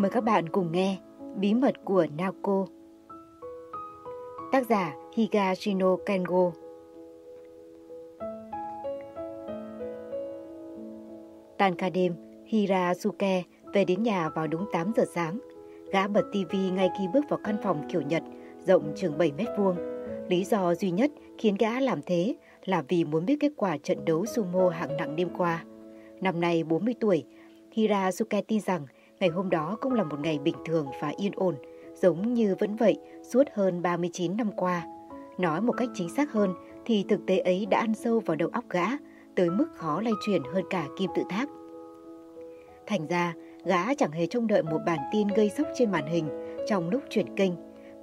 Mời các bạn cùng nghe Bí mật của Naoko Tác giả Higashino Kengo Tan ca đêm, Hirasuke về đến nhà vào đúng 8 giờ sáng. Gã bật tivi ngay khi bước vào căn phòng kiểu Nhật, rộng chừng 7 mét vuông. Lý do duy nhất khiến gã làm thế là vì muốn biết kết quả trận đấu sumo hạng nặng đêm qua. Năm nay 40 tuổi, Hirasuke tin rằng ngày hôm đó cũng là một ngày bình thường và yên ổn, giống như vẫn vậy suốt hơn 39 năm qua. Nói một cách chính xác hơn thì thực tế ấy đã ăn sâu vào đầu óc gã, tới mức khó lay chuyển hơn cả kim tự tháp. Thành ra, gã chẳng hề trông đợi một bản tin gây sốc trên màn hình trong lúc chuyển kênh.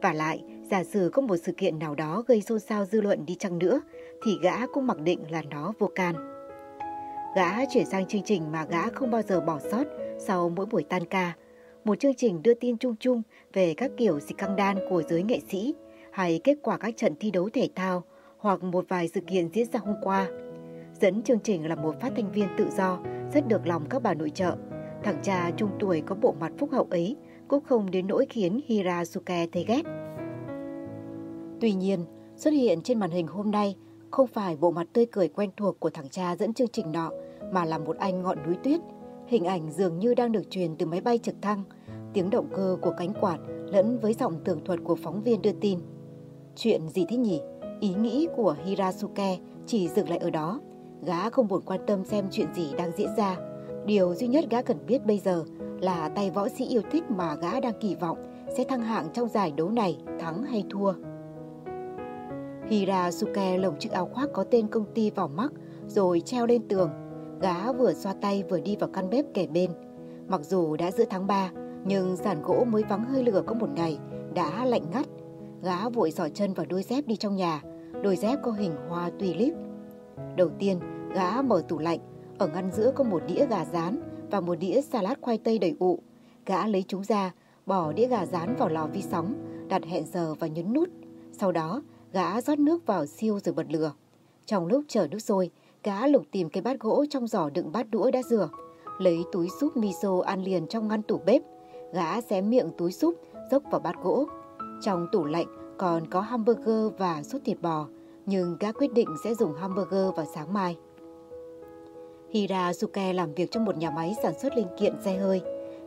Và lại, giả sử có một sự kiện nào đó gây xôn xao dư luận đi chăng nữa, thì gã cũng mặc định là nó vô can. Gã chuyển sang chương trình mà gã không bao giờ bỏ sót sau mỗi buổi tan ca. Một chương trình đưa tin chung chung về các kiểu dịch căng đan của giới nghệ sĩ hay kết quả các trận thi đấu thể thao hoặc một vài sự kiện diễn ra hôm qua. Dẫn chương trình là một phát thanh viên tự do, rất được lòng các bà nội trợ. Thằng cha trung tuổi có bộ mặt phúc hậu ấy cũng không đến nỗi khiến Hirasuke thấy ghét. Tuy nhiên, xuất hiện trên màn hình hôm nay không phải bộ mặt tươi cười quen thuộc của thằng cha dẫn chương trình nọ, mà là một anh ngọn núi tuyết. Hình ảnh dường như đang được truyền từ máy bay trực thăng, tiếng động cơ của cánh quạt lẫn với giọng tường thuật của phóng viên đưa tin. Chuyện gì thế nhỉ? Ý nghĩ của Hirasuke chỉ dừng lại ở đó. Gã không buồn quan tâm xem chuyện gì đang diễn ra. Điều duy nhất gã cần biết bây giờ là tay võ sĩ yêu thích mà gã đang kỳ vọng sẽ thăng hạng trong giải đấu này, thắng hay thua. Hirasuke lồng chiếc áo khoác có tên công ty vào mắt rồi treo lên tường. Gã vừa xoa tay vừa đi vào căn bếp kể bên. Mặc dù đã giữa tháng 3, nhưng giàn gỗ mới vắng hơi lửa có một ngày đã lạnh ngắt. Gã vội dò chân vào đôi dép đi trong nhà, đôi dép có hình hoa tulip. Đầu tiên, gã mở tủ lạnh, ở ngăn giữa có một đĩa gà rán và một đĩa salad khoai tây đầy ụ. Gã lấy chúng ra, bỏ đĩa gà rán vào lò vi sóng, đặt hẹn giờ và nhấn nút. Sau đó, Gã rót nước vào siêu rồi bật lửa. Trong lúc chờ nước sôi, gã lục tìm cái bát gỗ trong giỏ đựng bát đũa đã rửa. Lấy túi súp miso ăn liền trong ngăn tủ bếp. Gã xé miệng túi súp, dốc vào bát gỗ. Trong tủ lạnh còn có hamburger và sốt thịt bò, nhưng gã quyết định sẽ dùng hamburger vào sáng mai. Hirasuke làm việc trong một nhà máy sản xuất linh kiện xe hơi.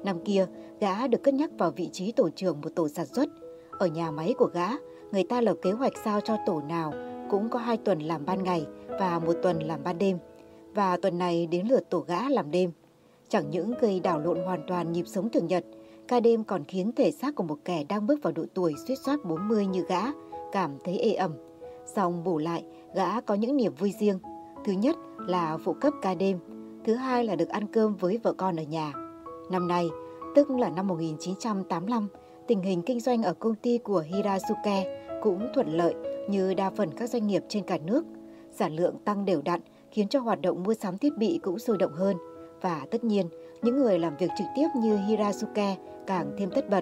Năm kia, gã được cất nhắc vào vị trí tổ trưởng một tổ sản xuất. Ở nhà máy của gã, người ta lập kế hoạch sao cho tổ nào cũng có hai tuần làm ban ngày và một tuần làm ban đêm. Và tuần này đến lượt tổ gã làm đêm. Chẳng những gây đảo lộn hoàn toàn nhịp sống thường nhật, ca đêm còn khiến thể xác của một kẻ đang bước vào độ tuổi suýt soát 40 như gã cảm thấy ê ẩm. Xong bổ lại, gã có những niềm vui riêng. Thứ nhất là phụ cấp ca đêm, thứ hai là được ăn cơm với vợ con ở nhà. Năm nay, tức là năm 1985, tình hình kinh doanh ở công ty của Hirasuke cũng thuận lợi như đa phần các doanh nghiệp trên cả nước. Sản lượng tăng đều đặn khiến cho hoạt động mua sắm thiết bị cũng sôi động hơn. Và tất nhiên, những người làm việc trực tiếp như Hirasuke càng thêm tất bật.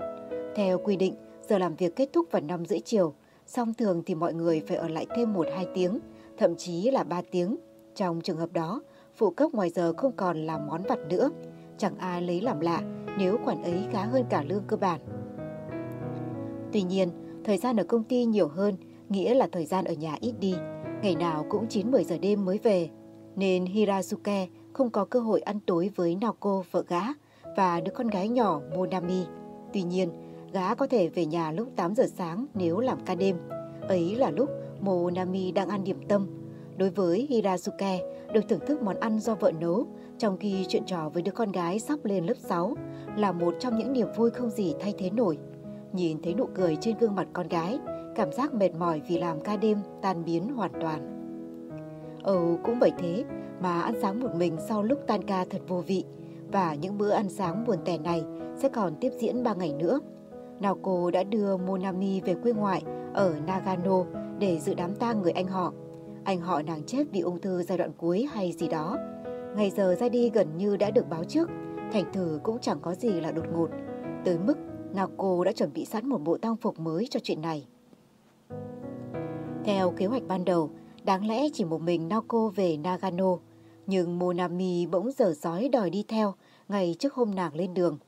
Theo quy định, giờ làm việc kết thúc vào 5 rưỡi chiều, song thường thì mọi người phải ở lại thêm 1-2 tiếng, thậm chí là 3 tiếng. Trong trường hợp đó, phụ cấp ngoài giờ không còn là món vặt nữa. Chẳng ai lấy làm lạ nếu khoản ấy khá hơn cả lương cơ bản. Tuy nhiên, thời gian ở công ty nhiều hơn, nghĩa là thời gian ở nhà ít đi. Ngày nào cũng 9-10 giờ đêm mới về. Nên Hirasuke không có cơ hội ăn tối với Naoko vợ gã và đứa con gái nhỏ Monami. Tuy nhiên, gã có thể về nhà lúc 8 giờ sáng nếu làm ca đêm. Ấy là lúc Monami đang ăn điểm tâm. Đối với Hirasuke, được thưởng thức món ăn do vợ nấu, trong khi chuyện trò với đứa con gái sắp lên lớp 6 là một trong những niềm vui không gì thay thế nổi. Nhìn thấy nụ cười trên gương mặt con gái, cảm giác mệt mỏi vì làm ca đêm tan biến hoàn toàn. Ừ, cũng vậy thế, mà ăn sáng một mình sau lúc tan ca thật vô vị. Và những bữa ăn sáng buồn tẻ này sẽ còn tiếp diễn 3 ngày nữa. Naoko đã đưa Monami về quê ngoại ở Nagano để dự đám tang người anh họ. Anh họ nàng chết vì ung thư giai đoạn cuối hay gì đó. Ngày giờ ra đi gần như đã được báo trước, thành thử cũng chẳng có gì là đột ngột. Tới mức Naoko đã chuẩn bị sẵn một bộ tang phục mới cho chuyện này. Theo kế hoạch ban đầu, đáng lẽ chỉ một mình Naoko về Nagano, nhưng Monami bỗng dở sói đòi đi theo ngay trước hôm nàng lên đường.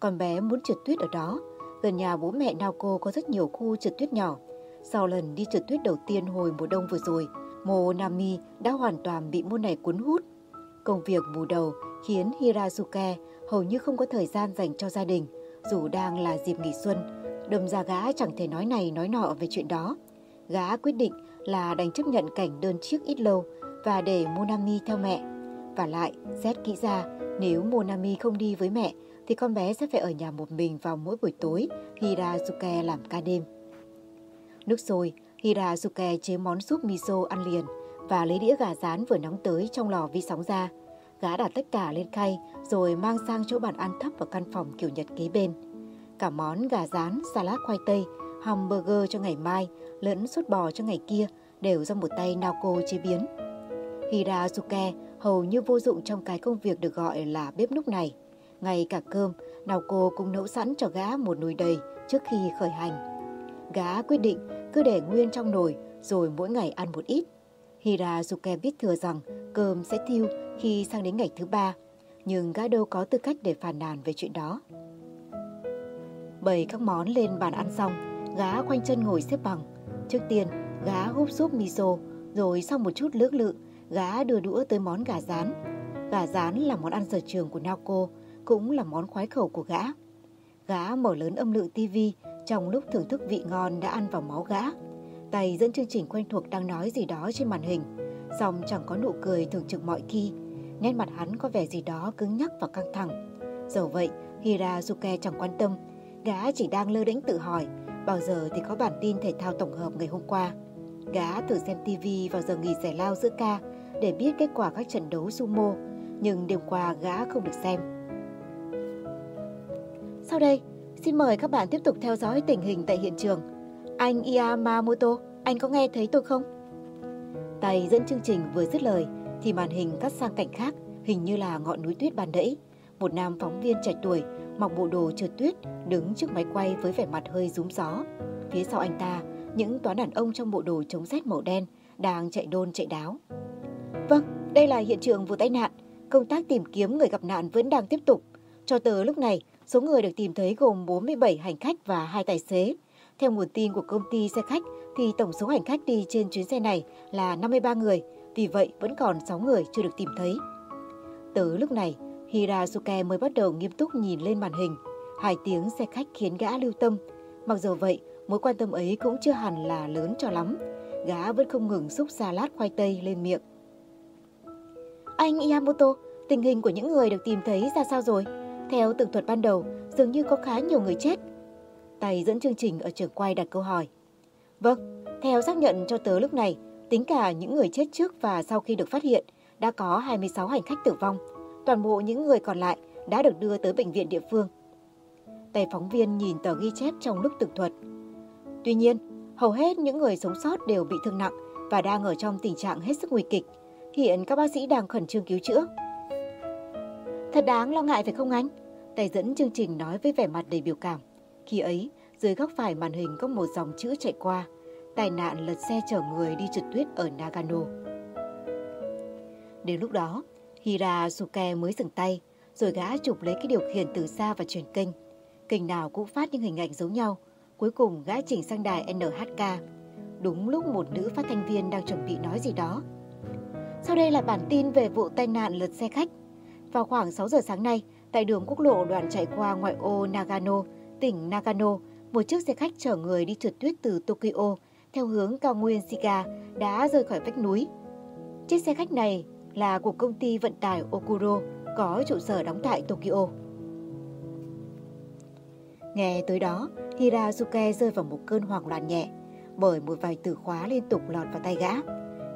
Con bé muốn trượt tuyết ở đó. Gần nhà bố mẹ Naoko có rất nhiều khu trượt tuyết nhỏ. Sau lần đi trượt tuyết đầu tiên hồi mùa đông vừa rồi, Monami đã hoàn toàn bị môn này cuốn hút. Công việc bù đầu khiến Hirazuke hầu như không có thời gian dành cho gia đình, dù đang là dịp nghỉ xuân. Đâm ra gã chẳng thể nói này nói nọ về chuyện đó. Gã quyết định là đành chấp nhận cảnh đơn chiếc ít lâu và để Monami theo mẹ. Và lại, xét kỹ ra, nếu Monami không đi với mẹ thì con bé sẽ phải ở nhà một mình vào mỗi buổi tối Hirazuke làm ca đêm. Nước sôi, Hirazuke chế món súp miso ăn liền và lấy đĩa gà rán vừa nóng tới trong lò vi sóng ra. Gã đặt tất cả lên khay rồi mang sang chỗ bàn ăn thấp ở căn phòng kiểu Nhật kế bên. Cả món gà rán, salad khoai tây, hamburger cho ngày mai, lẫn sốt bò cho ngày kia đều do một tay Naoko chế biến. Hirazuke hầu như vô dụng trong cái công việc được gọi là bếp núc này. Ngay cả cơm, Naoko cũng nấu sẵn cho gã một nồi đầy trước khi khởi hành. Gã quyết định cứ để nguyên trong nồi rồi mỗi ngày ăn một ít. Hirazuke biết thừa rằng cơm sẽ thiêu khi sang đến ngày thứ ba, nhưng gã đâu có tư cách để phàn nàn về chuyện đó. Bày các món lên bàn ăn xong, gã khoanh chân ngồi xếp bằng. Trước tiên, gã húp súp miso, rồi sau một chút lưỡng lự, gã đưa đũa tới món gà rán. Gà rán là món ăn sở trường của Naoko, cũng là món khoái khẩu của gã. Gã mở lớn âm lượng tivi trong lúc thưởng thức vị ngon đã ăn vào máu gã. Tay dẫn chương trình quen thuộc đang nói gì đó trên màn hình, song chẳng có nụ cười thường trực mọi khi. Nét mặt hắn có vẻ gì đó cứng nhắc và căng thẳng. Dẫu vậy, Hirazuke chẳng quan tâm, gã chỉ đang lơ đễnh tự hỏi bao giờ thì có bản tin thể thao tổng hợp ngày hôm qua. Gã thử xem TV vào giờ nghỉ giải lao giữa ca để biết kết quả các trận đấu sumo, nhưng đêm qua gã không được xem. Sau đây, xin mời các bạn tiếp tục theo dõi tình hình tại hiện trường. Anh Yamamoto, anh có nghe thấy tôi không? Tay dẫn chương trình vừa dứt lời thì màn hình cắt sang cảnh khác, hình như là ngọn núi tuyết ban đẫy. Một nam phóng viên trẻ tuổi, mặc bộ đồ trượt tuyết, đứng trước máy quay với vẻ mặt hơi rúm gió. Phía sau anh ta, những toán đàn ông trong bộ đồ chống rét màu đen đang chạy đôn chạy đáo. Vâng, đây là hiện trường vụ tai nạn. Công tác tìm kiếm người gặp nạn vẫn đang tiếp tục. Cho tới lúc này, số người được tìm thấy gồm 47 hành khách và hai tài xế. Theo nguồn tin của công ty xe khách, thì tổng số hành khách đi trên chuyến xe này là 53 người, vì vậy vẫn còn 6 người chưa được tìm thấy. Tới lúc này, Hirazuke mới bắt đầu nghiêm túc nhìn lên màn hình. Hai tiếng xe khách khiến gã lưu tâm. Mặc dù vậy, mối quan tâm ấy cũng chưa hẳn là lớn cho lắm. Gã vẫn không ngừng xúc salad khoai tây lên miệng. Anh Yamamoto, tình hình của những người được tìm thấy ra sao rồi? Theo tường thuật ban đầu, dường như có khá nhiều người chết. Tay dẫn chương trình ở trường quay đặt câu hỏi. Vâng, theo xác nhận cho tới lúc này, tính cả những người chết trước và sau khi được phát hiện, đã có 26 hành khách tử vong. Toàn bộ những người còn lại đã được đưa tới bệnh viện địa phương. Tay phóng viên nhìn tờ ghi chép trong lúc tường thuật. Tuy nhiên, hầu hết những người sống sót đều bị thương nặng và đang ở trong tình trạng hết sức nguy kịch. Hiện các bác sĩ đang khẩn trương cứu chữa. Thật đáng lo ngại phải không anh? Tài dẫn chương trình nói với vẻ mặt đầy biểu cảm. Khi ấy, dưới góc phải màn hình có một dòng chữ chạy qua. Tai nạn lật xe chở người đi trượt tuyết ở Nagano. Đến lúc đó, Hirasuke mới dừng tay, rồi gã chụp lấy cái điều khiển từ xa và chuyển kênh. Kênh nào cũng phát những hình ảnh giống nhau. Cuối cùng gã chỉnh sang đài NHK. Đúng lúc một nữ phát thanh viên đang chuẩn bị nói gì đó. Sau đây là bản tin về vụ tai nạn lật xe khách. Vào khoảng 6 giờ sáng nay, tại đường quốc lộ đoạn chạy qua ngoại ô Nagano, tỉnh Nagano, một chiếc xe khách chở người đi trượt tuyết từ Tokyo theo hướng cao nguyên Shiga đã rơi khỏi vách núi. Chiếc xe khách này là của công ty vận tải Okuro có trụ sở đóng tại Tokyo. Nghe tới đó, Hirazuke rơi vào một cơn hoảng loạn nhẹ bởi một vài từ khóa liên tục lọt vào tay gã.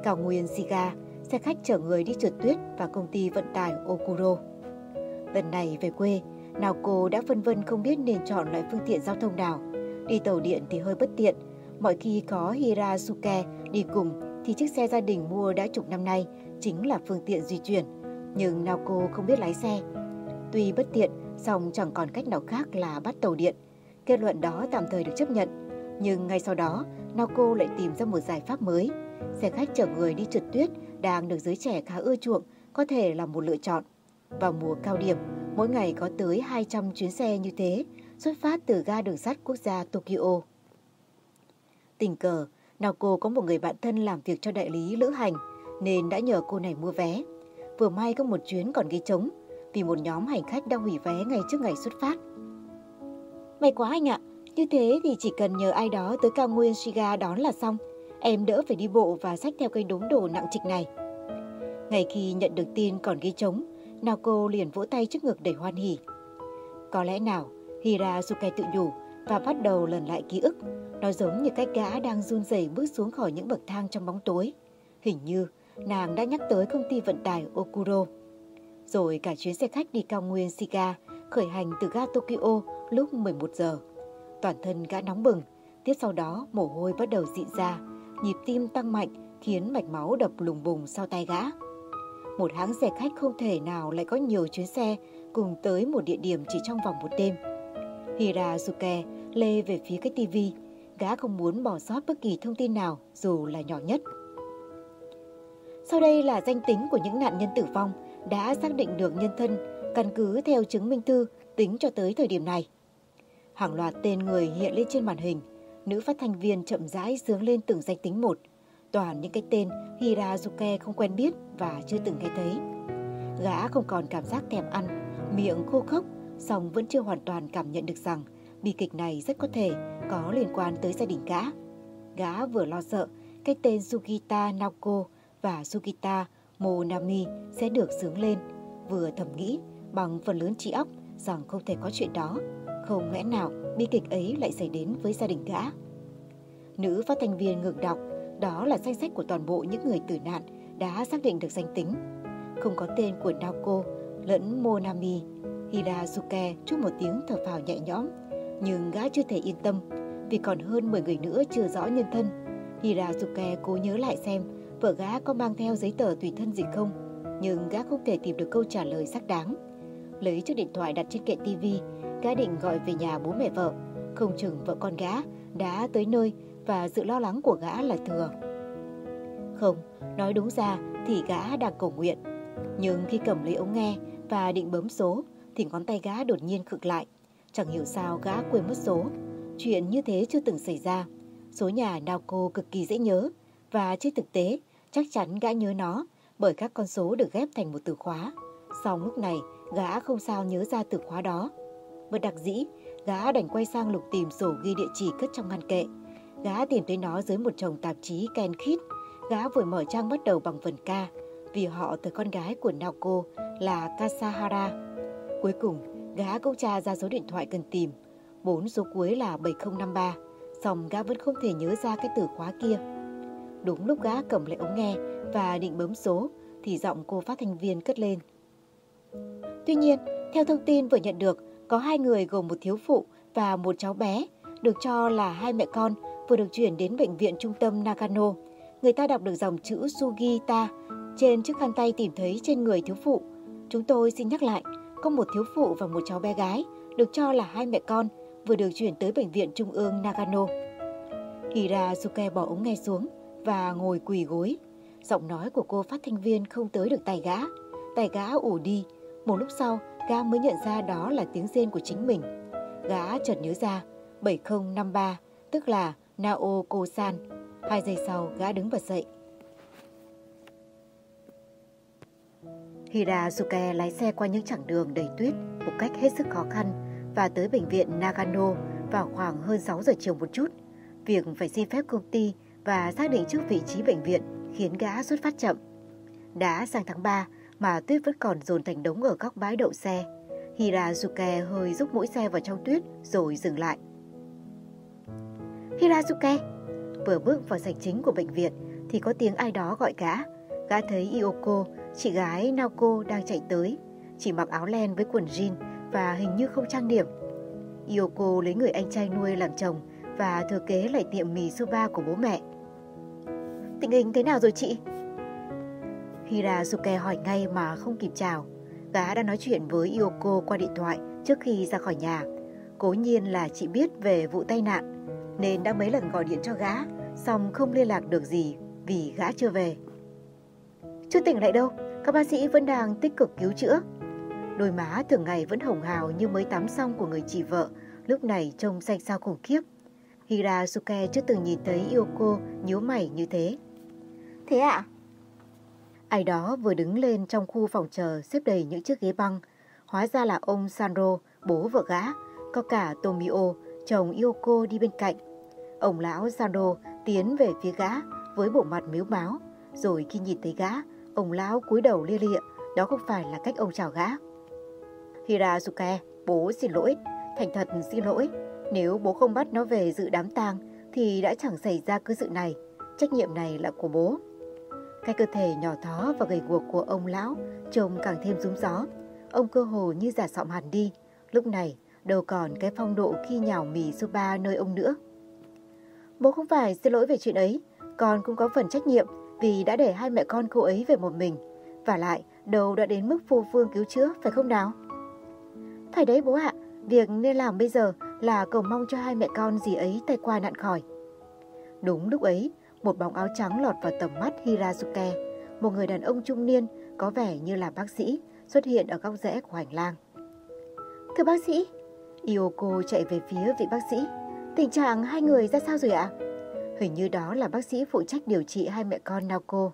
Cao nguyên Shiga, xe khách chở người đi trượt tuyết và công ty vận tải Okuro. Lần này về quê, Naoko đã phân vân không biết nên chọn loại phương tiện giao thông nào. Đi tàu điện thì hơi bất tiện. Mọi khi có Hirazuke đi cùng thì chiếc xe gia đình mua đã chục năm nay chính là phương tiện di chuyển. Nhưng Naoko không biết lái xe. Tuy bất tiện, song chẳng còn cách nào khác là bắt tàu điện. Kết luận đó tạm thời được chấp nhận. Nhưng ngay sau đó, Naoko lại tìm ra một giải pháp mới. Xe khách chở người đi trượt tuyết đang được giới trẻ khá ưa chuộng, có thể là một lựa chọn. Vào mùa cao điểm, Mỗi ngày có tới 200 chuyến xe như thế xuất phát từ ga đường sắt quốc gia Tokyo. Tình cờ, Naoko có một người bạn thân làm việc cho đại lý lữ hành nên đã nhờ cô này mua vé. Vừa may có một chuyến còn ghi trống vì một nhóm hành khách đang hủy vé ngay trước ngày xuất phát. May quá anh ạ, như thế thì chỉ cần nhờ ai đó tới cao nguyên Shiga đón là xong. Em đỡ phải đi bộ và xách theo cây đống đồ nặng trịch này. Ngày khi nhận được tin còn ghi trống, Naoko liền vỗ tay trước ngực để hoan hỉ. Có lẽ nào, Hirasuke tự nhủ và bắt đầu lần lại ký ức. Nó giống như cách gã đang run rẩy bước xuống khỏi những bậc thang trong bóng tối. Hình như nàng đã nhắc tới công ty vận tải Okuro. Rồi cả chuyến xe khách đi cao nguyên Shiga khởi hành từ ga Tokyo lúc 11 giờ. Toàn thân gã nóng bừng, tiếp sau đó mồ hôi bắt đầu dị ra, nhịp tim tăng mạnh khiến mạch máu đập lùng bùng sau tay gã. Một hãng xe khách không thể nào lại có nhiều chuyến xe cùng tới một địa điểm chỉ trong vòng một đêm. Hirazuke lê về phía cái tivi, gã không muốn bỏ sót bất kỳ thông tin nào dù là nhỏ nhất. Sau đây là danh tính của những nạn nhân tử vong đã xác định được nhân thân căn cứ theo chứng minh thư tính cho tới thời điểm này. Hàng loạt tên người hiện lên trên màn hình, nữ phát thanh viên chậm rãi sướng lên từng danh tính một, toàn những cái tên Hirazuke không quen biết và chưa từng nghe thấy. Gã không còn cảm giác thèm ăn, miệng khô khốc, song vẫn chưa hoàn toàn cảm nhận được rằng bi kịch này rất có thể có liên quan tới gia đình gã. Gã vừa lo sợ cái tên Sugita Naoko và Sugita Monami sẽ được sướng lên, vừa thầm nghĩ bằng phần lớn trí óc rằng không thể có chuyện đó, không lẽ nào bi kịch ấy lại xảy đến với gia đình gã. Nữ phát thanh viên ngừng đọc, đó là danh sách của toàn bộ những người tử nạn đã xác định được danh tính. Không có tên của Naoko lẫn Monami, Hirazuke chút một tiếng thở phào nhẹ nhõm, nhưng gã chưa thể yên tâm vì còn hơn 10 người nữa chưa rõ nhân thân. Hirazuke cố nhớ lại xem vợ gã có mang theo giấy tờ tùy thân gì không, nhưng gã không thể tìm được câu trả lời xác đáng. Lấy chiếc điện thoại đặt trên kệ tivi, gã định gọi về nhà bố mẹ vợ, không chừng vợ con gã đã tới nơi và sự lo lắng của gã là thừa. Không, nói đúng ra thì gã đang cầu nguyện. Nhưng khi cầm lấy ống nghe và định bấm số thì ngón tay gã đột nhiên khựng lại. Chẳng hiểu sao gã quên mất số. Chuyện như thế chưa từng xảy ra. Số nhà Naoko cực kỳ dễ nhớ và trên thực tế chắc chắn gã nhớ nó bởi các con số được ghép thành một từ khóa. Sau lúc này, gã không sao nhớ ra từ khóa đó. Bất đặc dĩ, gã đành quay sang lục tìm sổ ghi địa chỉ cất trong ngăn kệ. Gã tìm thấy nó dưới một chồng tạp chí Ken Kid. Gã vừa mở trang bắt đầu bằng phần ca, vì họ từ con gái của Naoko là Kasahara. Cuối cùng, gã cũng tra ra số điện thoại cần tìm. Bốn số cuối là 7053, xong gã vẫn không thể nhớ ra cái từ khóa kia. Đúng lúc gã cầm lại ống nghe và định bấm số, thì giọng cô phát thanh viên cất lên. Tuy nhiên, theo thông tin vừa nhận được, có hai người gồm một thiếu phụ và một cháu bé, được cho là hai mẹ con vừa được chuyển đến bệnh viện trung tâm Nakano. Người ta đọc được dòng chữ Sugita trên chiếc khăn tay tìm thấy trên người thiếu phụ. Chúng tôi xin nhắc lại, có một thiếu phụ và một cháu bé gái, được cho là hai mẹ con, vừa được chuyển tới bệnh viện trung ương Nagano. Hirazuke bỏ ống nghe xuống và ngồi quỳ gối. Giọng nói của cô phát thanh viên không tới được tay gã. Tay gã ủ đi. Một lúc sau, gã mới nhận ra đó là tiếng rên của chính mình. Gã chợt nhớ ra 7053, tức là Nao Kosan. Hai giây sau, gã đứng bật dậy. Hirazuke lái xe qua những chặng đường đầy tuyết một cách hết sức khó khăn và tới bệnh viện Nagano vào khoảng hơn 6 giờ chiều một chút. Việc phải xin phép công ty và xác định trước vị trí bệnh viện khiến gã xuất phát chậm. Đã sang tháng 3 mà tuyết vẫn còn dồn thành đống ở góc bãi đậu xe. Hirazuke hơi rúc mũi xe vào trong tuyết rồi dừng lại. Hirazuke! Vừa bước vào sảnh chính của bệnh viện thì có tiếng ai đó gọi gã. Gã thấy Ioko, chị gái Naoko đang chạy tới. Chỉ mặc áo len với quần jean và hình như không trang điểm. Ioko lấy người anh trai nuôi làm chồng và thừa kế lại tiệm mì soba của bố mẹ. Tình hình thế nào rồi chị? Hirasuke hỏi ngay mà không kịp chào. Gã đã nói chuyện với Yoko qua điện thoại trước khi ra khỏi nhà. Cố nhiên là chị biết về vụ tai nạn, nên đã mấy lần gọi điện cho gã, xong không liên lạc được gì vì gã chưa về. Chưa tỉnh lại đâu, các bác sĩ vẫn đang tích cực cứu chữa. Đôi má thường ngày vẫn hồng hào như mới tắm xong của người chị vợ, lúc này trông xanh xao khủng khiếp. Hirasuke chưa từng nhìn thấy Yoko nhíu mày như thế. Thế ạ? À? Ai đó vừa đứng lên trong khu phòng chờ xếp đầy những chiếc ghế băng. Hóa ra là ông Sandro, bố vợ gã, có cả Tomio, chồng Yoko đi bên cạnh. Ông lão Sandro tiến về phía gã với bộ mặt miếu máu. Rồi khi nhìn thấy gã, ông lão cúi đầu lia lịa, đó không phải là cách ông chào gã. Hirazuke, bố xin lỗi, thành thật xin lỗi. Nếu bố không bắt nó về dự đám tang thì đã chẳng xảy ra cứ sự này. Trách nhiệm này là của bố. Cái cơ thể nhỏ thó và gầy guộc của ông lão trông càng thêm rúng gió. Ông cơ hồ như giả sọm hẳn đi. Lúc này, đâu còn cái phong độ khi nhào mì số ba nơi ông nữa. Bố không phải xin lỗi về chuyện ấy, con cũng có phần trách nhiệm vì đã để hai mẹ con cô ấy về một mình. Và lại, đầu đã đến mức phô phương cứu chữa, phải không nào? Phải đấy bố ạ, việc nên làm bây giờ là cầu mong cho hai mẹ con gì ấy tay qua nạn khỏi. Đúng lúc ấy, một bóng áo trắng lọt vào tầm mắt Hirazuke, một người đàn ông trung niên có vẻ như là bác sĩ xuất hiện ở góc rẽ của hành lang. Thưa bác sĩ, Yoko chạy về phía vị bác sĩ. Tình trạng hai người ra sao rồi ạ? Hình như đó là bác sĩ phụ trách điều trị hai mẹ con Naoko.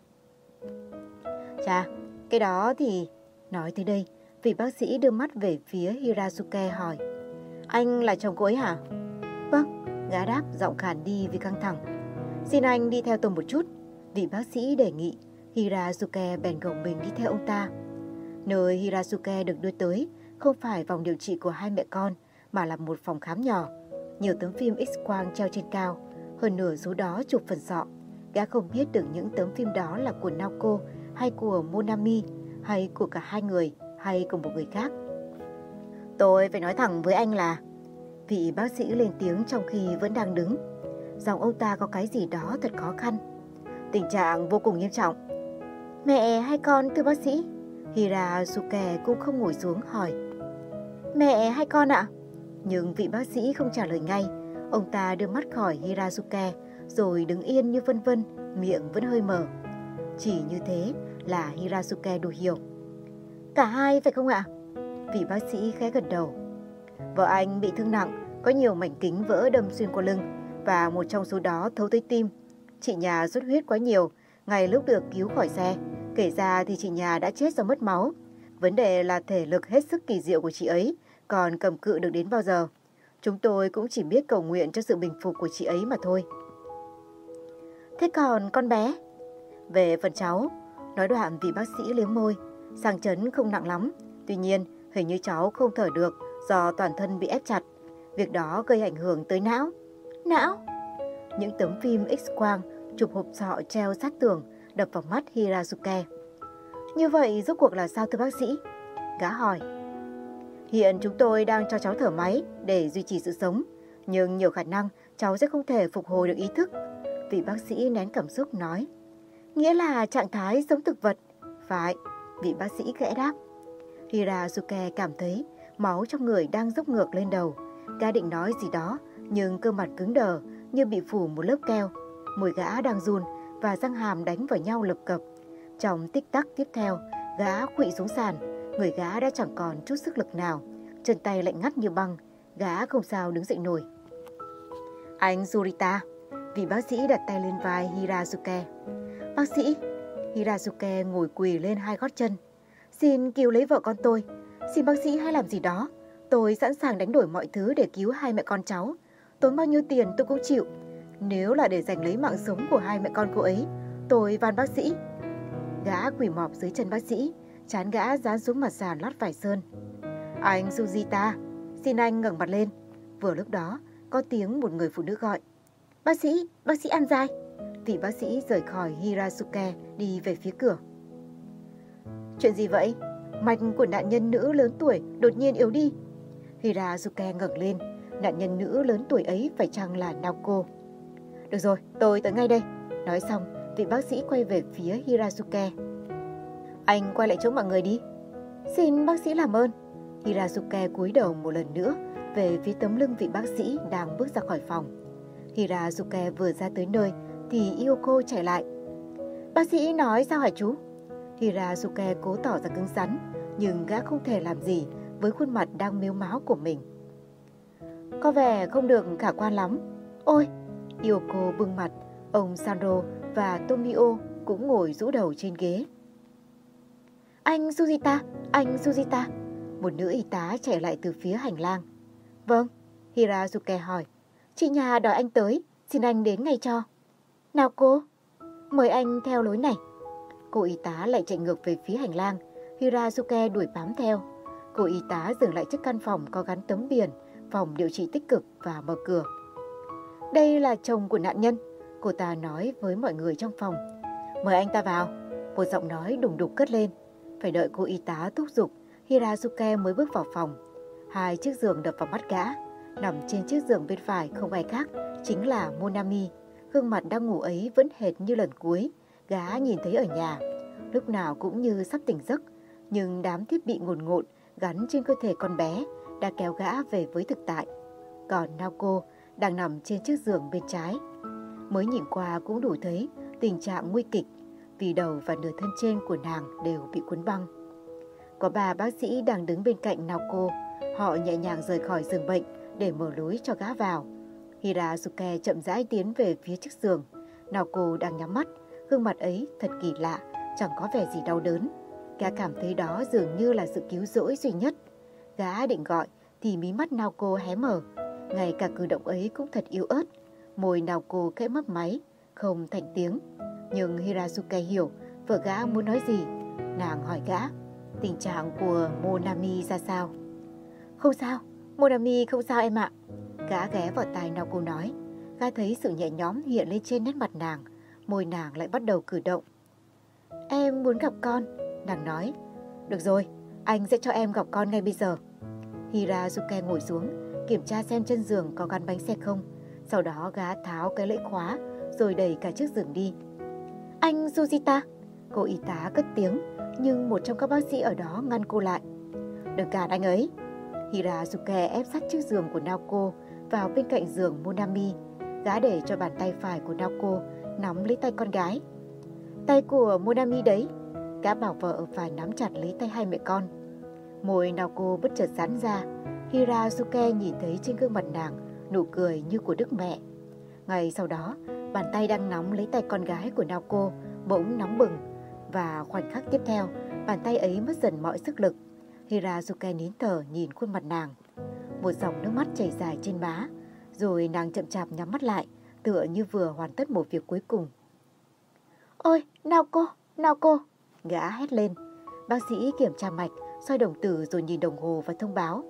Chà, cái đó thì... Nói tới đây, vị bác sĩ đưa mắt về phía Hirasuke hỏi. Anh là chồng cô ấy hả? Vâng, gã đáp giọng khàn đi vì căng thẳng. Xin anh đi theo tôi một chút. Vị bác sĩ đề nghị. Hirasuke bèn gồng mình đi theo ông ta. Nơi Hirasuke được đưa tới không phải phòng điều trị của hai mẹ con mà là một phòng khám nhỏ. Nhiều tấm phim X-quang treo trên cao, hơn nửa số đó chụp phần sọ. Gã không biết được những tấm phim đó là của Naoko hay của Monami hay của cả hai người hay của một người khác. Tôi phải nói thẳng với anh là vị bác sĩ lên tiếng trong khi vẫn đang đứng dòng ông ta có cái gì đó thật khó khăn. Tình trạng vô cùng nghiêm trọng. Mẹ hay con thưa bác sĩ? Hirasuke cũng không ngồi xuống hỏi. Mẹ hay con ạ? Nhưng vị bác sĩ không trả lời ngay. Ông ta đưa mắt khỏi Hirasuke rồi đứng yên như vân vân, miệng vẫn hơi mở. Chỉ như thế là Hirasuke đủ hiểu. Cả hai phải không ạ? Vị bác sĩ khẽ gật đầu. Vợ anh bị thương nặng, có nhiều mảnh kính vỡ đâm xuyên qua lưng và một trong số đó thấu tới tim. Chị nhà rút huyết quá nhiều, ngay lúc được cứu khỏi xe. Kể ra thì chị nhà đã chết do mất máu. Vấn đề là thể lực hết sức kỳ diệu của chị ấy, còn cầm cự được đến bao giờ. Chúng tôi cũng chỉ biết cầu nguyện cho sự bình phục của chị ấy mà thôi. Thế còn con bé? Về phần cháu, nói đoạn vị bác sĩ liếm môi, sang chấn không nặng lắm. Tuy nhiên, hình như cháu không thở được do toàn thân bị ép chặt. Việc đó gây ảnh hưởng tới não. Não? Những tấm phim X-quang chụp hộp sọ treo sát tường đập vào mắt Hirazuke. Như vậy rốt cuộc là sao thưa bác sĩ? Gã hỏi. Hiện chúng tôi đang cho cháu thở máy để duy trì sự sống, nhưng nhiều khả năng cháu sẽ không thể phục hồi được ý thức. Vị bác sĩ nén cảm xúc nói. Nghĩa là trạng thái giống thực vật. Phải, vị bác sĩ khẽ đáp. Hirazuke cảm thấy máu trong người đang dốc ngược lên đầu. Gã định nói gì đó, nhưng cơ mặt cứng đờ như bị phủ một lớp keo. Mùi gã đang run và răng hàm đánh vào nhau lập cập. Trong tích tắc tiếp theo, gã quỵ xuống sàn, người gã đã chẳng còn chút sức lực nào, chân tay lạnh ngắt như băng, gã không sao đứng dậy nổi. Anh Zurita, vị bác sĩ đặt tay lên vai Hirazuke. Bác sĩ, Hirazuke ngồi quỳ lên hai gót chân. Xin cứu lấy vợ con tôi, xin bác sĩ hãy làm gì đó. Tôi sẵn sàng đánh đổi mọi thứ để cứu hai mẹ con cháu. Tốn bao nhiêu tiền tôi cũng chịu. Nếu là để giành lấy mạng sống của hai mẹ con cô ấy, tôi van bác sĩ. Gã quỳ mọp dưới chân bác sĩ, chán gã dán xuống mặt sàn lót vải sơn. Anh Sujita, xin anh ngẩng mặt lên. Vừa lúc đó, có tiếng một người phụ nữ gọi. Bác sĩ, bác sĩ ăn dai. Vị bác sĩ rời khỏi Hirasuke đi về phía cửa. Chuyện gì vậy? Mạch của nạn nhân nữ lớn tuổi đột nhiên yếu đi. Hirasuke ngẩng lên. Nạn nhân nữ lớn tuổi ấy phải chăng là Naoko? Được rồi, tôi tới ngay đây. Nói xong, vị bác sĩ quay về phía Hirasuke. Anh quay lại chỗ mọi người đi. Xin bác sĩ làm ơn. Hirasuke cúi đầu một lần nữa về phía tấm lưng vị bác sĩ đang bước ra khỏi phòng. Hirasuke vừa ra tới nơi thì Yoko chạy lại. Bác sĩ nói sao hả chú? Hirasuke cố tỏ ra cứng rắn, nhưng gã không thể làm gì với khuôn mặt đang miếu máu của mình. Có vẻ không được khả quan lắm. Ôi, Yoko bưng mặt, ông Sandro và Tomio cũng ngồi rũ đầu trên ghế. Anh Sujita, anh Sujita. Một nữ y tá chạy lại từ phía hành lang. Vâng, Hirazuke hỏi. Chị nhà đòi anh tới, xin anh đến ngay cho. Nào cô, mời anh theo lối này. Cô y tá lại chạy ngược về phía hành lang. Hirazuke đuổi bám theo. Cô y tá dừng lại trước căn phòng có gắn tấm biển, phòng điều trị tích cực và mở cửa. Đây là chồng của nạn nhân, cô ta nói với mọi người trong phòng. Mời anh ta vào. Một giọng nói đùng đục cất lên. Phải đợi cô y tá thúc giục, Hirazuke mới bước vào phòng. Hai chiếc giường đập vào mắt gã. Nằm trên chiếc giường bên phải không ai khác, chính là Monami. Gương mặt đang ngủ ấy vẫn hệt như lần cuối, gã nhìn thấy ở nhà. Lúc nào cũng như sắp tỉnh giấc, nhưng đám thiết bị ngồn ngộn gắn trên cơ thể con bé đã kéo gã về với thực tại. Còn Naoko đang nằm trên chiếc giường bên trái. Mới nhìn qua cũng đủ thấy tình trạng nguy kịch vì đầu và nửa thân trên của nàng đều bị cuốn băng. Có ba bác sĩ đang đứng bên cạnh Naoko, họ nhẹ nhàng rời khỏi giường bệnh để mở lối cho gã vào. Hirazuke chậm rãi tiến về phía chiếc giường. Naoko đang nhắm mắt, gương mặt ấy thật kỳ lạ, chẳng có vẻ gì đau đớn. Gã cảm thấy đó dường như là sự cứu rỗi duy nhất. Gã định gọi thì mí mắt Naoko hé mở. Ngay cả cử động ấy cũng thật yếu ớt. Môi Naoko khẽ mấp máy, không thành tiếng. Nhưng Hirazuke hiểu vợ gã muốn nói gì. Nàng hỏi gã, tình trạng của Monami ra sao? Không sao, Monami không sao em ạ. Gã ghé vào tai Naoko nói. Gã thấy sự nhẹ nhõm hiện lên trên nét mặt nàng. Môi nàng lại bắt đầu cử động. Em muốn gặp con, nàng nói. Được rồi, anh sẽ cho em gặp con ngay bây giờ. Hirazuke ngồi xuống, kiểm tra xem chân giường có gắn bánh xe không. Sau đó gã tháo cái lưỡi khóa, rồi đẩy cả chiếc giường đi. Anh Sujita, cô y tá cất tiếng, nhưng một trong các bác sĩ ở đó ngăn cô lại. Đừng cản anh ấy. Hirazuke ép sát chiếc giường của Naoko vào bên cạnh giường Monami. Gã để cho bàn tay phải của Naoko nắm lấy tay con gái. Tay của Monami đấy. Gã bảo vợ phải nắm chặt lấy tay hai mẹ con. Môi Naoko bất chợt giãn ra. Hirazuke nhìn thấy trên gương mặt nàng nụ cười như của đức mẹ. Ngay sau đó, bàn tay đang nóng lấy tay con gái của Naoko bỗng nóng bừng. Và khoảnh khắc tiếp theo, bàn tay ấy mất dần mọi sức lực. Hirazuke nín thở nhìn khuôn mặt nàng. Một dòng nước mắt chảy dài trên má, rồi nàng chậm chạp nhắm mắt lại, tựa như vừa hoàn tất một việc cuối cùng. Ôi, Naoko, Naoko, gã hét lên. Bác sĩ kiểm tra mạch, soi đồng tử rồi nhìn đồng hồ và thông báo.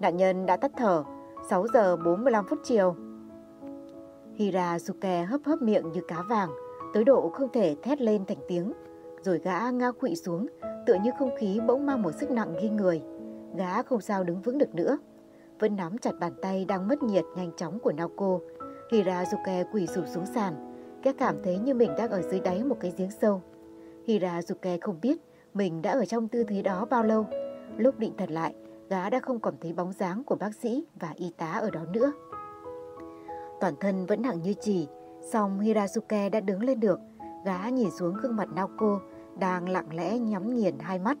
Nạn nhân đã tắt thở, 6 giờ 45 phút chiều. Hirasuke hấp hấp miệng như cá vàng, tới độ không thể thét lên thành tiếng. Rồi gã ngã quỵ xuống, tựa như không khí bỗng mang một sức nặng ghi người. Gã không sao đứng vững được nữa. Vẫn nắm chặt bàn tay đang mất nhiệt nhanh chóng của Naoko. Hirazuke quỳ sụp xuống sàn. Gã cảm thấy như mình đang ở dưới đáy một cái giếng sâu. Hirazuke không biết mình đã ở trong tư thế đó bao lâu. Lúc định thật lại, gã đã không còn thấy bóng dáng của bác sĩ và y tá ở đó nữa. Toàn thân vẫn nặng như chỉ, song Hirasuke đã đứng lên được. Gã nhìn xuống gương mặt Naoko đang lặng lẽ nhắm nghiền hai mắt.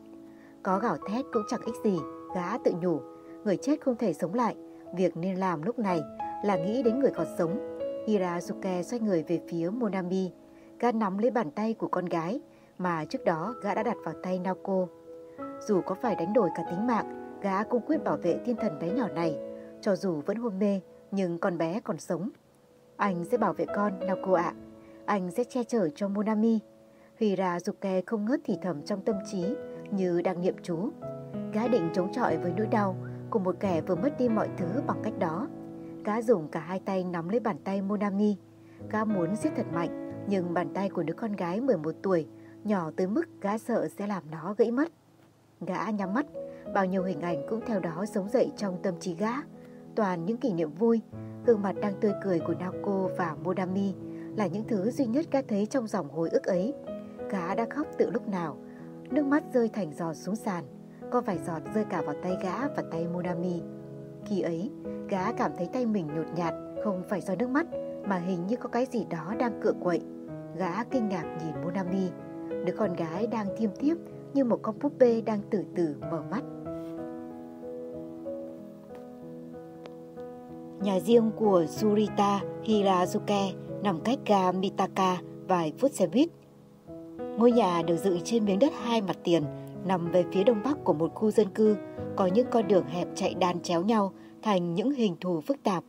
Có gào thét cũng chẳng ích gì, gã tự nhủ. Người chết không thể sống lại, việc nên làm lúc này là nghĩ đến người còn sống. Hirasuke xoay người về phía Monami. Gã nắm lấy bàn tay của con gái mà trước đó gã đã đặt vào tay Naoko. Dù có phải đánh đổi cả tính mạng, gã cũng quyết bảo vệ thiên thần bé nhỏ này. Cho dù vẫn hôn mê, nhưng con bé còn sống. Anh sẽ bảo vệ con, Naoko ạ. Anh sẽ che chở cho Monami. Hirazuke không ngớt thì thầm trong tâm trí như đang niệm chú. Gã định chống chọi với nỗi đau của một kẻ vừa mất đi mọi thứ bằng cách đó. Gã dùng cả hai tay nắm lấy bàn tay Monami. Gã muốn siết thật mạnh, nhưng bàn tay của đứa con gái 11 tuổi nhỏ tới mức gã sợ sẽ làm nó gãy mất. Gã nhắm mắt, bao nhiêu hình ảnh cũng theo đó sống dậy trong tâm trí gã. Toàn những kỷ niệm vui, gương mặt đang tươi cười của Naoko và Modami là những thứ duy nhất gã thấy trong dòng hồi ức ấy. Gã đã khóc từ lúc nào, nước mắt rơi thành giọt xuống sàn, có vài giọt rơi cả vào tay gã và tay Modami. Khi ấy, gã cảm thấy tay mình nhột nhạt, không phải do nước mắt, mà hình như có cái gì đó đang cựa quậy. Gã kinh ngạc nhìn Monami, đứa con gái đang thiêm thiếp như một con búp bê đang từ từ mở mắt. Nhà riêng của Surita Hirazuke nằm cách ga Mitaka vài phút xe buýt. Ngôi nhà được dựng trên miếng đất hai mặt tiền, nằm về phía đông bắc của một khu dân cư, có những con đường hẹp chạy đan chéo nhau thành những hình thù phức tạp.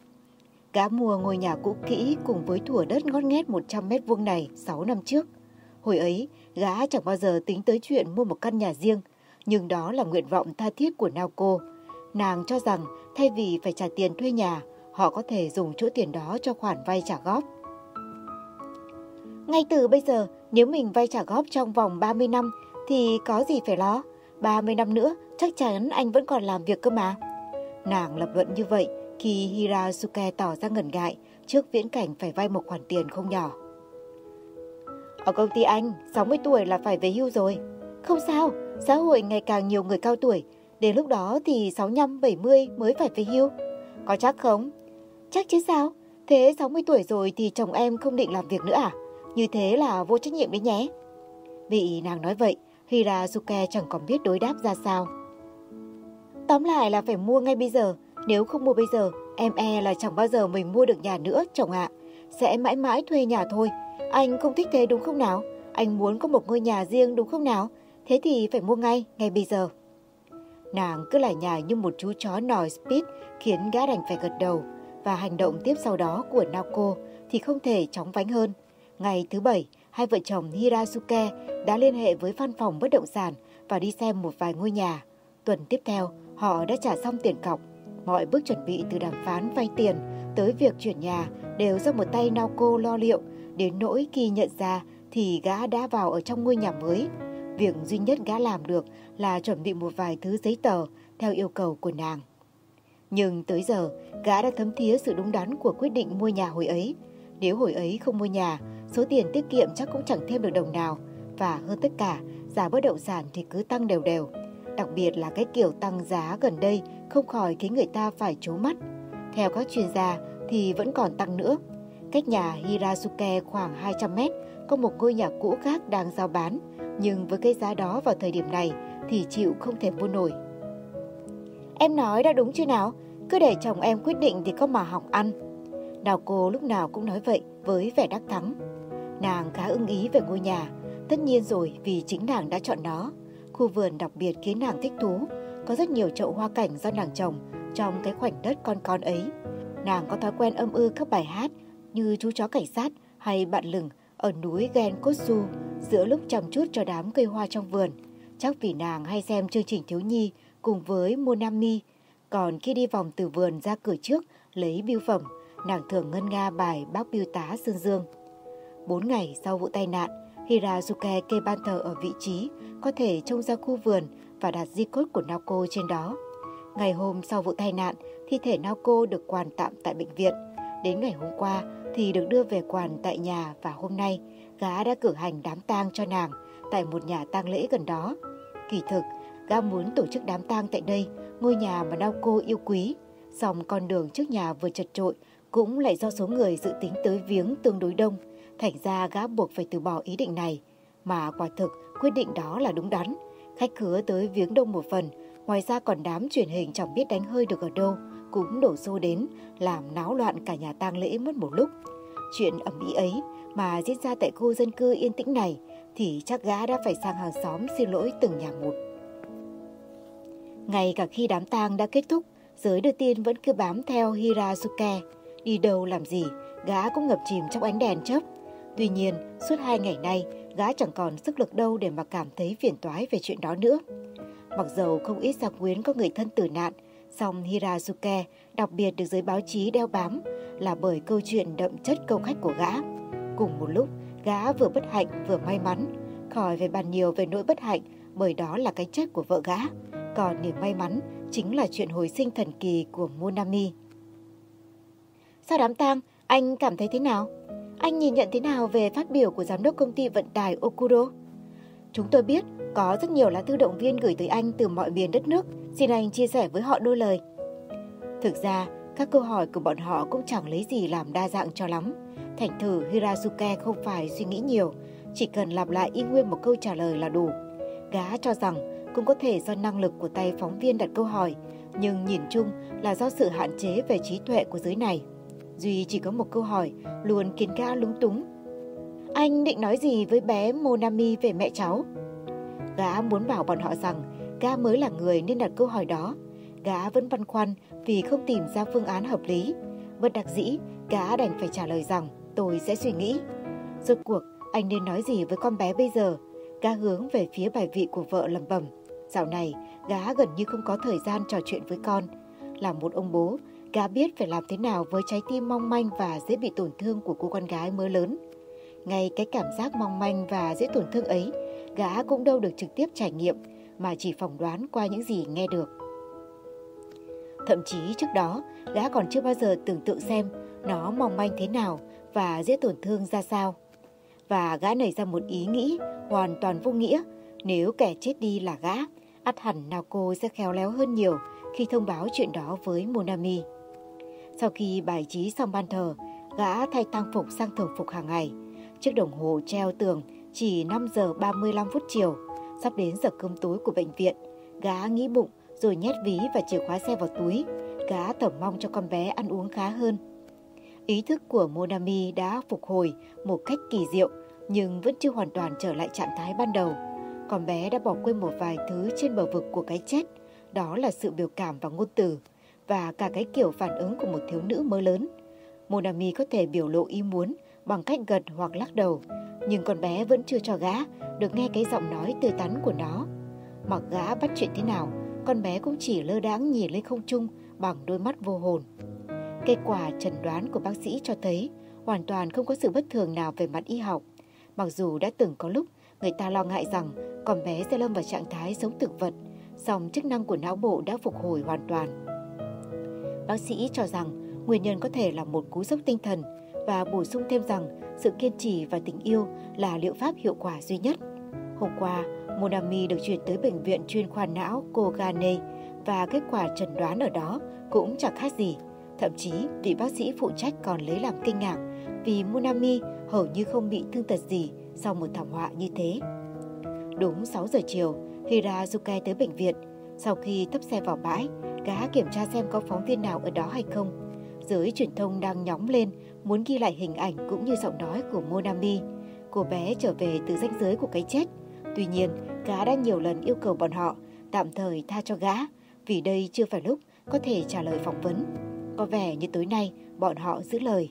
Gã mua ngôi nhà cũ kỹ cùng với thủa đất ngót nghét 100 mét vuông này 6 năm trước. Hồi ấy, gã chẳng bao giờ tính tới chuyện mua một căn nhà riêng, nhưng đó là nguyện vọng tha thiết của Naoko. Nàng cho rằng thay vì phải trả tiền thuê nhà, họ có thể dùng chỗ tiền đó cho khoản vay trả góp. Ngay từ bây giờ, nếu mình vay trả góp trong vòng 30 năm thì có gì phải lo. 30 năm nữa chắc chắn anh vẫn còn làm việc cơ mà. Nàng lập luận như vậy khi Hirasuke tỏ ra ngần ngại trước viễn cảnh phải vay một khoản tiền không nhỏ. Ở công ty anh, 60 tuổi là phải về hưu rồi. Không sao, xã hội ngày càng nhiều người cao tuổi. Đến lúc đó thì 65, 70 mới phải về hưu. Có chắc không? Chắc chứ sao? Thế 60 tuổi rồi thì chồng em không định làm việc nữa à? Như thế là vô trách nhiệm đấy nhé. Bị nàng nói vậy, Hirazuke chẳng còn biết đối đáp ra sao. Tóm lại là phải mua ngay bây giờ. Nếu không mua bây giờ, em e là chẳng bao giờ mình mua được nhà nữa, chồng ạ. Sẽ mãi mãi thuê nhà thôi. Anh không thích thế đúng không nào? Anh muốn có một ngôi nhà riêng đúng không nào? Thế thì phải mua ngay, ngay bây giờ. Nàng cứ lải nhải như một chú chó nòi speed khiến gã đành phải gật đầu. Và hành động tiếp sau đó của Naoko thì không thể chóng vánh hơn. Ngày thứ bảy, hai vợ chồng Hirasuke đã liên hệ với văn phòng bất động sản và đi xem một vài ngôi nhà. Tuần tiếp theo, họ đã trả xong tiền cọc. Mọi bước chuẩn bị từ đàm phán vay tiền tới việc chuyển nhà đều do một tay Naoko lo liệu. Đến nỗi khi nhận ra thì gã đã vào ở trong ngôi nhà mới. Việc duy nhất gã làm được là chuẩn bị một vài thứ giấy tờ theo yêu cầu của nàng. Nhưng tới giờ, gã đã thấm thía sự đúng đắn của quyết định mua nhà hồi ấy. Nếu hồi ấy không mua nhà, số tiền tiết kiệm chắc cũng chẳng thêm được đồng nào. Và hơn tất cả, giá bất động sản thì cứ tăng đều đều. Đặc biệt là cái kiểu tăng giá gần đây không khỏi khiến người ta phải trố mắt. Theo các chuyên gia thì vẫn còn tăng nữa. Cách nhà Hirasuke khoảng 200 mét có một ngôi nhà cũ khác đang giao bán, nhưng với cái giá đó vào thời điểm này thì chịu không thể mua nổi. Em nói đã đúng chưa nào? Cứ để chồng em quyết định thì có mà học ăn. Đào cô lúc nào cũng nói vậy với vẻ đắc thắng. Nàng khá ưng ý về ngôi nhà, tất nhiên rồi vì chính nàng đã chọn nó. Khu vườn đặc biệt khiến nàng thích thú, có rất nhiều chậu hoa cảnh do nàng trồng trong cái khoảnh đất con con ấy. Nàng có thói quen âm ư các bài hát như chú chó cảnh sát hay bạn lừng ở núi Genkotsu giữa lúc chăm chút cho đám cây hoa trong vườn. Chắc vì nàng hay xem chương trình thiếu nhi cùng với Monami. Còn khi đi vòng từ vườn ra cửa trước lấy biêu phẩm, nàng thường ngân nga bài bác biêu tá Sương Dương. Bốn ngày sau vụ tai nạn, Hirazuke kê ban thờ ở vị trí có thể trông ra khu vườn và đặt di cốt của Naoko trên đó. Ngày hôm sau vụ tai nạn, thi thể Naoko được quan tạm tại bệnh viện. Đến ngày hôm qua thì được đưa về quản tại nhà và hôm nay gã đã cử hành đám tang cho nàng tại một nhà tang lễ gần đó. Kỳ thực, gã muốn tổ chức đám tang tại đây, ngôi nhà mà Naoko yêu quý. Dòng con đường trước nhà vừa chật trội cũng lại do số người dự tính tới viếng tương đối đông. Thành ra gã buộc phải từ bỏ ý định này. Mà quả thực quyết định đó là đúng đắn. Khách khứa tới viếng đông một phần, ngoài ra còn đám truyền hình chẳng biết đánh hơi được ở đâu, cũng đổ xô đến, làm náo loạn cả nhà tang lễ mất một lúc. Chuyện ẩm ý ấy mà diễn ra tại khu dân cư yên tĩnh này thì chắc gã đã phải sang hàng xóm xin lỗi từng nhà một. Ngay cả khi đám tang đã kết thúc, giới đưa tin vẫn cứ bám theo Hirasuke Đi đâu làm gì, gã cũng ngập chìm trong ánh đèn chớp. Tuy nhiên, suốt hai ngày nay, gã chẳng còn sức lực đâu để mà cảm thấy phiền toái về chuyện đó nữa. Mặc dầu không ít gia quyến có người thân tử nạn, song Hirazuke đặc biệt được giới báo chí đeo bám là bởi câu chuyện đậm chất câu khách của gã. Cùng một lúc, gã vừa bất hạnh vừa may mắn, khỏi về bàn nhiều về nỗi bất hạnh bởi đó là cái chết của vợ gã. Còn niềm may mắn chính là chuyện hồi sinh thần kỳ của Monami. Sau đám tang, anh cảm thấy thế nào? Anh nhìn nhận thế nào về phát biểu của giám đốc công ty vận tải Okuro? Chúng tôi biết có rất nhiều lá thư động viên gửi tới anh từ mọi miền đất nước. Xin anh chia sẻ với họ đôi lời. Thực ra, các câu hỏi của bọn họ cũng chẳng lấy gì làm đa dạng cho lắm. Thành thử Hirazuke không phải suy nghĩ nhiều, chỉ cần lặp lại y nguyên một câu trả lời là đủ. Gã cho rằng cũng có thể do năng lực của tay phóng viên đặt câu hỏi, nhưng nhìn chung là do sự hạn chế về trí tuệ của giới này. Duy chỉ có một câu hỏi, luôn khiến gã lúng túng. Anh định nói gì với bé Monami về mẹ cháu? Gã muốn bảo bọn họ rằng gã mới là người nên đặt câu hỏi đó. Gã vẫn băn khoăn vì không tìm ra phương án hợp lý. Bất đặc dĩ, gã đành phải trả lời rằng tôi sẽ suy nghĩ. Rốt cuộc, anh nên nói gì với con bé bây giờ? Gã hướng về phía bài vị của vợ lầm bẩm. Dạo này, gã gần như không có thời gian trò chuyện với con. Là một ông bố, gã biết phải làm thế nào với trái tim mong manh và dễ bị tổn thương của cô con gái mới lớn. Ngay cái cảm giác mong manh và dễ tổn thương ấy, gã cũng đâu được trực tiếp trải nghiệm mà chỉ phỏng đoán qua những gì nghe được. Thậm chí trước đó, gã còn chưa bao giờ tưởng tượng xem nó mong manh thế nào và dễ tổn thương ra sao. Và gã nảy ra một ý nghĩ hoàn toàn vô nghĩa, nếu kẻ chết đi là gã, ắt hẳn nào cô sẽ khéo léo hơn nhiều khi thông báo chuyện đó với Monami. Sau khi bài trí xong ban thờ, gã thay tang phục sang thường phục hàng ngày. Chiếc đồng hồ treo tường chỉ 5 giờ 35 phút chiều, sắp đến giờ cơm tối của bệnh viện. Gã nghĩ bụng rồi nhét ví và chìa khóa xe vào túi. Gã thầm mong cho con bé ăn uống khá hơn. Ý thức của Monami đã phục hồi một cách kỳ diệu nhưng vẫn chưa hoàn toàn trở lại trạng thái ban đầu. Con bé đã bỏ quên một vài thứ trên bờ vực của cái chết, đó là sự biểu cảm và ngôn từ, và cả cái kiểu phản ứng của một thiếu nữ mới lớn. Monami có thể biểu lộ ý muốn bằng cách gật hoặc lắc đầu, nhưng con bé vẫn chưa cho gã được nghe cái giọng nói tươi tắn của nó. Mặc gã bắt chuyện thế nào, con bé cũng chỉ lơ đãng nhìn lên không trung bằng đôi mắt vô hồn. Kết quả chẩn đoán của bác sĩ cho thấy hoàn toàn không có sự bất thường nào về mặt y học. Mặc dù đã từng có lúc người ta lo ngại rằng con bé sẽ lâm vào trạng thái sống thực vật, song chức năng của não bộ đã phục hồi hoàn toàn. Bác sĩ cho rằng nguyên nhân có thể là một cú sốc tinh thần và bổ sung thêm rằng sự kiên trì và tình yêu là liệu pháp hiệu quả duy nhất. Hôm qua, Monami được chuyển tới bệnh viện chuyên khoa não Kogane và kết quả chẩn đoán ở đó cũng chẳng khác gì. Thậm chí, vị bác sĩ phụ trách còn lấy làm kinh ngạc vì Monami hầu như không bị thương tật gì sau một thảm họa như thế. Đúng 6 giờ chiều, Hirazuke tới bệnh viện. Sau khi thấp xe vào bãi, gã kiểm tra xem có phóng viên nào ở đó hay không. Giới truyền thông đang nhóng lên muốn ghi lại hình ảnh cũng như giọng nói của Monami. Cô bé trở về từ ranh giới của cái chết. Tuy nhiên, gã đã nhiều lần yêu cầu bọn họ tạm thời tha cho gã vì đây chưa phải lúc có thể trả lời phỏng vấn. Có vẻ như tối nay bọn họ giữ lời.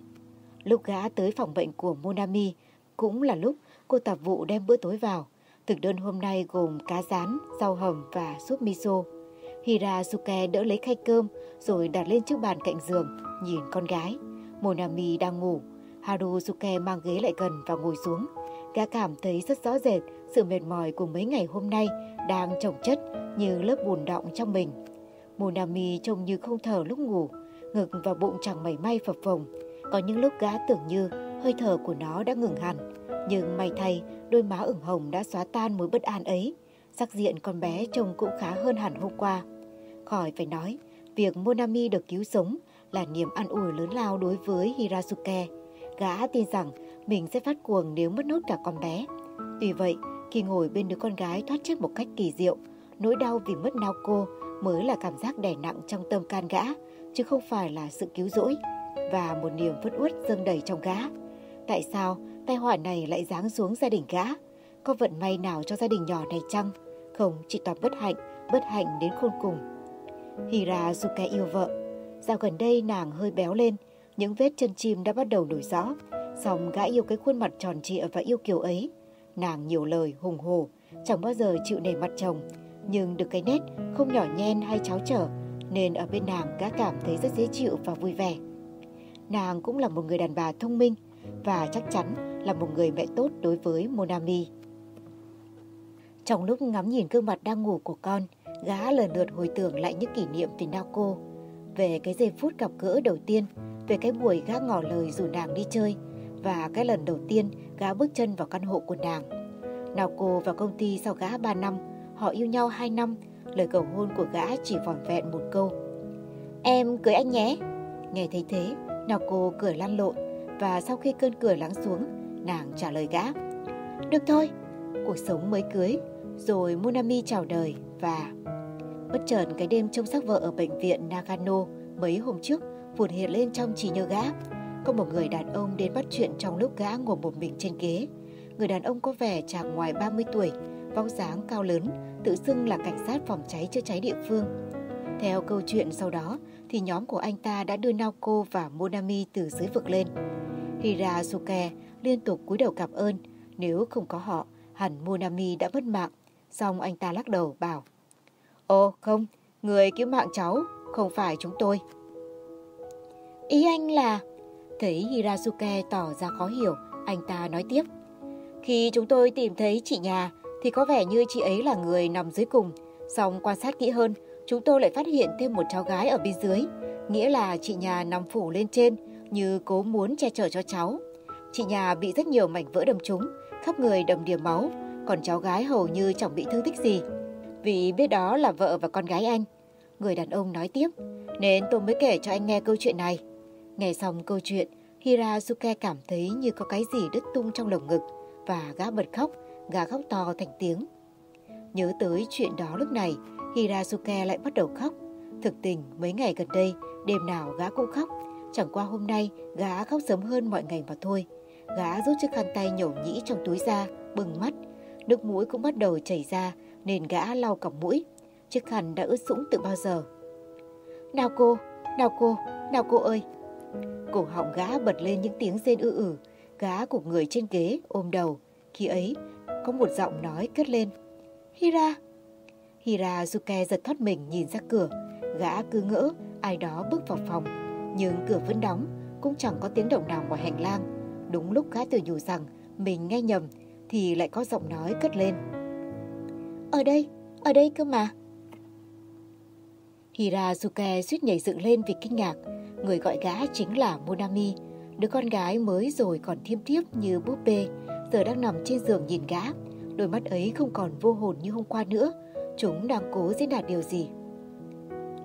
Lúc gã tới phòng bệnh của Monami cũng là lúc cô tạp vụ đem bữa tối vào. Thực đơn hôm nay gồm cá rán, rau hầm và súp miso. Hirasuke đỡ lấy khay cơm rồi đặt lên trước bàn cạnh giường, nhìn con gái. Monami đang ngủ. Harusuke mang ghế lại gần và ngồi xuống. Gã cảm thấy rất rõ rệt sự mệt mỏi của mấy ngày hôm nay đang trồng chất như lớp bùn đọng trong mình. Monami trông như không thở lúc ngủ, ngực và bụng chẳng mảy may phập phồng. Có những lúc gã tưởng như hơi thở của nó đã ngừng hẳn, nhưng may thay đôi má ửng hồng đã xóa tan mối bất an ấy. Sắc diện con bé trông cũng khá hơn hẳn hôm qua. Khỏi phải nói, việc Monami được cứu sống là niềm an ủi lớn lao đối với Hirasuke. Gã tin rằng mình sẽ phát cuồng nếu mất nốt cả con bé. Tuy vậy, khi ngồi bên đứa con gái thoát chết một cách kỳ diệu, nỗi đau vì mất Naoko mới là cảm giác đè nặng trong tâm can gã, chứ không phải là sự cứu rỗi và một niềm vất uất dâng đầy trong gã. Tại sao tai họa này lại giáng xuống gia đình gã? Có vận may nào cho gia đình nhỏ này chăng? Không, chỉ toàn bất hạnh, bất hạnh đến khôn cùng. Hirazuke yêu vợ. Dạo gần đây nàng hơi béo lên, những vết chân chim đã bắt đầu nổi rõ. Xong gã yêu cái khuôn mặt tròn trịa và yêu kiều ấy. Nàng nhiều lời, hùng hồ, chẳng bao giờ chịu nể mặt chồng. Nhưng được cái nét không nhỏ nhen hay cháo trở, nên ở bên nàng gã cảm thấy rất dễ chịu và vui vẻ. Nàng cũng là một người đàn bà thông minh và chắc chắn là một người mẹ tốt đối với Monami. Trong lúc ngắm nhìn gương mặt đang ngủ của con, gã lần lượt hồi tưởng lại những kỷ niệm về Naoko, về cái giây phút gặp gỡ đầu tiên, về cái buổi gã ngỏ lời rủ nàng đi chơi và cái lần đầu tiên gã bước chân vào căn hộ của nàng. nào cô vào công ty sau gã 3 năm, họ yêu nhau 2 năm, lời cầu hôn của gã chỉ vỏn vẹn một câu. Em cưới anh nhé. Nghe thấy thế, nào cô cười lăn lộn và sau khi cơn cười lắng xuống, nàng trả lời gã. Được thôi, cuộc sống mới cưới, Rồi Monami chào đời và... Bất chợt cái đêm trông xác vợ ở bệnh viện Nagano mấy hôm trước vụt hiện lên trong trí nhớ gã. Có một người đàn ông đến bắt chuyện trong lúc gã ngồi một mình trên ghế. Người đàn ông có vẻ chàng ngoài 30 tuổi, vóc dáng cao lớn, tự xưng là cảnh sát phòng cháy chữa cháy địa phương. Theo câu chuyện sau đó, thì nhóm của anh ta đã đưa Naoko và Monami từ dưới vực lên. Hirasuke liên tục cúi đầu cảm ơn, nếu không có họ, hẳn Monami đã mất mạng. Xong anh ta lắc đầu bảo, Ồ không, người cứu mạng cháu, không phải chúng tôi. Ý anh là... Thấy Hirasuke tỏ ra khó hiểu, anh ta nói tiếp. Khi chúng tôi tìm thấy chị nhà, thì có vẻ như chị ấy là người nằm dưới cùng. Xong quan sát kỹ hơn, chúng tôi lại phát hiện thêm một cháu gái ở bên dưới. Nghĩa là chị nhà nằm phủ lên trên, như cố muốn che chở cho cháu. Chị nhà bị rất nhiều mảnh vỡ đâm trúng, khắp người đầm đìa máu, còn cháu gái hầu như chẳng bị thương tích gì. Vì biết đó là vợ và con gái anh. Người đàn ông nói tiếp, nên tôi mới kể cho anh nghe câu chuyện này. Nghe xong câu chuyện, Hirasuke cảm thấy như có cái gì đứt tung trong lồng ngực và gã bật khóc, gã khóc to thành tiếng. Nhớ tới chuyện đó lúc này, Hirasuke lại bắt đầu khóc. Thực tình mấy ngày gần đây, đêm nào gã cũng khóc. Chẳng qua hôm nay gã khóc sớm hơn mọi ngày mà thôi. Gã rút chiếc khăn tay nhổ nhĩ trong túi ra, bừng mắt. Nước mũi cũng bắt đầu chảy ra nên gã lau còng mũi. Chiếc khăn đã ướt sũng từ bao giờ. Nào cô, nào cô, nào cô ơi. Cổ họng gã bật lên những tiếng rên ư ử. Gã cục người trên ghế ôm đầu. Khi ấy, có một giọng nói cất lên. Hira! Hirazuke giật thoát mình nhìn ra cửa. Gã cứ ngỡ ai đó bước vào phòng. Nhưng cửa vẫn đóng, cũng chẳng có tiếng động nào ngoài hành lang. Đúng lúc gã tự nhủ rằng mình nghe nhầm thì lại có giọng nói cất lên. Ở đây, ở đây cơ mà. Hirazuke suýt nhảy dựng lên vì kinh ngạc. Người gọi gã chính là Monami, đứa con gái mới rồi còn thiêm thiếp như búp bê, giờ đang nằm trên giường nhìn gã. Đôi mắt ấy không còn vô hồn như hôm qua nữa, chúng đang cố diễn đạt điều gì.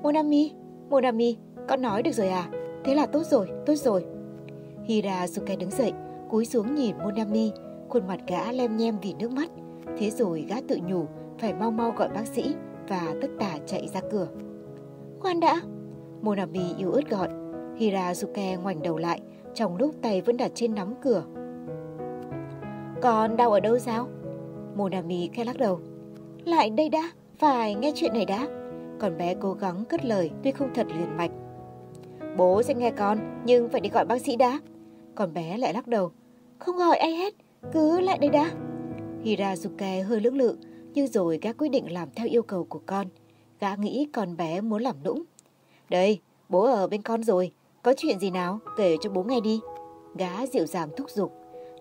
Monami, Monami, con nói được rồi à? Thế là tốt rồi, tốt rồi. Hirazuke đứng dậy, cúi xuống nhìn Monami, khuôn mặt gã lem nhem vì nước mắt. Thế rồi gã tự nhủ phải mau mau gọi bác sĩ và tất tả chạy ra cửa. Khoan đã! Monami yếu ớt gọi. Hirazuke ngoảnh đầu lại, trong lúc tay vẫn đặt trên nắm cửa. Con đau ở đâu sao? Monami khẽ lắc đầu. Lại đây đã, phải nghe chuyện này đã. Còn bé cố gắng cất lời tuy không thật liền mạch. Bố sẽ nghe con, nhưng phải đi gọi bác sĩ đã. Còn bé lại lắc đầu. Không gọi ai hết, cứ lại đây đã. Hirazuke hơi lưỡng lự, nhưng rồi gã quyết định làm theo yêu cầu của con. Gã nghĩ con bé muốn làm nũng. Đây, bố ở bên con rồi, có chuyện gì nào, kể cho bố nghe đi. Gã dịu dàng thúc giục,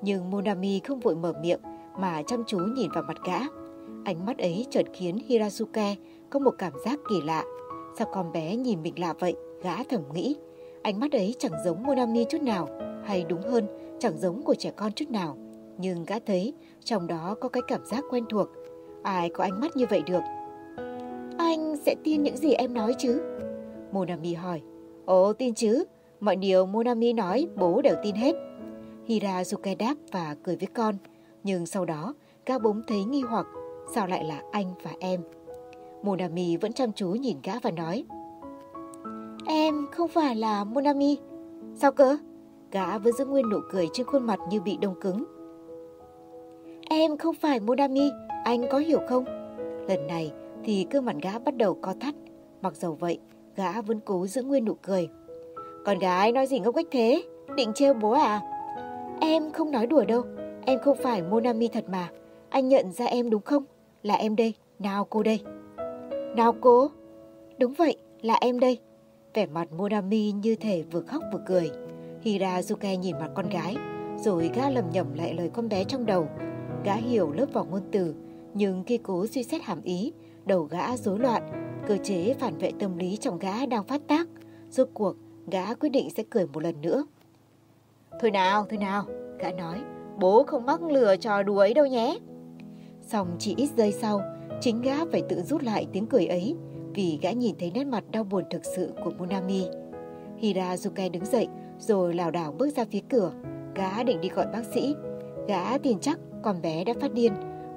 nhưng Monami không vội mở miệng mà chăm chú nhìn vào mặt gã. Ánh mắt ấy chợt khiến Hirasuke có một cảm giác kỳ lạ. Sao con bé nhìn mình lạ vậy? Gã thầm nghĩ. Ánh mắt ấy chẳng giống Monami chút nào, hay đúng hơn, chẳng giống của trẻ con chút nào. Nhưng gã thấy trong đó có cái cảm giác quen thuộc. Ai có ánh mắt như vậy được? Anh sẽ tin những gì em nói chứ? Monami hỏi. Ồ, tin chứ. Mọi điều Monami nói bố đều tin hết. Hirazuke đáp và cười với con. Nhưng sau đó, gã bống thấy nghi hoặc. Sao lại là anh và em? Monami vẫn chăm chú nhìn gã và nói. Em không phải là Monami. Sao cơ? Gã vẫn giữ nguyên nụ cười trên khuôn mặt như bị đông cứng. Em không phải Monami, anh có hiểu không? Lần này thì cơ mặt gã bắt đầu co thắt. Mặc dầu vậy, gã vẫn cố giữ nguyên nụ cười. Con gái nói gì ngốc cách thế? Định trêu bố à? Em không nói đùa đâu. Em không phải Monami thật mà. Anh nhận ra em đúng không? Là em đây. Nào cô đây. Nào cô? Đúng vậy, là em đây. Vẻ mặt Monami như thể vừa khóc vừa cười. Hirazuke nhìn mặt con gái, rồi gã lầm nhầm lại lời con bé trong đầu. Gã hiểu lớp vỏ ngôn từ, nhưng khi cố suy xét hàm ý, đầu gã rối loạn, cơ chế phản vệ tâm lý trong gã đang phát tác. Rốt cuộc, gã quyết định sẽ cười một lần nữa. Thôi nào, thôi nào, gã nói, bố không mắc lừa trò đùa ấy đâu nhé. Xong chỉ ít giây sau, chính gã phải tự rút lại tiếng cười ấy, vì gã nhìn thấy nét mặt đau buồn thực sự của Munami. Hirazuke đứng dậy, rồi lảo đảo bước ra phía cửa. Gã định đi gọi bác sĩ. Gã tin chắc con bé đã phát điên,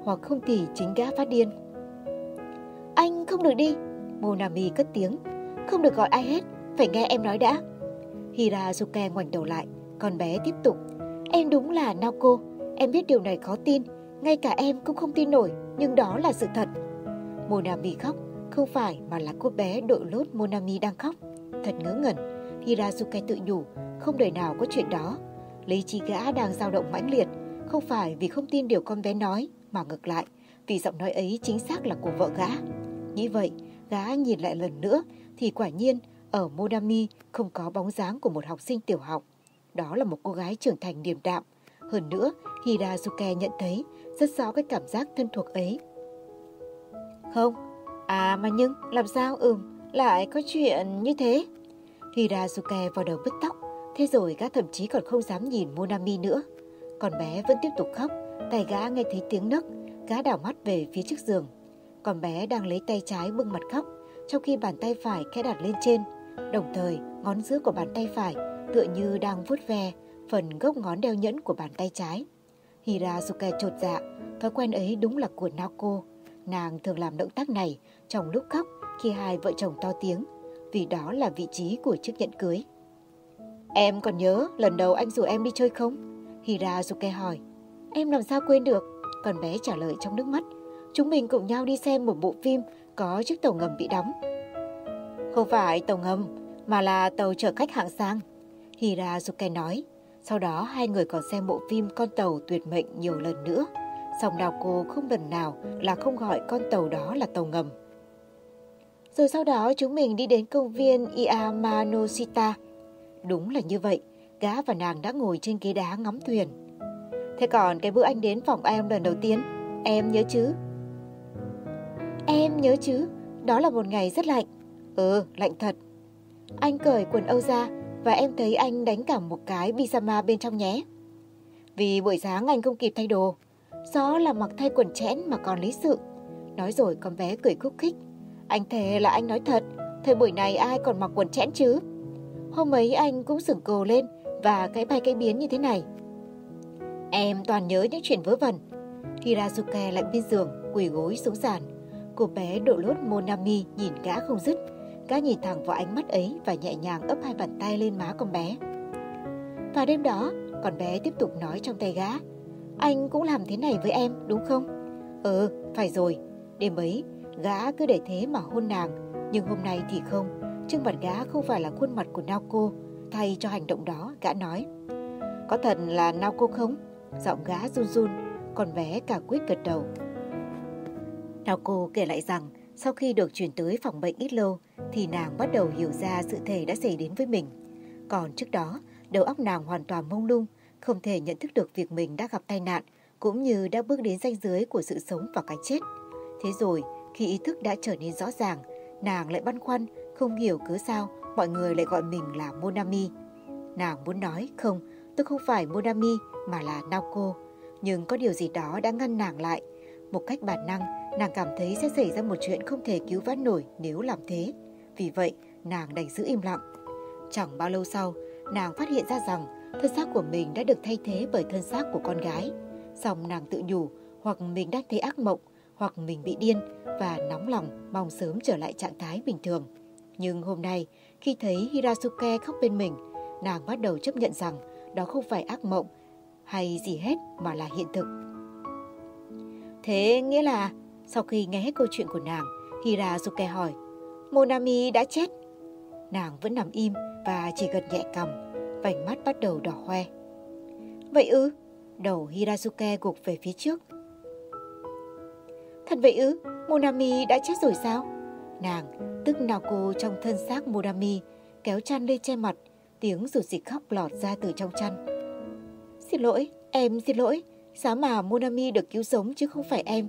hoặc không thì chính gã phát điên. Anh không được đi, Monami cất tiếng. Không được gọi ai hết, phải nghe em nói đã. Hirazuke ngoảnh đầu lại, con bé tiếp tục. Em đúng là Naoko, em biết điều này khó tin, ngay cả em cũng không tin nổi, nhưng đó là sự thật. Monami khóc, không phải mà là cô bé đội lốt Monami đang khóc. Thật ngớ ngẩn, Hirazuke tự nhủ, không đời nào có chuyện đó. Lý trí gã đang dao động mãnh liệt, không phải vì không tin điều con bé nói, mà ngược lại, vì giọng nói ấy chính xác là của vợ gã. Nghĩ vậy, gã nhìn lại lần nữa thì quả nhiên ở Modami không có bóng dáng của một học sinh tiểu học. Đó là một cô gái trưởng thành điềm đạm. Hơn nữa, Hirazuke nhận thấy rất rõ cái cảm giác thân thuộc ấy. Không, à mà nhưng làm sao ừm, lại có chuyện như thế? Hirazuke vào đầu bứt tóc, thế rồi gã thậm chí còn không dám nhìn Monami nữa. Con bé vẫn tiếp tục khóc, tay gã nghe thấy tiếng nấc, gã đảo mắt về phía trước giường. Còn bé đang lấy tay trái bưng mặt khóc, trong khi bàn tay phải khẽ đặt lên trên. Đồng thời, ngón giữa của bàn tay phải tựa như đang vuốt ve phần gốc ngón đeo nhẫn của bàn tay trái. Hirazuke trột dạ, thói quen ấy đúng là của Naoko. Nàng thường làm động tác này trong lúc khóc khi hai vợ chồng to tiếng, vì đó là vị trí của chiếc nhẫn cưới. Em còn nhớ lần đầu anh rủ em đi chơi không? Hirazuke hỏi. Em làm sao quên được? Con bé trả lời trong nước mắt. Chúng mình cùng nhau đi xem một bộ phim có chiếc tàu ngầm bị đóng. Không phải tàu ngầm, mà là tàu chở khách hạng sang. Hirazuke nói. Sau đó hai người còn xem bộ phim Con tàu tuyệt mệnh nhiều lần nữa. Song cô không lần nào là không gọi con tàu đó là tàu ngầm. Rồi sau đó chúng mình đi đến công viên Iamanoshita. Đúng là như vậy, gã và nàng đã ngồi trên ghế đá ngắm thuyền. Thế còn cái bữa anh đến phòng em lần đầu tiên, em nhớ chứ? Em nhớ chứ, đó là một ngày rất lạnh. Ừ, lạnh thật. Anh cởi quần âu ra và em thấy anh đánh cả một cái pyjama bên trong nhé. Vì buổi sáng anh không kịp thay đồ, gió là mặc thay quần chẽn mà còn lý sự. Nói rồi con bé cười khúc khích. Anh thề là anh nói thật, thời buổi này ai còn mặc quần chẽn chứ? Hôm ấy anh cũng sửng cồ lên và cái bay cái biến như thế này. Em toàn nhớ những chuyện vớ vẩn. Hirazuke lại bên giường, quỳ gối xuống sàn. Cô bé độ lốt Monami nhìn gã không dứt. Gã nhìn thẳng vào ánh mắt ấy và nhẹ nhàng ấp hai bàn tay lên má con bé. Và đêm đó, con bé tiếp tục nói trong tay gã. Anh cũng làm thế này với em, đúng không? Ừ, phải rồi. Đêm ấy, gã cứ để thế mà hôn nàng. Nhưng hôm nay thì không. Trước mặt gã không phải là khuôn mặt của Naoko. Thay cho hành động đó, gã nói. Có thật là Naoko không? Giọng gã run run, con bé cả quyết gật đầu. Nào cô kể lại rằng sau khi được chuyển tới phòng bệnh ít lâu thì nàng bắt đầu hiểu ra sự thể đã xảy đến với mình. Còn trước đó, đầu óc nàng hoàn toàn mông lung, không thể nhận thức được việc mình đã gặp tai nạn cũng như đã bước đến ranh giới của sự sống và cái chết. Thế rồi, khi ý thức đã trở nên rõ ràng, nàng lại băn khoăn, không hiểu cớ sao mọi người lại gọi mình là Monami. Nàng muốn nói không, tôi không phải Monami mà là Naoko, nhưng có điều gì đó đã ngăn nàng lại. Một cách bản năng, nàng cảm thấy sẽ xảy ra một chuyện không thể cứu vãn nổi nếu làm thế. Vì vậy, nàng đành giữ im lặng. Chẳng bao lâu sau, nàng phát hiện ra rằng thân xác của mình đã được thay thế bởi thân xác của con gái. Xong nàng tự nhủ, hoặc mình đang thấy ác mộng, hoặc mình bị điên và nóng lòng mong sớm trở lại trạng thái bình thường. Nhưng hôm nay, khi thấy Hirasuke khóc bên mình, nàng bắt đầu chấp nhận rằng đó không phải ác mộng hay gì hết mà là hiện thực. Thế nghĩa là sau khi nghe hết câu chuyện của nàng, Hirazuke hỏi, Monami đã chết. Nàng vẫn nằm im và chỉ gật nhẹ cầm, vành mắt bắt đầu đỏ hoe. Vậy ư? Đầu Hirazuke gục về phía trước. Thật vậy ư? Monami đã chết rồi sao? Nàng, tức Naoko trong thân xác Monami, kéo chăn lên che mặt, tiếng rụt dịch khóc lọt ra từ trong chăn. Xin lỗi, em xin lỗi, giá mà Monami được cứu sống chứ không phải em.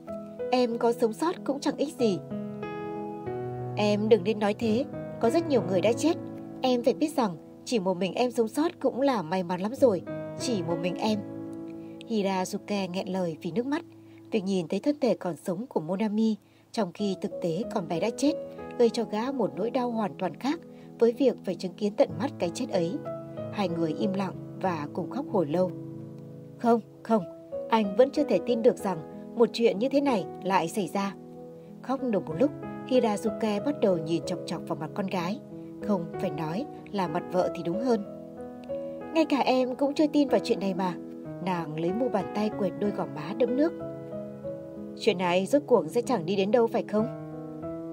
Em có sống sót cũng chẳng ích gì. Em đừng nên nói thế, có rất nhiều người đã chết. Em phải biết rằng chỉ một mình em sống sót cũng là may mắn lắm rồi, chỉ một mình em. Hirazuke nghẹn lời vì nước mắt. Việc nhìn thấy thân thể còn sống của Monami trong khi thực tế con bé đã chết gây cho gã một nỗi đau hoàn toàn khác với việc phải chứng kiến tận mắt cái chết ấy. Hai người im lặng và cùng khóc hồi lâu. Không, không, anh vẫn chưa thể tin được rằng một chuyện như thế này lại xảy ra. Khóc được một lúc, Hirazuke bắt đầu nhìn chọc chọc vào mặt con gái. Không phải nói là mặt vợ thì đúng hơn. Ngay cả em cũng chưa tin vào chuyện này mà. Nàng lấy mu bàn tay quệt đôi gò má đẫm nước. Chuyện này rốt cuộc sẽ chẳng đi đến đâu phải không?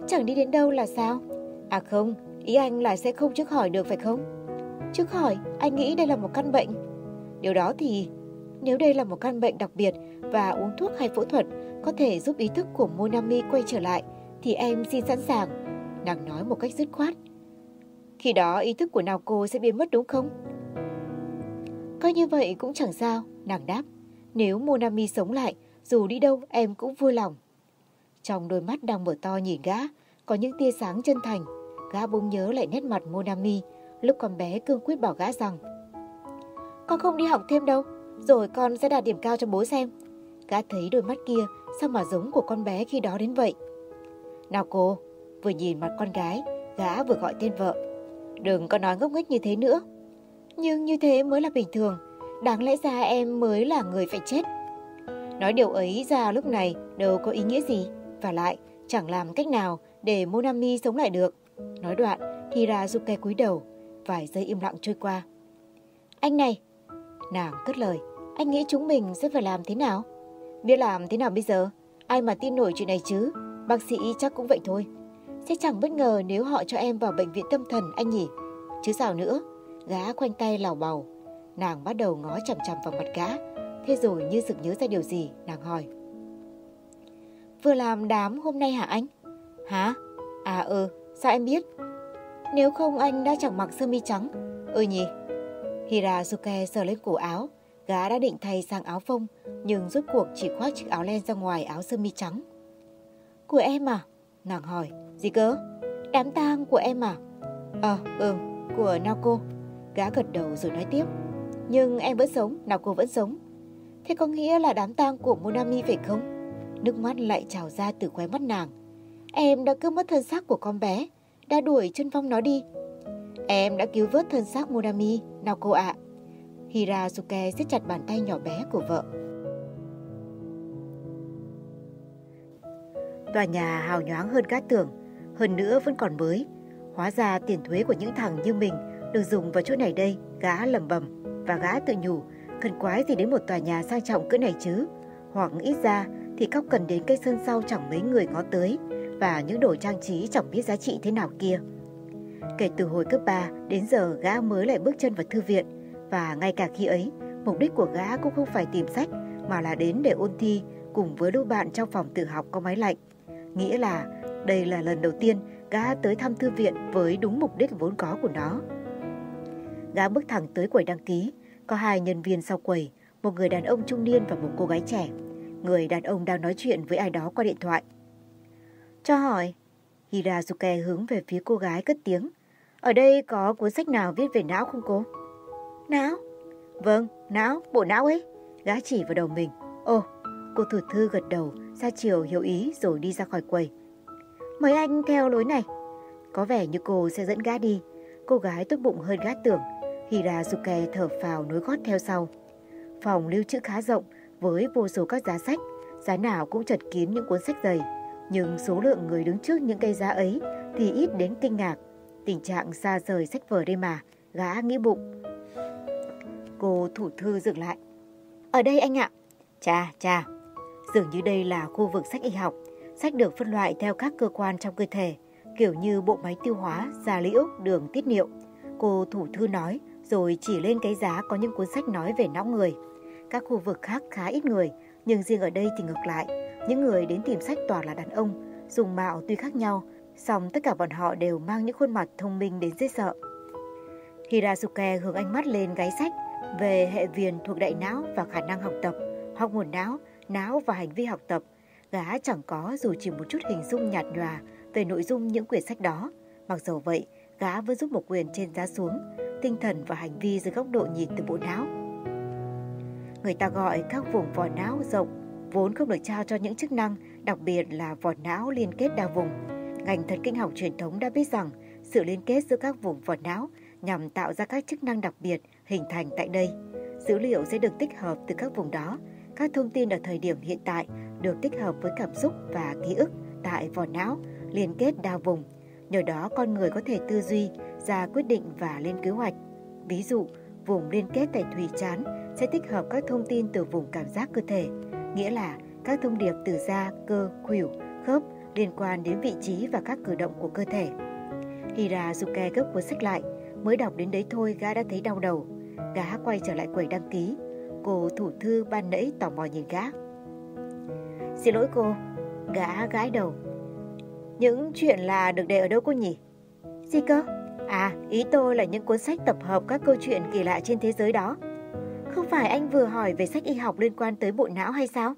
Chẳng đi đến đâu là sao? À không, ý anh là sẽ không trước hỏi được phải không? Trước hỏi, anh nghĩ đây là một căn bệnh. Điều đó thì, nếu đây là một căn bệnh đặc biệt và uống thuốc hay phẫu thuật có thể giúp ý thức của Monami quay trở lại, thì em xin sẵn sàng. Nàng nói một cách dứt khoát. Khi đó ý thức của Naoko sẽ biến mất đúng không? Coi như vậy cũng chẳng sao, nàng đáp. Nếu Monami sống lại, dù đi đâu em cũng vui lòng. Trong đôi mắt đang mở to nhìn gã, có những tia sáng chân thành. Gã bỗng nhớ lại nét mặt Monami, lúc con bé cương quyết bảo gã rằng Con không đi học thêm đâu, rồi con sẽ đạt điểm cao cho bố xem. Gã thấy đôi mắt kia sao mà giống của con bé khi đó đến vậy. Nào cô, vừa nhìn mặt con gái, gã vừa gọi tên vợ. Đừng có nói ngốc nghếch như thế nữa. Nhưng như thế mới là bình thường, đáng lẽ ra em mới là người phải chết. Nói điều ấy ra lúc này đâu có ý nghĩa gì, và lại chẳng làm cách nào để Monami sống lại được. Nói đoạn, Hirazuke cúi đầu, vài giây im lặng trôi qua. Anh này, nàng cất lời, anh nghĩ chúng mình sẽ phải làm thế nào? Biết làm thế nào bây giờ? Ai mà tin nổi chuyện này chứ? Bác sĩ chắc cũng vậy thôi. Sẽ chẳng bất ngờ nếu họ cho em vào bệnh viện tâm thần anh nhỉ? Chứ sao nữa? Gã khoanh tay lào bầu. Nàng bắt đầu ngó chằm chằm vào mặt gã. Thế rồi như sực nhớ ra điều gì, nàng hỏi. Vừa làm đám hôm nay hả anh? Hả? À ừ, sao em biết? Nếu không anh đã chẳng mặc sơ mi trắng. Ừ nhỉ? Hirazuke sờ lên cổ áo. Gã đã định thay sang áo phông, nhưng rốt cuộc chỉ khoác chiếc áo len ra ngoài áo sơ mi trắng. Của em à? Nàng hỏi. Gì cơ? Đám tang của em à? Ờ, ừ, của Naoko. Gã gật đầu rồi nói tiếp. Nhưng em vẫn sống, Naoko vẫn sống. Thế có nghĩa là đám tang của Monami phải không? Nước mắt lại trào ra từ khóe mắt nàng. Em đã cướp mất thân xác của con bé, đã đuổi chân phong nó đi. Em đã cứu vớt thân xác Monami, cô ạ. À. Hirazuke siết chặt bàn tay nhỏ bé của vợ. Tòa nhà hào nhoáng hơn gác tưởng, hơn nữa vẫn còn mới. Hóa ra tiền thuế của những thằng như mình được dùng vào chỗ này đây, gã lầm bầm. Và gã tự nhủ, cần quái gì đến một tòa nhà sang trọng cỡ này chứ. Hoặc ít ra thì cóc cần đến cây sân sau chẳng mấy người ngó tới và những đồ trang trí chẳng biết giá trị thế nào kia. Kể từ hồi cấp 3 đến giờ gã mới lại bước chân vào thư viện và ngay cả khi ấy, mục đích của gã cũng không phải tìm sách mà là đến để ôn thi cùng với đôi bạn trong phòng tự học có máy lạnh. Nghĩa là đây là lần đầu tiên gã tới thăm thư viện với đúng mục đích vốn có của nó. Gã bước thẳng tới quầy đăng ký, có hai nhân viên sau quầy, một người đàn ông trung niên và một cô gái trẻ. Người đàn ông đang nói chuyện với ai đó qua điện thoại. Cho hỏi, Hirazuke hướng về phía cô gái cất tiếng. Ở đây có cuốn sách nào viết về não không cô? Não? Vâng, não, bộ não ấy. Gã chỉ vào đầu mình. Ồ, cô thủ thư gật đầu, ra chiều hiểu ý rồi đi ra khỏi quầy. Mời anh theo lối này. Có vẻ như cô sẽ dẫn gã đi. Cô gái tốt bụng hơn gã tưởng. Hirazuke thở phào nối gót theo sau. Phòng lưu trữ khá rộng với vô số các giá sách. Giá nào cũng chật kín những cuốn sách dày. Nhưng số lượng người đứng trước những cây giá ấy thì ít đến kinh ngạc. Tình trạng xa rời sách vở đây mà, gã nghĩ bụng. Cô thủ thư dừng lại. Ở đây anh ạ. Chà, chà. Dường như đây là khu vực sách y học. Sách được phân loại theo các cơ quan trong cơ thể, kiểu như bộ máy tiêu hóa, da liễu, đường tiết niệu. Cô thủ thư nói, rồi chỉ lên cái giá có những cuốn sách nói về não người. Các khu vực khác khá ít người, nhưng riêng ở đây thì ngược lại. Những người đến tìm sách toàn là đàn ông, dùng mạo tuy khác nhau, song tất cả bọn họ đều mang những khuôn mặt thông minh đến dễ sợ. Hirazuke hướng ánh mắt lên gáy sách về hệ viền thuộc đại não và khả năng học tập, học nguồn não, não và hành vi học tập. Gá chẳng có dù chỉ một chút hình dung nhạt nhòa về nội dung những quyển sách đó. Mặc dù vậy, gá vẫn giúp một quyền trên giá xuống, tinh thần và hành vi dưới góc độ nhìn từ bộ não. Người ta gọi các vùng vỏ não rộng vốn không được trao cho những chức năng, đặc biệt là vỏ não liên kết đa vùng. Ngành thần kinh học truyền thống đã biết rằng sự liên kết giữa các vùng vỏ não nhằm tạo ra các chức năng đặc biệt hình thành tại đây. Dữ liệu sẽ được tích hợp từ các vùng đó. Các thông tin ở thời điểm hiện tại được tích hợp với cảm xúc và ký ức tại vỏ não liên kết đa vùng. Nhờ đó con người có thể tư duy, ra quyết định và lên kế hoạch. Ví dụ, vùng liên kết tại thùy chán sẽ tích hợp các thông tin từ vùng cảm giác cơ thể, nghĩa là các thông điệp từ da, cơ, khuỷu, khớp liên quan đến vị trí và các cử động của cơ thể. Hirazuke gấp cuốn sách lại, mới đọc đến đấy thôi gã đã thấy đau đầu. Gã quay trở lại quầy đăng ký. Cô thủ thư ban nãy tò mò nhìn gã. Xin lỗi cô, gã gãi đầu. Những chuyện là được để ở đâu cô nhỉ? Gì cơ? À, ý tôi là những cuốn sách tập hợp các câu chuyện kỳ lạ trên thế giới đó. Không phải anh vừa hỏi về sách y học liên quan tới bộ não hay sao?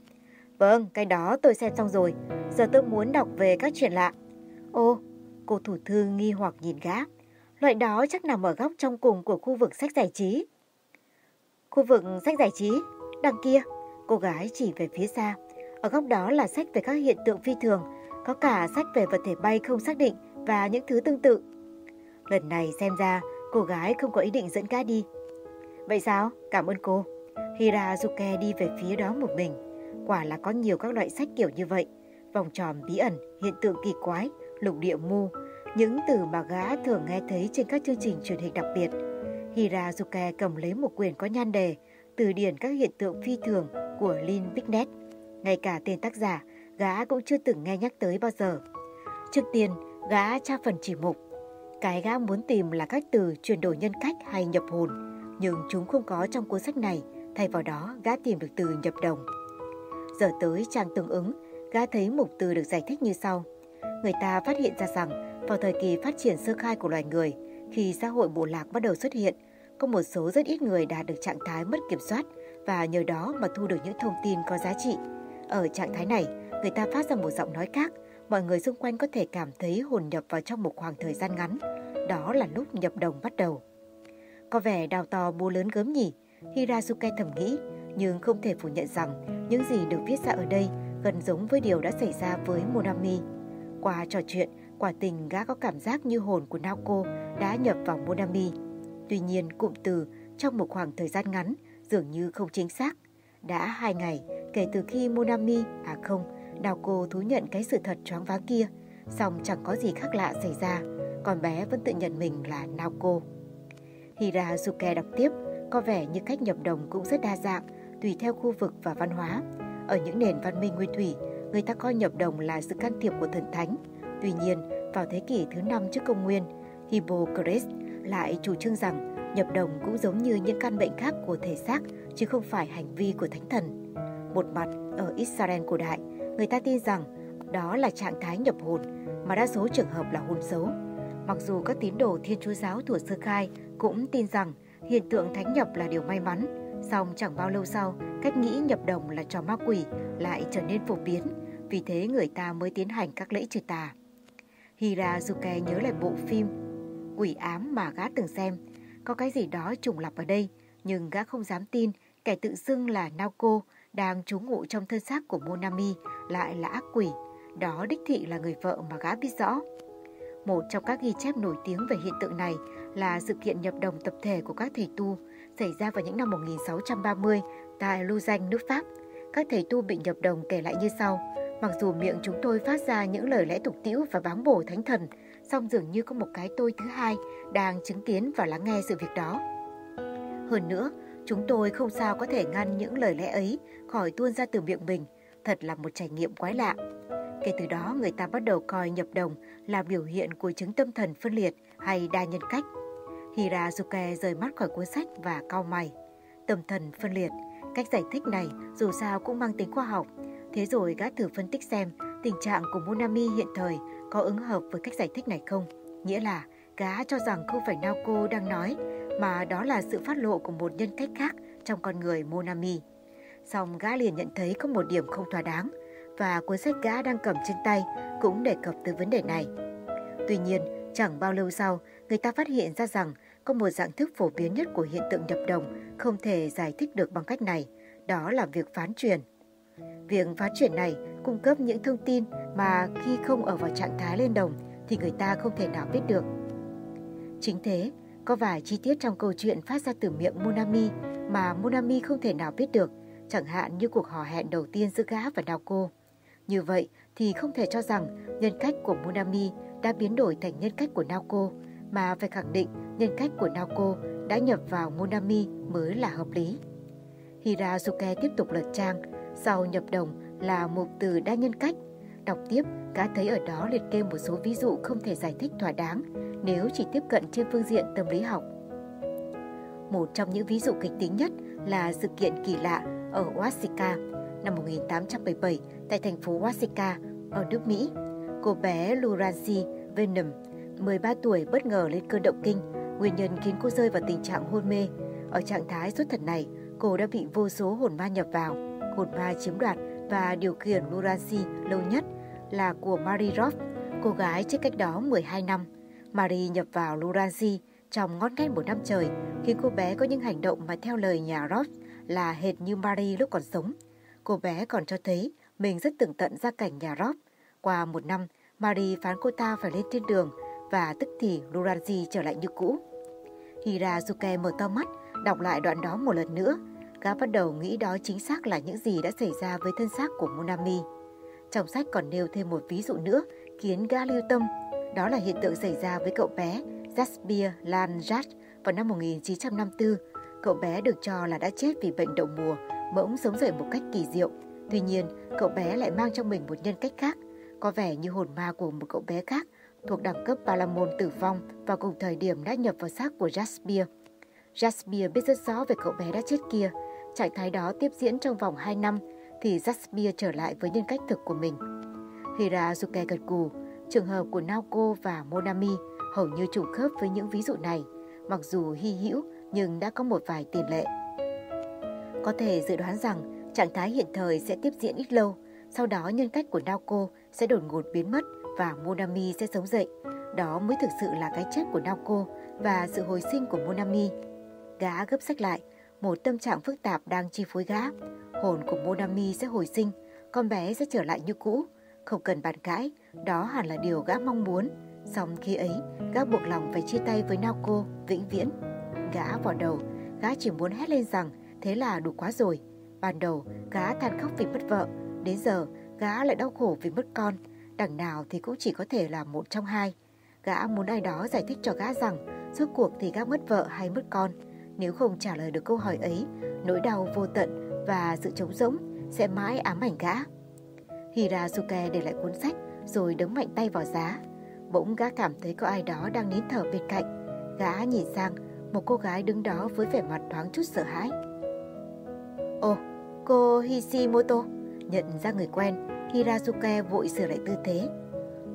Vâng, cái đó tôi xem xong rồi. Giờ tôi muốn đọc về các chuyện lạ. Ô, cô thủ thư nghi hoặc nhìn gã. Loại đó chắc nằm ở góc trong cùng của khu vực sách giải trí. Khu vực sách giải trí? Đằng kia, cô gái chỉ về phía xa. Ở góc đó là sách về các hiện tượng phi thường, có cả sách về vật thể bay không xác định và những thứ tương tự. Lần này xem ra cô gái không có ý định dẫn gã đi. Vậy sao? Cảm ơn cô. Hirazuke đi về phía đó một mình. Quả là có nhiều các loại sách kiểu như vậy. Vòng tròn bí ẩn, hiện tượng kỳ quái, lục địa mu, những từ mà gã thường nghe thấy trên các chương trình truyền hình đặc biệt. Hirazuke cầm lấy một quyển có nhan đề Từ điển các hiện tượng phi thường của Lin bignet Ngay cả tên tác giả, gã cũng chưa từng nghe nhắc tới bao giờ. Trước tiên, gã tra phần chỉ mục. Cái gã muốn tìm là các từ chuyển đổi nhân cách hay nhập hồn, nhưng chúng không có trong cuốn sách này, thay vào đó gã tìm được từ nhập đồng. Giờ tới trang tương ứng, gã thấy mục từ được giải thích như sau. Người ta phát hiện ra rằng vào thời kỳ phát triển sơ khai của loài người, khi xã hội bộ lạc bắt đầu xuất hiện, có một số rất ít người đạt được trạng thái mất kiểm soát và nhờ đó mà thu được những thông tin có giá trị. Ở trạng thái này, người ta phát ra một giọng nói khác, mọi người xung quanh có thể cảm thấy hồn nhập vào trong một khoảng thời gian ngắn. Đó là lúc nhập đồng bắt đầu. Có vẻ đào to búa lớn gớm nhỉ, Hirazuke thầm nghĩ, nhưng không thể phủ nhận rằng những gì được viết ra ở đây gần giống với điều đã xảy ra với Monami. Qua trò chuyện, quả tình gã có cảm giác như hồn của Naoko đã nhập vào Monami. Tuy nhiên, cụm từ trong một khoảng thời gian ngắn dường như không chính xác. Đã hai ngày kể từ khi Monami, à không, Naoko thú nhận cái sự thật choáng váng kia, song chẳng có gì khác lạ xảy ra, Còn bé vẫn tự nhận mình là Naoko. Hirazuke đọc tiếp, có vẻ như cách nhập đồng cũng rất đa dạng, tùy theo khu vực và văn hóa. Ở những nền văn minh nguyên thủy, người ta coi nhập đồng là sự can thiệp của thần thánh. Tuy nhiên, vào thế kỷ thứ năm trước công nguyên, Hippocrates lại chủ trương rằng nhập đồng cũng giống như những căn bệnh khác của thể xác chứ không phải hành vi của thánh thần. Một mặt, ở Israel cổ đại, người ta tin rằng đó là trạng thái nhập hồn, mà đa số trường hợp là hồn xấu. Mặc dù các tín đồ Thiên Chúa giáo thuở sơ khai cũng tin rằng hiện tượng thánh nhập là điều may mắn, song chẳng bao lâu sau, cách nghĩ nhập đồng là trò ma quỷ lại trở nên phổ biến, vì thế người ta mới tiến hành các lễ trừ tà. Hirazuke nhớ lại bộ phim Quỷ ám mà gã từng xem. Có cái gì đó trùng lập ở đây, nhưng gã không dám tin kẻ tự xưng là Naoko đang trú ngụ trong thân xác của Monami lại là ác quỷ. Đó đích thị là người vợ mà gã biết rõ. Một trong các ghi chép nổi tiếng về hiện tượng này là sự kiện nhập đồng tập thể của các thầy tu xảy ra vào những năm 1630 tại Lausanne, nước Pháp. Các thầy tu bị nhập đồng kể lại như sau. Mặc dù miệng chúng tôi phát ra những lời lẽ tục tĩu và báng bổ thánh thần, song dường như có một cái tôi thứ hai đang chứng kiến và lắng nghe sự việc đó. Hơn nữa, chúng tôi không sao có thể ngăn những lời lẽ ấy khỏi tuôn ra từ miệng mình. Thật là một trải nghiệm quái lạ. Kể từ đó, người ta bắt đầu coi nhập đồng là biểu hiện của chứng tâm thần phân liệt hay đa nhân cách. Hirazuke rời mắt khỏi cuốn sách và cau mày. Tâm thần phân liệt, cách giải thích này dù sao cũng mang tính khoa học. Thế rồi gã thử phân tích xem tình trạng của Monami hiện thời có ứng hợp với cách giải thích này không. Nghĩa là gã cho rằng không phải Naoko đang nói, mà đó là sự phát lộ của một nhân cách khác trong con người Monami. Xong gã liền nhận thấy có một điểm không thỏa đáng, và cuốn sách gã đang cầm trên tay cũng đề cập tới vấn đề này. Tuy nhiên, chẳng bao lâu sau, người ta phát hiện ra rằng có một dạng thức phổ biến nhất của hiện tượng nhập đồng không thể giải thích được bằng cách này, đó là việc phán truyền. Việc phán truyền này cung cấp những thông tin mà khi không ở vào trạng thái lên đồng thì người ta không thể nào biết được. Chính thế, có vài chi tiết trong câu chuyện phát ra từ miệng Monami mà Monami không thể nào biết được, chẳng hạn như cuộc hò hẹn đầu tiên giữa gã và Naoko. Như vậy thì không thể cho rằng nhân cách của Monami đã biến đổi thành nhân cách của Naoko, mà phải khẳng định nhân cách của Naoko đã nhập vào Monami mới là hợp lý. Hirazuke tiếp tục lật trang, sau nhập đồng là một từ đa nhân cách. Đọc tiếp, gã thấy ở đó liệt kê một số ví dụ không thể giải thích thỏa đáng nếu chỉ tiếp cận trên phương diện tâm lý học. Một trong những ví dụ kịch tính nhất là sự kiện kỳ lạ ở Wasika năm 1877 tại thành phố Wasika ở nước Mỹ. Cô bé Lurancy Venom, 13 tuổi bất ngờ lên cơn động kinh, nguyên nhân khiến cô rơi vào tình trạng hôn mê. Ở trạng thái xuất thần này, cô đã bị vô số hồn ma nhập vào. Hồn ma chiếm đoạt và điều khiển Lurancy lâu nhất là của Marie Roth, cô gái chết cách đó 12 năm. Marie nhập vào Lurancy trong ngót nghét một năm trời khi cô bé có những hành động mà theo lời nhà Roth là hệt như Marie lúc còn sống. Cô bé còn cho thấy mình rất tưởng tận ra cảnh nhà Roth. Qua một năm, Marie phán cô ta phải lên thiên đường và tức thì Luranji trở lại như cũ. Hirazuke mở to mắt, đọc lại đoạn đó một lần nữa. Gã bắt đầu nghĩ đó chính xác là những gì đã xảy ra với thân xác của Munami. Trong sách còn nêu thêm một ví dụ nữa khiến gã lưu tâm. Đó là hiện tượng xảy ra với cậu bé Jasper Lanjat vào năm 1954. Cậu bé được cho là đã chết vì bệnh đậu mùa, bỗng sống dậy một cách kỳ diệu. Tuy nhiên, cậu bé lại mang trong mình một nhân cách khác, có vẻ như hồn ma của một cậu bé khác thuộc đẳng cấp Palamon tử vong vào cùng thời điểm đã nhập vào xác của Jasper. Jasper biết rất rõ về cậu bé đã chết kia. Trạng thái đó tiếp diễn trong vòng 2 năm thì Jasper trở lại với nhân cách thực của mình. Hirazuke gật gù, trường hợp của Naoko và Monami hầu như trùng khớp với những ví dụ này, mặc dù hy hữu nhưng đã có một vài tiền lệ. Có thể dự đoán rằng trạng thái hiện thời sẽ tiếp diễn ít lâu, sau đó nhân cách của Naoko sẽ đột ngột biến mất và Monami sẽ sống dậy. Đó mới thực sự là cái chết của Naoko và sự hồi sinh của Monami. Gã gấp sách lại, một tâm trạng phức tạp đang chi phối gã. Hồn của Monami sẽ hồi sinh, con bé sẽ trở lại như cũ. Không cần bàn cãi, đó hẳn là điều gã mong muốn. Xong khi ấy, gã buộc lòng phải chia tay với Naoko vĩnh viễn. Gã vào đầu, gã chỉ muốn hét lên rằng thế là đủ quá rồi. Ban đầu, gã than khóc vì mất vợ. Đến giờ, gã lại đau khổ vì mất con. Đằng nào thì cũng chỉ có thể là một trong hai. Gã muốn ai đó giải thích cho gã rằng rốt cuộc thì gã mất vợ hay mất con. Nếu không trả lời được câu hỏi ấy, nỗi đau vô tận và sự trống rỗng sẽ mãi ám ảnh gã. Hirazuke để lại cuốn sách rồi đấm mạnh tay vào giá. Bỗng gã cảm thấy có ai đó đang nín thở bên cạnh. Gã nhìn sang, một cô gái đứng đó với vẻ mặt thoáng chút sợ hãi. Ồ, cô Hishimoto, nhận ra người quen, Hirazuke vội sửa lại tư thế.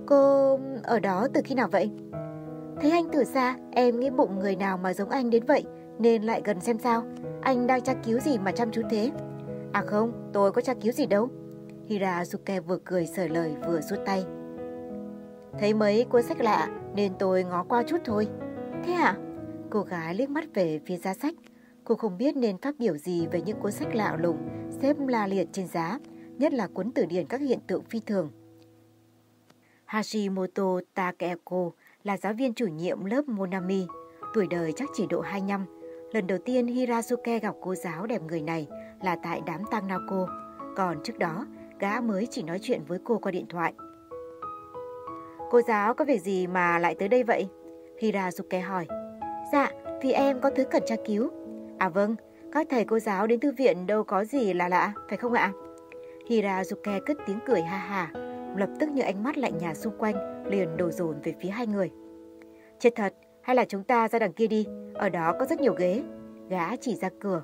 Cô ở đó từ khi nào vậy? Thấy anh từ xa, em nghĩ bụng người nào mà giống anh đến vậy, nên lại gần xem sao. Anh đang tra cứu gì mà chăm chú thế? À không, tôi có tra cứu gì đâu. Hirazuke vừa cười sởi lời vừa rút tay. Thấy mấy cuốn sách lạ nên tôi ngó qua chút thôi. Thế à? Cô gái liếc mắt về phía giá sách. Cô không biết nên phát biểu gì về những cuốn sách lạ lùng xếp la liệt trên giá, nhất là cuốn từ điển các hiện tượng phi thường. Hashimoto Takeko là giáo viên chủ nhiệm lớp Monami, tuổi đời chắc chỉ độ 25. Lần đầu tiên Hirazuke gặp cô giáo đẹp người này là tại đám tang Naoko, còn trước đó gã mới chỉ nói chuyện với cô qua điện thoại. Cô giáo có việc gì mà lại tới đây vậy? Hirazuke hỏi. Dạ, vì em có thứ cần tra cứu. À vâng, các thầy cô giáo đến thư viện đâu có gì là lạ, phải không ạ? Hirazuke cất tiếng cười ha ha, lập tức những ánh mắt lạnh nhà xung quanh liền đổ dồn về phía hai người. Chết thật, hay là chúng ta ra đằng kia đi, ở đó có rất nhiều ghế. Gã chỉ ra cửa.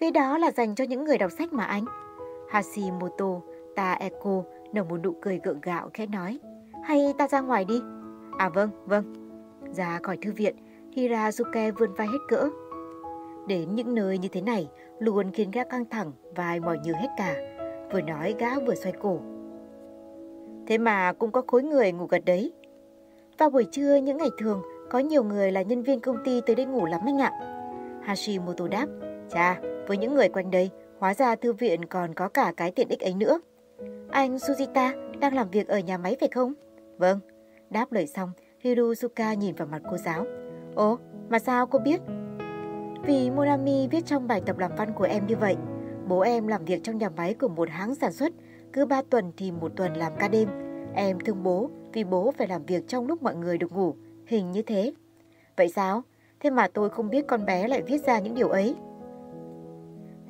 Ghế đó là dành cho những người đọc sách mà anh. Hashimoto Taeko nở một nụ cười gượng gạo khẽ nói. Hay ta ra ngoài đi? À vâng, vâng. Ra khỏi thư viện, Hirazuke vươn vai hết cỡ. Đến những nơi như thế này luôn khiến gã căng thẳng và mỏi như hết cả. Vừa nói gã vừa xoay cổ. Thế mà cũng có khối người ngủ gật đấy. Vào buổi trưa những ngày thường, có nhiều người là nhân viên công ty tới đây ngủ lắm anh ạ. Hashimoto đáp, chà, với những người quanh đây, hóa ra thư viện còn có cả cái tiện ích ấy nữa. Anh Sujita đang làm việc ở nhà máy phải không? Vâng. Đáp lời xong, Hirozuka nhìn vào mặt cô giáo. Ồ, mà sao cô biết? Vì Monami viết trong bài tập làm văn của em như vậy. Bố em làm việc trong nhà máy của một hãng sản xuất, cứ 3 tuần thì một tuần làm ca đêm. Em thương bố vì bố phải làm việc trong lúc mọi người được ngủ, hình như thế. Vậy sao? Thế mà tôi không biết con bé lại viết ra những điều ấy.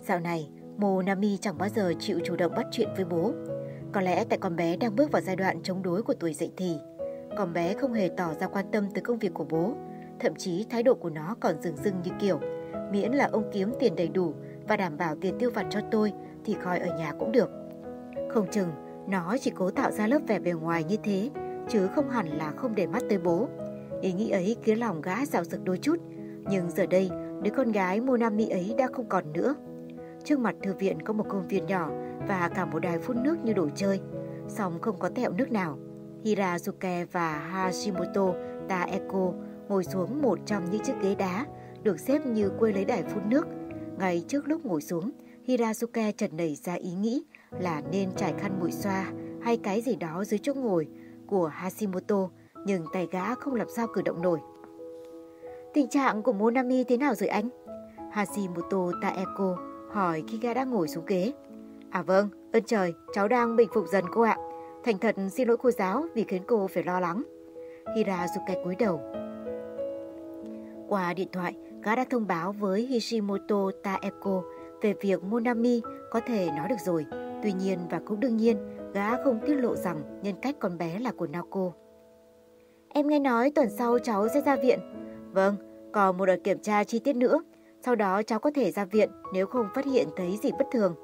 Dạo này, Monami chẳng bao giờ chịu chủ động bắt chuyện với bố. Có lẽ tại con bé đang bước vào giai đoạn chống đối của tuổi dậy thì. Con bé không hề tỏ ra quan tâm tới công việc của bố. Thậm chí thái độ của nó còn dừng dưng như kiểu miễn là ông kiếm tiền đầy đủ và đảm bảo tiền tiêu vặt cho tôi thì coi ở nhà cũng được. Không chừng nó chỉ cố tạo ra lớp vẻ bề ngoài như thế chứ không hẳn là không để mắt tới bố. Ý nghĩ ấy khiến lòng gã dạo dực đôi chút, nhưng giờ đây đứa con gái Monami ấy đã không còn nữa. Trước mặt thư viện có một công viên nhỏ và cả một đài phun nước như đồ chơi, song không có tẹo nước nào. Hirazuke và Hashimoto Taeko ngồi xuống một trong những chiếc ghế đá được xếp như quê lấy đài phun nước. Ngay trước lúc ngồi xuống, Hirazuke chợt nảy ra ý nghĩ là nên trải khăn bụi xoa hay cái gì đó dưới chỗ ngồi của Hashimoto, nhưng tay gã không làm sao cử động nổi. Tình trạng của Monami thế nào rồi anh? Hashimoto Taeko hỏi khi gã đã ngồi xuống ghế. À vâng, ơn trời, cháu đang bình phục dần cô ạ. Thành thật xin lỗi cô giáo vì khiến cô phải lo lắng. Hirazuke cúi đầu. Qua điện thoại, gã đã thông báo với Hishimoto Taeko về việc Monami có thể nói được rồi. Tuy nhiên và cũng đương nhiên, gã không tiết lộ rằng nhân cách con bé là của Naoko. Em nghe nói tuần sau cháu sẽ ra viện. Vâng, còn một đợt kiểm tra chi tiết nữa. Sau đó cháu có thể ra viện nếu không phát hiện thấy gì bất thường.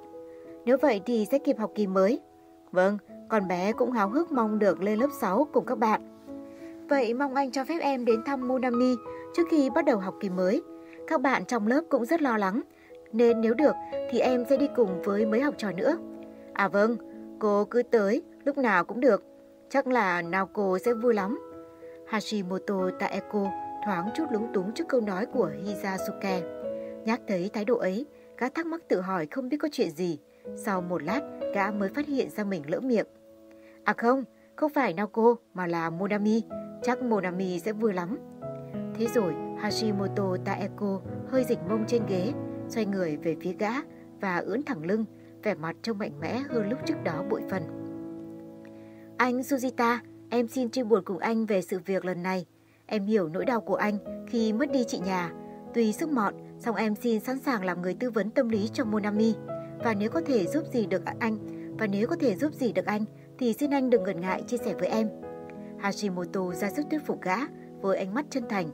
Nếu vậy thì sẽ kịp học kỳ mới. Vâng, con bé cũng háo hức mong được lên lớp 6 cùng các bạn. Vậy mong anh cho phép em đến thăm Monami trước khi bắt đầu học kỳ mới. Các bạn trong lớp cũng rất lo lắng, nên nếu được thì em sẽ đi cùng với mấy học trò nữa. À vâng, cô cứ tới, lúc nào cũng được. Chắc là Naoko sẽ vui lắm. Hashimoto Taeko thoáng chút lúng túng trước câu nói của Hizasuke. Nhắc thấy thái độ ấy, gã thắc mắc tự hỏi không biết có chuyện gì. Sau một lát, gã mới phát hiện ra mình lỡ miệng. À không, không phải Naoko mà là Monami. Chắc Monami sẽ vui lắm. Thế rồi, Hashimoto Taeko hơi dịch mông trên ghế, xoay người về phía gã và ưỡn thẳng lưng, vẻ mặt trông mạnh mẽ hơn lúc trước đó bội phần. Anh Sujita, em xin chia buồn cùng anh về sự việc lần này. Em hiểu nỗi đau của anh khi mất đi chị nhà. Tuy sức mọn, song em xin sẵn sàng làm người tư vấn tâm lý cho Monami. Và nếu có thể giúp gì được anh, và nếu có thể giúp gì được anh, thì xin anh đừng ngần ngại chia sẻ với em. Hashimoto ra sức thuyết phục gã với ánh mắt chân thành.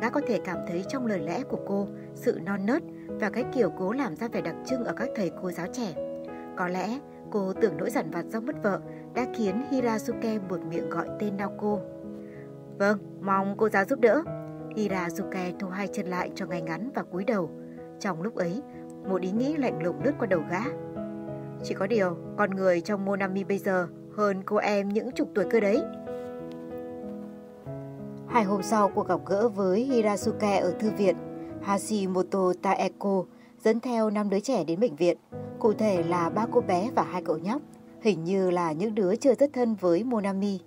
Gã có thể cảm thấy trong lời lẽ của cô sự non nớt và cái kiểu cố làm ra vẻ đặc trưng ở các thầy cô giáo trẻ. Có lẽ cô tưởng nỗi giận vặt do mất vợ đã khiến Hirazuke buột miệng gọi tên Naoko. Vâng, mong cô giáo giúp đỡ. Hirazuke thu hai chân lại cho ngay ngắn và cúi đầu. Trong lúc ấy, một ý nghĩ lạnh lùng lướt qua đầu gã. Chỉ có điều, con người trong Monami bây giờ hơn cô em những chục tuổi cơ đấy. Hai hôm sau cuộc gặp gỡ với Hirasuke ở thư viện, Hashimoto Taeko dẫn theo năm đứa trẻ đến bệnh viện, cụ thể là ba cô bé và hai cậu nhóc, hình như là những đứa chưa rất thân với Monami.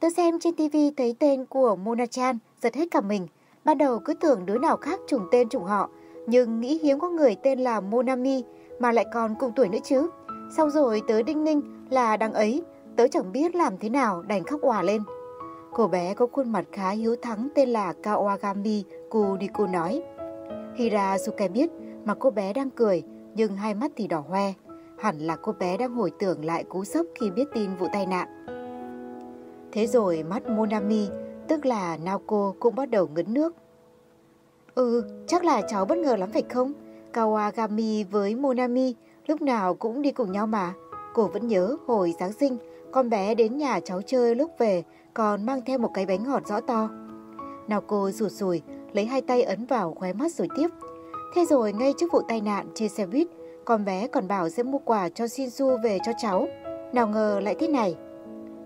Tôi xem trên TV thấy tên của Monachan giật hết cả mình, ban đầu cứ tưởng đứa nào khác trùng tên trùng họ, nhưng nghĩ hiếm có người tên là Monami mà lại còn cùng tuổi nữa chứ. Xong rồi tớ đinh ninh là đằng ấy, tớ chẳng biết làm thế nào đành khóc òa lên. Cô bé có khuôn mặt khá hiếu thắng tên là Kawagami Kudiko nói. Hirazuke biết mà cô bé đang cười nhưng hai mắt thì đỏ hoe. Hẳn là cô bé đang hồi tưởng lại cú sốc khi biết tin vụ tai nạn. Thế rồi mắt Monami, tức là Naoko cũng bắt đầu ngấn nước. Ừ, chắc là cháu bất ngờ lắm phải không? Kawagami với Monami lúc nào cũng đi cùng nhau mà. Cô vẫn nhớ hồi Giáng sinh, con bé đến nhà cháu chơi lúc về còn mang theo một cái bánh ngọt rõ to. Nào cô rụt rùi, lấy hai tay ấn vào khóe mắt rồi tiếp. Thế rồi ngay trước vụ tai nạn trên xe buýt, con bé còn bảo sẽ mua quà cho Shinju về cho cháu. Nào ngờ lại thế này.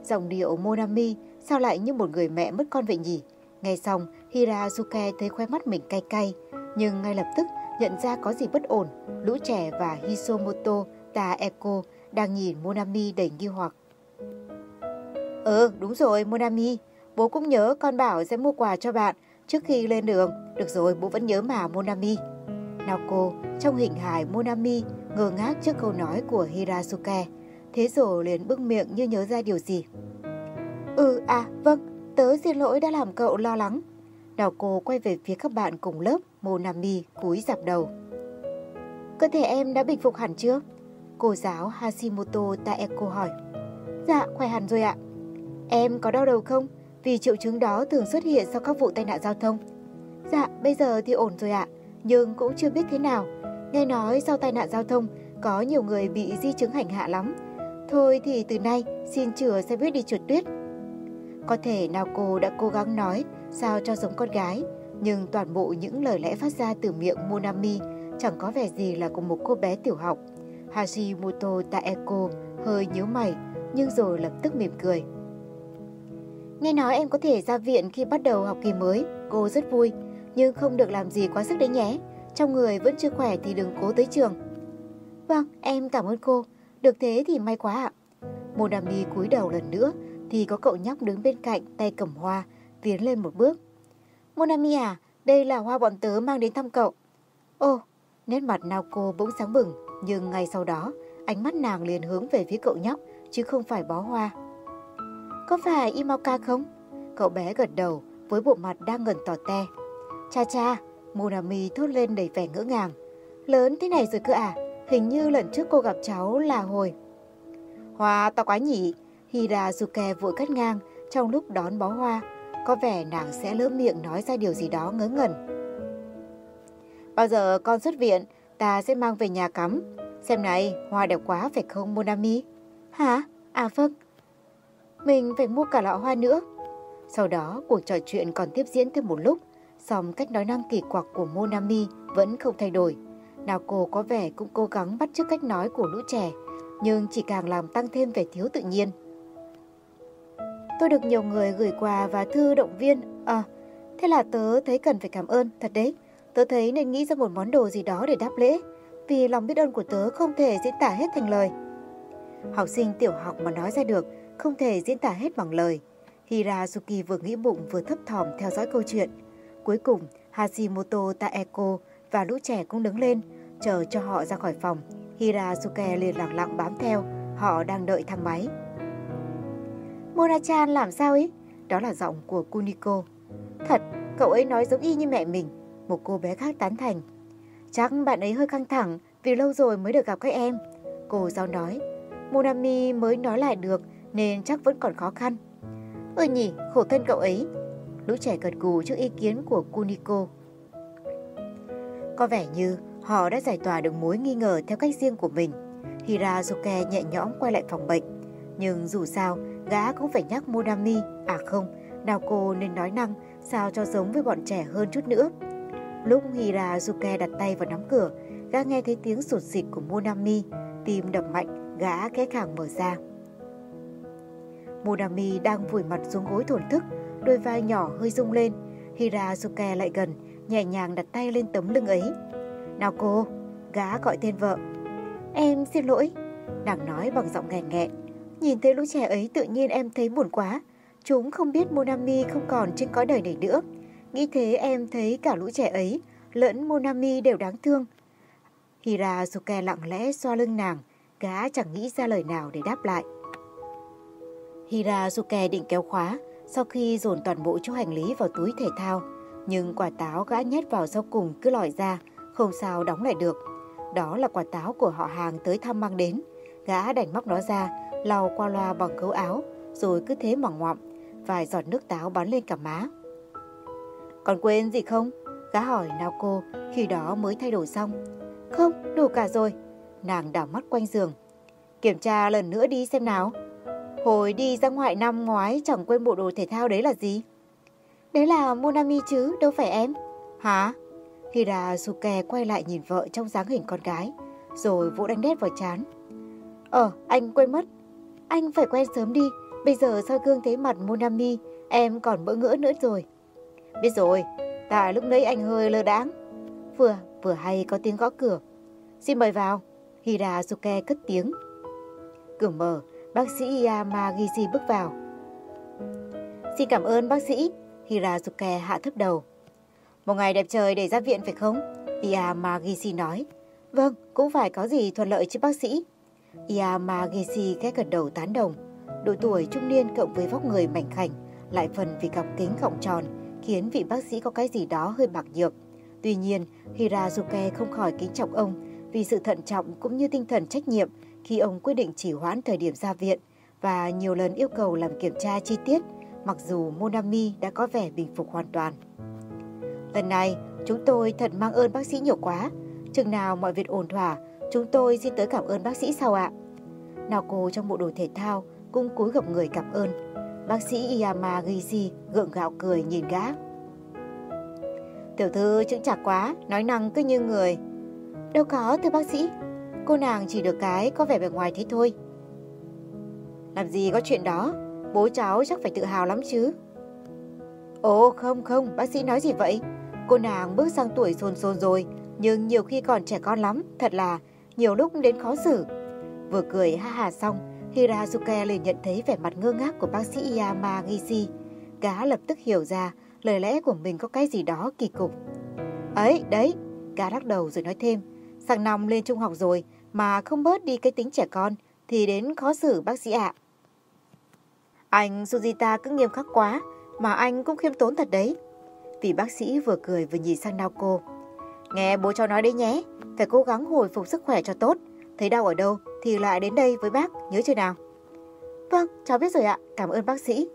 Giọng điệu Monami sao lại như một người mẹ mất con vậy nhỉ? Nghe xong, Hirazuke thấy khóe mắt mình cay cay, nhưng ngay lập tức nhận ra có gì bất ổn. Lũ trẻ và Hisomoto Taeko đang nhìn Monami đầy nghi hoặc. Ừ, đúng rồi, Monami. Bố cũng nhớ con bảo sẽ mua quà cho bạn trước khi lên đường. Được rồi, bố vẫn nhớ mà, Monami. Nào cô, trong hình hài Monami ngơ ngác trước câu nói của Hirasuke. Thế rồi liền bưng miệng như nhớ ra điều gì. Ừ, à, vâng, tớ xin lỗi đã làm cậu lo lắng. Naoko cô quay về phía các bạn cùng lớp, Monami cúi dạp đầu. Cơ thể em đã bình phục hẳn chưa? Cô giáo Hashimoto Taeko hỏi. Dạ, khỏe hẳn rồi ạ. Em có đau đầu không? Vì triệu chứng đó thường xuất hiện sau các vụ tai nạn giao thông. Dạ, bây giờ thì ổn rồi ạ, nhưng cũng chưa biết thế nào. Nghe nói sau tai nạn giao thông, có nhiều người bị di chứng hành hạ lắm. Thôi thì từ nay, xin chừa xe buýt đi trượt tuyết. Có thể nào cô đã cố gắng nói sao cho giống con gái, nhưng toàn bộ những lời lẽ phát ra từ miệng Monami chẳng có vẻ gì là của một cô bé tiểu học. Hashimoto Taeko hơi nhíu mày, nhưng rồi lập tức mỉm cười. Nghe nói em có thể ra viện khi bắt đầu học kỳ mới, cô rất vui, nhưng không được làm gì quá sức đấy nhé. Trong người vẫn chưa khỏe thì đừng cố tới trường. Vâng, em cảm ơn cô. Được thế thì may quá ạ. Monami cúi đầu lần nữa thì có cậu nhóc đứng bên cạnh tay cầm hoa, tiến lên một bước. Monami à, đây là hoa bọn tớ mang đến thăm cậu. Ô, nét mặt Naoko bỗng sáng bừng, nhưng ngay sau đó, ánh mắt nàng liền hướng về phía cậu nhóc, chứ không phải bó hoa. Có phải Imauka không? Cậu bé gật đầu với bộ mặt đang ngẩn tỏ te. Cha cha, Monami thốt lên đầy vẻ ngỡ ngàng. Lớn thế này rồi cơ à? Hình như lần trước cô gặp cháu là hồi. Hoa to quá nhỉ? Hirazuke vội cắt ngang trong lúc đón bó hoa. Có vẻ nàng sẽ lỡ miệng nói ra điều gì đó ngớ ngẩn. Bao giờ con xuất viện, ta sẽ mang về nhà cắm. Xem này, hoa đẹp quá phải không Monami? Hả? À vâng. Mình phải mua cả lọ hoa nữa. Sau đó, cuộc trò chuyện còn tiếp diễn thêm một lúc, song cách nói năng kỳ quặc của Monami vẫn không thay đổi. Nào cô có vẻ cũng cố gắng bắt chước cách nói của lũ trẻ, nhưng chỉ càng làm tăng thêm vẻ thiếu tự nhiên. Tôi được nhiều người gửi quà và thư động viên. À, thế là tớ thấy cần phải cảm ơn, thật đấy. Tớ thấy nên nghĩ ra một món đồ gì đó để đáp lễ, vì lòng biết ơn của tớ không thể diễn tả hết thành lời. Học sinh tiểu học mà nói ra được, không thể diễn tả hết bằng lời. Hirazuki vừa nghĩ bụng vừa thấp thỏm theo dõi câu chuyện. Cuối cùng, Hashimoto Taeko và lũ trẻ cũng đứng lên, chờ cho họ ra khỏi phòng. Hirazuke liền lặng lặng bám theo, họ đang đợi thang máy. Mona-chan làm sao ấy? Đó là giọng của Kuniko. Thật, cậu ấy nói giống y như mẹ mình. Một cô bé khác tán thành. Chắc bạn ấy hơi căng thẳng vì lâu rồi mới được gặp các em. Cô giáo nói. Monami mới nói lại được nên chắc vẫn còn khó khăn. Ừ nhỉ, khổ thân cậu ấy. Lũ trẻ gật gù trước ý kiến của Kuniko. Có vẻ như họ đã giải tỏa được mối nghi ngờ theo cách riêng của mình. Hirazuke nhẹ nhõm quay lại phòng bệnh. Nhưng dù sao, gã cũng phải nhắc Monami, à không, nào cô nên nói năng sao cho giống với bọn trẻ hơn chút nữa. Lúc Hirazuke đặt tay vào nắm cửa, gã nghe thấy tiếng sụt xịt của Monami, tim đập mạnh, gã khẽ khàng mở ra. Monami đang vùi mặt xuống gối thổn thức, đôi vai nhỏ hơi rung lên. Hirazuke lại gần, nhẹ nhàng đặt tay lên tấm lưng ấy. Nào cô, gã gọi tên vợ. Em xin lỗi. Nàng nói bằng giọng nghẹn nghẹn. Nhìn thấy lũ trẻ ấy tự nhiên em thấy buồn quá. Chúng không biết Monami không còn trên cõi đời này nữa. Nghĩ thế em thấy cả lũ trẻ ấy, lẫn Monami đều đáng thương. Hirazuke lặng lẽ xoa lưng nàng, gã chẳng nghĩ ra lời nào để đáp lại. Hirazuke định kéo khóa, sau khi dồn toàn bộ chỗ hành lý vào túi thể thao, nhưng quả táo gã nhét vào sau cùng cứ lòi ra, không sao đóng lại được. Đó là quả táo của họ hàng tới thăm mang đến. Gã đành móc nó ra, lau qua loa bằng cấu áo, rồi cứ thế mà ngoạm, vài giọt nước táo bắn lên cả má. Còn quên gì không? Gã hỏi Naoko khi đó mới thay đổi xong. Không, đủ cả rồi. Nàng đảo mắt quanh giường. Kiểm tra lần nữa đi xem nào. Hồi đi ra ngoại năm ngoái chẳng quên bộ đồ thể thao đấy là gì? Đấy là Monami chứ, đâu phải em. Hả? Hirasuke quay lại nhìn vợ trong dáng hình con gái, rồi vỗ đánh đét vào chán. Ờ, anh quên mất. Anh phải quen sớm đi, bây giờ soi gương thấy mặt Monami, em còn bỡ ngỡ nữa rồi. Biết rồi, tại lúc nãy anh hơi lơ đãng. Vừa, vừa hay có tiếng gõ cửa. Xin mời vào. Hirasuke cất tiếng. Cửa mở, bác sĩ Yamagishi bước vào. Xin cảm ơn bác sĩ. Hirasuke hạ thấp đầu. Một ngày đẹp trời để ra viện phải không? Yamagishi nói. Vâng, cũng phải có gì thuận lợi chứ bác sĩ. Yamagishi ghé gật đầu tán đồng. Độ tuổi trung niên cộng với vóc người mảnh khảnh, lại phần vì cặp kính gọng tròn, khiến vị bác sĩ có cái gì đó hơi bạc nhược. Tuy nhiên, Hirazuke không khỏi kính trọng ông vì sự thận trọng cũng như tinh thần trách nhiệm khi ông quyết định chỉ hoãn thời điểm ra viện và nhiều lần yêu cầu làm kiểm tra chi tiết, mặc dù Monami đã có vẻ bình phục hoàn toàn. Lần này, chúng tôi thật mang ơn bác sĩ nhiều quá. Chừng nào mọi việc ổn thỏa, chúng tôi xin tới cảm ơn bác sĩ sau ạ. Nào cô trong bộ đồ thể thao cũng cúi gập người cảm ơn. Bác sĩ Yamagishi gượng gạo cười nhìn gã. Tiểu thư chững chạc quá, nói năng cứ như người. Đâu có thưa bác sĩ, cô nàng chỉ được cái có vẻ bề ngoài thế thôi. Làm gì có chuyện đó, bố cháu chắc phải tự hào lắm chứ. Ồ không không, bác sĩ nói gì vậy? Cô nàng bước sang tuổi xôn xôn rồi, nhưng nhiều khi còn trẻ con lắm, thật là nhiều lúc đến khó xử. Vừa cười ha hà xong, Hirazuke liền nhận thấy vẻ mặt ngơ ngác của bác sĩ Yamagishi. Gá lập tức hiểu ra lời lẽ của mình có cái gì đó kỳ cục. Ấy, đấy, gá lắc đầu rồi nói thêm, sang năm lên trung học rồi mà không bớt đi cái tính trẻ con thì đến khó xử bác sĩ ạ. Anh Sujita cứ nghiêm khắc quá, mà anh cũng khiêm tốn thật đấy. Vị bác sĩ vừa cười vừa nhìn sang Naoko. Nghe bố cháu nói đấy nhé, phải cố gắng hồi phục sức khỏe cho tốt. Thấy đau ở đâu thì lại đến đây với bác, nhớ chưa nào? Vâng, cháu biết rồi ạ, cảm ơn bác sĩ.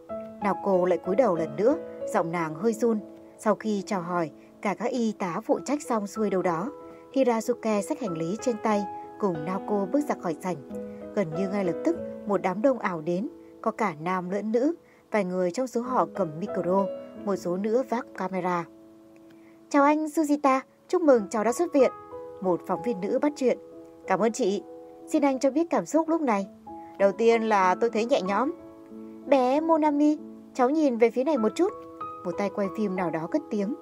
Naoko lại cúi đầu lần nữa, giọng nàng hơi run. Sau khi chào hỏi, cả các y tá phụ trách xong xuôi đâu đó, Hirazuke xách hành lý trên tay cùng Naoko bước ra khỏi sảnh. Gần như ngay lập tức, một đám đông ảo đến, có cả nam lẫn nữ, vài người trong số họ cầm micro, một số nữa vác camera. Chào anh Sujita, chúc mừng cháu đã xuất viện. Một phóng viên nữ bắt chuyện. Cảm ơn chị. Xin anh cho biết cảm xúc lúc này. Đầu tiên là tôi thấy nhẹ nhõm. Bé Monami, cháu nhìn về phía này một chút. Một tay quay phim nào đó cất tiếng.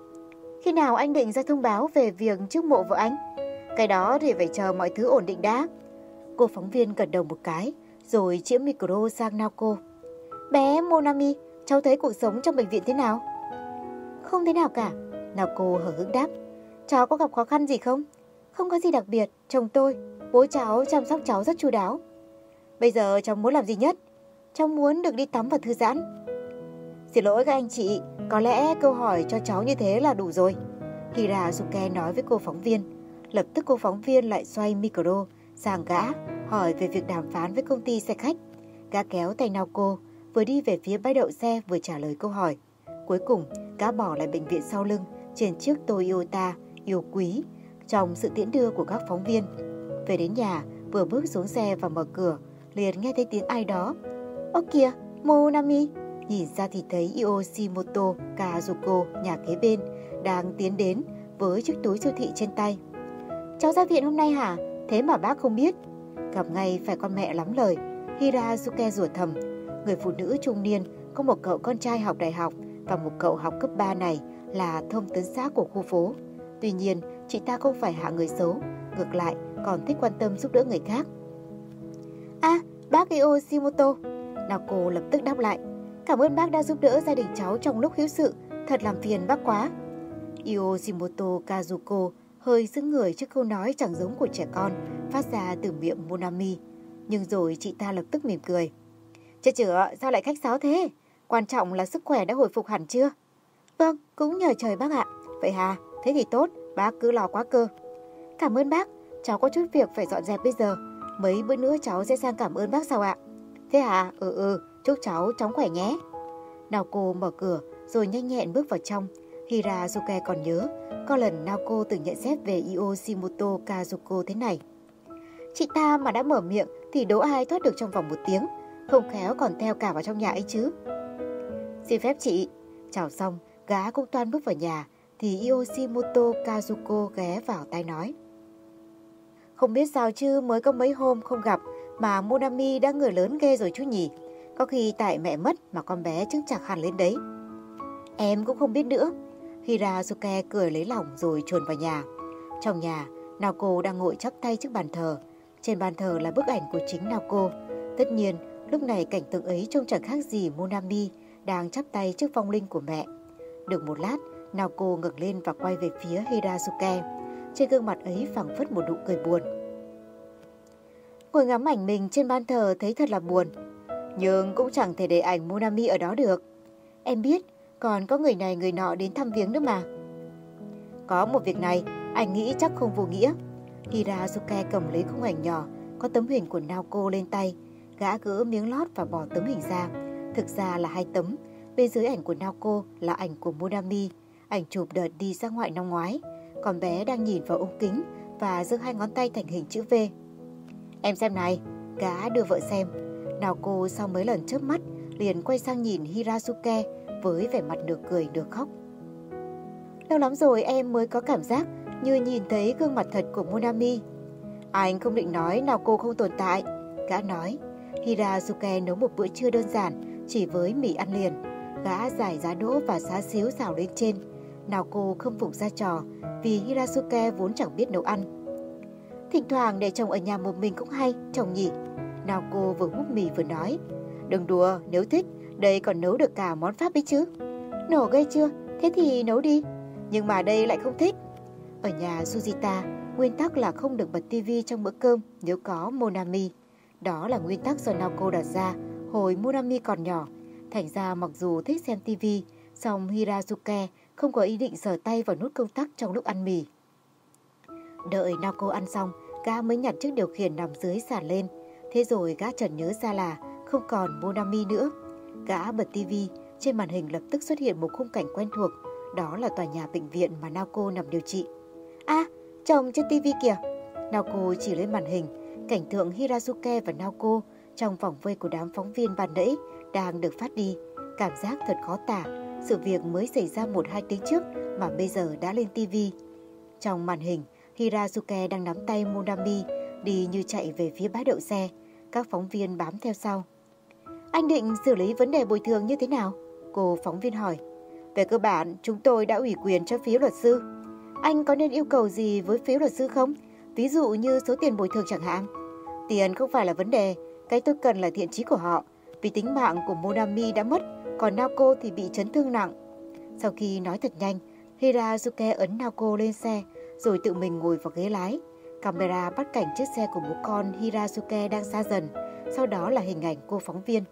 Khi nào anh định ra thông báo về việc trước mộ vợ anh? Cái đó thì phải chờ mọi thứ ổn định đã. Cô phóng viên gật đầu một cái, rồi chĩa micro sang Naoko. Bé Monami, cháu thấy cuộc sống trong bệnh viện thế nào? Không thế nào cả, Naoko hở hững đáp. Cháu có gặp khó khăn gì không? Không có gì đặc biệt, chồng tôi, bố cháu chăm sóc cháu rất chu đáo. Bây giờ cháu muốn làm gì nhất? Cháu muốn được đi tắm và thư giãn. Xin lỗi các anh chị, có lẽ câu hỏi cho cháu như thế là đủ rồi. Kira Suke nói với cô phóng viên. Lập tức cô phóng viên lại xoay micro sang gã, hỏi về việc đàm phán với công ty xe khách. Gã kéo tay nào cô vừa đi về phía bãi đậu xe vừa trả lời câu hỏi. Cuối cùng, gã bỏ lại bệnh viện sau lưng trên chiếc Toyota yêu quý trong sự tiễn đưa của các phóng viên. Về đến nhà, vừa bước xuống xe và mở cửa, liền nghe thấy tiếng ai đó. Ơ kìa, Monami! Nhìn ra thì thấy Yoshimoto Kazuko nhà kế bên đang tiến đến với chiếc túi siêu thị trên tay. Cháu ra viện hôm nay hả? Thế mà bác không biết. Gặp ngay phải con mẹ lắm lời. Hirazuke rủa thầm. Người phụ nữ trung niên có một cậu con trai học đại học và một cậu học cấp 3 này là thông tấn xã của khu phố. Tuy nhiên, chị ta không phải hạ người xấu, ngược lại còn thích quan tâm giúp đỡ người khác. À, bác Yoshimoto. Nako lập tức đáp lại. Cảm ơn bác đã giúp đỡ gia đình cháu trong lúc hiếu sự, thật làm phiền bác quá. Yoshimoto Kazuko hơi giữ người trước câu nói chẳng giống của trẻ con phát ra từ miệng Monami. Nhưng rồi chị ta lập tức mỉm cười. Chết chữa, sao lại khách sáo thế? Quan trọng là sức khỏe đã hồi phục hẳn chưa? Vâng, cũng nhờ trời bác ạ. Vậy hà, thế thì tốt, bác cứ lo quá cơ. Cảm ơn bác, cháu có chút việc phải dọn dẹp bây giờ. Mấy bữa nữa cháu sẽ sang cảm ơn bác sau ạ? Thế à, ừ ừ, chúc cháu chóng khỏe nhé. nào cô mở cửa rồi nhanh nhẹn bước vào trong. Hirazuke còn nhớ, có lần Naoko từng nhận xét về Yoshimoto Kazuko thế này. Chị ta mà đã mở miệng thì đố ai thoát được trong vòng một tiếng, không khéo còn theo cả vào trong nhà ấy chứ. Xin phép chị, chào xong, gã cũng toan bước vào nhà, thì Yoshimoto Kazuko ghé vào tay nói. Không biết sao chứ mới có mấy hôm không gặp mà Monami đã người lớn ghê rồi chú nhỉ. Có khi tại mẹ mất mà con bé chứng chặt hẳn lên đấy. Em cũng không biết nữa. Hirazuke cười lấy lòng rồi chuồn vào nhà. Trong nhà, Naoko đang ngồi chắp tay trước bàn thờ. Trên bàn thờ là bức ảnh của chính Naoko. Tất nhiên, lúc này cảnh tượng ấy trông chẳng khác gì Monami đang chắp tay trước vong linh của mẹ. Được một lát, Naoko ngẩng lên và quay về phía Hirazuke. trên gương mặt ấy phẳng phất một nụ cười buồn. Ngồi ngắm ảnh mình trên ban thờ thấy thật là buồn, nhưng cũng chẳng thể để ảnh Monami ở đó được. Em biết, còn có người này người nọ đến thăm viếng nữa mà. Có một việc này, anh nghĩ chắc không vô nghĩa. Hirazuke cầm lấy khung ảnh nhỏ, có tấm hình của Naoko lên tay. Gã gỡ miếng lót và bỏ tấm hình ra. Thực ra là hai tấm. Bên dưới ảnh của Naoko là ảnh của Monami, ảnh chụp đợt đi ra ngoại năm ngoái. Còn bé đang nhìn vào ống kính và giơ hai ngón tay thành hình chữ V. Em xem này, gã đưa vợ xem. Naoko sau mấy lần chớp mắt liền quay sang nhìn Hirazuke với vẻ mặt được cười được khóc. Lâu lắm rồi em mới có cảm giác như nhìn thấy gương mặt thật của Monami. Anh không định nói nào cô không tồn tại. Gã nói, Hirazuke nấu một bữa trưa đơn giản chỉ với mì ăn liền. Gã giải giá đỗ và xá xíu xào lên trên. Nào cô không phục ra trò vì Hirazuke vốn chẳng biết nấu ăn. Thỉnh thoảng để chồng ở nhà một mình cũng hay, chồng nhỉ. Nào cô vừa hút mì vừa nói. Đừng đùa, nếu thích, đây còn nấu được cả món Pháp ấy chứ. Nổ gây chưa? Thế thì nấu đi. Nhưng mà đây lại không thích. Ở nhà Sujita, nguyên tắc là không được bật tivi trong bữa cơm nếu có Monami. Đó là nguyên tắc do Naoko đặt ra hồi Monami còn nhỏ. Thành ra mặc dù thích xem tivi, song Hirazuke không có ý định sờ tay vào nút công tắc trong lúc ăn mì. Đợi Naoko ăn xong, gã mới nhặt chiếc điều khiển nằm dưới sàn lên. Thế rồi gã chợt nhớ ra là không còn Monami nữa. Gã bật tivi, trên màn hình lập tức xuất hiện một khung cảnh quen thuộc, đó là tòa nhà bệnh viện mà Naoko nằm điều trị. À, chồng trên tivi kìa. Naoko chỉ lên màn hình, cảnh tượng Hirazuke và Naoko trong vòng vây của đám phóng viên ban nãy đang được phát đi. Cảm giác thật khó tả, sự việc mới xảy ra một hai tiếng trước mà bây giờ đã lên tivi. Trong màn hình, Hirazuke đang nắm tay Monami đi như chạy về phía bãi đậu xe. Các phóng viên bám theo sau. Anh định xử lý vấn đề bồi thường như thế nào? Cô phóng viên hỏi. Về cơ bản, chúng tôi đã ủy quyền cho phía luật sư. Anh có nên yêu cầu gì với phía luật sư không? Ví dụ như số tiền bồi thường chẳng hạn. Tiền không phải là vấn đề, cái tôi cần là thiện trí của họ. Vì tính mạng của Monami đã mất, còn Naoko thì bị chấn thương nặng. Sau khi nói thật nhanh, Hirazuke ấn Naoko lên xe, rồi tự mình ngồi vào ghế lái. Camera bắt cảnh chiếc xe của bố con Hirazuke đang xa dần, sau đó là hình ảnh cô phóng viên.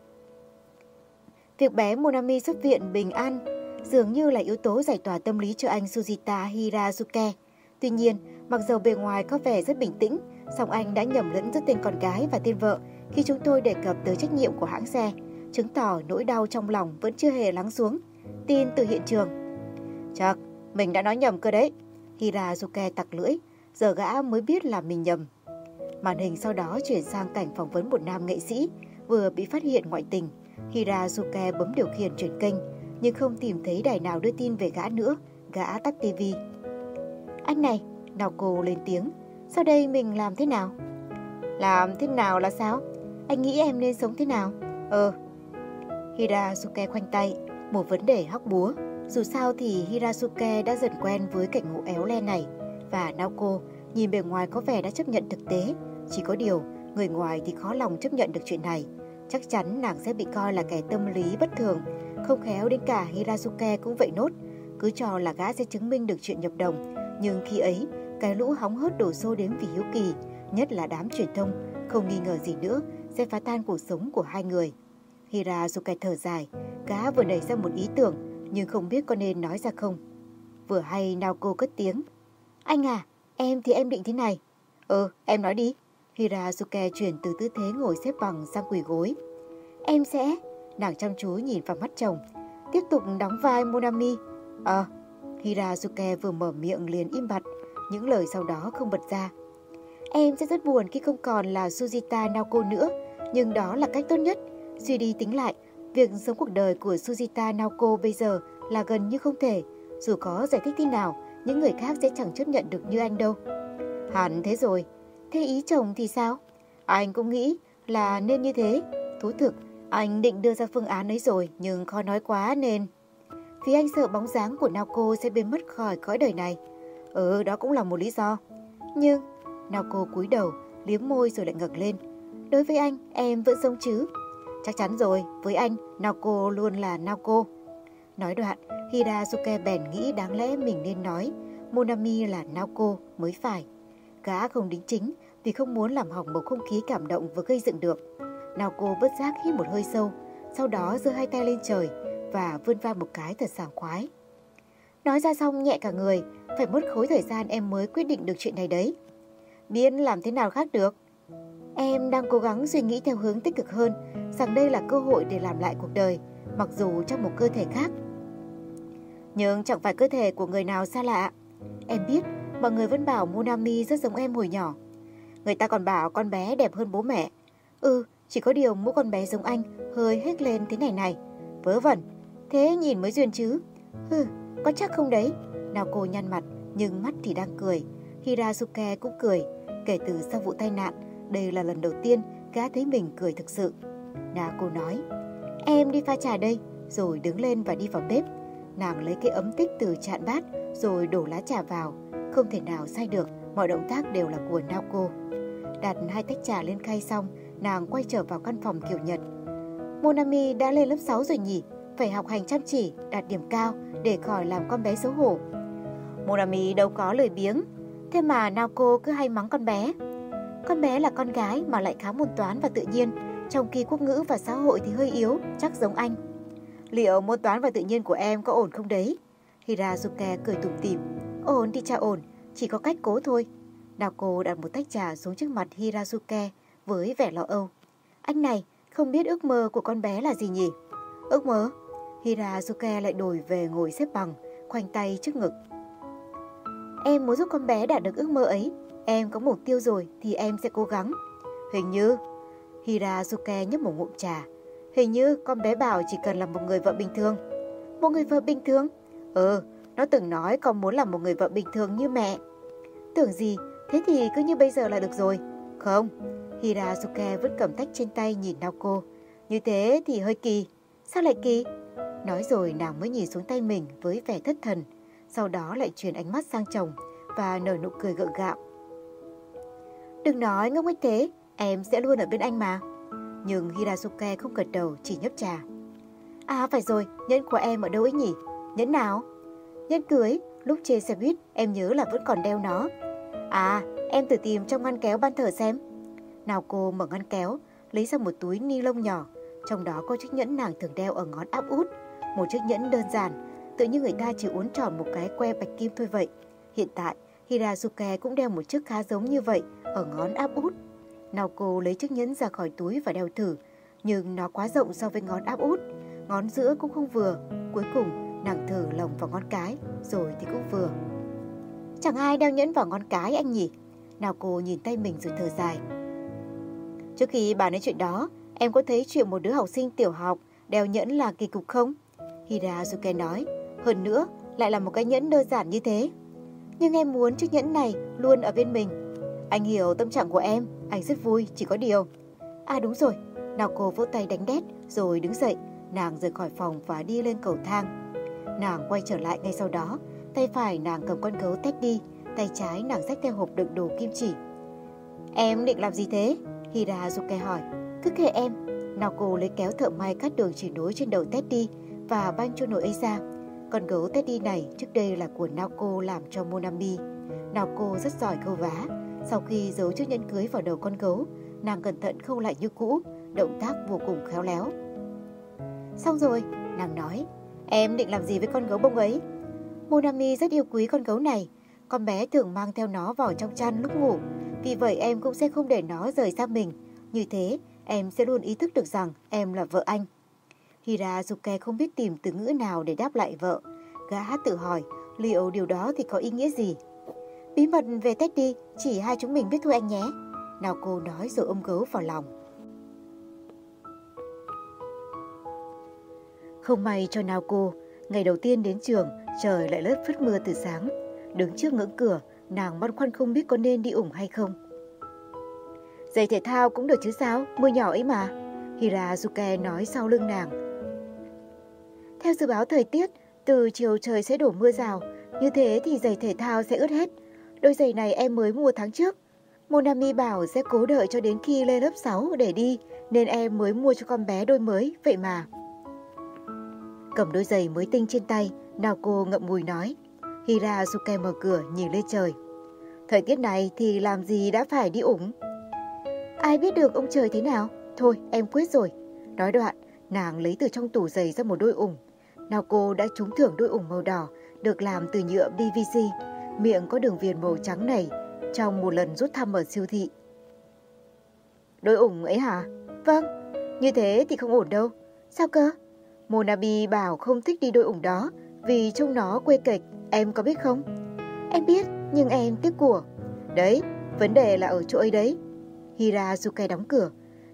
Việc bé Monami xuất viện bình an dường như là yếu tố giải tỏa tâm lý cho anh Sujita Hirazuke. Tuy nhiên, mặc dầu bề ngoài có vẻ rất bình tĩnh, song anh đã nhầm lẫn giữa tên con gái và tên vợ khi chúng tôi đề cập tới trách nhiệm của hãng xe, chứng tỏ nỗi đau trong lòng vẫn chưa hề lắng xuống. Tin từ hiện trường. Chắc, mình đã nói nhầm cơ đấy. Hirazuke tặc lưỡi, giờ gã mới biết là mình nhầm. Màn hình sau đó chuyển sang cảnh phỏng vấn một nam nghệ sĩ vừa bị phát hiện ngoại tình. Hirazuke bấm điều khiển chuyển kênh, nhưng không tìm thấy đài nào đưa tin về gã nữa, gã tắt tivi. Anh này, Naoko lên tiếng, sau đây mình làm thế nào? Làm thế nào là sao? Anh nghĩ em nên sống thế nào? Ờ. Hirazuke khoanh tay, một vấn đề hóc búa. Dù sao thì Hirazuke đã dần quen với cảnh ngộ éo le này và Naoko nhìn bề ngoài có vẻ đã chấp nhận thực tế. Chỉ có điều, người ngoài thì khó lòng chấp nhận được chuyện này. Chắc chắn nàng sẽ bị coi là kẻ tâm lý bất thường không khéo đến cả Hirazuke cũng vậy nốt, cứ cho là gã sẽ chứng minh được chuyện nhập đồng. Nhưng khi ấy, cái lũ hóng hớt đổ xô đến vì hiếu kỳ, nhất là đám truyền thông, không nghi ngờ gì nữa sẽ phá tan cuộc sống của hai người. Hirazuke thở dài, gã vừa nảy ra một ý tưởng nhưng không biết có nên nói ra không. Vừa hay Naoko cất tiếng. Anh à, em thì em định thế này. Ừ, em nói đi. Hirazuke chuyển từ tư thế ngồi xếp bằng sang quỳ gối. Em sẽ... Nàng chăm chú nhìn vào mắt chồng, tiếp tục đóng vai Monami. Ờ, Hirazuke vừa mở miệng liền im bặt, những lời sau đó không bật ra. Em sẽ rất buồn khi không còn là Sujita Naoko nữa, nhưng đó là cách tốt nhất. Suy đi tính lại, việc sống cuộc đời của Sujita Naoko bây giờ là gần như không thể. Dù có giải thích thế nào, những người khác sẽ chẳng chấp nhận được như anh đâu. Hẳn thế rồi. Thế ý chồng thì sao? Anh cũng nghĩ là nên như thế. Thú thực, anh định đưa ra phương án ấy rồi nhưng khó nói quá nên... Vì anh sợ bóng dáng của Naoko sẽ biến mất khỏi cõi đời này. Ừ, đó cũng là một lý do. Nhưng... Naoko cúi đầu, liếm môi rồi lại ngẩng lên. Đối với anh, em vẫn sống chứ? Chắc chắn rồi, với anh, Naoko luôn là Naoko. Nói đoạn, Hidazuke bèn nghĩ đáng lẽ mình nên nói. Monami là Naoko mới phải. Gã không đính chính vì không muốn làm hỏng bầu không khí cảm động vừa gây dựng được. nào cô bất giác hít một hơi sâu, sau đó giơ hai tay lên trời và vươn vai một cái thật sảng khoái. Nói ra xong nhẹ cả người, phải mất khối thời gian em mới quyết định được chuyện này đấy. Biến làm thế nào khác được? Em đang cố gắng suy nghĩ theo hướng tích cực hơn, rằng đây là cơ hội để làm lại cuộc đời, mặc dù trong một cơ thể khác. Nhưng chẳng phải cơ thể của người nào xa lạ. Em biết, mọi người vẫn bảo Monami rất giống em hồi nhỏ. Người ta còn bảo con bé đẹp hơn bố mẹ. Ừ, chỉ có điều mỗi con bé giống anh, hơi hết lên thế này này. Vớ vẩn, thế nhìn mới duyên chứ. Hừ, có chắc không đấy? Nào cô nhăn mặt, nhưng mắt thì đang cười. Hirasuke cũng cười. Kể từ sau vụ tai nạn, đây là lần đầu tiên gã thấy mình cười thực sự. Nào cô nói, em đi pha trà đây, rồi đứng lên và đi vào bếp. Nàng lấy cái ấm tích từ chạn bát, rồi đổ lá trà vào. Không thể nào sai được, mọi động tác đều là của Naoko. Đặt hai tách trà lên khay xong, nàng quay trở vào căn phòng kiểu Nhật. Monami đã lên lớp 6 rồi nhỉ? Phải học hành chăm chỉ, đạt điểm cao để khỏi làm con bé xấu hổ. Monami đâu có lời biếng, thế mà Naoko cứ hay mắng con bé. Con bé là con gái mà lại khá môn toán và tự nhiên, trong khi quốc ngữ và xã hội thì hơi yếu, chắc giống anh. Liệu môn toán và tự nhiên của em có ổn không đấy? Hirazuke cười tủm tỉm. Ổn thì cha ổn, chỉ có cách cố thôi. Naoko đặt một tách trà xuống trước mặt Hirazuke với vẻ lo âu. Anh này, không biết ước mơ của con bé là gì nhỉ? Ước mơ? Hirazuke lại đổi về ngồi xếp bằng, khoanh tay trước ngực. Em muốn giúp con bé đạt được ước mơ ấy. Em có mục tiêu rồi thì em sẽ cố gắng. Hình như... Hirazuke nhấp một ngụm trà. Hình như con bé bảo chỉ cần là một người vợ bình thường. Một người vợ bình thường? Ừ, nó từng nói con muốn là một người vợ bình thường như mẹ. Tưởng gì, thế thì cứ như bây giờ là được rồi. Không, Hirazuke vứt cầm tách trên tay nhìn Naoko. Như thế thì hơi kỳ. Sao lại kỳ? Nói rồi nàng mới nhìn xuống tay mình với vẻ thất thần. Sau đó lại chuyển ánh mắt sang chồng và nở nụ cười gượng gạo. Đừng nói ngốc nghếch thế, em sẽ luôn ở bên anh mà. Nhưng Hirasuke không gật đầu, chỉ nhấp trà. À phải rồi, nhẫn của em ở đâu ấy nhỉ? Nhẫn nào? Nhẫn cưới, lúc trên xe buýt em nhớ là vẫn còn đeo nó. À, em thử tìm trong ngăn kéo ban thờ xem. Nào cô mở ngăn kéo, lấy ra một túi ni lông nhỏ, trong đó có chiếc nhẫn nàng thường đeo ở ngón áp út. Một chiếc nhẫn đơn giản, tự như người ta chỉ uốn tròn một cái que bạch kim thôi vậy. Hiện tại, Hirazuke cũng đeo một chiếc khá giống như vậy ở ngón áp út. nào cô lấy chiếc nhẫn ra khỏi túi và đeo thử, nhưng nó quá rộng so với ngón áp út. Ngón giữa cũng không vừa. Cuối cùng, nàng thử lồng vào ngón cái, rồi thì cũng vừa. Chẳng ai đeo nhẫn vào ngón cái anh nhỉ? Naoko nhìn tay mình rồi thở dài. Trước khi bà nói chuyện đó, em có thấy chuyện một đứa học sinh tiểu học đeo nhẫn là kỳ cục không? Hirazuke nói. Hơn nữa, lại là một cái nhẫn đơn giản như thế. Nhưng em muốn chiếc nhẫn này luôn ở bên mình. Anh hiểu tâm trạng của em, anh rất vui, chỉ có điều. À đúng rồi, nào cô vỗ tay đánh đét rồi đứng dậy, nàng rời khỏi phòng và đi lên cầu thang. Nàng quay trở lại ngay sau đó, tay phải nàng cầm con gấu Teddy, tay trái nàng xách theo hộp đựng đồ kim chỉ. Em định làm gì thế? Hirazuke hỏi. Cứ kệ em. Naoko lấy kéo thợ may cắt đường chỉ nối trên đầu Teddy và banh cho nội ấy ra. Con gấu Teddy này trước đây là của Naoko làm cho Monami. Naoko rất giỏi khâu vá. Sau khi giấu chiếc nhẫn cưới vào đầu con gấu, nàng cẩn thận khâu lại như cũ, động tác vô cùng khéo léo. Xong rồi, nàng nói, em định làm gì với con gấu bông ấy? Monami rất yêu quý con gấu này. Con bé thường mang theo nó vào trong chăn lúc ngủ. Vì vậy em cũng sẽ không để nó rời xa mình. Như thế, em sẽ luôn ý thức được rằng em là vợ anh. Hirazuke không biết tìm từ ngữ nào để đáp lại vợ. Gã tự hỏi liệu điều đó thì có ý nghĩa gì. Bí mật về Teddy chỉ hai chúng mình biết thôi anh nhé. Nào cô nói rồi ôm gấu vào lòng. Không may cho nào cô, ngày đầu tiên đến trường trời lại lất phất mưa từ sáng. Đứng trước ngưỡng cửa, nàng băn khoăn không biết có nên đi ủng hay không. Giày thể thao cũng được chứ sao, mưa nhỏ ấy mà. Hirazuke nói sau lưng nàng. Theo dự báo thời tiết, từ chiều trời sẽ đổ mưa rào, như thế thì giày thể thao sẽ ướt hết. Đôi giày này em mới mua tháng trước. Monami bảo sẽ cố đợi cho đến khi lên lớp 6 để đi, nên em mới mua cho con bé đôi mới, vậy mà. Cầm đôi giày mới tinh trên tay, Naoko ngậm ngùi nói. Hirazuke mở cửa nhìn lên trời. Thời tiết này thì làm gì đã phải đi ủng. Ai biết được ông trời thế nào? Thôi em quyết rồi. Nói đoạn, nàng lấy từ trong tủ giày ra một đôi ủng. Naoko đã trúng thưởng đôi ủng màu đỏ được làm từ nhựa PVC. Miệng có đường viền màu trắng này trong một lần rút thăm ở siêu thị. Đôi ủng ấy hả? Vâng, như thế thì không ổn đâu. Sao cơ? Monabi bảo không thích đi đôi ủng đó vì trông nó quê kịch, em có biết không? Em biết, nhưng em tiếc của. Đấy, vấn đề là ở chỗ ấy đấy. Hirazuke đóng cửa.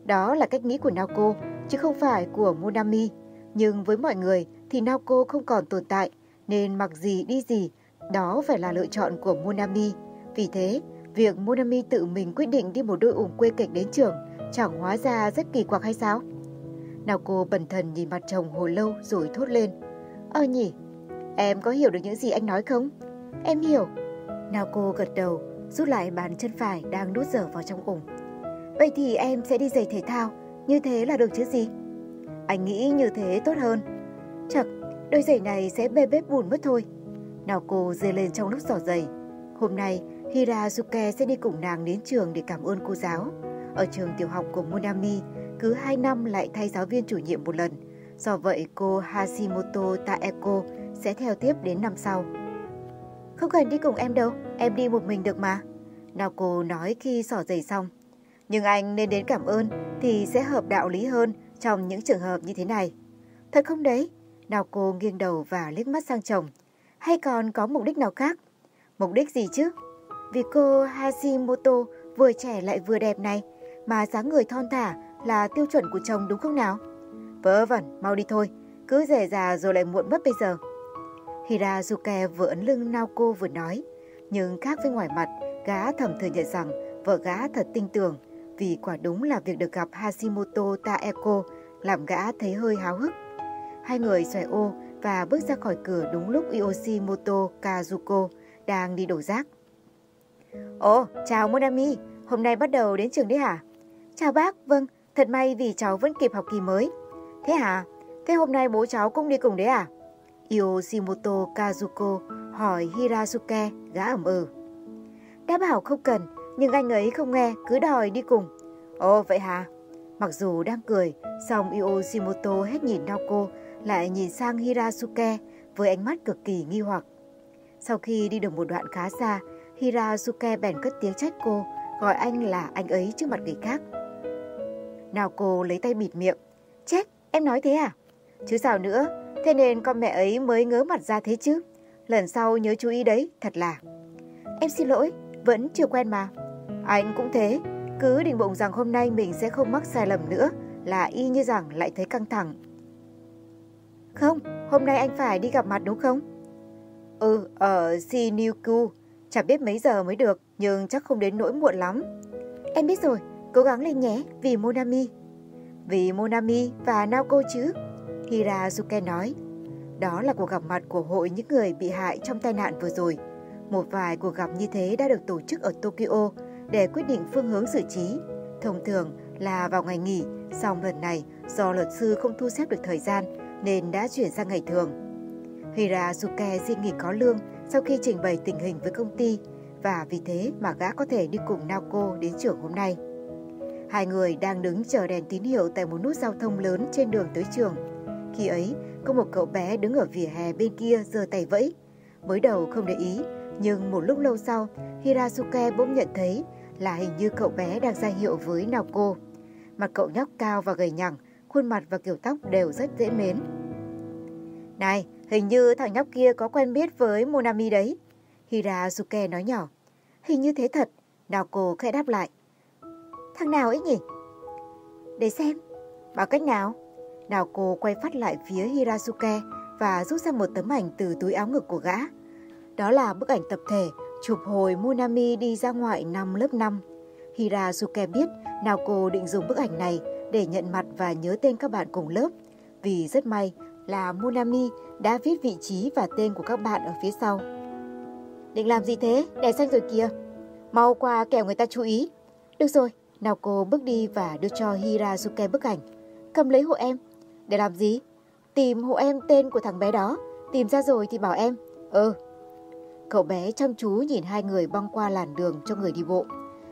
Đó là cách nghĩ của Naoko, chứ không phải của Monami. Nhưng với mọi người thì Naoko không còn tồn tại, nên mặc gì đi gì, đó phải là lựa chọn của Monami. Vì thế, việc Monami tự mình quyết định đi một đôi ủng quê kịch đến trường chẳng hóa ra rất kỳ quặc hay sao? Naoko bần thần nhìn mặt chồng hồi lâu rồi thốt lên. Ơ nhỉ, em có hiểu được những gì anh nói không? Em hiểu. Naoko gật đầu, rút lại bàn chân phải đang đút dở vào trong ủng. Vậy thì em sẽ đi giày thể thao, như thế là được chứ gì? Anh nghĩ như thế tốt hơn. Chật, đôi giày này sẽ bê bếp bùn mất thôi. Nào cô dê lên trong lúc giỏ giày. Hôm nay, Hirazuke sẽ đi cùng nàng đến trường để cảm ơn cô giáo. Ở trường tiểu học của Monami, cứ 2 năm lại thay giáo viên chủ nhiệm một lần. Do vậy, cô Hashimoto Taeko sẽ theo tiếp đến năm sau. Không cần đi cùng em đâu, em đi một mình được mà. Nào cô nói khi xỏ giày xong. Nhưng anh nên đến cảm ơn thì sẽ hợp đạo lý hơn trong những trường hợp như thế này. Thật không đấy? Nào cô nghiêng đầu và liếc mắt sang chồng. Hay còn có mục đích nào khác? Mục đích gì chứ? Vì cô Hashimoto vừa trẻ lại vừa đẹp này, mà dáng người thon thả là tiêu chuẩn của chồng đúng không nào? Vớ vẩn, mau đi thôi, cứ rẻ già rồi lại muộn mất bây giờ. Hirazuke vừa ấn lưng Naoko vừa nói, nhưng khác với ngoài mặt, gã thầm thừa nhận rằng vợ gã thật tinh tường, vì quả đúng là việc được gặp Hashimoto Taeko làm gã thấy hơi háo hức. Hai người xoay ô và bước ra khỏi cửa đúng lúc Yoshimoto Kazuko đang đi đổ rác. Ồ, chào Monami, hôm nay bắt đầu đến trường đấy hả? Chào bác, vâng, thật may vì cháu vẫn kịp học kỳ mới. Thế hả? Thế hôm nay bố cháu cũng đi cùng đấy à? Yoshimoto Kazuko hỏi Hirasuke gã ẩm ừ. Đã bảo không cần, nhưng anh ấy không nghe, cứ đòi đi cùng. Ồ vậy hả? Mặc dù đang cười, song Yoshimoto hết nhìn Naoko lại nhìn sang Hirasuke với ánh mắt cực kỳ nghi hoặc. Sau khi đi được một đoạn khá xa, Hirasuke bèn cất tiếng trách cô, gọi anh là anh ấy trước mặt người khác. Naoko lấy tay bịt miệng. Chết, em nói thế à? Chứ sao nữa, thế nên con mẹ ấy mới ngớ mặt ra thế chứ. Lần sau nhớ chú ý đấy, thật là. Em xin lỗi, vẫn chưa quen mà. Anh cũng thế, cứ định bụng rằng hôm nay mình sẽ không mắc sai lầm nữa là y như rằng lại thấy căng thẳng. Không, hôm nay anh phải đi gặp mặt đúng không? Ừ, ở Shinjuku, chẳng biết mấy giờ mới được, nhưng chắc không đến nỗi muộn lắm. Em biết rồi, cố gắng lên nhé, vì Monami. Vì Monami và Naoko chứ, Hirazuke nói. Đó là cuộc gặp mặt của hội những người bị hại trong tai nạn vừa rồi. Một vài cuộc gặp như thế đã được tổ chức ở Tokyo để quyết định phương hướng xử trí. Thông thường là vào ngày nghỉ, song lần này do luật sư không thu xếp được thời gian nên đã chuyển sang ngày thường. Hirazuke xin nghỉ có lương sau khi trình bày tình hình với công ty và vì thế mà gã có thể đi cùng Naoko đến trường hôm nay. Hai người đang đứng chờ đèn tín hiệu tại một nút giao thông lớn trên đường tới trường. Khi ấy, có một cậu bé đứng ở vỉa hè bên kia giơ tay vẫy. Mới đầu không để ý, nhưng một lúc lâu sau, Hirasuke bỗng nhận thấy là hình như cậu bé đang ra hiệu với Naoko. Mặt cậu nhóc cao và gầy nhẳng, khuôn mặt và kiểu tóc đều rất dễ mến. Này, hình như thằng nhóc kia có quen biết với Monami đấy. Hirasuke nói nhỏ. Hình như thế thật, Naoko khẽ đáp lại. Thằng nào ấy nhỉ? Để xem. Bằng cách nào? Naoko quay phát lại phía Hirasuke và rút ra một tấm ảnh từ túi áo ngực của gã. Đó là bức ảnh tập thể chụp hồi Munami đi ra ngoại năm lớp 5. Hirasuke biết Naoko định dùng bức ảnh này để nhận mặt và nhớ tên các bạn cùng lớp. Vì rất may là Munami đã viết vị trí và tên của các bạn ở phía sau. Định làm gì thế? Đèn xanh rồi kìa. Mau qua kẻo người ta chú ý. Được rồi, Naoko bước đi và đưa cho Hirasuke bức ảnh. Cầm lấy hộ em. Để làm gì? Tìm hộ em tên của thằng bé đó. Tìm ra rồi thì bảo em. Ừ. Cậu bé chăm chú nhìn hai người băng qua làn đường cho người đi bộ.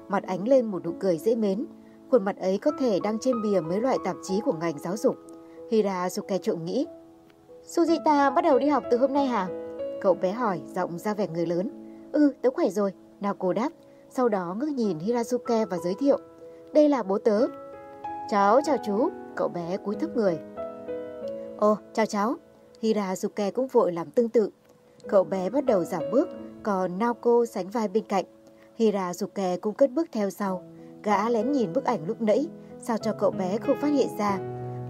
Mặt ánh lên một nụ cười dễ mến. Khuôn mặt ấy có thể đang trên bìa mấy loại tạp chí của ngành giáo dục. Hirazuke trộm nghĩ. Sujita bắt đầu đi học từ hôm nay hả? Cậu bé hỏi, giọng ra vẻ người lớn. Ừ, tớ khỏe rồi. Nào cô đáp. Sau đó ngước nhìn Hirazuke và giới thiệu. Đây là bố tớ. Cháu chào chú. Cậu bé cúi thấp người. Ồ, chào cháu. Hirazuke cũng vội làm tương tự. Cậu bé bắt đầu giảm bước, còn Naoko sánh vai bên cạnh. Hirazuke cũng cất bước theo sau. Gã lén nhìn bức ảnh lúc nãy, sao cho cậu bé không phát hiện ra.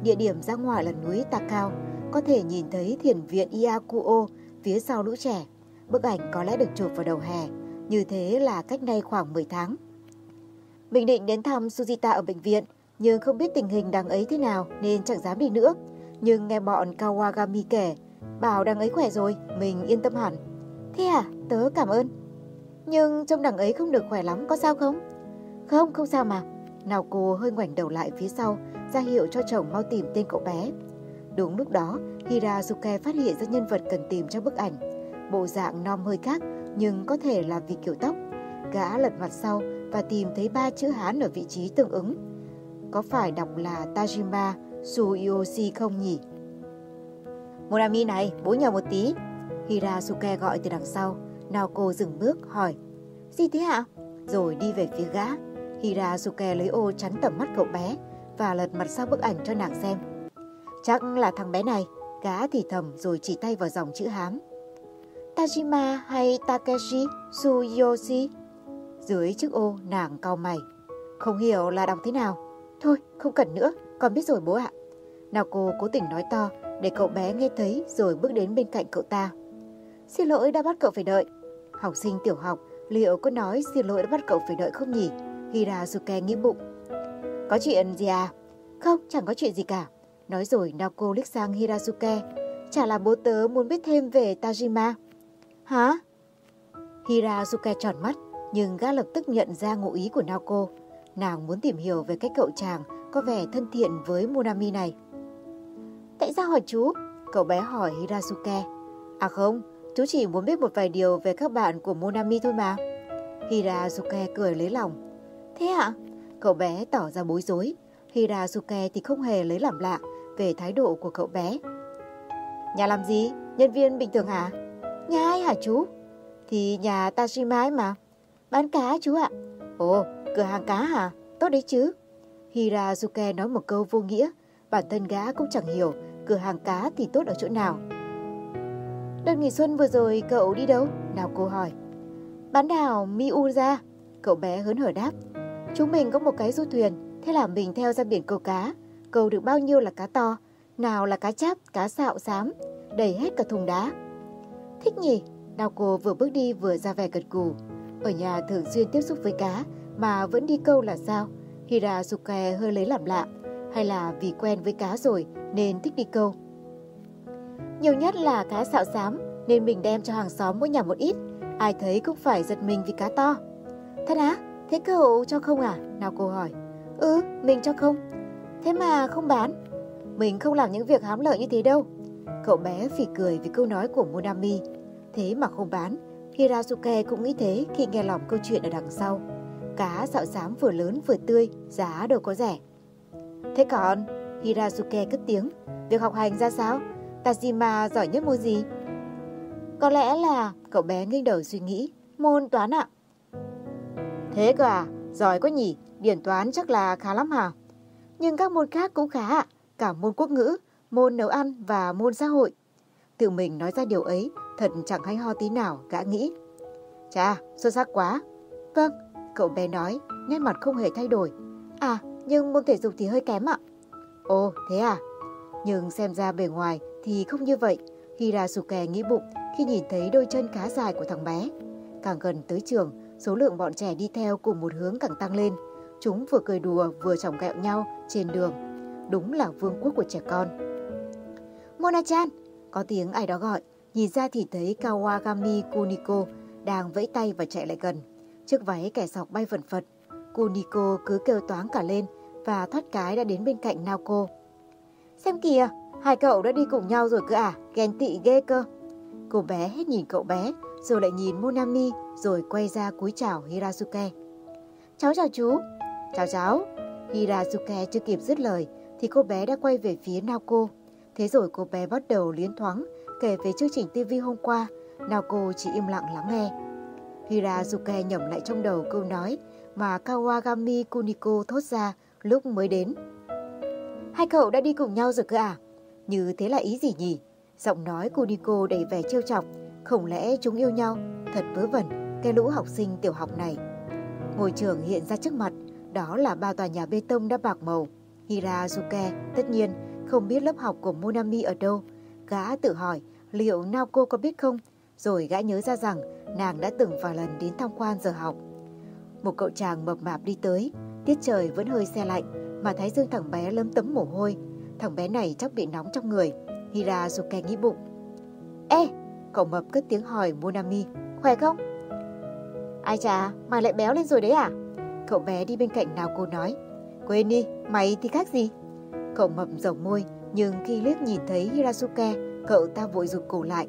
Địa điểm ra ngoài là núi Takao, có thể nhìn thấy thiền viện Iakuo phía sau lũ trẻ. Bức ảnh có lẽ được chụp vào đầu hè, như thế là cách nay khoảng 10 tháng. Bình định đến thăm Sujita ở bệnh viện, nhưng không biết tình hình đằng ấy thế nào nên chẳng dám đi nữa. Nhưng nghe bọn Kawagami kể, bảo đằng ấy khỏe rồi, mình yên tâm hẳn. Thế à, tớ cảm ơn. Nhưng trông đằng ấy không được khỏe lắm, có sao không? Không, không sao mà. Nào cô hơi ngoảnh đầu lại phía sau, ra hiệu cho chồng mau tìm tên cậu bé. Đúng lúc đó, Hirazuke phát hiện ra nhân vật cần tìm trong bức ảnh. Bộ dạng non hơi khác, nhưng có thể là vì kiểu tóc. Gã lật mặt sau và tìm thấy ba chữ Hán ở vị trí tương ứng. Có phải đọc là Tajima Suyoshi không nhỉ? Monami này, bố nhờ một tí. Hirasuke gọi từ đằng sau. Naoko dừng bước hỏi. Gì thế ạ? Rồi đi về phía gã. Hirasuke lấy ô chắn tầm mắt cậu bé và lật mặt sau bức ảnh cho nàng xem. Chắc là thằng bé này. Gã thì thầm rồi chỉ tay vào dòng chữ hám. Tajima hay Takeshi Suyoshi? Dưới chiếc ô nàng cau mày. Không hiểu là đọc thế nào. Thôi, không cần nữa, con biết rồi bố ạ. Nào cô cố tình nói to để cậu bé nghe thấy rồi bước đến bên cạnh cậu ta. Xin lỗi đã bắt cậu phải đợi. Học sinh tiểu học liệu có nói xin lỗi đã bắt cậu phải đợi không nhỉ? Hirazuke nghĩ bụng. Có chuyện gì à? Không, chẳng có chuyện gì cả. Nói rồi Naoko liếc sang Hirazuke. Chả là bố tớ muốn biết thêm về Tajima. Hả? Hirazuke tròn mắt, nhưng gã lập tức nhận ra ngụ ý của Naoko. Nàng muốn tìm hiểu về cách cậu chàng có vẻ thân thiện với Monami này. Tại sao hỏi chú? Cậu bé hỏi Hirazuke. À không, chú chỉ muốn biết một vài điều về các bạn của Monami thôi mà. Hirazuke cười lấy lòng. Thế ạ? Cậu bé tỏ ra bối rối. Hirazuke thì không hề lấy làm lạ về thái độ của cậu bé. Nhà làm gì? Nhân viên bình thường hả? Nhà ai hả chú? Thì nhà Tashima ấy mà. Bán cá chú ạ. Ồ, cửa hàng cá hả? Tốt đấy chứ. Hirazuke nói một câu vô nghĩa. Bản thân gã cũng chẳng hiểu cửa hàng cá thì tốt ở chỗ nào. Đợt nghỉ xuân vừa rồi cậu đi đâu? Nào cô hỏi. Bán đảo Miura. Cậu bé hớn hở đáp. Chúng mình có một cái du thuyền, thế là mình theo ra biển câu cá. Câu được bao nhiêu là cá to, nào là cá cháp, cá sạo xám, đầy hết cả thùng đá. Thích nhỉ? Nào cô vừa bước đi vừa ra vẻ gật gù. Ở nhà thường xuyên tiếp xúc với cá mà vẫn đi câu là sao? Hirazuke hơi lấy làm lạ. Hay là vì quen với cá rồi nên thích đi câu? Nhiều nhất là cá xạo xám nên mình đem cho hàng xóm mỗi nhà một ít. Ai thấy cũng phải giật mình vì cá to. Thật á? Thế cậu cho không à? Nào cô hỏi. Ừ, mình cho không. Thế mà không bán. Mình không làm những việc hám lợi như thế đâu. Cậu bé phỉ cười vì câu nói của Monami. Thế mà không bán. Hirazuke cũng nghĩ thế khi nghe lòng câu chuyện ở đằng sau. Cá dạo xám vừa lớn vừa tươi, giá đâu có rẻ. Thế còn, Hirazuke cất tiếng, việc học hành ra sao? Tajima giỏi nhất môn gì? Có lẽ là, cậu bé nghiêng đầu suy nghĩ, môn toán ạ. Thế cơ à, giỏi quá nhỉ, điển toán chắc là khá lắm hả? Nhưng các môn khác cũng khá ạ, cả môn quốc ngữ, môn nấu ăn và môn xã hội. Tự mình nói ra điều ấy, thật chẳng hay ho tí nào, gã nghĩ. Chà, xuất sắc quá. Vâng, cậu bé nói, nét mặt không hề thay đổi. À, nhưng môn thể dục thì hơi kém ạ. Ồ, thế à? Nhưng xem ra bề ngoài thì không như vậy. Hirasuke nghĩ bụng khi nhìn thấy đôi chân khá dài của thằng bé. Càng gần tới trường, số lượng bọn trẻ đi theo cùng một hướng càng tăng lên. Chúng vừa cười đùa vừa chỏng gẹo nhau trên đường. Đúng là vương quốc của trẻ con. Mona-chan, có tiếng ai đó gọi. Nhìn ra thì thấy Kawagami Kuniko đang vẫy tay và chạy lại gần. Chiếc váy kẻ sọc bay vẩn phật. Nico cứ kêu toáng cả lên và thoát cái đã đến bên cạnh Naoko. Xem kìa, hai cậu đã đi cùng nhau rồi cơ à, ghen tị ghê cơ. Cô bé hết nhìn cậu bé, rồi lại nhìn Monami, rồi quay ra cúi chào Hirazuke. Cháu chào chú. Chào cháu. Hirazuke chưa kịp dứt lời, thì cô bé đã quay về phía Naoko. Thế rồi cô bé bắt đầu liến thoáng, kể về chương trình TV hôm qua. Naoko chỉ im lặng lắng nghe. Hirasuke nhẩm lại trong đầu câu nói mà Kawagami Kuniko thốt ra lúc mới đến. Hai cậu đã đi cùng nhau rồi cơ à? Như thế là ý gì nhỉ? Giọng nói Kuniko đầy vẻ trêu chọc. Không lẽ chúng yêu nhau? Thật vớ vẩn, cái lũ học sinh tiểu học này. Ngôi trường hiện ra trước mặt, đó là ba tòa nhà bê tông đã bạc màu. Hirazuke tất nhiên không biết lớp học của Monami ở đâu. Gã tự hỏi liệu Naoko có biết không? Rồi gã nhớ ra rằng nàng đã từng vài lần đến tham quan giờ học. Một cậu chàng mập mạp đi tới, tiết trời vẫn hơi xe lạnh, mà thái dương thằng bé lấm tấm mồ hôi. Thằng bé này chắc bị nóng trong người. Hirazuke nghĩ bụng. Ê, cậu mập cất tiếng hỏi Monami, khỏe không? Ai chà, mày lại béo lên rồi đấy à? Cậu bé đi bên cạnh nào cô nói. Quên đi, mày thì khác gì? Cậu mập rồng môi, nhưng khi liếc nhìn thấy Hirasuke, cậu ta vội rụt cổ lại.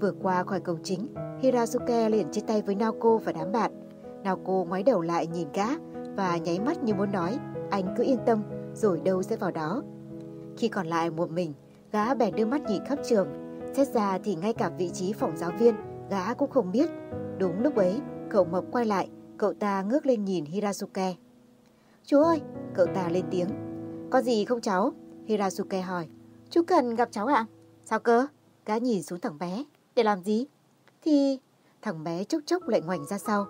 Vừa qua khỏi cổng chính, Hirasuke liền chia tay với Naoko và đám bạn. Naoko ngoái đầu lại nhìn gã và nháy mắt như muốn nói, anh cứ yên tâm, rồi đâu sẽ vào đó. Khi còn lại một mình, gã bèn đưa mắt nhìn khắp trường. Xét ra thì ngay cả vị trí phòng giáo viên, gã cũng không biết. Đúng lúc ấy, cậu mập quay lại, cậu ta ngước lên nhìn Hirasuke. Chú ơi, cậu ta lên tiếng. Có gì không cháu? Hirasuke hỏi. Chú cần gặp cháu ạ? Sao cơ? Gã nhìn xuống thằng bé. Để làm gì? Thì... Thằng bé chốc chốc lại ngoảnh ra sau.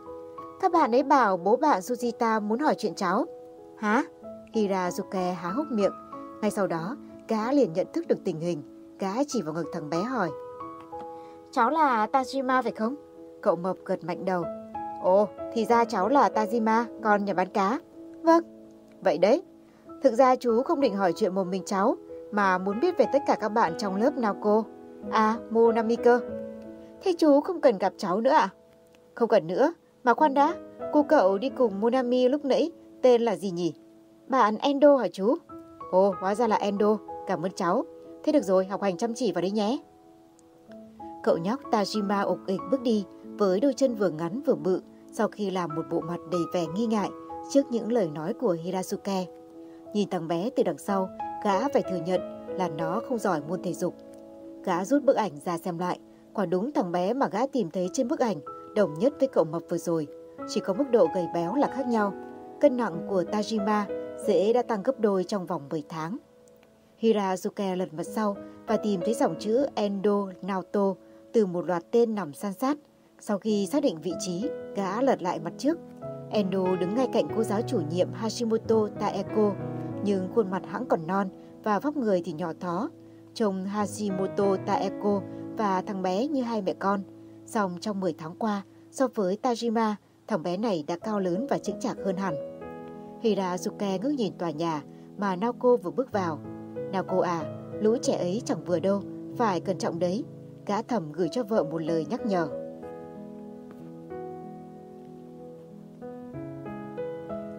Các bạn ấy bảo bố bạn Sujita muốn hỏi chuyện cháu. Hả? Hirazuke há hốc miệng. Ngay sau đó, gã liền nhận thức được tình hình. Gã chỉ vào ngực thằng bé hỏi. Cháu là Tajima phải không? Cậu mập gật mạnh đầu. Ồ, thì ra cháu là Tajima, con nhà bán cá. Vâng, vậy đấy. Thực ra chú không định hỏi chuyện một mình cháu, mà muốn biết về tất cả các bạn trong lớp nào cô. À, Monami cơ. Thế chú không cần gặp cháu nữa à? Không cần nữa, mà khoan đã, cô cậu đi cùng Monami lúc nãy, tên là gì nhỉ? Bạn Endo hả chú? Ồ, hóa ra là Endo, cảm ơn cháu. Thế được rồi, học hành chăm chỉ vào đấy nhé. Cậu nhóc Tajima ục ịch bước đi với đôi chân vừa ngắn vừa bự sau khi làm một bộ mặt đầy vẻ nghi ngại trước những lời nói của Hirasuke. Nhìn thằng bé từ đằng sau, gã phải thừa nhận là nó không giỏi môn thể dục. Gã rút bức ảnh ra xem lại, quả đúng thằng bé mà gã tìm thấy trên bức ảnh đồng nhất với cậu mập vừa rồi. Chỉ có mức độ gầy béo là khác nhau. Cân nặng của Tajima dễ đã tăng gấp đôi trong vòng 10 tháng. Hirazuke lật mặt sau và tìm thấy dòng chữ Endo Naoto từ một loạt tên nằm san sát. Sau khi xác định vị trí, gã lật lại mặt trước. Endo đứng ngay cạnh cô giáo chủ nhiệm Hashimoto Taeko, nhưng khuôn mặt hãng còn non và vóc người thì nhỏ thó. Trông Hashimoto Taeko và thằng bé như hai mẹ con. Song trong 10 tháng qua, so với Tajima, thằng bé này đã cao lớn và chững chạc hơn hẳn. Hirazuke ngước nhìn tòa nhà mà Naoko vừa bước vào. Naoko à, lũ trẻ ấy chẳng vừa đâu, phải cẩn trọng đấy. Gã thầm gửi cho vợ một lời nhắc nhở.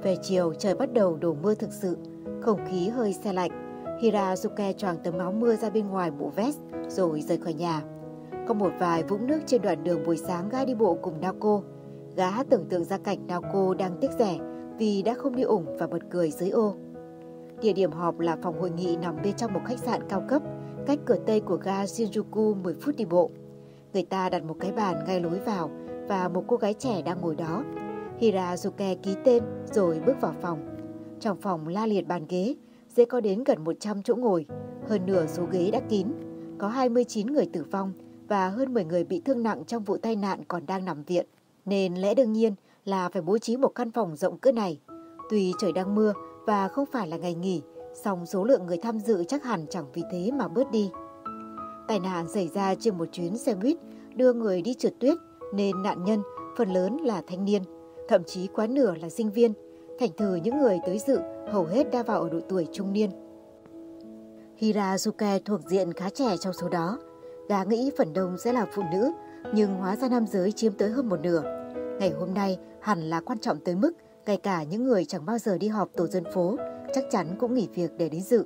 Về chiều trời bắt đầu đổ mưa thực sự, không khí hơi xe lạnh. Hirazuke choàng tấm áo mưa ra bên ngoài bộ vest rồi rời khỏi nhà. Có một vài vũng nước trên đoạn đường buổi sáng gã đi bộ cùng Naoko. Gã tưởng tượng ra cảnh Naoko đang tiếc rẻ vì đã không đi ủng và bật cười dưới ô. Địa điểm họp là phòng hội nghị nằm bên trong một khách sạn cao cấp, cách cửa tây của ga Shinjuku 10 phút đi bộ. Người ta đặt một cái bàn ngay lối vào và một cô gái trẻ đang ngồi đó. Hirazuke ký tên rồi bước vào phòng. Trong phòng la liệt bàn ghế, dễ có đến gần 100 chỗ ngồi, hơn nửa số ghế đã kín. Có 29 người tử vong và hơn 10 người bị thương nặng trong vụ tai nạn còn đang nằm viện. Nên lẽ đương nhiên là phải bố trí một căn phòng rộng cỡ này. Tuy trời đang mưa và không phải là ngày nghỉ, song số lượng người tham dự chắc hẳn chẳng vì thế mà bớt đi. Tai nạn xảy ra trên một chuyến xe buýt đưa người đi trượt tuyết nên nạn nhân phần lớn là thanh niên, thậm chí quá nửa là sinh viên. Thành thử những người tới dự hầu hết đã vào ở độ tuổi trung niên. Hirazuke thuộc diện khá trẻ trong số đó. Gá nghĩ phần đông sẽ là phụ nữ, nhưng hóa ra nam giới chiếm tới hơn một nửa. Ngày hôm nay hẳn là quan trọng tới mức ngay cả những người chẳng bao giờ đi họp tổ dân phố chắc chắn cũng nghỉ việc để đến dự.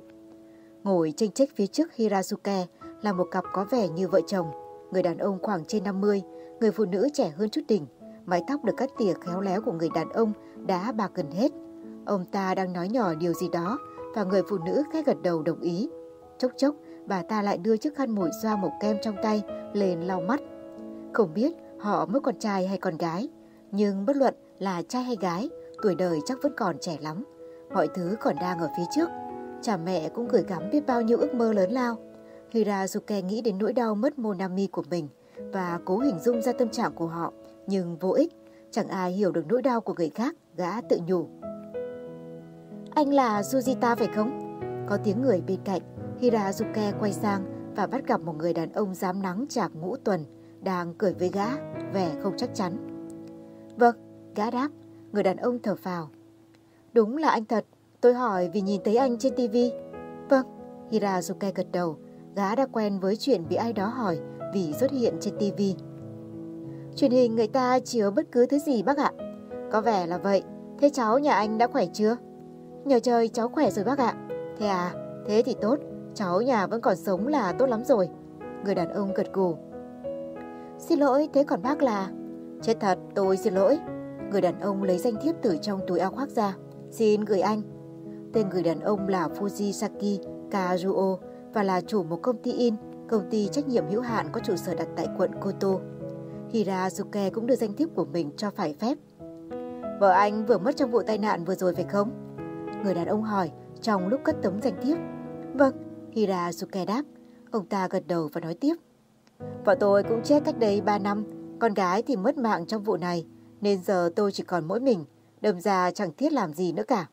Ngồi tranh trách phía trước Hirazuke là một cặp có vẻ như vợ chồng. Người đàn ông khoảng trên 50, người phụ nữ trẻ hơn chút đỉnh. Mái tóc được cắt tỉa khéo léo của người đàn ông đã bạc gần hết. Ông ta đang nói nhỏ điều gì đó và người phụ nữ khẽ gật đầu đồng ý. Chốc chốc, bà ta lại đưa chiếc khăn mùi xoa màu kem trong tay lên lau mắt. Không biết họ mới con trai hay con gái, nhưng bất luận là trai hay gái, tuổi đời chắc vẫn còn trẻ lắm. Mọi thứ còn đang ở phía trước. Cha mẹ cũng gửi gắm biết bao nhiêu ước mơ lớn lao. Hirazuke nghĩ đến nỗi đau mất Monami của mình và cố hình dung ra tâm trạng của họ, nhưng vô ích. Chẳng ai hiểu được nỗi đau của người khác, gã tự nhủ. Anh là Sujita phải không? Có tiếng người bên cạnh, Hirazuke quay sang và bắt gặp một người đàn ông dám nắng chạc ngũ tuần, đang cười với gã, vẻ không chắc chắn. Vâng, gã đáp, người đàn ông thở phào. Đúng là anh thật, tôi hỏi vì nhìn thấy anh trên tivi. Vâng, Hirazuke gật đầu, gã đã quen với chuyện bị ai đó hỏi vì xuất hiện trên tivi. Truyền hình người ta chiếu bất cứ thứ gì bác ạ. Có vẻ là vậy, thế cháu nhà anh đã khỏe chưa? Nhờ trời cháu khỏe rồi bác ạ. Thế à, thế thì tốt, cháu nhà vẫn còn sống là tốt lắm rồi. Người đàn ông gật gù. Xin lỗi, thế còn bác là... Chết thật, tôi xin lỗi. Người đàn ông lấy danh thiếp từ trong túi áo khoác ra. Xin gửi anh. Tên người đàn ông là Fujisaki Kazuo và là chủ một công ty in, công ty trách nhiệm hữu hạn có trụ sở đặt tại quận Koto. Hirazuke cũng đưa danh thiếp của mình cho phải phép. Vợ anh vừa mất trong vụ tai nạn vừa rồi phải không? Người đàn ông hỏi trong lúc cất tấm danh thiếp. Vâng, Hirazuke đáp. Ông ta gật đầu và nói tiếp. Vợ tôi cũng chết cách đây 3 năm, con gái thì mất mạng trong vụ này, nên giờ tôi chỉ còn mỗi mình, đâm ra chẳng thiết làm gì nữa cả.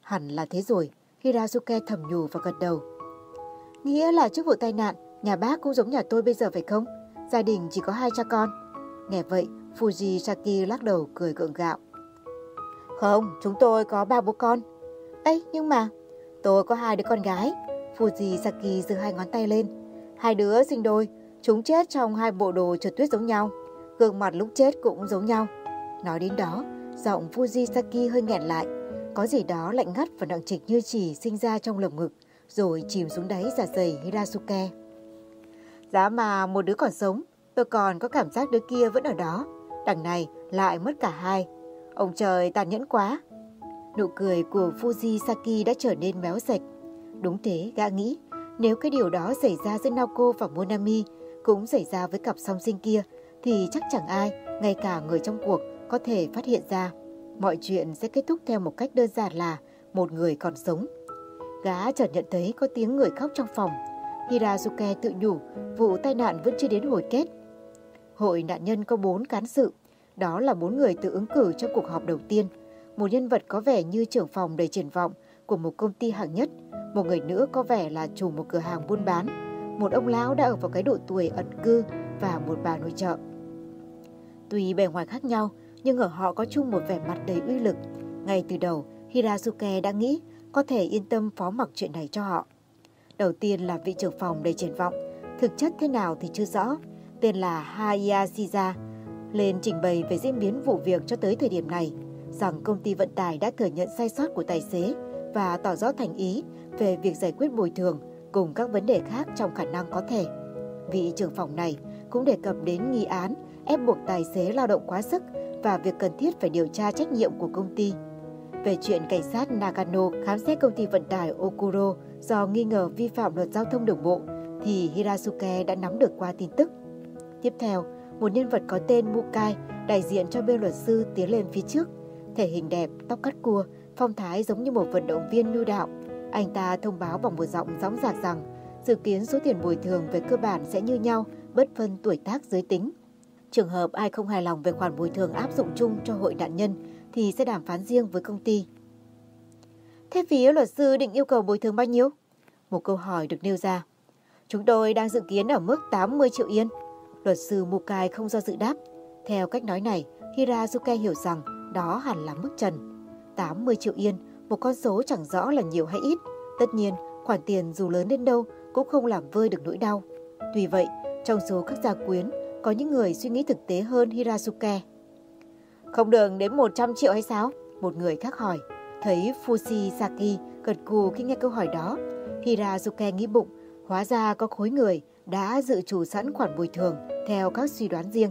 Hẳn là thế rồi, Hirazuke thầm nhủ và gật đầu. Nghĩa là trước vụ tai nạn, nhà bác cũng giống nhà tôi bây giờ phải không? Gia đình chỉ có hai cha con. Nghe vậy, Fujisaki lắc đầu cười gượng gạo. Không, chúng tôi có ba bố con. Ê, nhưng mà, tôi có hai đứa con gái. Fujisaki giơ hai ngón tay lên. Hai đứa sinh đôi, chúng chết trong hai bộ đồ trượt tuyết giống nhau. Gương mặt lúc chết cũng giống nhau. Nói đến đó, giọng Fujisaki hơi nghẹn lại. Có gì đó lạnh ngắt và nặng trịch như chỉ sinh ra trong lồng ngực, rồi chìm xuống đáy giả dạ dày Hirasuke. Giá mà một đứa còn sống, tôi còn có cảm giác đứa kia vẫn ở đó. Đằng này lại mất cả hai. Ông trời tàn nhẫn quá. Nụ cười của Fujisaki đã trở nên méo sạch. Đúng thế, gã nghĩ, nếu cái điều đó xảy ra giữa Naoko và Monami cũng xảy ra với cặp song sinh kia, thì chắc chẳng ai, ngay cả người trong cuộc, có thể phát hiện ra. Mọi chuyện sẽ kết thúc theo một cách đơn giản là một người còn sống. Gã chợt nhận thấy có tiếng người khóc trong phòng. Hirazuke tự nhủ, vụ tai nạn vẫn chưa đến hồi kết. Hội nạn nhân có bốn cán sự, đó là bốn người tự ứng cử trong cuộc họp đầu tiên. Một nhân vật có vẻ như trưởng phòng đầy triển vọng của một công ty hạng nhất, một người nữa có vẻ là chủ một cửa hàng buôn bán, một ông lão đã ở vào cái độ tuổi ẩn cư và một bà nội trợ. Tuy bề ngoài khác nhau, nhưng ở họ có chung một vẻ mặt đầy uy lực. Ngay từ đầu, Hirazuke đã nghĩ có thể yên tâm phó mặc chuyện này cho họ. Đầu tiên là vị trưởng phòng đầy triển vọng, thực chất thế nào thì chưa rõ, tên là Hayashiza, lên trình bày về diễn biến vụ việc cho tới thời điểm này, rằng công ty vận tải đã thừa nhận sai sót của tài xế và tỏ rõ thành ý về việc giải quyết bồi thường cùng các vấn đề khác trong khả năng có thể. Vị trưởng phòng này cũng đề cập đến nghi án ép buộc tài xế lao động quá sức và việc cần thiết phải điều tra trách nhiệm của công ty. Về chuyện cảnh sát Nagano khám xét công ty vận tải Okuro do nghi ngờ vi phạm luật giao thông đường bộ, thì Hirasuke đã nắm được qua tin tức. Tiếp theo, một nhân vật có tên Mukai, đại diện cho bên luật sư tiến lên phía trước. Thể hình đẹp, tóc cắt cua, phong thái giống như một vận động viên nhu đạo. Anh ta thông báo bằng một giọng gióng dạc rằng dự kiến số tiền bồi thường về cơ bản sẽ như nhau, bất phân tuổi tác giới tính. Trường hợp ai không hài lòng về khoản bồi thường áp dụng chung cho hội nạn nhân thì sẽ đàm phán riêng với công ty. Thế phía luật sư định yêu cầu bồi thường bao nhiêu? Một câu hỏi được nêu ra. Chúng tôi đang dự kiến ở mức 80 triệu yên. Luật sư Mukai không do dự đáp. Theo cách nói này, Hirazuke hiểu rằng đó hẳn là mức trần. 80 triệu yên, một con số chẳng rõ là nhiều hay ít. Tất nhiên, khoản tiền dù lớn đến đâu cũng không làm vơi được nỗi đau. Tuy vậy, trong số các gia quyến, có những người suy nghĩ thực tế hơn Hirasuke. Không được đến 100 triệu hay sao? Một người khác hỏi. Thấy Fushisaki gật cù khi nghe câu hỏi đó. Hirazuke nghĩ bụng, hóa ra có khối người đã dự trù sẵn khoản bồi thường theo các suy đoán riêng.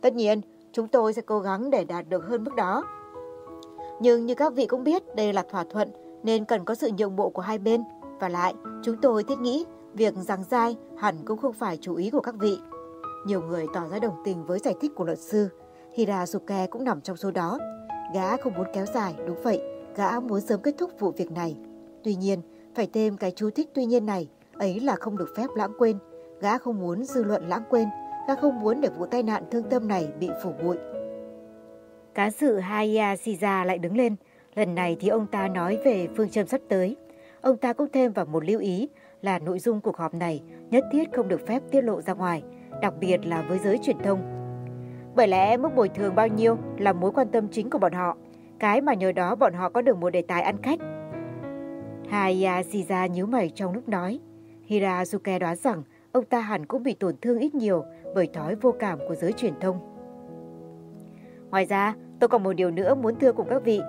Tất nhiên, chúng tôi sẽ cố gắng để đạt được hơn mức đó. Nhưng như các vị cũng biết, đây là thỏa thuận nên cần có sự nhượng bộ của hai bên. Và lại, chúng tôi thiết nghĩ việc giằng dai hẳn cũng không phải chú ý của các vị. Nhiều người tỏ ra đồng tình với giải thích của luật sư. Hirasuke cũng nằm trong số đó. Gã không muốn kéo dài, đúng vậy, gã muốn sớm kết thúc vụ việc này. Tuy nhiên, phải thêm cái chú thích tuy nhiên này, ấy là không được phép lãng quên. Gã không muốn dư luận lãng quên, gã không muốn để vụ tai nạn thương tâm này bị phủ bụi. Cá sự Haya Shiza lại đứng lên. Lần này thì ông ta nói về phương châm sắp tới. Ông ta cũng thêm vào một lưu ý là nội dung cuộc họp này nhất thiết không được phép tiết lộ ra ngoài, đặc biệt là với giới truyền thông. Bởi lẽ mức bồi thường bao nhiêu là mối quan tâm chính của bọn họ, cái mà nhờ đó bọn họ có được một đề tài ăn khách. Haya Shiza nhíu mày trong lúc nói. Hirazuke đoán rằng ông ta hẳn cũng bị tổn thương ít nhiều bởi thói vô cảm của giới truyền thông. Ngoài ra, tôi còn một điều nữa muốn thưa cùng các vị.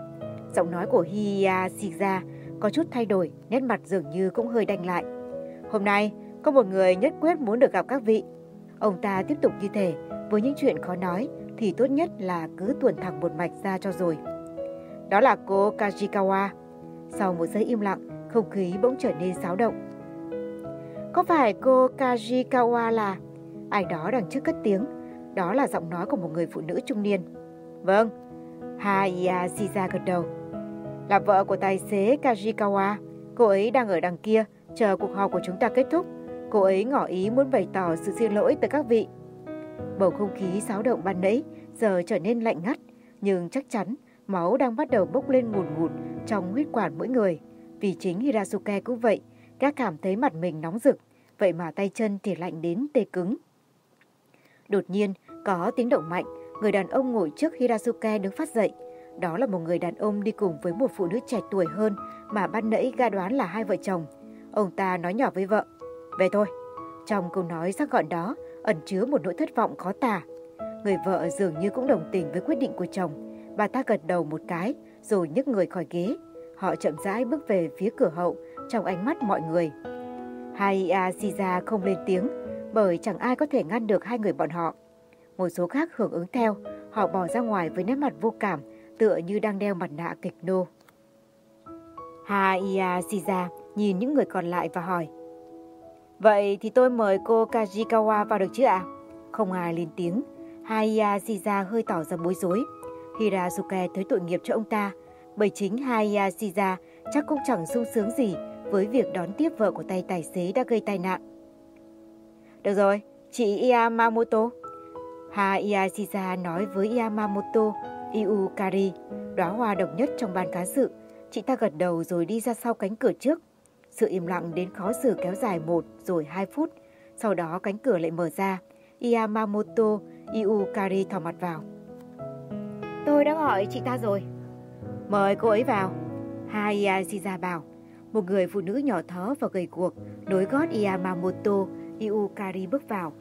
Giọng nói của Hiyashiza có chút thay đổi, nét mặt dường như cũng hơi đanh lại. Hôm nay, có một người nhất quyết muốn được gặp các vị. Ông ta tiếp tục như thế, với những chuyện khó nói thì tốt nhất là cứ tuồn thẳng một mạch ra cho rồi. Đó là cô Kajikawa. Sau một giây im lặng, không khí bỗng trở nên xáo động. Có phải cô Kajikawa là... Ai đó đằng trước cất tiếng. Đó là giọng nói của một người phụ nữ trung niên. Vâng. Haya Shiza gật đầu. Là vợ của tài xế Kajikawa. Cô ấy đang ở đằng kia, chờ cuộc họp của chúng ta kết thúc. Cô ấy ngỏ ý muốn bày tỏ sự xin lỗi tới các vị. Bầu không khí xáo động ban nãy giờ trở nên lạnh ngắt, nhưng chắc chắn máu đang bắt đầu bốc lên ngùn ngụt trong huyết quản mỗi người. Vì chính Hirasuke cũng vậy, Gã cảm thấy mặt mình nóng rực, vậy mà tay chân thì lạnh đến tê cứng. Đột nhiên, có tiếng động mạnh, người đàn ông ngồi trước Hirasuke đứng phát dậy. Đó là một người đàn ông đi cùng với một phụ nữ trẻ tuổi hơn mà ban nãy ga đoán là hai vợ chồng. Ông ta nói nhỏ với vợ, về thôi. Trong câu nói sắc gọn đó ẩn chứa một nỗi thất vọng khó tả. Người vợ dường như cũng đồng tình với quyết định của chồng. Bà ta gật đầu một cái rồi nhấc người khỏi ghế. Họ chậm rãi bước về phía cửa hậu trong ánh mắt mọi người. Hai Shiza không lên tiếng bởi chẳng ai có thể ngăn được hai người bọn họ. Một số khác hưởng ứng theo, họ bỏ ra ngoài với nét mặt vô cảm, tựa như đang đeo mặt nạ kịch nô. Haiya Shiza nhìn những người còn lại và hỏi. Vậy thì tôi mời cô Kajikawa vào được chứ ạ? Không ai lên tiếng. Haiya Shiza hơi tỏ ra bối rối. Hirazuke thấy tội nghiệp cho ông ta, bởi chính Haiya Shiza chắc cũng chẳng sung sướng gì với việc đón tiếp vợ của tay tài xế đã gây tai nạn. Được rồi, chị Yamamoto. Ha Iyashiza nói với Yamamoto Iukari, đóa hoa độc nhất trong ban cá sự. Chị ta gật đầu rồi đi ra sau cánh cửa trước. Sự im lặng đến khó xử kéo dài một rồi hai phút. Sau đó cánh cửa lại mở ra. Yamamoto Iukari thò mặt vào. Tôi đã gọi chị ta rồi. Mời cô ấy vào. Hai Iyashiza bảo. Một người phụ nữ nhỏ thó và gầy guộc nối gót Yamamoto Iukari bước vào.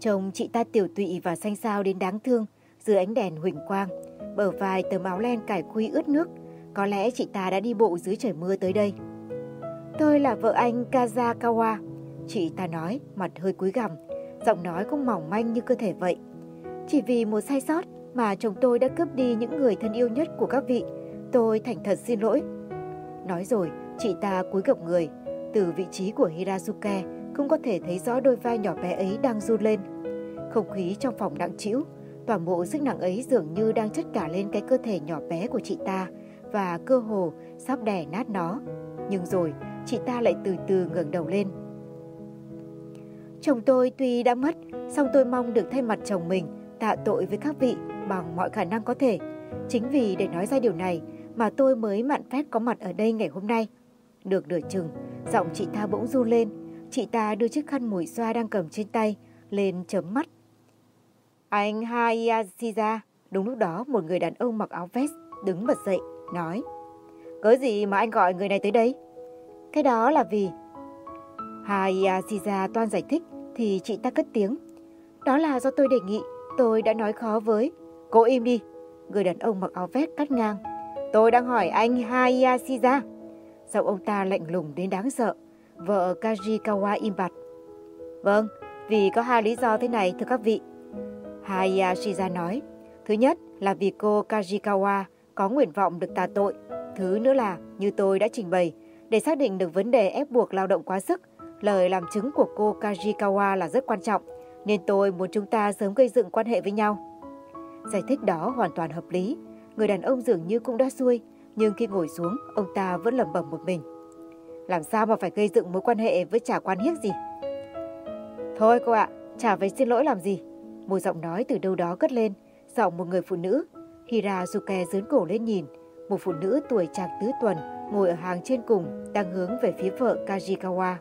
Chồng chị ta tiểu tụy và xanh xao đến đáng thương dưới ánh đèn huỳnh quang. Bờ vai tấm áo len cải quy ướt nước. Có lẽ chị ta đã đi bộ dưới trời mưa tới đây. Tôi là vợ anh Kazakawa. Chị ta nói, mặt hơi cúi gằm. Giọng nói cũng mỏng manh như cơ thể vậy. Chỉ vì một sai sót mà chồng tôi đã cướp đi những người thân yêu nhất của các vị. Tôi thành thật xin lỗi. Nói rồi, chị ta cúi gập người. Từ vị trí của Hirazuke cũng có thể thấy rõ đôi vai nhỏ bé ấy đang run lên. Không khí trong phòng nặng trĩu, toàn bộ sức nặng ấy dường như đang chất cả lên cái cơ thể nhỏ bé của chị ta và cơ hồ sắp đè nát nó. Nhưng rồi, chị ta lại từ từ ngẩng đầu lên. Chồng tôi tuy đã mất, song tôi mong được thay mặt chồng mình tạ tội với các vị bằng mọi khả năng có thể. Chính vì để nói ra điều này mà tôi mới mạn phép có mặt ở đây ngày hôm nay. Được nửa chừng, giọng chị ta bỗng run lên. Chị ta đưa chiếc khăn mùi xoa đang cầm trên tay lên chấm mắt. Anh Hayashiza, Đúng lúc đó một người đàn ông mặc áo vest đứng bật dậy, nói Cớ gì mà anh gọi người này tới đây? Cái đó là vì... Hayashiza toan giải thích thì chị ta cất tiếng. Đó là do tôi đề nghị, tôi đã nói khó với. Cô im đi. Người đàn ông mặc áo vest cắt ngang. Tôi đang hỏi anh Hayashiza. Giọng ông ta lạnh lùng đến đáng sợ. Vợ Kajikawa im bặt. Vâng, vì có hai lý do thế này thưa các vị. Hayashiza nói, thứ nhất là vì cô Kajikawa có nguyện vọng được tà tội. Thứ nữa là, như tôi đã trình bày, để xác định được vấn đề ép buộc lao động quá sức, lời làm chứng của cô Kajikawa là rất quan trọng, nên tôi muốn chúng ta sớm gây dựng quan hệ với nhau. Giải thích đó hoàn toàn hợp lý. Người đàn ông dường như cũng đã xuôi, nhưng khi ngồi xuống, ông ta vẫn lẩm bẩm một mình. Làm sao mà phải gây dựng mối quan hệ với chả quan hiếc gì? Thôi cô ạ, chả phải xin lỗi làm gì. Một giọng nói từ đâu đó cất lên, giọng một người phụ nữ. Hirazuke dướn cổ lên nhìn, một phụ nữ tuổi trạc tứ tuần ngồi ở hàng trên cùng đang hướng về phía vợ Kajikawa.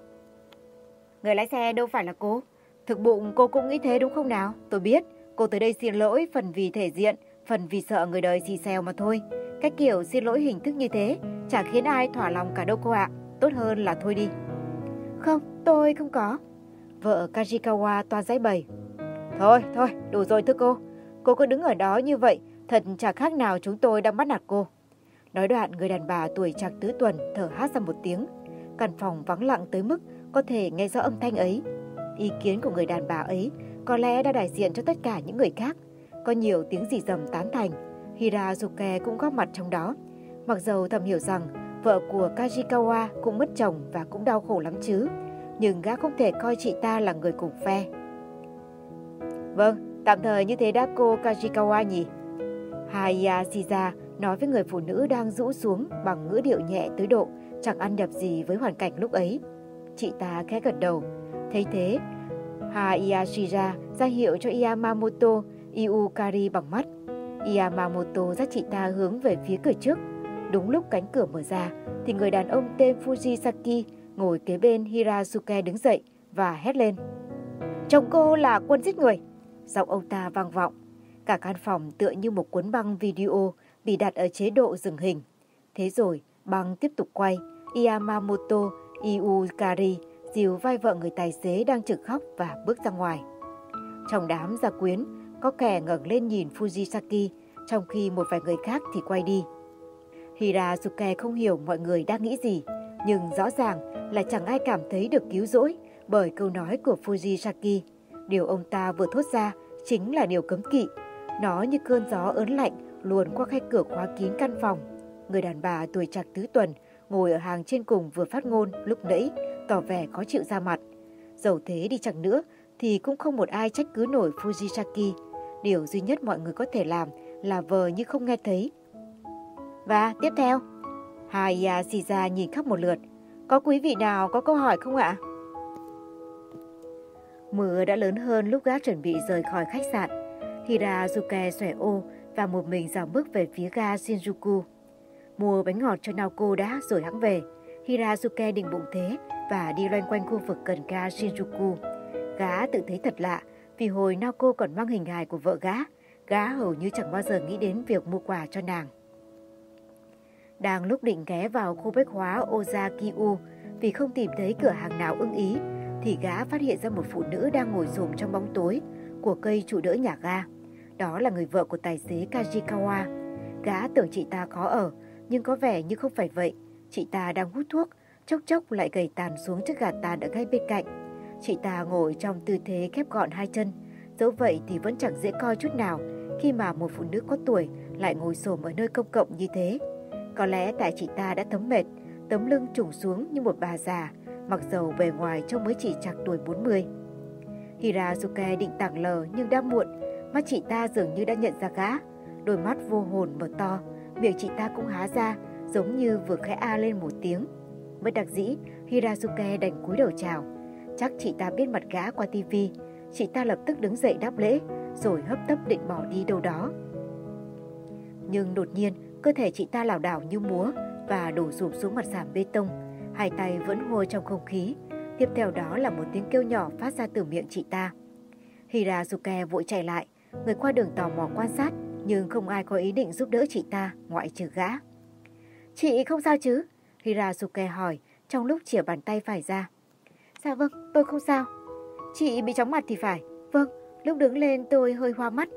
Người lái xe đâu phải là cô. Thực bụng cô cũng nghĩ thế đúng không nào? Tôi biết, cô tới đây xin lỗi phần vì thể diện, phần vì sợ người đời xì xèo mà thôi. Cách kiểu xin lỗi hình thức như thế chả khiến ai thỏa lòng cả đâu cô ạ. Tốt hơn là thôi đi. Không, tôi không có. Vợ Kajikawa toa giấy bày. Thôi, thôi, đủ rồi thưa cô. Cô cứ đứng ở đó như vậy, thật chả khác nào chúng tôi đang bắt nạt cô. Nói đoạn, người đàn bà tuổi trạc tứ tuần thở hát ra một tiếng. Căn phòng vắng lặng tới mức có thể nghe rõ âm thanh ấy. Ý kiến của người đàn bà ấy có lẽ đã đại diện cho tất cả những người khác. Có nhiều tiếng rỉ dầm tán thành. Hirazuke cũng góp mặt trong đó. Mặc dầu thầm hiểu rằng vợ của Kajikawa cũng mất chồng và cũng đau khổ lắm chứ. Nhưng gã không thể coi chị ta là người cùng phe. Vâng, tạm thời như thế đã cô Kajikawa nhỉ? Hayashiza nói với người phụ nữ đang rũ xuống bằng ngữ điệu nhẹ tới độ chẳng ăn nhập gì với hoàn cảnh lúc ấy. Chị ta khẽ gật đầu. Thấy thế, Hayashira ra hiệu cho Yamamoto Iukari bằng mắt. Yamamoto dắt chị ta hướng về phía cửa trước. Đúng lúc cánh cửa mở ra, thì người đàn ông tên Fujisaki ngồi kế bên Hirasuke đứng dậy và hét lên. Chồng cô là quân giết người. Giọng ông ta vang vọng. Cả căn phòng tựa như một cuốn băng video bị đặt ở chế độ dừng hình. Thế rồi, băng tiếp tục quay. Yamamoto Iukari dìu vai vợ người tài xế đang trực khóc và bước ra ngoài. Trong đám gia quyến, có kẻ ngẩng lên nhìn Fujisaki, trong khi một vài người khác thì quay đi. Hirazuke không hiểu mọi người đang nghĩ gì, nhưng rõ ràng là chẳng ai cảm thấy được cứu rỗi bởi câu nói của Fujisaki. Điều ông ta vừa thốt ra chính là điều cấm kỵ. Nó như cơn gió ớn lạnh luồn qua khe cửa khóa kín căn phòng. Người đàn bà tuổi trạc tứ tuần ngồi ở hàng trên cùng vừa phát ngôn lúc nãy, tỏ vẻ khó chịu ra mặt. Dầu thế đi chẳng nữa thì cũng không một ai trách cứ nổi Fujisaki. Điều duy nhất mọi người có thể làm là vờ như không nghe thấy. Và tiếp theo, Hayashiza à, nhìn khắp một lượt. Có quý vị nào có câu hỏi không ạ? Mưa đã lớn hơn lúc gã chuẩn bị rời khỏi khách sạn. Hirazuke xòe ô và một mình dạo bước về phía ga Shinjuku. Mua bánh ngọt cho Naoko đã rồi hãng về. Hirazuke định bụng thế và đi loanh quanh khu vực gần ga Shinjuku. Gã tự thấy thật lạ vì hồi Naoko còn mang hình hài của vợ gã, gã hầu như chẳng bao giờ nghĩ đến việc mua quà cho nàng. Đang lúc định ghé vào khu bách hóa Ozakiu vì không tìm thấy cửa hàng nào ưng ý, thì gã phát hiện ra một phụ nữ đang ngồi xổm trong bóng tối của cây trụ đỡ nhà ga. Đó là người vợ của tài xế Kajikawa. Gã tưởng chị ta khó ở, nhưng có vẻ như không phải vậy. Chị ta đang hút thuốc, chốc chốc lại gầy tàn xuống chiếc gạt tàn ở ngay bên cạnh. Chị ta ngồi trong tư thế khép gọn hai chân, dẫu vậy thì vẫn chẳng dễ coi chút nào khi mà một phụ nữ có tuổi lại ngồi xổm ở nơi công cộng như thế. Có lẽ tại chị ta đã thấm mệt, tấm lưng trùng xuống như một bà già, mặc dầu bề ngoài trông mới chỉ chạc tuổi 40. Hirazuke định tảng lờ nhưng đã muộn, mắt chị ta dường như đã nhận ra gã. Đôi mắt vô hồn mở to, miệng chị ta cũng há ra, giống như vừa khẽ a lên một tiếng. Bất đặc dĩ, Hirazuke đành cúi đầu chào. Chắc chị ta biết mặt gã qua tivi. Chị ta lập tức đứng dậy đáp lễ, rồi hấp tấp định bỏ đi đâu đó. Nhưng đột nhiên, cơ thể chị ta lảo đảo như múa và đổ sụp xuống mặt sàn bê tông. Hai tay vẫn hôi trong không khí. Tiếp theo đó là một tiếng kêu nhỏ phát ra từ miệng chị ta. Hirazuke vội chạy lại, người qua đường tò mò quan sát, nhưng không ai có ý định giúp đỡ chị ta, ngoại trừ gã. Chị không sao chứ? Hirazuke hỏi, trong lúc chìa bàn tay phải ra. Dạ vâng, tôi không sao. Chị bị chóng mặt thì phải. Vâng, lúc đứng lên tôi hơi hoa mắt.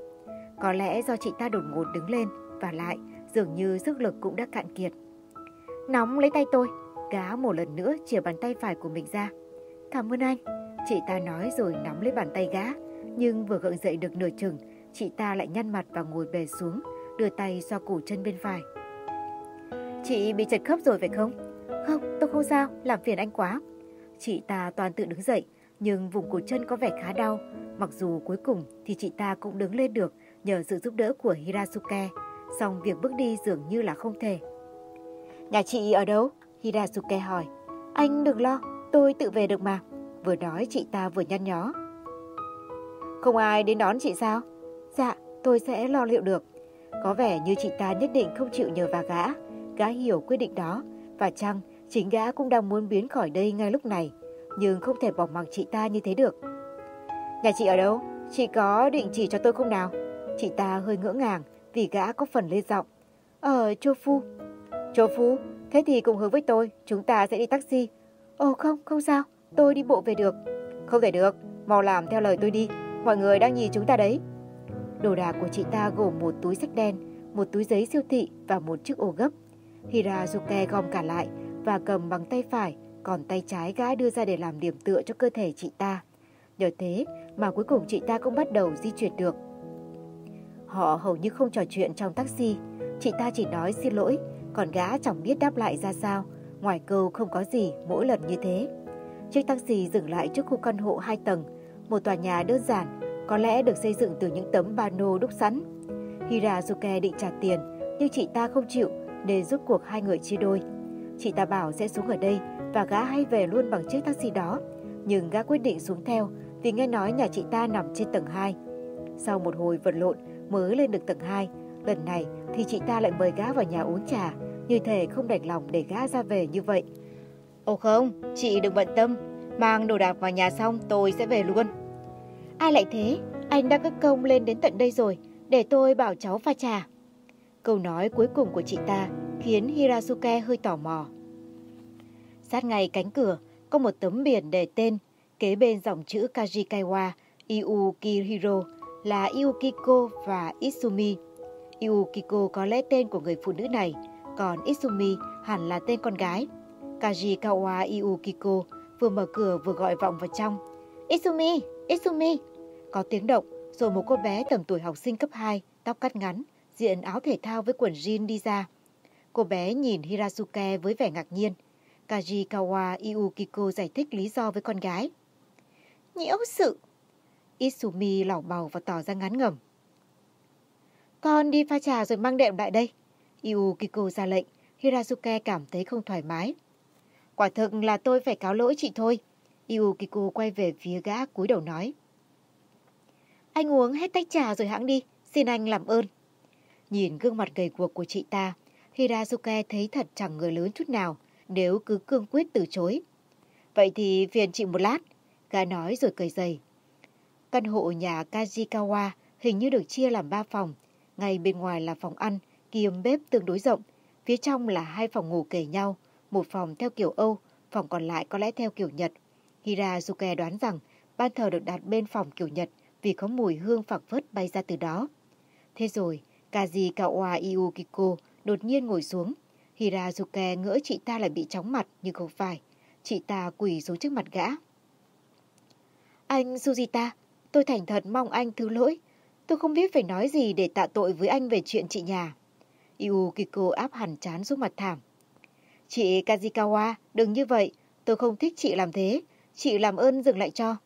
Có lẽ do chị ta đột ngột đứng lên và lại dường như sức lực cũng đã cạn kiệt. Nóng lấy tay tôi, gã một lần nữa chìa bàn tay phải của mình ra. Cảm ơn anh. Chị ta nói rồi nắm lấy bàn tay gã, nhưng vừa gượng dậy được nửa chừng, chị ta lại nhăn mặt và ngồi bề xuống, đưa tay xoa cổ chân bên phải. Chị bị chật khớp rồi phải không? Không, tôi không sao, làm phiền anh quá. Chị ta toàn tự đứng dậy, nhưng vùng cổ chân có vẻ khá đau. Mặc dù cuối cùng thì chị ta cũng đứng lên được nhờ sự giúp đỡ của Hirasuke, song việc bước đi dường như là không thể. Nhà chị ở đâu? Hirasuke hỏi. Anh đừng lo, tôi tự về được mà. Vừa nói chị ta vừa nhăn nhó. Không ai đến đón chị sao? Dạ, tôi sẽ lo liệu được. Có vẻ như chị ta nhất định không chịu nhờ vào gã. Gã hiểu quyết định đó. Và chăng chính gã cũng đang muốn biến khỏi đây ngay lúc này. Nhưng không thể bỏ mặc chị ta như thế được. Nhà chị ở đâu? Chị có định chỉ cho tôi không nào? Chị ta hơi ngỡ ngàng vì gã có phần lên giọng. Ở Chô Phu. Chô Phu? Thế thì cùng hướng với tôi, chúng ta sẽ đi taxi. Ồ không, không sao, tôi đi bộ về được. Không thể được, mau làm theo lời tôi đi, mọi người đang nhìn chúng ta đấy. Đồ đạc của chị ta gồm một túi sách đen, một túi giấy siêu thị và một chiếc ô gấp. Hirazuke gom cả lại và cầm bằng tay phải, còn tay trái gã đưa ra để làm điểm tựa cho cơ thể chị ta. Nhờ thế mà cuối cùng chị ta cũng bắt đầu di chuyển được. Họ hầu như không trò chuyện trong taxi, chị ta chỉ nói xin lỗi, còn gã chẳng biết đáp lại ra sao, ngoài câu không có gì mỗi lần như thế. Chiếc taxi dừng lại trước khu căn hộ 2 tầng, một tòa nhà đơn giản, có lẽ được xây dựng từ những tấm pano đúc sẵn. Hirazuke định trả tiền, nhưng chị ta không chịu nên rút cuộc hai người chia đôi. Chị ta bảo sẽ xuống ở đây và gã hay về luôn bằng chiếc taxi đó, nhưng gã quyết định xuống theo vì nghe nói nhà chị ta nằm trên tầng 2. Sau một hồi vật lộn mới lên được tầng 2, lần này thì chị ta lại mời gã vào nhà uống trà, như thể không đành lòng để gã ra về như vậy. Ồ không, chị đừng bận tâm, mang đồ đạc vào nhà xong tôi sẽ về luôn. Ai lại thế? Anh đã cất công lên đến tận đây rồi, để tôi bảo cháu pha trà. Câu nói cuối cùng của chị ta khiến Hirasuke hơi tò mò. Sát ngay cánh cửa có một tấm biển đề tên, kế bên dòng chữ Kajikawa Iukihiro là Iukiko và Isumi. Iukiko có lẽ tên của người phụ nữ này, còn Isumi hẳn là tên con gái. Kajikawa Iukiko vừa mở cửa vừa gọi vọng vào trong. Isumi, Isumi. Có tiếng động, rồi một cô bé tầm tuổi học sinh cấp 2, tóc cắt ngắn, diện áo thể thao với quần jean đi ra. Cô bé nhìn Hirasuke với vẻ ngạc nhiên. Kajikawa Iukiko giải thích lý do với con gái. Nhiễu sự. Isumi lỏng bầu và tỏ ra ngán ngẩm. Con đi pha trà rồi mang đệm lại đây. Iukiko ra lệnh. Hirasuke cảm thấy không thoải mái. Quả thực là tôi phải cáo lỗi chị thôi. Iukiko quay về phía gã cúi đầu nói. Anh uống hết tách trà rồi hãng đi, xin anh làm ơn. Nhìn gương mặt gầy guộc của chị ta, Hirazuke thấy thật chẳng người lớn chút nào nếu cứ cương quyết từ chối. Vậy thì phiền chị một lát, gã nói rồi cười dày. Căn hộ nhà Kajikawa hình như được chia làm ba phòng. Ngay bên ngoài là phòng ăn, kiềm bếp tương đối rộng. Phía trong là hai phòng ngủ kề nhau, một phòng theo kiểu Âu, phòng còn lại có lẽ theo kiểu Nhật. Hirazuke đoán rằng ban thờ được đặt bên phòng kiểu Nhật vì có mùi hương phảng phất bay ra từ đó. Thế rồi, Kajikawa Iukiko đột nhiên ngồi xuống. Hirazuke ngỡ chị ta lại bị chóng mặt nhưng không phải. Chị ta quỳ xuống trước mặt gã. Anh Sujita, tôi thành thật mong anh thứ lỗi. Tôi không biết phải nói gì để tạ tội với anh về chuyện chị nhà. Iukiko áp hẳn chán xuống mặt thảm. Chị Kajikawa, đừng như vậy. Tôi không thích chị làm thế. Chị làm ơn dừng lại cho.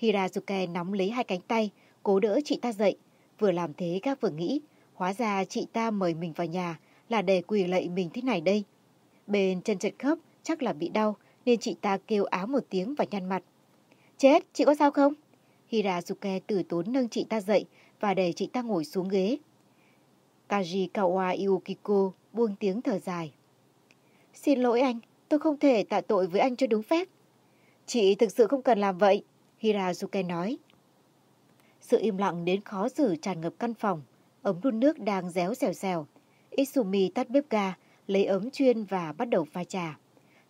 Hirazuke nắm lấy hai cánh tay, cố đỡ chị ta dậy. Vừa làm thế các vừa nghĩ, hóa ra chị ta mời mình vào nhà là để quỳ lạy mình thế này đây. Bên chân trật khớp chắc là bị đau nên chị ta kêu áo một tiếng và nhăn mặt. Chết, chị có sao không? Hirazuke tử tốn nâng chị ta dậy và để chị ta ngồi xuống ghế. Kaji Kawa Iukiko buông tiếng thở dài. Xin lỗi anh, tôi không thể tạ tội với anh cho đúng phép. Chị thực sự không cần làm vậy, Hirazuke nói. Sự im lặng đến khó xử tràn ngập căn phòng. Ống đun nước đang réo xèo xèo. Isumi tắt bếp ga, lấy ấm chuyên và bắt đầu pha trà.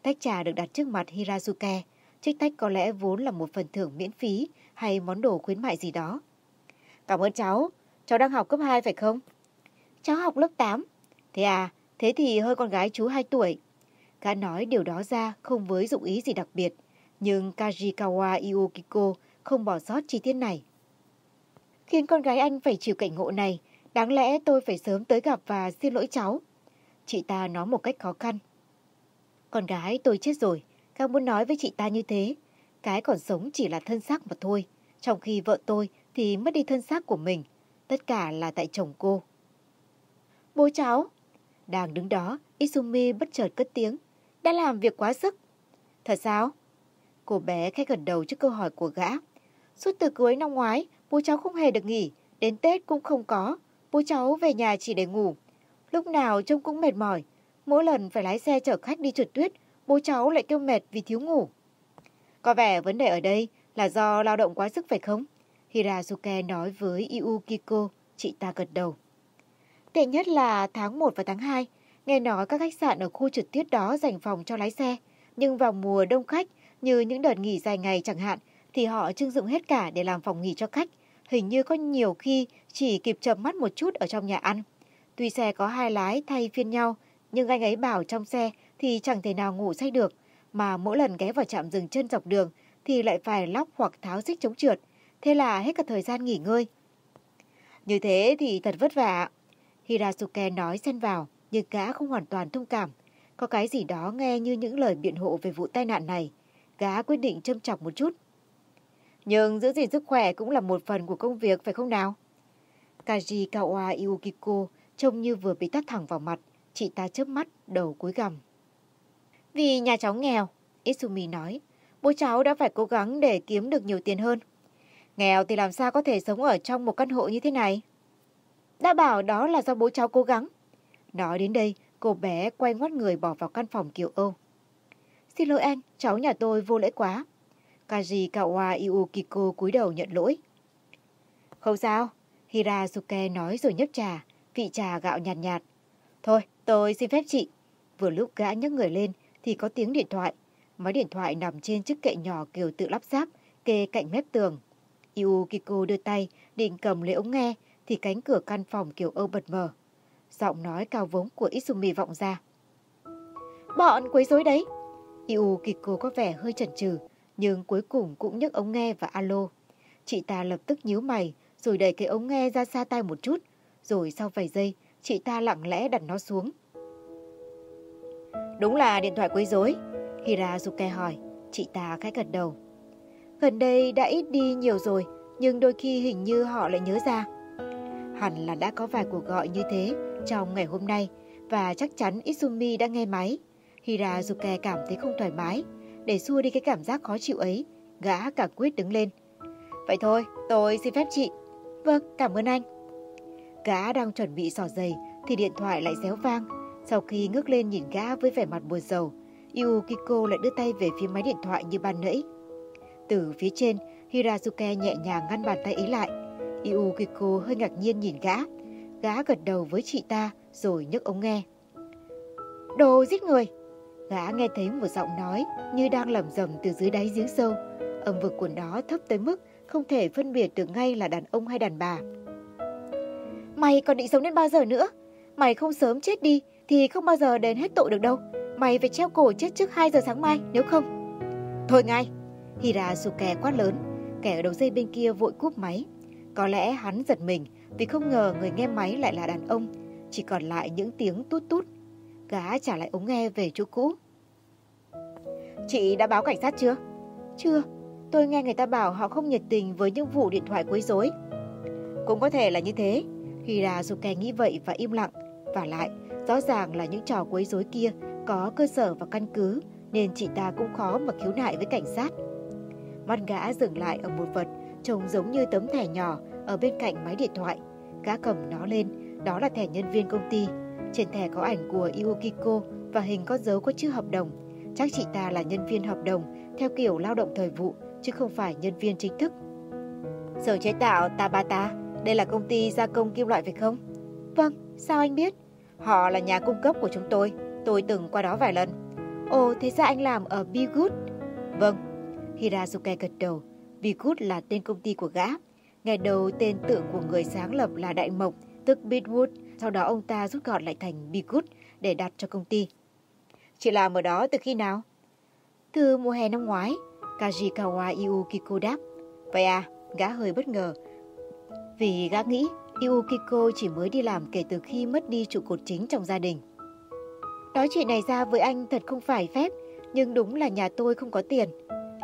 Tách trà được đặt trước mặt Hirazuke. Chiếc tách có lẽ vốn là một phần thưởng miễn phí hay món đồ khuyến mại gì đó. Cảm ơn cháu. Cháu đang học cấp 2 phải không? Cháu học lớp 8. Thế à, thế thì hơi con gái chú 2 tuổi. Gã nói điều đó ra không với dụng ý gì đặc biệt. Nhưng Kajikawa Iokiko không bỏ sót chi tiết này. Khiến con gái anh phải chịu cảnh ngộ này, đáng lẽ tôi phải sớm tới gặp và xin lỗi cháu. Chị ta nói một cách khó khăn. Con gái tôi chết rồi, các muốn nói với chị ta như thế. Cái còn sống chỉ là thân xác mà thôi, trong khi vợ tôi thì mất đi thân xác của mình. Tất cả là tại chồng cô. Bố cháu. Đang đứng đó, Isumi bất chợt cất tiếng. Đã làm việc quá sức. Thật sao? Cô bé khẽ gần đầu trước câu hỏi của gã. Suốt từ cuối năm ngoái, bố cháu không hề được nghỉ. Đến Tết cũng không có. Bố cháu về nhà chỉ để ngủ. Lúc nào trông cũng mệt mỏi. Mỗi lần phải lái xe chở khách đi trượt tuyết, bố cháu lại kêu mệt vì thiếu ngủ. Có vẻ vấn đề ở đây là do lao động quá sức phải không? Hirazuke nói với Yukiko chị ta gật đầu. Tệ nhất là tháng 1 và tháng 2, nghe nói các khách sạn ở khu trượt tuyết đó dành phòng cho lái xe. Nhưng vào mùa đông khách, như những đợt nghỉ dài ngày chẳng hạn, thì họ trưng dụng hết cả để làm phòng nghỉ cho khách. Hình như có nhiều khi chỉ kịp chậm mắt một chút ở trong nhà ăn. Tuy xe có hai lái thay phiên nhau, nhưng anh ấy bảo trong xe thì chẳng thể nào ngủ say được, mà mỗi lần ghé vào trạm dừng chân dọc đường thì lại phải lóc hoặc tháo xích chống trượt. Thế là hết cả thời gian nghỉ ngơi. Như thế thì thật vất vả. Hirasuke nói xen vào, nhưng gã không hoàn toàn thông cảm. Có cái gì đó nghe như những lời biện hộ về vụ tai nạn này. Gã quyết định châm chọc một chút. Nhưng giữ gìn sức khỏe cũng là một phần của công việc phải không nào? Kaji Kawa Iukiko trông như vừa bị tắt thẳng vào mặt. Chị ta chớp mắt, đầu cúi gằm. Vì nhà cháu nghèo, Izumi nói, bố cháu đã phải cố gắng để kiếm được nhiều tiền hơn. Nghèo thì làm sao có thể sống ở trong một căn hộ như thế này? Đã bảo đó là do bố cháu cố gắng. Nói đến đây, cô bé quay ngoắt người bỏ vào căn phòng kiểu Âu. Xin lỗi anh, cháu nhà tôi vô lễ quá. Kaji Kawa Iukiko cúi đầu nhận lỗi. Không sao, Hirasuke nói rồi nhấp trà, vị trà gạo nhạt nhạt. Thôi, tôi xin phép chị. Vừa lúc gã nhấc người lên thì có tiếng điện thoại. Máy điện thoại nằm trên chiếc kệ nhỏ kiểu tự lắp ráp, kê cạnh mép tường. Yukiko đưa tay, định cầm lấy ống nghe, thì cánh cửa căn phòng kiểu Âu bật mở. Giọng nói cao vống của Isumi vọng ra. Bọn quấy rối đấy. Yukiko có vẻ hơi chần chừ, nhưng cuối cùng cũng nhấc ống nghe và alo. Chị ta lập tức nhíu mày, rồi đẩy cái ống nghe ra xa tay một chút, rồi sau vài giây, chị ta lặng lẽ đặt nó xuống. Đúng là điện thoại quấy rối. Hirazuke hỏi, chị ta khẽ gật đầu. Gần đây đã ít đi nhiều rồi, nhưng đôi khi hình như họ lại nhớ ra. Hẳn là đã có vài cuộc gọi như thế trong ngày hôm nay và chắc chắn Izumi đã nghe máy. Hirazuke cảm thấy không thoải mái. Để xua đi cái cảm giác khó chịu ấy, gã cả quyết đứng lên. Vậy thôi, tôi xin phép chị. Vâng, cảm ơn anh. Gã đang chuẩn bị sỏ giày thì điện thoại lại réo vang. Sau khi ngước lên nhìn gã với vẻ mặt buồn rầu, Yukiko lại đưa tay về phía máy điện thoại như ban nãy. Từ phía trên, Hirazuke nhẹ nhàng ngăn bàn tay ý lại. Yukiko hơi ngạc nhiên nhìn gã. Gã gật đầu với chị ta rồi nhấc ống nghe. Đồ giết người! Gã nghe thấy một giọng nói như đang lẩm rầm từ dưới đáy giếng sâu. Âm vực của nó thấp tới mức không thể phân biệt được ngay là đàn ông hay đàn bà. Mày còn định sống đến bao giờ nữa? Mày không sớm chết đi thì không bao giờ đến hết tội được đâu. Mày phải treo cổ chết trước 2 giờ sáng mai, nếu không. Thôi ngay! Hirasuke quát lớn. Kẻ ở đầu dây bên kia vội cúp máy. Có lẽ hắn giật mình vì không ngờ người nghe máy lại là đàn ông. Chỉ còn lại những tiếng tút tút. Gã trả lại ống nghe về chỗ cũ. Chị đã báo cảnh sát chưa? Chưa. Tôi nghe người ta bảo họ không nhiệt tình với những vụ điện thoại quấy rối. Cũng có thể là như thế. Hirazuke nghĩ vậy và im lặng. Và lại, rõ ràng là những trò quấy rối kia có cơ sở và căn cứ nên chị ta cũng khó mà khiếu nại với cảnh sát. Mắt gã dừng lại ở một vật trông giống như tấm thẻ nhỏ ở bên cạnh máy điện thoại. Gã cầm nó lên, đó là thẻ nhân viên công ty. Trên thẻ có ảnh của Iukiko và hình có dấu có chữ hợp đồng. Chắc chị ta là nhân viên hợp đồng theo kiểu lao động thời vụ chứ không phải nhân viên chính thức. Sở chế tạo Tabata, đây là công ty gia công kim loại phải không? Vâng, sao anh biết? Họ là nhà cung cấp của chúng tôi, tôi từng qua đó vài lần. Ồ, thế ra anh làm ở Be Good? Vâng, Hirazuke gật đầu. Be Good là tên công ty của gã. Ngày đầu tên tự của người sáng lập là Đại Mộc, tức Bitwood. Sau đó ông ta rút gọn lại thành Be Good để đặt cho công ty. Chị làm ở đó từ khi nào? Từ mùa hè năm ngoái. Kajikawa Iukiko đáp. Vậy à, gã hơi bất ngờ. Vì gã nghĩ Iukiko chỉ mới đi làm kể từ khi mất đi trụ cột chính trong gia đình. Nói chuyện này ra với anh thật không phải phép, nhưng đúng là nhà tôi không có tiền.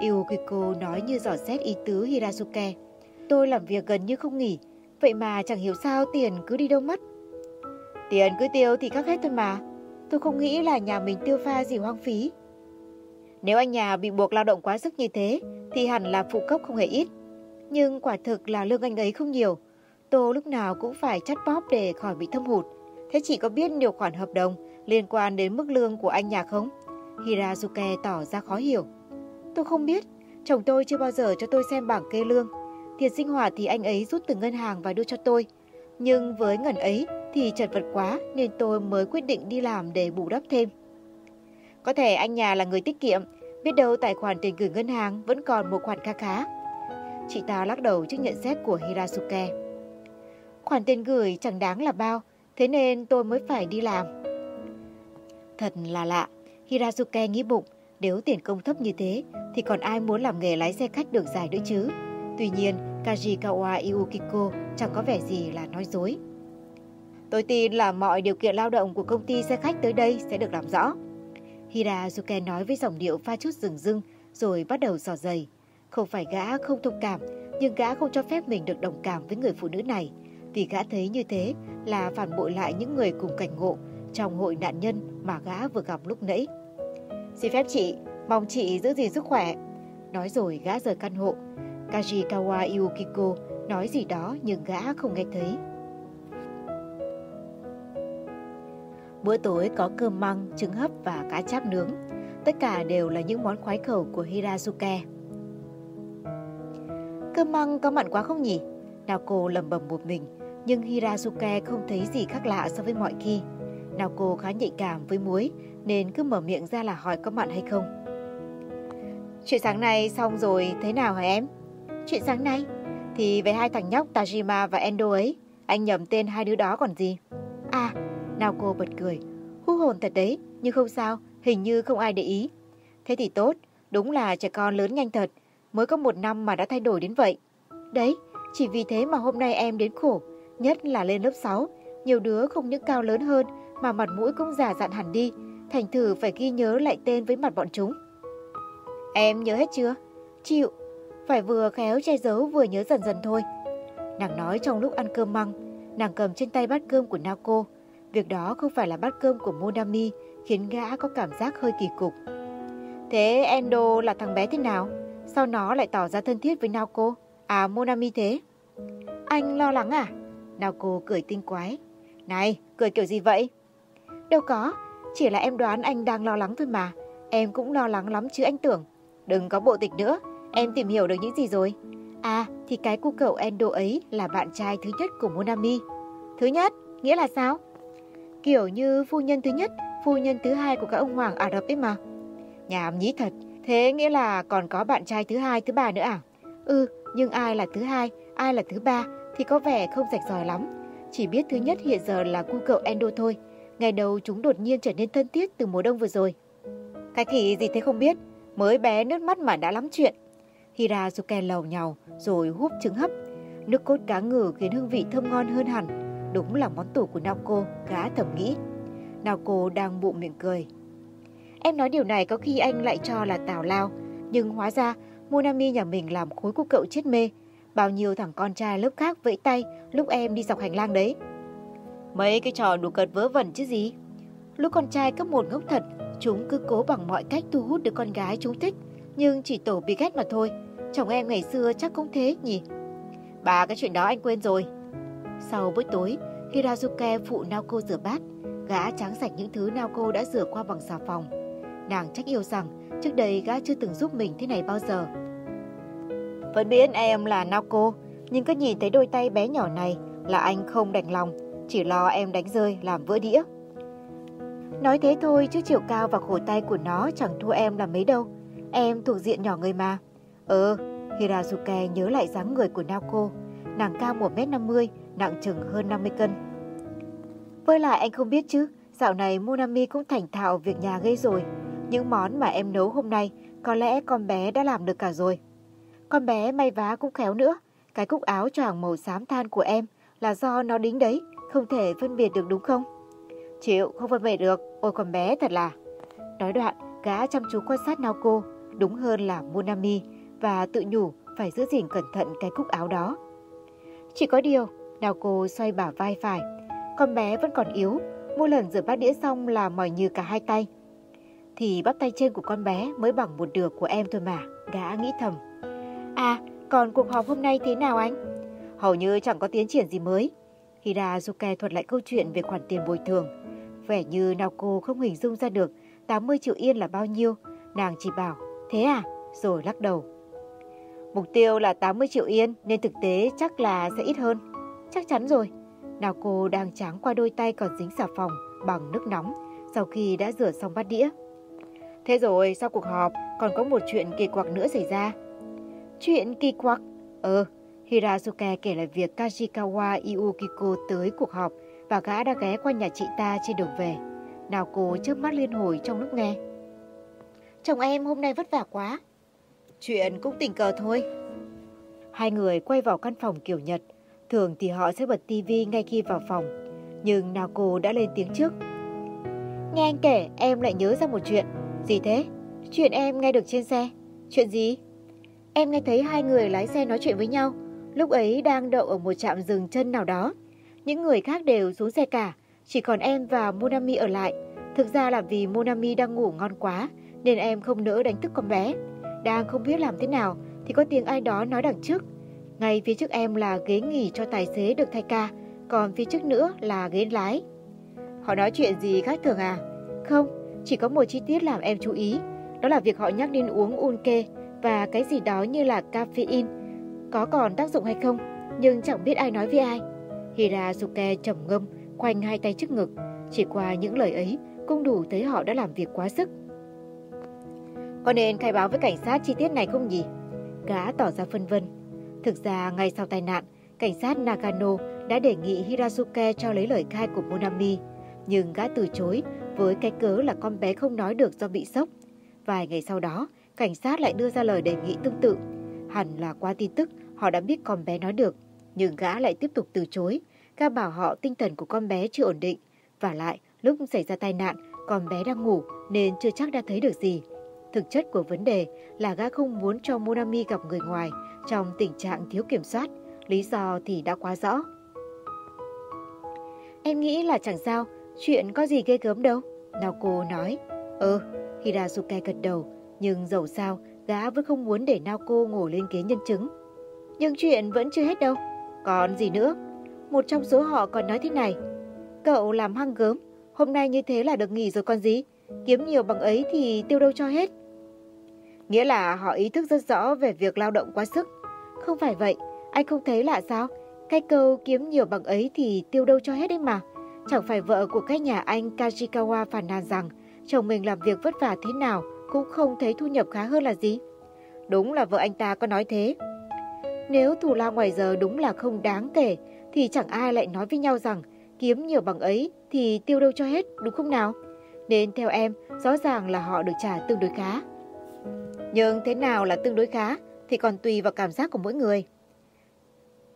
Iukiko nói như dò xét ý tứ Hirasuke. Tôi làm việc gần như không nghỉ, vậy mà chẳng hiểu sao tiền cứ đi đâu mất. Tiền cứ tiêu thì các hết thôi mà. Tôi không nghĩ là nhà mình tiêu pha gì hoang phí. Nếu anh nhà bị buộc lao động quá sức như thế, thì hẳn là phụ cấp không hề ít. Nhưng quả thực là lương anh ấy không nhiều. Tôi lúc nào cũng phải chắt bóp để khỏi bị thâm hụt. Thế chị có biết điều khoản hợp đồng liên quan đến mức lương của anh nhà không? Hirazuke tỏ ra khó hiểu. Tôi không biết, chồng tôi chưa bao giờ cho tôi xem bảng kê lương. Tiền sinh hoạt thì anh ấy rút từ ngân hàng và đưa cho tôi. Nhưng với ngần ấy thì chật vật quá nên tôi mới quyết định đi làm để bù đắp thêm. Có thể anh nhà là người tiết kiệm, biết đâu tài khoản tiền gửi ngân hàng vẫn còn một khoản kha khá. Chị ta lắc đầu trước nhận xét của Hirasuke. Khoản tiền gửi chẳng đáng là bao, thế nên tôi mới phải đi làm. Thật là lạ, Hirasuke nghĩ bụng, nếu tiền công thấp như thế thì còn ai muốn làm nghề lái xe khách đường dài nữa chứ. Tuy nhiên, Kajikawa Iukiko chẳng có vẻ gì là nói dối. Tôi tin là mọi điều kiện lao động của công ty xe khách tới đây sẽ được làm rõ. Hirazuke nói với giọng điệu pha chút rừng rưng rồi bắt đầu dò dày. Không phải gã không thông cảm, nhưng gã không cho phép mình được đồng cảm với người phụ nữ này. Vì gã thấy như thế là phản bội lại những người cùng cảnh ngộ trong hội nạn nhân mà gã vừa gặp lúc nãy. Xin phép chị, mong chị giữ gìn sức khỏe. Nói rồi gã rời căn hộ. Kajikawa Yukiko nói gì đó nhưng gã không nghe thấy. Bữa tối có cơm măng, trứng hấp và cá cháp nướng. Tất cả đều là những món khoái khẩu của Hirazuke. Cơm măng có mặn quá không nhỉ? Naoko lầm bầm một mình, nhưng Hirazuke không thấy gì khác lạ so với mọi khi. Naoko khá nhạy cảm với muối, nên cứ mở miệng ra là hỏi có mặn hay không. Chuyện sáng nay xong rồi, thế nào hả em? Chuyện sáng nay? Thì về hai thằng nhóc Tajima và Endo ấy, anh nhầm tên hai đứa đó còn gì? À, Naoko bật cười. Hú hồn thật đấy, nhưng không sao, hình như không ai để ý. Thế thì tốt, đúng là trẻ con lớn nhanh thật, mới có một năm mà đã thay đổi đến vậy. Đấy, chỉ vì thế mà hôm nay em đến khổ, nhất là lên lớp 6, nhiều đứa không những cao lớn hơn mà mặt mũi cũng già dặn hẳn đi, thành thử phải ghi nhớ lại tên với mặt bọn chúng. Em nhớ hết chưa? Chịu, phải vừa khéo che giấu vừa nhớ dần dần thôi. Nàng nói trong lúc ăn cơm măng, nàng cầm trên tay bát cơm của Naoko. Việc đó không phải là bát cơm của Monami, khiến gã có cảm giác hơi kỳ cục. Thế Endo là thằng bé thế nào? Sao nó lại tỏ ra thân thiết với Naoko? À Monami thế? Anh lo lắng à? Naoko cười tinh quái. Này, cười kiểu gì vậy? Đâu có, chỉ là em đoán anh đang lo lắng thôi mà. Em cũng lo lắng lắm chứ anh tưởng. Đừng có bộ tịch nữa, em tìm hiểu được những gì rồi? À, thì cái cu cậu Endo ấy là bạn trai thứ nhất của Monami. Thứ nhất? Nghĩa là sao? Kiểu như phu nhân thứ nhất, phu nhân thứ hai của các ông hoàng Ả Rập ấy mà. Nhảm nhí thật, thế nghĩa là còn có bạn trai thứ hai, thứ ba nữa à? Ừ, nhưng ai là thứ hai, ai là thứ ba thì có vẻ không rạch ròi lắm. Chỉ biết thứ nhất hiện giờ là cu cậu Endo thôi. Ngày đầu chúng đột nhiên trở nên thân thiết từ mùa đông vừa rồi. Cái khỉ gì thế không biết, mới bé nước mắt mà đã lắm chuyện. Hirazuke lầu nhào rồi húp trứng hấp. Nước cốt cá ngừ khiến hương vị thơm ngon hơn hẳn. Đúng là món tủ của Naoko, gã thầm nghĩ. Naoko đang bụng miệng cười. Em nói điều này có khi anh lại cho là tào lao. Nhưng hóa ra Monami nhà mình làm khối của cậu chết mê. Bao nhiêu thằng con trai lớp khác vẫy tay lúc em đi dọc hành lang đấy. Mấy cái trò đủ cợt vớ vẩn chứ gì. Lúc con trai cấp một ngốc thật, chúng cứ cố bằng mọi cách thu hút được con gái chúng thích. Nhưng chỉ tổ bị ghét mà thôi. Chồng em ngày xưa chắc cũng thế nhỉ? Bà cái chuyện đó anh quên rồi. Sau bữa tối, Hirazuke phụ Naoko rửa bát. Gã tráng sạch những thứ Naoko đã rửa qua bằng xà phòng. Nàng trách yêu rằng trước đây gã chưa từng giúp mình thế này bao giờ. Vẫn biết em là Naoko, nhưng cứ nhìn thấy đôi tay bé nhỏ này là anh không đành lòng, chỉ lo em đánh rơi làm vỡ đĩa. Nói thế thôi chứ chiều cao và khổ tay của nó chẳng thua em là mấy đâu. Em thuộc diện nhỏ người mà. Ừ, Hirazuke nhớ lại dáng người của Naoko. Nàng cao 1m50, nặng chừng hơn 50 cân. Với lại anh không biết chứ, dạo này Monami cũng thành thạo việc nhà gây rồi. Những món mà em nấu hôm nay có lẽ con bé đã làm được cả rồi. Con bé may vá cũng khéo nữa. Cái cúc áo choàng màu xám than của em là do nó đính đấy, không thể phân biệt được đúng không? Chịu, không phân biệt được, ôi con bé thật là. Nói đoạn, gã chăm chú quan sát Naoko, đúng hơn là Monami, và tự nhủ phải giữ gìn cẩn thận cái cúc áo đó. Chỉ có điều, Naoko xoay bả vai phải. Con bé vẫn còn yếu, mỗi lần rửa bát đĩa xong là mỏi như cả hai tay. Thì bắp tay trên của con bé mới bằng một được của em thôi mà, gã nghĩ thầm. À, còn cuộc họp hôm nay thế nào anh? Hầu như chẳng có tiến triển gì mới. Hirazuke thuật lại câu chuyện về khoản tiền bồi thường. Vẻ như Naoko không hình dung ra được 80 triệu yên là bao nhiêu. Nàng chỉ bảo, thế à? Rồi lắc đầu. Mục tiêu là 80 triệu yên nên thực tế chắc là sẽ ít hơn. Chắc chắn rồi. Naoko đang tráng qua đôi tay còn dính xà phòng bằng nước nóng sau khi đã rửa xong bát đĩa. Thế rồi sau cuộc họp còn có một chuyện kỳ quặc nữa xảy ra. Chuyện kỳ quặc? Ờ, Hirazuke kể lại việc Kajikawa Iukiko tới cuộc họp và gã đã ghé qua nhà chị ta trên đường về. Nào cô chớp mắt liên hồi trong lúc nghe. Chồng em hôm nay vất vả quá. Chuyện cũng tình cờ thôi. Hai người quay vào căn phòng kiểu Nhật. Thường thì họ sẽ bật tivi ngay khi vào phòng. Nhưng nào cô đã lên tiếng trước. Nghe anh kể em lại nhớ ra một chuyện. Gì thế? Chuyện em nghe được trên xe. Chuyện gì? Em nghe thấy hai người lái xe nói chuyện với nhau. Lúc ấy đang đậu ở một trạm dừng chân nào đó. Những người khác đều xuống xe cả, chỉ còn em và Monami ở lại. Thực ra là vì Monami đang ngủ ngon quá, nên em không nỡ đánh thức con bé. Đang không biết làm thế nào, thì có tiếng ai đó nói đằng trước. Ngay phía trước em là ghế nghỉ cho tài xế được thay ca, còn phía trước nữa là ghế lái. Họ nói chuyện gì khác thường à? Không, chỉ có một chi tiết làm em chú ý. Đó là việc họ nhắc đến uống unke và cái gì đó như là caffeine có còn tác dụng hay không, nhưng chẳng biết ai nói với ai. Hirazuke trầm ngâm, khoanh hai tay trước ngực. Chỉ qua những lời ấy cũng đủ thấy họ đã làm việc quá sức. Có nên khai báo với cảnh sát chi tiết này không nhỉ? Gã tỏ ra phân vân. Thực ra, ngay sau tai nạn, cảnh sát Nagano đã đề nghị Hirazuke cho lấy lời khai của Monami. Nhưng gã từ chối với cái cớ là con bé không nói được do bị sốc. Vài ngày sau đó, cảnh sát lại đưa ra lời đề nghị tương tự. Hẳn là qua tin tức họ đã biết con bé nói được, nhưng gã lại tiếp tục từ chối. Gã bảo họ tinh thần của con bé chưa ổn định. Và lại, lúc xảy ra tai nạn, con bé đang ngủ nên chưa chắc đã thấy được gì. Thực chất của vấn đề là gã không muốn cho Monami gặp người ngoài trong tình trạng thiếu kiểm soát. Lý do thì đã quá rõ. Em nghĩ là chẳng sao, chuyện có gì ghê gớm đâu. Naoko nói. Ờ, ừ, Hirazuke gật đầu. Nhưng dầu sao, gã vẫn không muốn để Naoko ngồi lên ghế nhân chứng. Nhưng chuyện vẫn chưa hết đâu. Còn gì nữa? Một trong số họ còn nói thế này. Cậu làm hăng gớm, hôm nay như thế là được nghỉ rồi con gì? Kiếm nhiều bằng ấy thì tiêu đâu cho hết. Nghĩa là họ ý thức rất rõ về việc lao động quá sức. Không phải vậy, anh không thấy lạ sao? Cái câu kiếm nhiều bằng ấy thì tiêu đâu cho hết đấy mà. Chẳng phải vợ của cái nhà anh Kajikawa phàn nàn rằng chồng mình làm việc vất vả thế nào cũng không thấy thu nhập khá hơn là gì. Đúng là vợ anh ta có nói thế. Nếu thù lao ngoài giờ đúng là không đáng kể, thì chẳng ai lại nói với nhau rằng kiếm nhiều bằng ấy thì tiêu đâu cho hết, đúng không nào? Nên theo em, rõ ràng là họ được trả tương đối khá. Nhưng thế nào là tương đối khá thì còn tùy vào cảm giác của mỗi người.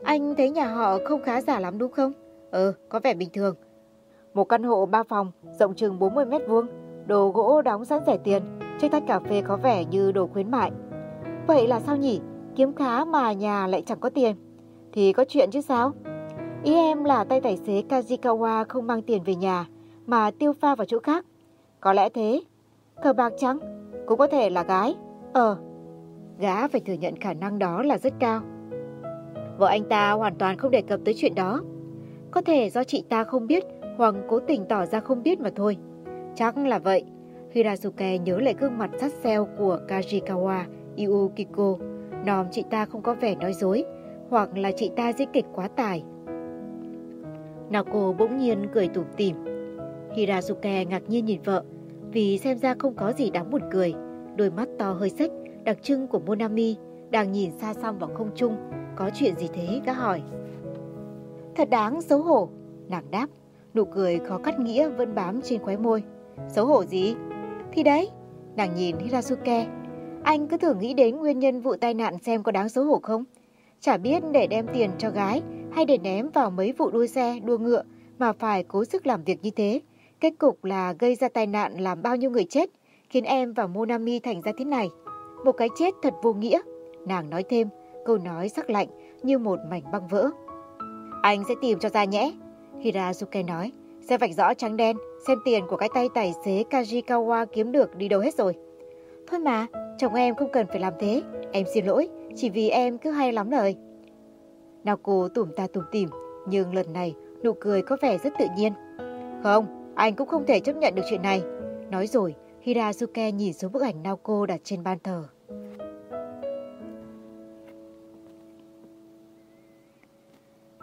Anh thấy nhà họ không khá giả lắm đúng không? Ừ, có vẻ bình thường. Một căn hộ 3 phòng, rộng chừng 40 mét vuông, đồ gỗ đóng sẵn rẻ tiền, chiếc tách cà phê có vẻ như đồ khuyến mại. Vậy là sao nhỉ? Kiếm khá mà nhà lại chẳng có tiền. Thì có chuyện chứ sao? Ý em là tay tài xế Kajikawa không mang tiền về nhà, mà tiêu pha vào chỗ khác. Có lẽ thế. Cờ bạc trắng, cũng có thể là gái. Ờ, gã phải thừa nhận khả năng đó là rất cao. Vợ anh ta hoàn toàn không đề cập tới chuyện đó. Có thể do chị ta không biết hoặc cố tình tỏ ra không biết mà thôi. Chắc là vậy. Hirazuke nhớ lại gương mặt sát xeo của Kajikawa Iukiko. Nòm chị ta không có vẻ nói dối, hoặc là chị ta diễn kịch quá tài. Naoko bỗng nhiên cười tủm tỉm. Hirazuke ngạc nhiên nhìn vợ, vì xem ra không có gì đáng buồn cười. Đôi mắt to hơi xếch, đặc trưng của Monami, đang nhìn xa xăm vào không trung. Có chuyện gì thế, gã hỏi. Thật đáng xấu hổ, nàng đáp. Nụ cười khó cắt nghĩa vẫn bám trên khóe môi. Xấu hổ gì? Thì đấy, nàng nhìn Hirasuke. Anh cứ thử nghĩ đến nguyên nhân vụ tai nạn xem có đáng xấu hổ không? Chả biết để đem tiền cho gái hay để ném vào mấy vụ đua xe, đua ngựa mà phải cố sức làm việc như thế. Kết cục là gây ra tai nạn làm bao nhiêu người chết, khiến em và Monami thành ra thế này. Một cái chết thật vô nghĩa. Nàng nói thêm, câu nói sắc lạnh như một mảnh băng vỡ. Anh sẽ tìm cho ra nhé. Hirazuke nói, sẽ vạch rõ trắng đen, xem tiền của cái tay tài xế Kajikawa kiếm được đi đâu hết rồi. Thôi mà, chồng em không cần phải làm thế. Em xin lỗi, chỉ vì em cứ hay lắm lời. Nào cô tủm ta tủm tỉm, nhưng lần này nụ cười có vẻ rất tự nhiên. Không, anh cũng không thể chấp nhận được chuyện này. Nói rồi, Hirazuke nhìn xuống bức ảnh Naoko đặt trên ban thờ.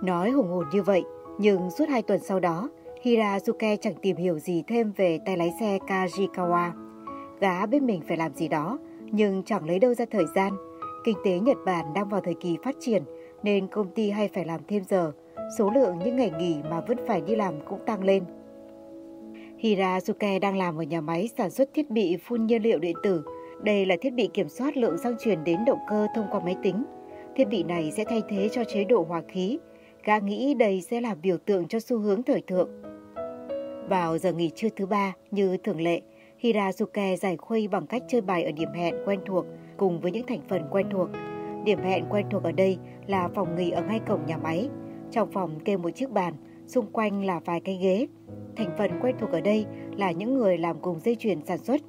Nói hùng hồn như vậy, nhưng suốt hai tuần sau đó, Hirazuke chẳng tìm hiểu gì thêm về tay lái xe Kajikawa. Gã biết mình phải làm gì đó, nhưng chẳng lấy đâu ra thời gian. Kinh tế Nhật Bản đang vào thời kỳ phát triển, nên công ty hay phải làm thêm giờ. Số lượng những ngày nghỉ mà vẫn phải đi làm cũng tăng lên. Hirazuke đang làm ở nhà máy sản xuất thiết bị phun nhiên liệu điện tử. Đây là thiết bị kiểm soát lượng xăng truyền đến động cơ thông qua máy tính. Thiết bị này sẽ thay thế cho chế độ hòa khí. Gã nghĩ đây sẽ là biểu tượng cho xu hướng thời thượng. Vào giờ nghỉ trưa thứ ba, như thường lệ, Hirazuke giải khuây bằng cách chơi bài ở điểm hẹn quen thuộc cùng với những thành phần quen thuộc. Điểm hẹn quen thuộc ở đây là phòng nghỉ ở ngay cổng nhà máy. Trong phòng kê một chiếc bàn, xung quanh là vài cái ghế. Thành phần quen thuộc ở đây là những người làm cùng dây chuyền sản xuất.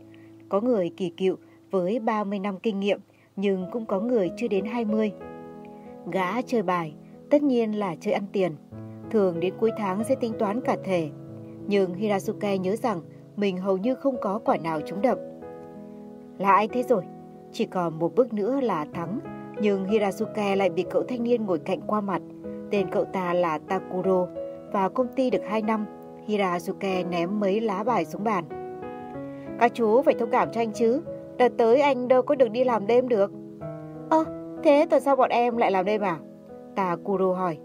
Có người kỳ cựu với 30 năm kinh nghiệm, nhưng cũng có người chưa đến 20. Gã chơi bài, tất nhiên là chơi ăn tiền. Thường đến cuối tháng sẽ tính toán cả thể. Nhưng Hirasuke nhớ rằng mình hầu như không có quả nào trúng đậm. Là ai thế rồi? Chỉ còn một bước nữa là thắng, nhưng Hirasuke lại bị cậu thanh niên ngồi cạnh qua mặt. Tên cậu ta là Takuro, vào công ty được 2 năm, Hirasuke ném mấy lá bài xuống bàn. Các chú phải thông cảm cho anh chứ, đợt tới anh đâu có được đi làm đêm được. Ơ, thế tuần sau bọn em lại làm đêm à? Takuro hỏi.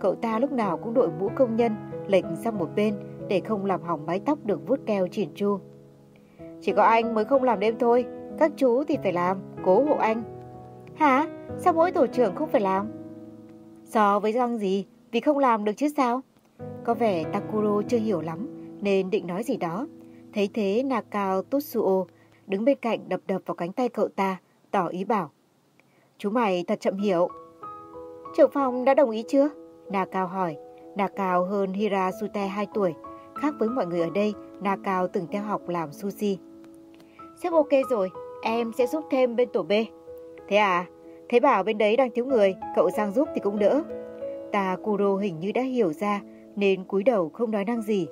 Cậu ta lúc nào cũng đội mũ công nhân, lệch sang một bên để không làm hỏng mái tóc được vuốt keo chỉn chu. Chỉ có anh mới không làm đêm thôi, các chú thì phải làm, cố hộ anh. Hả? Sao mỗi tổ trưởng không phải làm? So với răng gì? Vì không làm được chứ sao? Có vẻ Takuro chưa hiểu lắm nên định nói gì đó. Thấy thế Nakao Totsuo đứng bên cạnh đập đập vào cánh tay cậu ta, tỏ ý bảo. Chú mày thật chậm hiểu. Trưởng phòng đã đồng ý chưa? Nakao hỏi. Nakao hơn Hirasute 2 tuổi. Khác với mọi người ở đây, Nakao từng theo học làm sushi. Sếp ok rồi, em sẽ giúp thêm bên tổ B. Thế à? Thế bảo bên đấy đang thiếu người, cậu sang giúp thì cũng đỡ. Takuro hình như đã hiểu ra nên cúi đầu không nói năng gì.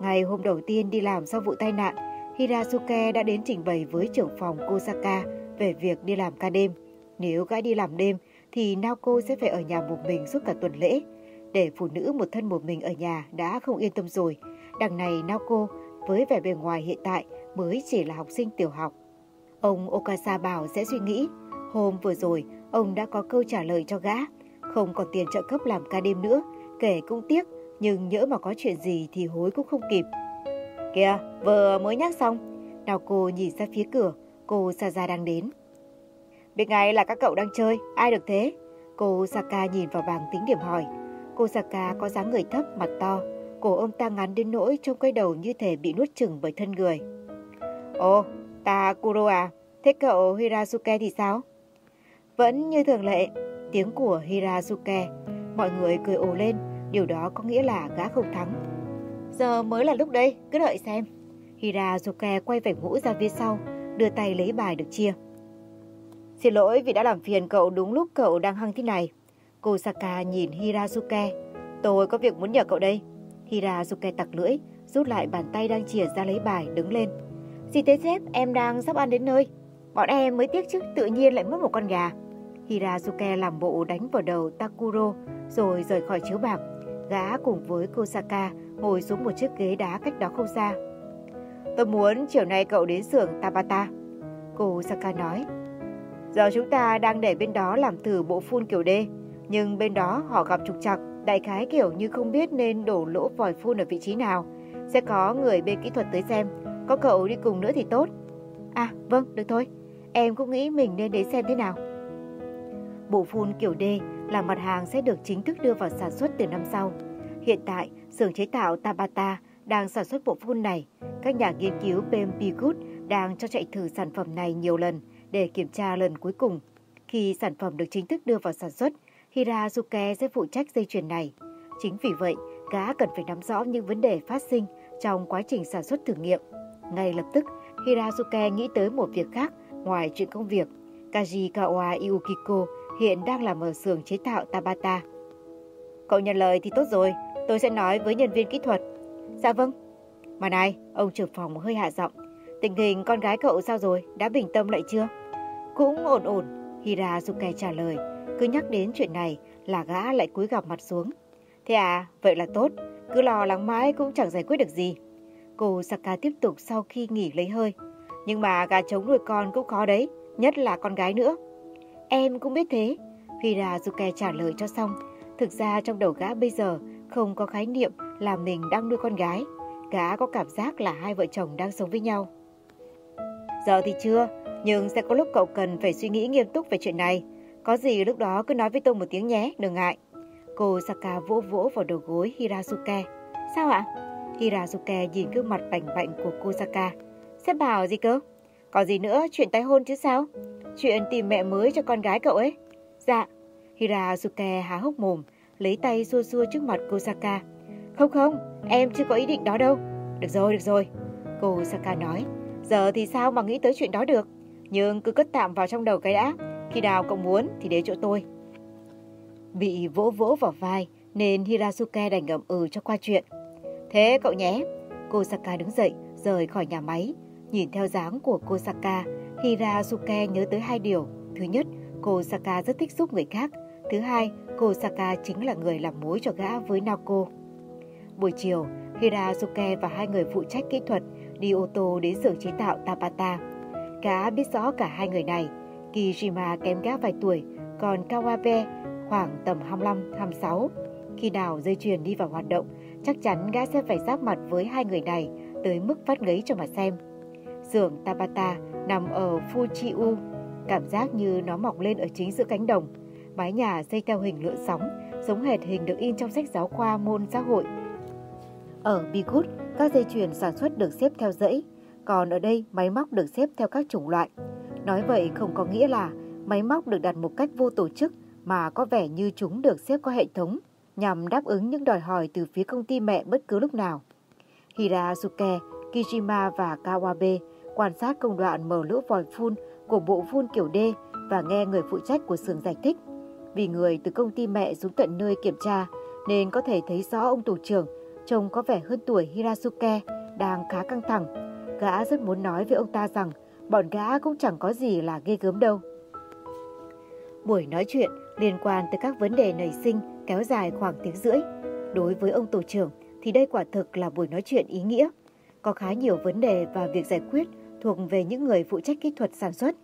Ngày hôm đầu tiên đi làm sau vụ tai nạn, Hirasuke đã đến trình bày với trưởng phòng Kosaka về việc đi làm ca đêm. Nếu gã đi làm đêm thì Naoko sẽ phải ở nhà một mình suốt cả tuần lễ. Để phụ nữ một thân một mình ở nhà đã không yên tâm rồi. Đằng này Naoko với vẻ bề ngoài hiện tại mới chỉ là học sinh tiểu học. Ông Okasa bảo sẽ suy nghĩ. Hôm vừa rồi, ông đã có câu trả lời cho gã. Không còn tiền trợ cấp làm ca đêm nữa, kể cũng tiếc, nhưng nhỡ mà có chuyện gì thì hối cũng không kịp. Kìa, vừa mới nhắc xong. Nào cô nhìn ra phía cửa, cô Saza đang đến. Biết ngay là các cậu đang chơi, ai được thế? Cô Saka nhìn vào bảng tính điểm hỏi. Cô Saka có dáng người thấp, mặt to. Cổ ông ta ngắn đến nỗi trông quay đầu như thể bị nuốt chừng bởi thân người. Ồ, Takuro à, thế cậu Hirasuke thì sao? Vẫn như thường lệ, tiếng của Hirasuke. Mọi người cười ồ lên, điều đó có nghĩa là gã không thắng. Giờ mới là lúc đây, cứ đợi xem. Hirasuke quay vảnh mũ ra phía sau, đưa tay lấy bài được chia. Xin lỗi vì đã làm phiền cậu đúng lúc cậu đang hăng thế này. Cô Saka nhìn Hirasuke. Tôi có việc muốn nhờ cậu đây. Hirasuke tặc lưỡi, rút lại bàn tay đang chìa ra lấy bài, đứng lên. Gì tế xếp, em đang sắp ăn đến nơi. Bọn em mới tiếc chứ, tự nhiên lại mất một con gà. Hirasuke làm bộ đánh vào đầu Takuro, rồi rời khỏi chiếu bạc. Gã cùng với cô Saka ngồi xuống một chiếc ghế đá cách đó không xa. Tôi muốn chiều nay cậu đến xưởng Tabata. Cô Saka nói. Giờ chúng ta đang để bên đó làm thử bộ phun kiểu D, nhưng bên đó họ gặp trục trặc, đại khái kiểu như không biết nên đổ lỗ vòi phun ở vị trí nào. Sẽ có người bên kỹ thuật tới xem, có cậu đi cùng nữa thì tốt. À, vâng, được thôi. em cũng nghĩ mình nên đến xem thế nào. Bộ phun kiểu D là mặt hàng sẽ được chính thức đưa vào sản xuất từ năm sau. Hiện tại, xưởng chế tạo Tabata đang sản xuất bộ phun này. Các nhà nghiên cứu PMP Good đang cho chạy thử sản phẩm này nhiều lần để kiểm tra lần cuối cùng. Khi sản phẩm được chính thức đưa vào sản xuất, Hirazuke sẽ phụ trách dây chuyền này. Chính vì vậy, gã cần phải nắm rõ những vấn đề phát sinh trong quá trình sản xuất thử nghiệm. Ngay lập tức, Hirazuke nghĩ tới một việc khác ngoài chuyện công việc. Kajikawa Iukiko hiện đang làm ở xưởng chế tạo Tabata. Cậu nhận lời thì tốt rồi, tôi sẽ nói với nhân viên kỹ thuật. Dạ vâng. Mà này, ông trưởng phòng hơi hạ giọng. Tình hình con gái cậu sao rồi, đã bình tâm lại chưa? Cũng ổn ổn, Hirazuke trả lời. Cứ nhắc đến chuyện này là gã lại cúi gằm mặt xuống. Thế à, vậy là tốt, cứ lo lắng mãi cũng chẳng giải quyết được gì. Cô Saka tiếp tục sau khi nghỉ lấy hơi. Nhưng mà gà trống nuôi con cũng khó đấy, nhất là con gái nữa. Em cũng biết thế. Hirazuke trả lời cho xong. Thực ra trong đầu gã bây giờ không có khái niệm là mình đang nuôi con gái. Gã có cảm giác là hai vợ chồng đang sống với nhau. Giờ thì chưa, nhưng sẽ có lúc cậu cần phải suy nghĩ nghiêm túc về chuyện này. Có gì lúc đó cứ nói với tôi một tiếng nhé, đừng ngại. Cô Saka vỗ vỗ vào đầu gối Hirazuke. Sao ạ? Hirazuke nhìn gương mặt bảnh bạnh của cô Saka. Sẽ bảo gì cơ? Có gì nữa, chuyện tái hôn chứ sao? Chuyện tìm mẹ mới cho con gái cậu ấy. Dạ. Hirazuke há hốc mồm, lấy tay xua xua trước mặt cô Saka. Không không, em chưa có ý định đó đâu. Được rồi, được rồi. Cô Saka nói. Giờ thì sao mà nghĩ tới chuyện đó được? Nhưng cứ cất tạm vào trong đầu cái đã. Khi nào cậu muốn thì đến chỗ tôi. Bị vỗ vỗ vào vai nên Hirazuke đành ngậm ừ cho qua chuyện. Thế cậu nhé. Cô Saka đứng dậy, rời khỏi nhà máy. Nhìn theo dáng của cô Saka, Hirazuke nhớ tới hai điều. Thứ nhất, cô Saka rất thích giúp người khác. Thứ hai, cô Saka chính là người làm mối cho gã với Naoko. Buổi chiều, Hirazuke và hai người phụ trách kỹ thuật đi ô tô đến xưởng chế tạo Tapata. Cá biết rõ cả hai người này. Kijima kém gã vài tuổi, còn Kawabe khoảng tầm 25-26. Khi nào dây chuyền đi vào hoạt động, chắc chắn gã sẽ phải giáp mặt với hai người này tới mức phát ngấy cho mà xem. Xưởng Tabata nằm ở Fujiu, cảm giác như nó mọc lên ở chính giữa cánh đồng. Mái nhà xây theo hình lượn sóng, giống hệt hình được in trong sách giáo khoa môn xã hội. Ở Bigut, các dây chuyền sản xuất được xếp theo dãy, còn ở đây máy móc được xếp theo các chủng loại. Nói vậy không có nghĩa là máy móc được đặt một cách vô tổ chức mà có vẻ như chúng được xếp có hệ thống nhằm đáp ứng những đòi hỏi từ phía công ty mẹ bất cứ lúc nào. Hirasuke, Kijima và Kawabe quan sát công đoạn mở lỗ vòi phun của bộ phun kiểu D và nghe người phụ trách của xưởng giải thích. Vì người từ công ty mẹ xuống tận nơi kiểm tra nên có thể thấy rõ ông tổ trưởng trông có vẻ hơn tuổi Hirasuke đang khá căng thẳng. Gã rất muốn nói với ông ta rằng bọn gã cũng chẳng có gì là ghê gớm đâu. Buổi nói chuyện liên quan tới các vấn đề nảy sinh kéo dài khoảng tiếng rưỡi. Đối với ông tổ trưởng thì đây quả thực là buổi nói chuyện ý nghĩa. Có khá nhiều vấn đề và việc giải quyết thuộc về những người phụ trách kỹ thuật sản xuất.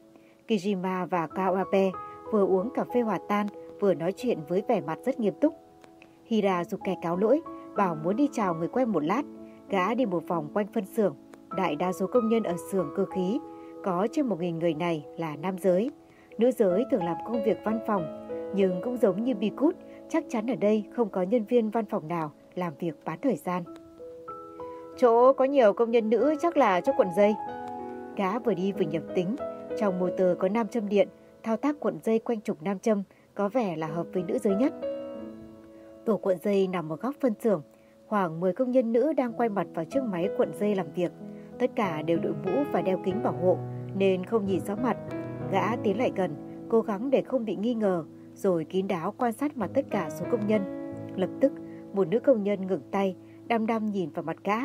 Kijima và Kawabe vừa uống cà phê hòa tan vừa nói chuyện với vẻ mặt rất nghiêm túc. Hira kẻ cáo lỗi, bảo muốn đi chào người quen một lát. Gã đi một vòng quanh phân xưởng. Đại đa số công nhân ở xưởng cơ khí, có trên một nghìn người này là nam giới. Nữ giới thường làm công việc văn phòng, nhưng cũng giống như Bikut, chắc chắn ở đây không có nhân viên văn phòng nào làm việc bán thời gian. Chỗ có nhiều công nhân nữ chắc là chỗ cuộn dây. Gã vừa đi vừa nhập tính, trong motor có nam châm điện, thao tác cuộn dây quanh trục nam châm có vẻ là hợp với nữ giới nhất. Tổ cuộn dây nằm ở góc phân xưởng, khoảng 10 công nhân nữ đang quay mặt vào chiếc máy cuộn dây làm việc. Tất cả đều đội mũ và đeo kính bảo hộ nên không nhìn rõ mặt. Gã tiến lại gần, cố gắng để không bị nghi ngờ, rồi kín đáo quan sát mặt tất cả số công nhân. Lập tức, một nữ công nhân ngừng tay, đăm đăm nhìn vào mặt gã.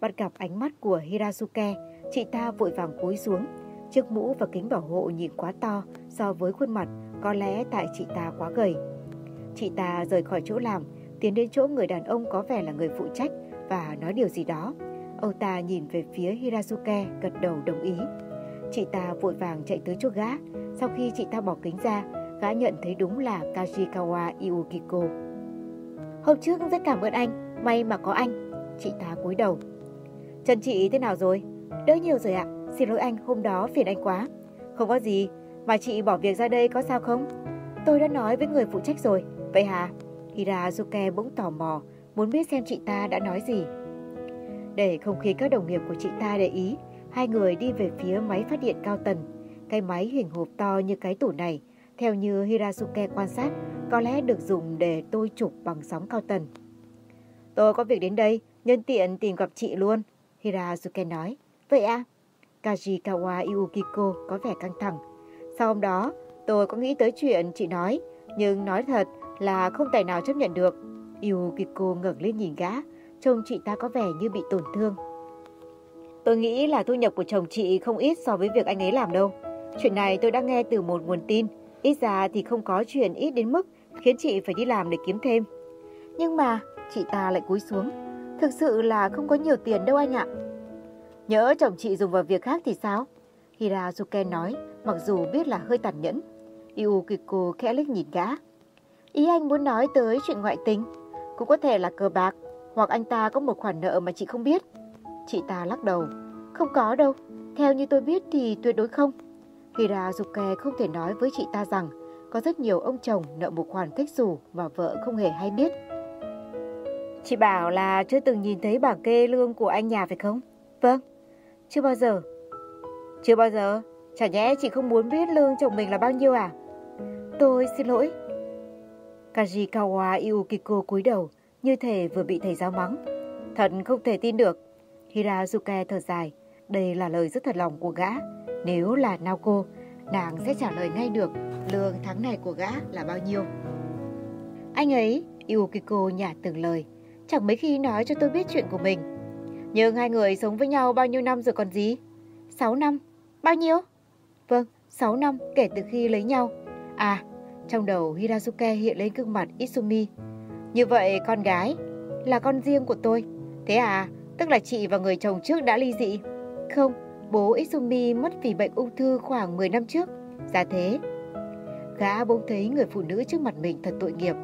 Bắt gặp ánh mắt của Hirazuke, chị ta vội vàng cúi xuống. Chiếc mũ và kính bảo hộ nhìn quá to so với khuôn mặt, có lẽ tại chị ta quá gầy. Chị ta rời khỏi chỗ làm, tiến đến chỗ người đàn ông có vẻ là người phụ trách và nói điều gì đó. Ông ta nhìn về phía Hirazuke, gật đầu đồng ý. Chị ta vội vàng chạy tới chỗ gã. Sau khi chị ta bỏ kính ra, gã nhận thấy đúng là Kajikawa Iukiko. Hôm trước rất cảm ơn anh, may mà có anh. Chị ta cúi đầu. Chân chị thế nào rồi? Đỡ nhiều rồi ạ, xin lỗi anh, hôm đó phiền anh quá. Không có gì, mà chị bỏ việc ra đây có sao không? Tôi đã nói với người phụ trách rồi. Vậy hả? Hirazuke bỗng tò mò, muốn biết xem chị ta đã nói gì. Để không khí các đồng nghiệp của chị ta để ý, hai người đi về phía máy phát điện cao tần. Cái máy hình hộp to như cái tủ này, theo như Hirasuke quan sát, có lẽ được dùng để tôi chụp bằng sóng cao tần. Tôi có việc đến đây, nhân tiện tìm gặp chị luôn, Hirasuke nói. Vậy à? Kajikawa Yukiko có vẻ căng thẳng. Sau hôm đó, tôi có nghĩ tới chuyện chị nói, nhưng nói thật là không tài nào chấp nhận được. Yukiko ngẩng lên nhìn gã, trông chị ta có vẻ như bị tổn thương. Tôi nghĩ là thu nhập của chồng chị không ít so với việc anh ấy làm đâu. Chuyện này tôi đã nghe từ một nguồn tin, ít ra thì không có chuyện ít đến mức khiến chị phải đi làm để kiếm thêm. Nhưng mà, chị ta lại cúi xuống. Thực sự là không có nhiều tiền đâu anh ạ. Nhớ chồng chị dùng vào việc khác thì sao? Hirazuke nói, mặc dù biết là hơi tàn nhẫn. Yukiko khẽ liếc nhìn gã. Ý anh muốn nói tới chuyện ngoại tình, cũng có thể là cờ bạc, hoặc anh ta có một khoản nợ mà chị không biết. Chị ta lắc đầu. Không có đâu, theo như tôi biết thì tuyệt đối không. Hirazuke không thể nói với chị ta rằng có rất nhiều ông chồng nợ một khoản cách xù mà vợ không hề hay biết. Chị bảo là chưa từng nhìn thấy bảng kê lương của anh nhà phải không? Vâng, chưa bao giờ. Chưa bao giờ? Chả nhẽ chị không muốn biết lương chồng mình là bao nhiêu à? Tôi xin lỗi. Kajikawa Yukiko cúi đầu, như thể vừa bị thầy giáo mắng. Thật không thể tin được. Hirazuke thở dài. Đây là lời rất thật lòng của gã. Nếu là Naoko, nàng sẽ trả lời ngay được lương tháng này của gã là bao nhiêu. Anh ấy, Yukiko nhả từng lời, chẳng mấy khi nói cho tôi biết chuyện của mình. Nhưng hai người sống với nhau bao nhiêu năm rồi còn gì? 6 năm. Bao nhiêu? Vâng, 6 năm kể từ khi lấy nhau. À, trong đầu Hirazuke hiện lên gương mặt Isumi. Như vậy con gái là con riêng của tôi. Thế à, tức là chị và người chồng trước đã ly dị? Không, bố Isumi mất vì bệnh ung thư khoảng 10 năm trước. giả thế. Gã bỗng thấy người phụ nữ trước mặt mình thật tội nghiệp.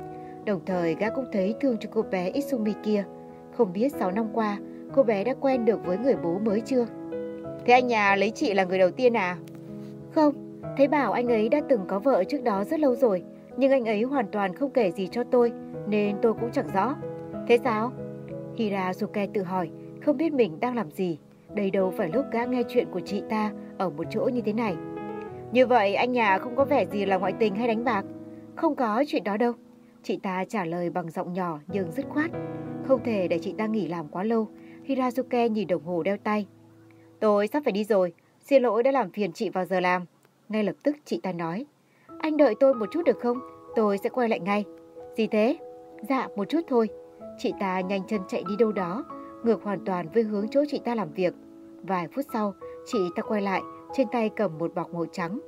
Đồng thời gã cũng thấy thương cho cô bé Isumi kia. Không biết 6 năm qua cô bé đã quen được với người bố mới chưa? Thế anh nhà lấy chị là người đầu tiên à? Không, thấy bảo anh ấy đã từng có vợ trước đó rất lâu rồi, nhưng anh ấy hoàn toàn không kể gì cho tôi, nên tôi cũng chẳng rõ. Thế sao? Hirazuke tự hỏi, không biết mình đang làm gì. Đây đâu phải lúc gã nghe chuyện của chị ta ở một chỗ như thế này. Như vậy anh nhà không có vẻ gì là ngoại tình hay đánh bạc. Không có chuyện đó đâu. Chị ta trả lời bằng giọng nhỏ nhưng dứt khoát. Không thể để chị ta nghỉ làm quá lâu. Hirazuke nhìn đồng hồ đeo tay. Tôi sắp phải đi rồi. Xin lỗi đã làm phiền chị vào giờ làm. Ngay lập tức chị ta nói. Anh đợi tôi một chút được không? Tôi sẽ quay lại ngay. Gì thế? Dạ, một chút thôi. Chị ta nhanh chân chạy đi đâu đó, ngược hoàn toàn với hướng chỗ chị ta làm việc. Vài phút sau, chị ta quay lại, trên tay cầm một bọc màu trắng.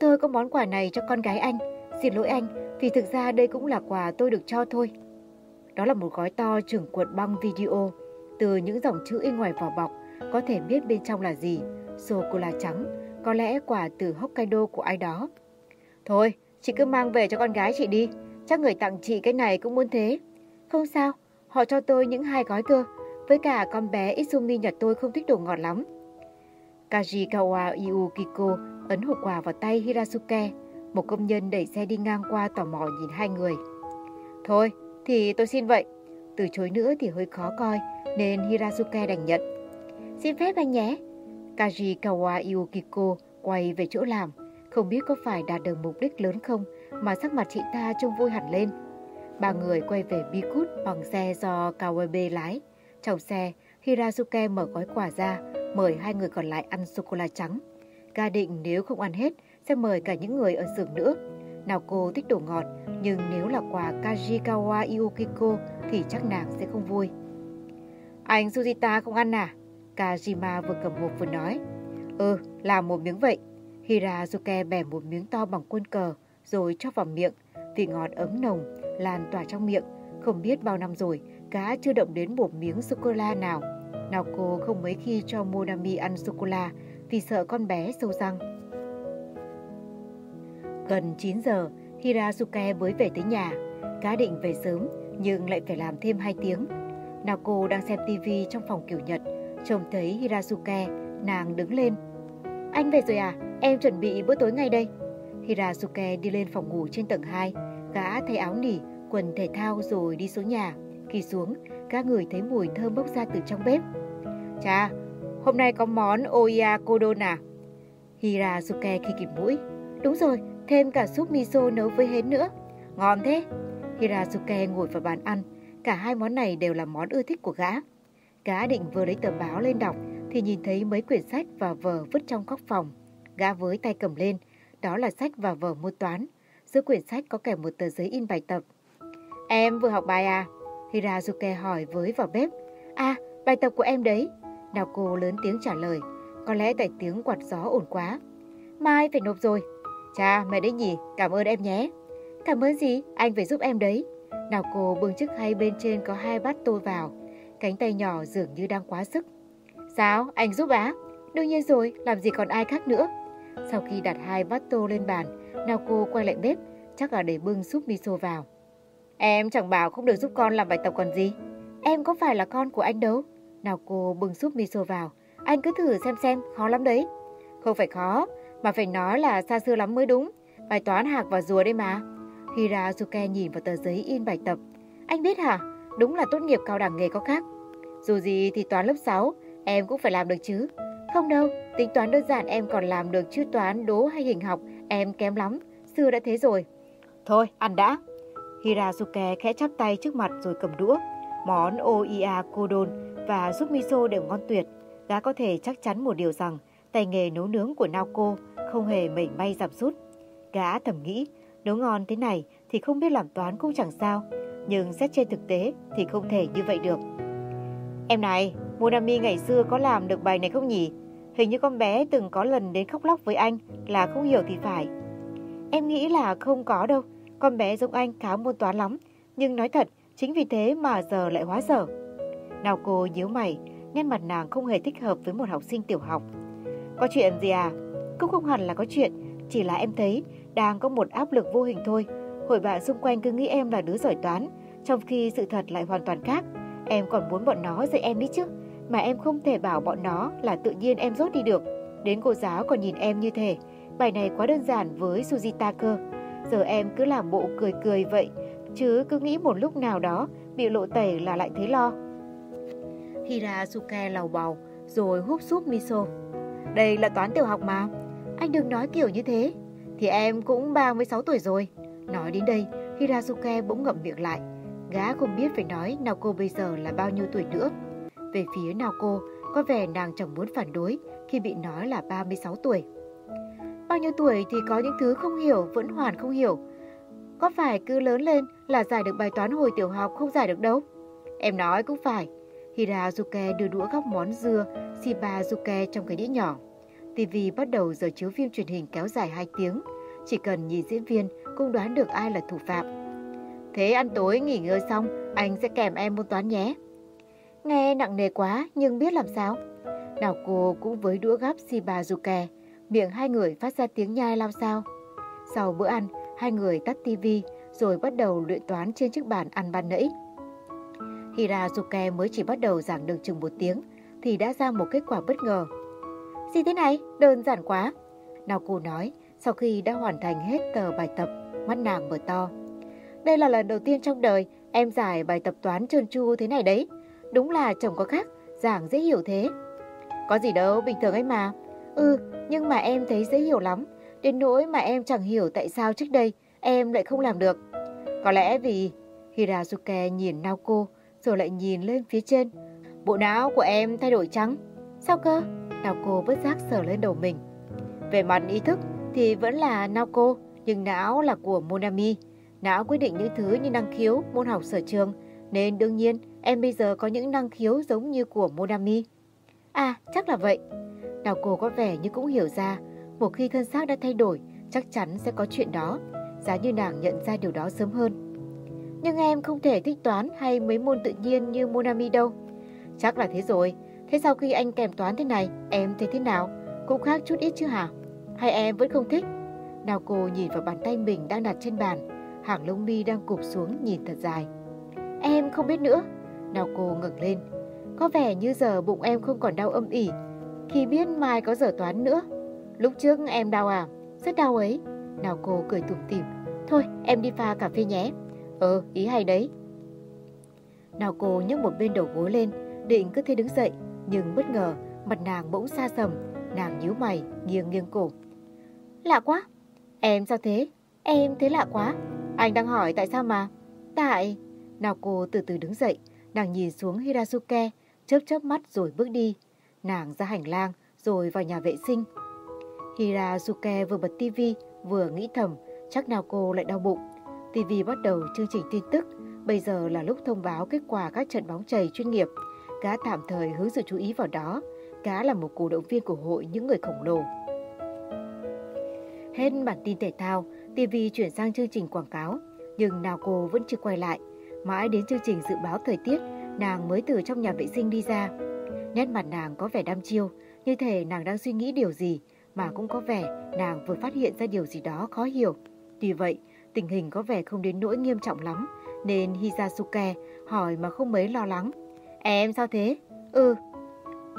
Tôi có món quà này cho con gái anh. Xin lỗi anh, vì thực ra đây cũng là quà tôi được cho thôi. Đó là một gói to trưởng cuộn băng video. Từ những dòng chữ in ngoài vỏ bọc, có thể biết bên trong là gì. Sô-cô-la trắng, có lẽ quà từ Hokkaido của ai đó. Thôi, chị cứ mang về cho con gái chị đi. Chắc người tặng chị cái này cũng muốn thế. Không sao, họ cho tôi những hai gói cơ. Với cả con bé Izumi nhà tôi không thích đồ ngọt lắm. Kajikawa Yukiko ấn hộp quà vào tay Hirasuke. Một công nhân đẩy xe đi ngang qua tò mò nhìn hai người. Thôi, thì tôi xin vậy. Từ chối nữa thì hơi khó coi, nên Hirasuke đành nhận. Xin phép anh nhé. Kajikawa Yukiko quay về chỗ làm. Không biết có phải đạt được mục đích lớn không mà sắc mặt chị ta trông vui hẳn lên. Ba người quay về Bikut bằng xe do Kawabe lái. Trong xe, Hirazuke mở gói quà ra, mời hai người còn lại ăn sô-cô-la trắng. Ga định nếu không ăn hết, sẽ mời cả những người ở xưởng nữa. Nào cô thích đồ ngọt, nhưng nếu là quà Kajikawa Yukiko thì chắc nàng sẽ không vui. Anh Sujita không ăn à? Kajima vừa cầm hộp vừa nói. Ừ, làm một miếng vậy. Hirazuke bẻ một miếng to bằng quân cờ, rồi cho vào miệng. Vị ngọt ấm nồng, lan tỏa trong miệng. Không biết bao năm rồi, cá chưa động đến một miếng sô-cô-la nào. Nào cô không mấy khi cho Monami ăn sô-cô-la vì sợ con bé sâu răng. Gần 9 giờ, Hirasuke mới về tới nhà. Cá định về sớm nhưng lại phải làm thêm 2 tiếng. Nào cô đang xem tivi trong phòng kiểu Nhật, trông thấy Hirasuke, nàng đứng lên. Anh về rồi à? Em chuẩn bị bữa tối ngay đây. Hirazuke đi lên phòng ngủ trên tầng 2, gã thay áo nỉ, quần thể thao rồi đi xuống nhà. Khi xuống, các người thấy mùi thơm bốc ra từ trong bếp. Chà, hôm nay có món oyakodon à? Hirazuke khi kịp mũi. Đúng rồi, thêm cả súp miso nấu với hến nữa. Ngon thế. Hirazuke ngồi vào bàn ăn. Cả hai món này đều là món ưa thích của gã. Gã định vừa lấy tờ báo lên đọc thì nhìn thấy mấy quyển sách và vở vứt trong góc phòng. Gã với tay cầm lên, đó là sách và vở môn toán. Giữa quyển sách có kèm một tờ giấy in bài tập. Em vừa học bài à? Hirazuke hỏi với vào bếp. À, bài tập của em đấy. Nào cô lớn tiếng trả lời. Có lẽ tại tiếng quạt gió ổn quá. Mai phải nộp rồi. Cha, mẹ đấy nhỉ, cảm ơn em nhé. Cảm ơn gì, anh phải giúp em đấy. Nào cô bưng chiếc hay bên trên có hai bát tô vào. Cánh tay nhỏ dường như đang quá sức. Sao, anh giúp á? Đương nhiên rồi, làm gì còn ai khác nữa. Sau khi đặt hai bát tô lên bàn, Naoko quay lại bếp, chắc là để bưng súp miso vào. Em chẳng bảo không được giúp con làm bài tập còn gì. Em có phải là con của anh đâu. Naoko bưng súp miso vào, anh cứ thử xem xem, khó lắm đấy. Không phải khó, mà phải nói là xa xưa lắm mới đúng. Bài toán hạc và rùa đấy mà. Hirazuke nhìn vào tờ giấy in bài tập. Anh biết hả? Đúng là tốt nghiệp cao đẳng nghề có khác. Dù gì thì toán lớp 6, em cũng phải làm được chứ. Không đâu, tính toán đơn giản em còn làm được chứ toán đố hay hình học, em kém lắm. Xưa đã thế rồi. Thôi, ăn đã. Hirazuke khẽ chắp tay trước mặt rồi cầm đũa. Món Oia Kodon và giúp miso đều ngon tuyệt. Gã có thể chắc chắn một điều rằng tay nghề nấu nướng của Naoko không hề mẩy may giảm sút. Gã thầm nghĩ, nấu ngon thế này thì không biết làm toán cũng chẳng sao, nhưng xét trên thực tế thì không thể như vậy được. Em này, Monami ngày xưa có làm được bài này không nhỉ? Hình như con bé từng có lần đến khóc lóc với anh là không hiểu thì phải. Em nghĩ là không có đâu, con bé giống anh khá môn toán lắm, nhưng nói thật, chính vì thế mà giờ lại hóa dở. Nào cô nhíu mày, nét mặt nàng không hề thích hợp với một học sinh tiểu học. Có chuyện gì à? Cũng không hẳn là có chuyện, chỉ là em thấy đang có một áp lực vô hình thôi. Hội bạn xung quanh cứ nghĩ em là đứa giỏi toán, trong khi sự thật lại hoàn toàn khác. Em còn muốn bọn nó dạy em đi chứ, mà em không thể bảo bọn nó là tự nhiên em rốt đi được. Đến cô giáo còn nhìn em như thế. Bài này quá đơn giản với Sujita cơ. Giờ em cứ làm bộ cười cười vậy, chứ cứ nghĩ một lúc nào đó bị lộ tẩy là lại thấy lo. Hirasuke lầu bầu, rồi húp súp miso. Đây là toán tiểu học mà. Anh đừng nói kiểu như thế. Thì em cũng 36 tuổi rồi. Nói đến đây, Hirasuke bỗng ngậm miệng lại. Gã không biết phải nói nào cô bây giờ là bao nhiêu tuổi nữa. Về phía Naoko, có vẻ nàng chẳng muốn phản đối khi bị nói là 36 tuổi. Bao nhiêu tuổi thì có những thứ không hiểu vẫn hoàn không hiểu. Có phải cứ lớn lên là giải được bài toán hồi tiểu học không giải được đâu? Em nói cũng phải. Hirazuke đưa đũa góc món dưa Shibazuke trong cái đĩa nhỏ. TV bắt đầu giờ chiếu phim truyền hình kéo dài 2 tiếng. Chỉ cần nhìn diễn viên cũng đoán được ai là thủ phạm. Thế ăn tối nghỉ ngơi xong, anh sẽ kèm em môn toán nhé. Nghe nặng nề quá nhưng biết làm sao. Nào cô cũng với đũa gắp Shibazuke, miệng hai người phát ra tiếng nhai lao sao. Sau bữa ăn, hai người tắt tivi rồi bắt đầu luyện toán trên chiếc bàn ăn ban nãy. Hirazuke mới chỉ bắt đầu giảng được chừng một tiếng thì đã ra một kết quả bất ngờ. Gì thế này? Đơn giản quá. Naoko nói sau khi đã hoàn thành hết tờ bài tập, mắt nàng mở to. Đây là lần đầu tiên trong đời em giải bài tập toán trơn tru thế này đấy. Đúng là chồng có khác, giảng dễ hiểu thế. Có gì đâu, bình thường ấy mà. Ừ, nhưng mà em thấy dễ hiểu lắm. Đến nỗi mà em chẳng hiểu tại sao trước đây em lại không làm được. Có lẽ vì Hirazuke nhìn Naoko rồi lại nhìn lên phía trên. Bộ não của em thay đổi trắng. Sao cơ? Naoko vứt rác sờ lên đầu mình. Về mặt ý thức thì vẫn là Naoko, nhưng não là của Monami. Não quyết định những thứ như năng khiếu, môn học sở trường, nên đương nhiên em bây giờ có những năng khiếu giống như của Monami. À, chắc là vậy. Naoko có vẻ như cũng hiểu ra, một khi thân xác đã thay đổi, chắc chắn sẽ có chuyện đó. Giá như nàng nhận ra điều đó sớm hơn. Nhưng em không thể thích toán hay mấy môn tự nhiên như Monami đâu. Chắc là thế rồi. Thế sau khi anh kèm toán thế này, em thấy thế nào? Cũng khác chút ít chứ hả? Hay em vẫn không thích? Đào cô nhìn vào bàn tay mình đang đặt trên bàn. Hàng lông mi đang cụp xuống nhìn thật dài. Em không biết nữa. Nào cô ngẩng lên. Có vẻ như giờ bụng em không còn đau âm ỉ. Khi biết mai có giờ toán nữa. Lúc trước em đau à? Rất đau ấy. Nào cô cười tủm tỉm. Thôi, em đi pha cà phê nhé. Ờ, ý hay đấy. Nào cô nhấc một bên đầu gối lên, định cứ thế đứng dậy, nhưng bất ngờ mặt nàng bỗng xa sầm, nàng nhíu mày, nghiêng nghiêng cổ. Lạ quá, em sao thế? Em thấy lạ quá. Anh đang hỏi tại sao mà? Tại... Nào cô từ từ đứng dậy, nàng nhìn xuống Hirasuke, chớp chớp mắt rồi bước đi. Nàng ra hành lang, rồi vào nhà vệ sinh. Hirasuke vừa bật tivi, vừa nghĩ thầm, chắc nào cô lại đau bụng. Tivi bắt đầu chương trình tin tức, bây giờ là lúc thông báo kết quả các trận bóng chày chuyên nghiệp. Cá tạm thời hướng sự chú ý vào đó, Cá là một cổ động viên của hội những người khổng lồ. Hết bản tin thể thao, TV chuyển sang chương trình quảng cáo, nhưng nào cô vẫn chưa quay lại. Mãi đến chương trình dự báo thời tiết, nàng mới từ trong nhà vệ sinh đi ra. Nét mặt nàng có vẻ đăm chiêu, như thể nàng đang suy nghĩ điều gì, mà cũng có vẻ nàng vừa phát hiện ra điều gì đó khó hiểu. Tuy vậy, tình hình có vẻ không đến nỗi nghiêm trọng lắm, nên Hizasuke hỏi mà không mấy lo lắng. Em sao thế? Ừ.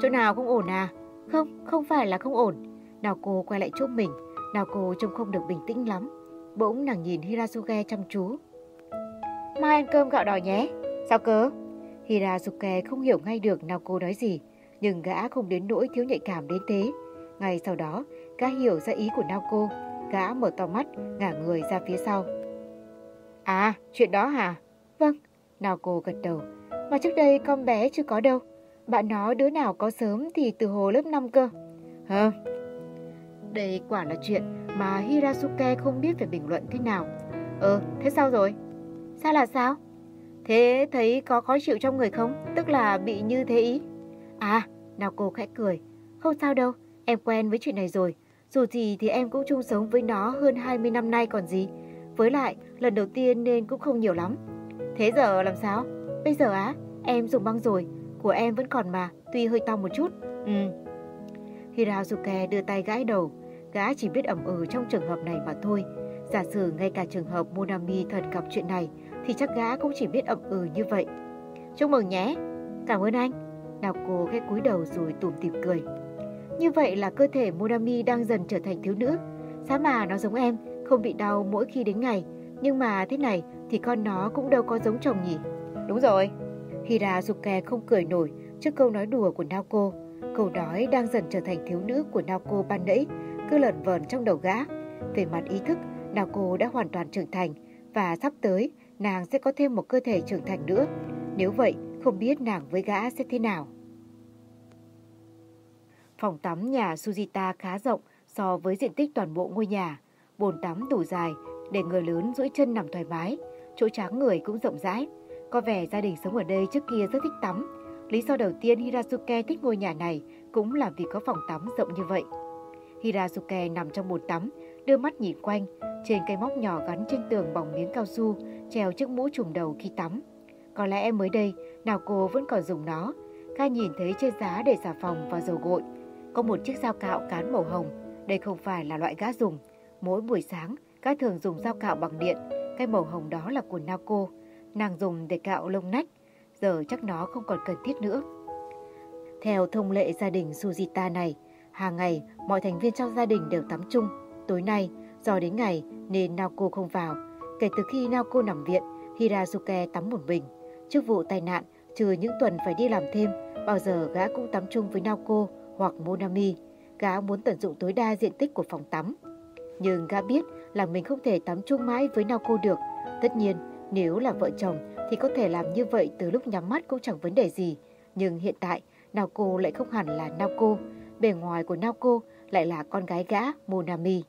Chỗ nào không ổn à? Không, không phải là không ổn. Nào cô quay lại chỗ mình, nào cô trông không được bình tĩnh lắm. Bỗng nàng nhìn Hirasuke chăm chú. Mai ăn cơm gạo đỏ nhé. Sao cơ? Hirasuke không hiểu ngay được Naoko nói gì, nhưng gã không đến nỗi thiếu nhạy cảm đến thế. Ngay sau đó, gã hiểu ra ý của Naoko, gã mở to mắt, ngả người ra phía sau. À, chuyện đó hả? Vâng, Naoko gật đầu. Mà trước đây con bé chưa có đâu. Bạn nó đứa nào có sớm thì từ hồ lớp 5 cơ. Hả? Đây quả là chuyện mà Hirasuke không biết phải bình luận thế nào. Ờ, thế sao rồi? Sao là sao? Thế thấy có khó chịu trong người không? Tức là bị như thế ý. À, nào cô khẽ cười. Không sao đâu, em quen với chuyện này rồi. Dù gì thì em cũng chung sống với nó hơn 20 năm nay còn gì. Với lại, lần đầu tiên nên cũng không nhiều lắm. Thế giờ làm sao? Bây giờ á, em dùng băng rồi. Của em vẫn còn mà, tuy hơi to một chút. Ừ. Hirazuke đưa tay gãi đầu. Gã chỉ biết ẩm ừ trong trường hợp này mà thôi. Giả sử ngay cả trường hợp Monami thật gặp chuyện này, thì chắc gã cũng chỉ biết ậm ừ như vậy. Chúc mừng nhé. Cảm ơn anh. Nào cô khẽ cúi đầu rồi tủm tỉm cười. Như vậy là cơ thể Monami đang dần trở thành thiếu nữ. Giá mà nó giống em, không bị đau mỗi khi đến ngày. Nhưng mà thế này thì con nó cũng đâu có giống chồng nhỉ. Đúng rồi. Hirazuke không cười nổi trước câu nói đùa của Naoko. Câu nói đang dần trở thành thiếu nữ của Naoko ban nãy cứ lẩn vẩn trong đầu gã. Về mặt ý thức, Naoko đã hoàn toàn trưởng thành và sắp tới nàng sẽ có thêm một cơ thể trưởng thành nữa. Nếu vậy, không biết nàng với gã sẽ thế nào. Phòng tắm nhà Sujita khá rộng so với diện tích toàn bộ ngôi nhà. Bồn tắm đủ dài để người lớn duỗi chân nằm thoải mái. Chỗ tráng người cũng rộng rãi. Có vẻ gia đình sống ở đây trước kia rất thích tắm. Lý do đầu tiên Hirasuke thích ngôi nhà này cũng là vì có phòng tắm rộng như vậy. Hirasuke nằm trong bồn tắm, đưa mắt nhìn quanh. Trên cây móc nhỏ gắn trên tường bỏng miếng cao su, treo chiếc mũ trùm đầu khi tắm. Có lẽ mới đây, nào cô vẫn còn dùng nó. Ca nhìn thấy trên giá để xà phòng và dầu gội. Có một chiếc dao cạo cán màu hồng. Đây không phải là loại gã dùng. Mỗi buổi sáng, ca thường dùng dao cạo bằng điện. Cái màu hồng đó là của Naoko. Nàng dùng để cạo lông nách. Giờ chắc nó không còn cần thiết nữa. Theo thông lệ gia đình Sujita này, hàng ngày mọi thành viên trong gia đình đều tắm chung. Tối nay, do đến ngày nên Naoko không vào. Kể từ khi Naoko nằm viện, Hirasuke tắm một mình. Trước vụ tai nạn, trừ những tuần phải đi làm thêm, bao giờ gã cũng tắm chung với Naoko hoặc Monami. Gã muốn tận dụng tối đa diện tích của phòng tắm. Nhưng gã biết là mình không thể tắm chung mãi với Naoko được. Tất nhiên, nếu là vợ chồng thì có thể làm như vậy từ lúc nhắm mắt cũng chẳng vấn đề gì. Nhưng hiện tại, Naoko lại không hẳn là Naoko. Bề ngoài của Naoko lại là con gái gã Monami.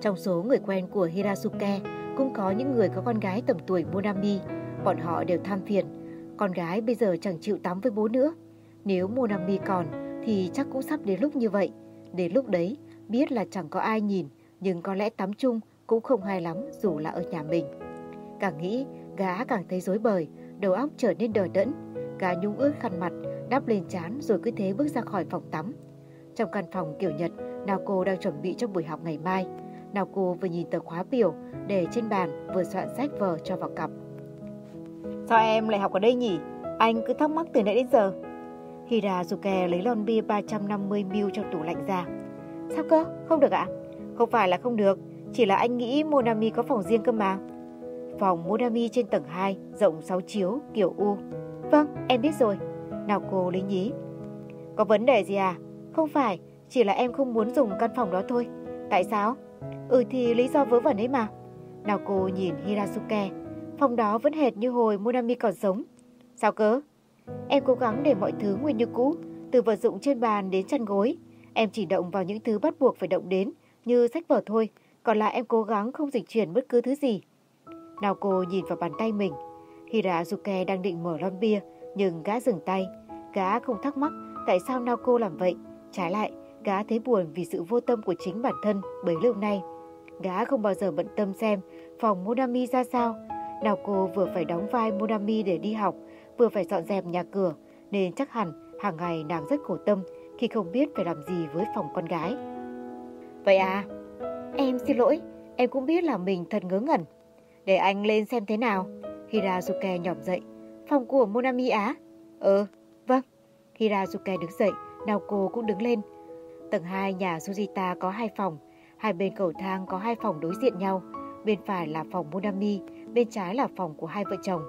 Trong số người quen của Hirasuke cũng có những người có con gái tầm tuổi Monami. Bọn họ đều tham phiền. Con gái bây giờ chẳng chịu tắm với bố nữa. Nếu Monami còn thì chắc cũng sắp đến lúc như vậy. Đến lúc đấy, biết là chẳng có ai nhìn, nhưng có lẽ tắm chung cũng không hay lắm dù là ở nhà mình. Càng nghĩ, gã càng thấy rối bời, đầu óc trở nên đờ đẫn. Gã nhúng ướt khăn mặt, đắp lên chán rồi cứ thế bước ra khỏi phòng tắm. Trong căn phòng kiểu Nhật, Naoko đang chuẩn bị cho buổi học ngày mai. Cô vừa nhìn tờ khóa biểu để trên bàn vừa soạn sách vở cho vào cặp. Sao em lại học ở đây nhỉ? Anh cứ thắc mắc từ nãy đến giờ. Hirazuke lấy lon bia 350ml trong tủ lạnh ra. Sao cơ? Không được ạ? Không phải là không được, chỉ là anh nghĩ Monami có phòng riêng cơ mà. Phòng Monami trên tầng 2, rộng 6 chiếu, kiểu U. Vâng, em biết rồi. Nào cô lý nhí. Có vấn đề gì à? Không phải, chỉ là em không muốn dùng căn phòng đó thôi. Tại sao? Ừ thì lý do vớ vẩn ấy mà. Nào cô nhìn Hirasuke, phòng đó vẫn hệt như hồi Monami còn sống. Sao cớ? Em cố gắng để mọi thứ nguyên như cũ, từ vật dụng trên bàn đến chăn gối. Em chỉ động vào những thứ bắt buộc phải động đến, như sách vở thôi, còn lại em cố gắng không dịch chuyển bất cứ thứ gì. Nào cô nhìn vào bàn tay mình. Hirasuke đang định mở lon bia, nhưng gã dừng tay. Gã không thắc mắc tại sao Naoko làm vậy. Trái lại, gã thấy buồn vì sự vô tâm của chính bản thân bấy lâu nay. Gã không bao giờ bận tâm xem phòng Monami ra sao. Naoko vừa phải đóng vai Monami để đi học, vừa phải dọn dẹp nhà cửa, nên chắc hẳn hàng ngày nàng rất khổ tâm khi không biết phải làm gì với phòng con gái. Vậy à? Em xin lỗi, em cũng biết là mình thật ngớ ngẩn. Để anh lên xem thế nào. Hirazuke nhỏm dậy. Phòng của Monami á? Ừ, vâng. Hirazuke đứng dậy, Naoko cũng đứng lên. Tầng 2 nhà Sujita có hai phòng. Hai bên cầu thang có hai phòng đối diện nhau. Bên phải là phòng Monami, bên trái là phòng của hai vợ chồng.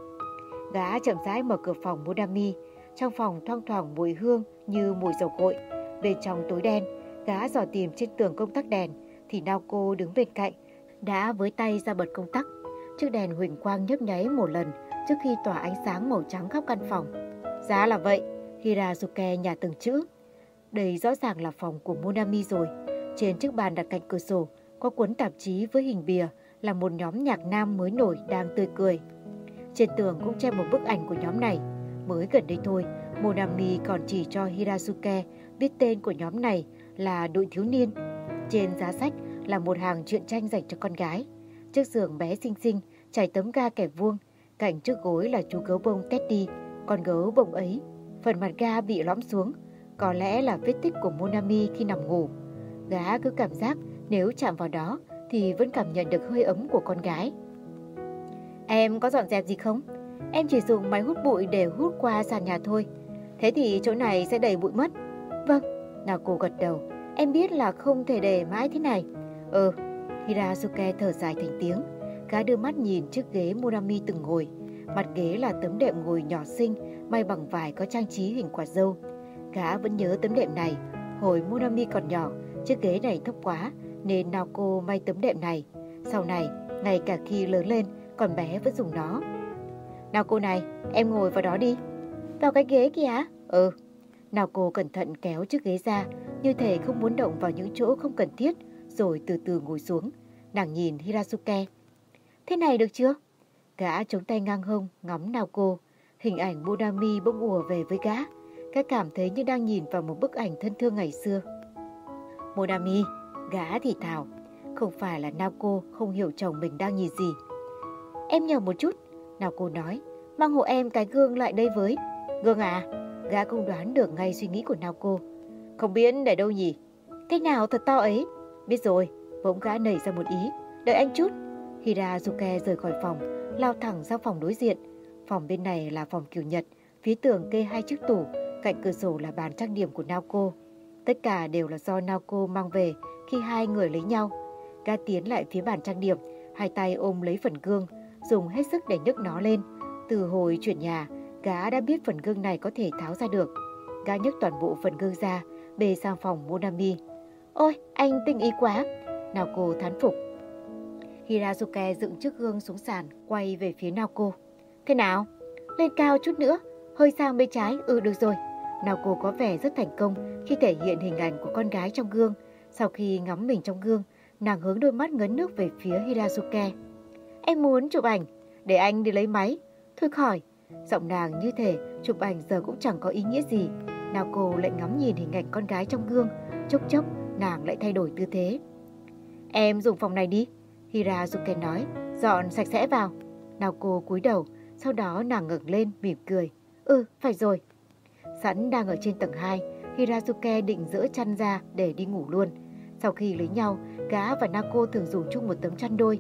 Gã chậm rãi mở cửa phòng Monami. Trong phòng thoang thoảng mùi hương như mùi dầu gội. Bên trong tối đen, gã dò tìm trên tường công tắc đèn, thì Naoko đứng bên cạnh, đã với tay ra bật công tắc. Chiếc đèn huỳnh quang nhấp nháy một lần trước khi tỏa ánh sáng màu trắng khắp căn phòng. Giá là vậy, Hirazuke nhà từng chữ. Đây rõ ràng là phòng của Monami rồi. Trên chiếc bàn đặt cạnh cửa sổ có cuốn tạp chí với hình bìa là một nhóm nhạc nam mới nổi đang tươi cười. Trên tường cũng treo một bức ảnh của nhóm này. Mới gần đây thôi, Monami còn chỉ cho Hirasuke biết tên của nhóm này là đội thiếu niên. Trên giá sách là một hàng truyện tranh dành cho con gái. Chiếc giường bé xinh xinh, trải tấm ga kẻ vuông. Cạnh trước gối là chú gấu bông Teddy, con gấu bông ấy. Phần mặt ga bị lõm xuống, có lẽ là vết tích của Monami khi nằm ngủ. Gã cứ cảm giác nếu chạm vào đó thì vẫn cảm nhận được hơi ấm của con gái. Em có dọn dẹp gì không? Em chỉ dùng máy hút bụi để hút qua sàn nhà thôi. Thế thì chỗ này sẽ đầy bụi mất. Vâng, nào cô gật đầu. Em biết là không thể để mãi thế này. Ừ, Hirasuke thở dài thành tiếng. Gã đưa mắt nhìn chiếc ghế Monami từng ngồi. Mặt ghế là tấm đệm ngồi nhỏ xinh, may bằng vải có trang trí hình quả dâu. Gã vẫn nhớ tấm đệm này. Hồi Monami còn nhỏ, chiếc ghế này thấp quá, nên Naoko may tấm đệm này. Sau này, ngay cả khi lớn lên, còn bé vẫn dùng nó. Naoko này, em ngồi vào đó đi. Vào cái ghế kìa? Ừ. Naoko cẩn thận kéo chiếc ghế ra, như thể không muốn động vào những chỗ không cần thiết, rồi từ từ ngồi xuống. Nàng nhìn Hirasuke. Thế này được chưa? Gã chống tay ngang hông, ngắm Naoko. Hình ảnh Budami bỗng ùa về với gã. Gã cảm thấy như đang nhìn vào một bức ảnh thân thương ngày xưa. Monami, gã thì thào. Không phải là Naoko không hiểu chồng mình đang nhìn gì. Em nhờ một chút, Naoko nói. Mang hộ em cái gương lại đây với. Gương à? Gã không đoán được ngay suy nghĩ của Naoko. Không biết để đâu nhỉ? Cái nào thật to ấy? Biết rồi, bỗng gã nảy ra một ý. Đợi anh chút. Hirazuke rời khỏi phòng, lao thẳng sang phòng đối diện. Phòng bên này là phòng kiểu Nhật, phía tường kê hai chiếc tủ, cạnh cửa sổ là bàn trang điểm của Naoko. Tất cả đều là do Naoko mang về khi hai người lấy nhau. Ga tiến lại phía bàn trang điểm, hai tay ôm lấy phần gương, dùng hết sức để nhấc nó lên. Từ hồi chuyển nhà, gã đã biết phần gương này có thể tháo ra được. Gã nhấc toàn bộ phần gương ra, bê sang phòng Monami. Ôi, anh tinh ý quá! Naoko thán phục. Hirazuke dựng chiếc gương xuống sàn, quay về phía Naoko. Thế nào? Lên cao chút nữa, hơi sang bên trái, ừ được rồi. Naoko có vẻ rất thành công khi thể hiện hình ảnh của con gái trong gương. Sau khi ngắm mình trong gương, nàng hướng đôi mắt ngấn nước về phía Hirazuke. Em muốn chụp ảnh, để anh đi lấy máy. Thôi khỏi, giọng nàng như thể chụp ảnh giờ cũng chẳng có ý nghĩa gì. Naoko lại ngắm nhìn hình ảnh con gái trong gương, chốc chốc nàng lại thay đổi tư thế. Em dùng phòng này đi, Hirazuke nói, dọn sạch sẽ vào. Naoko cúi đầu, sau đó nàng ngẩng lên mỉm cười. Ừ, phải rồi. Sẵn đang ở trên tầng 2, Hirazuke định dỡ chăn ra để đi ngủ luôn. Sau khi lấy nhau, gã và Nako thường dùng chung một tấm chăn đôi.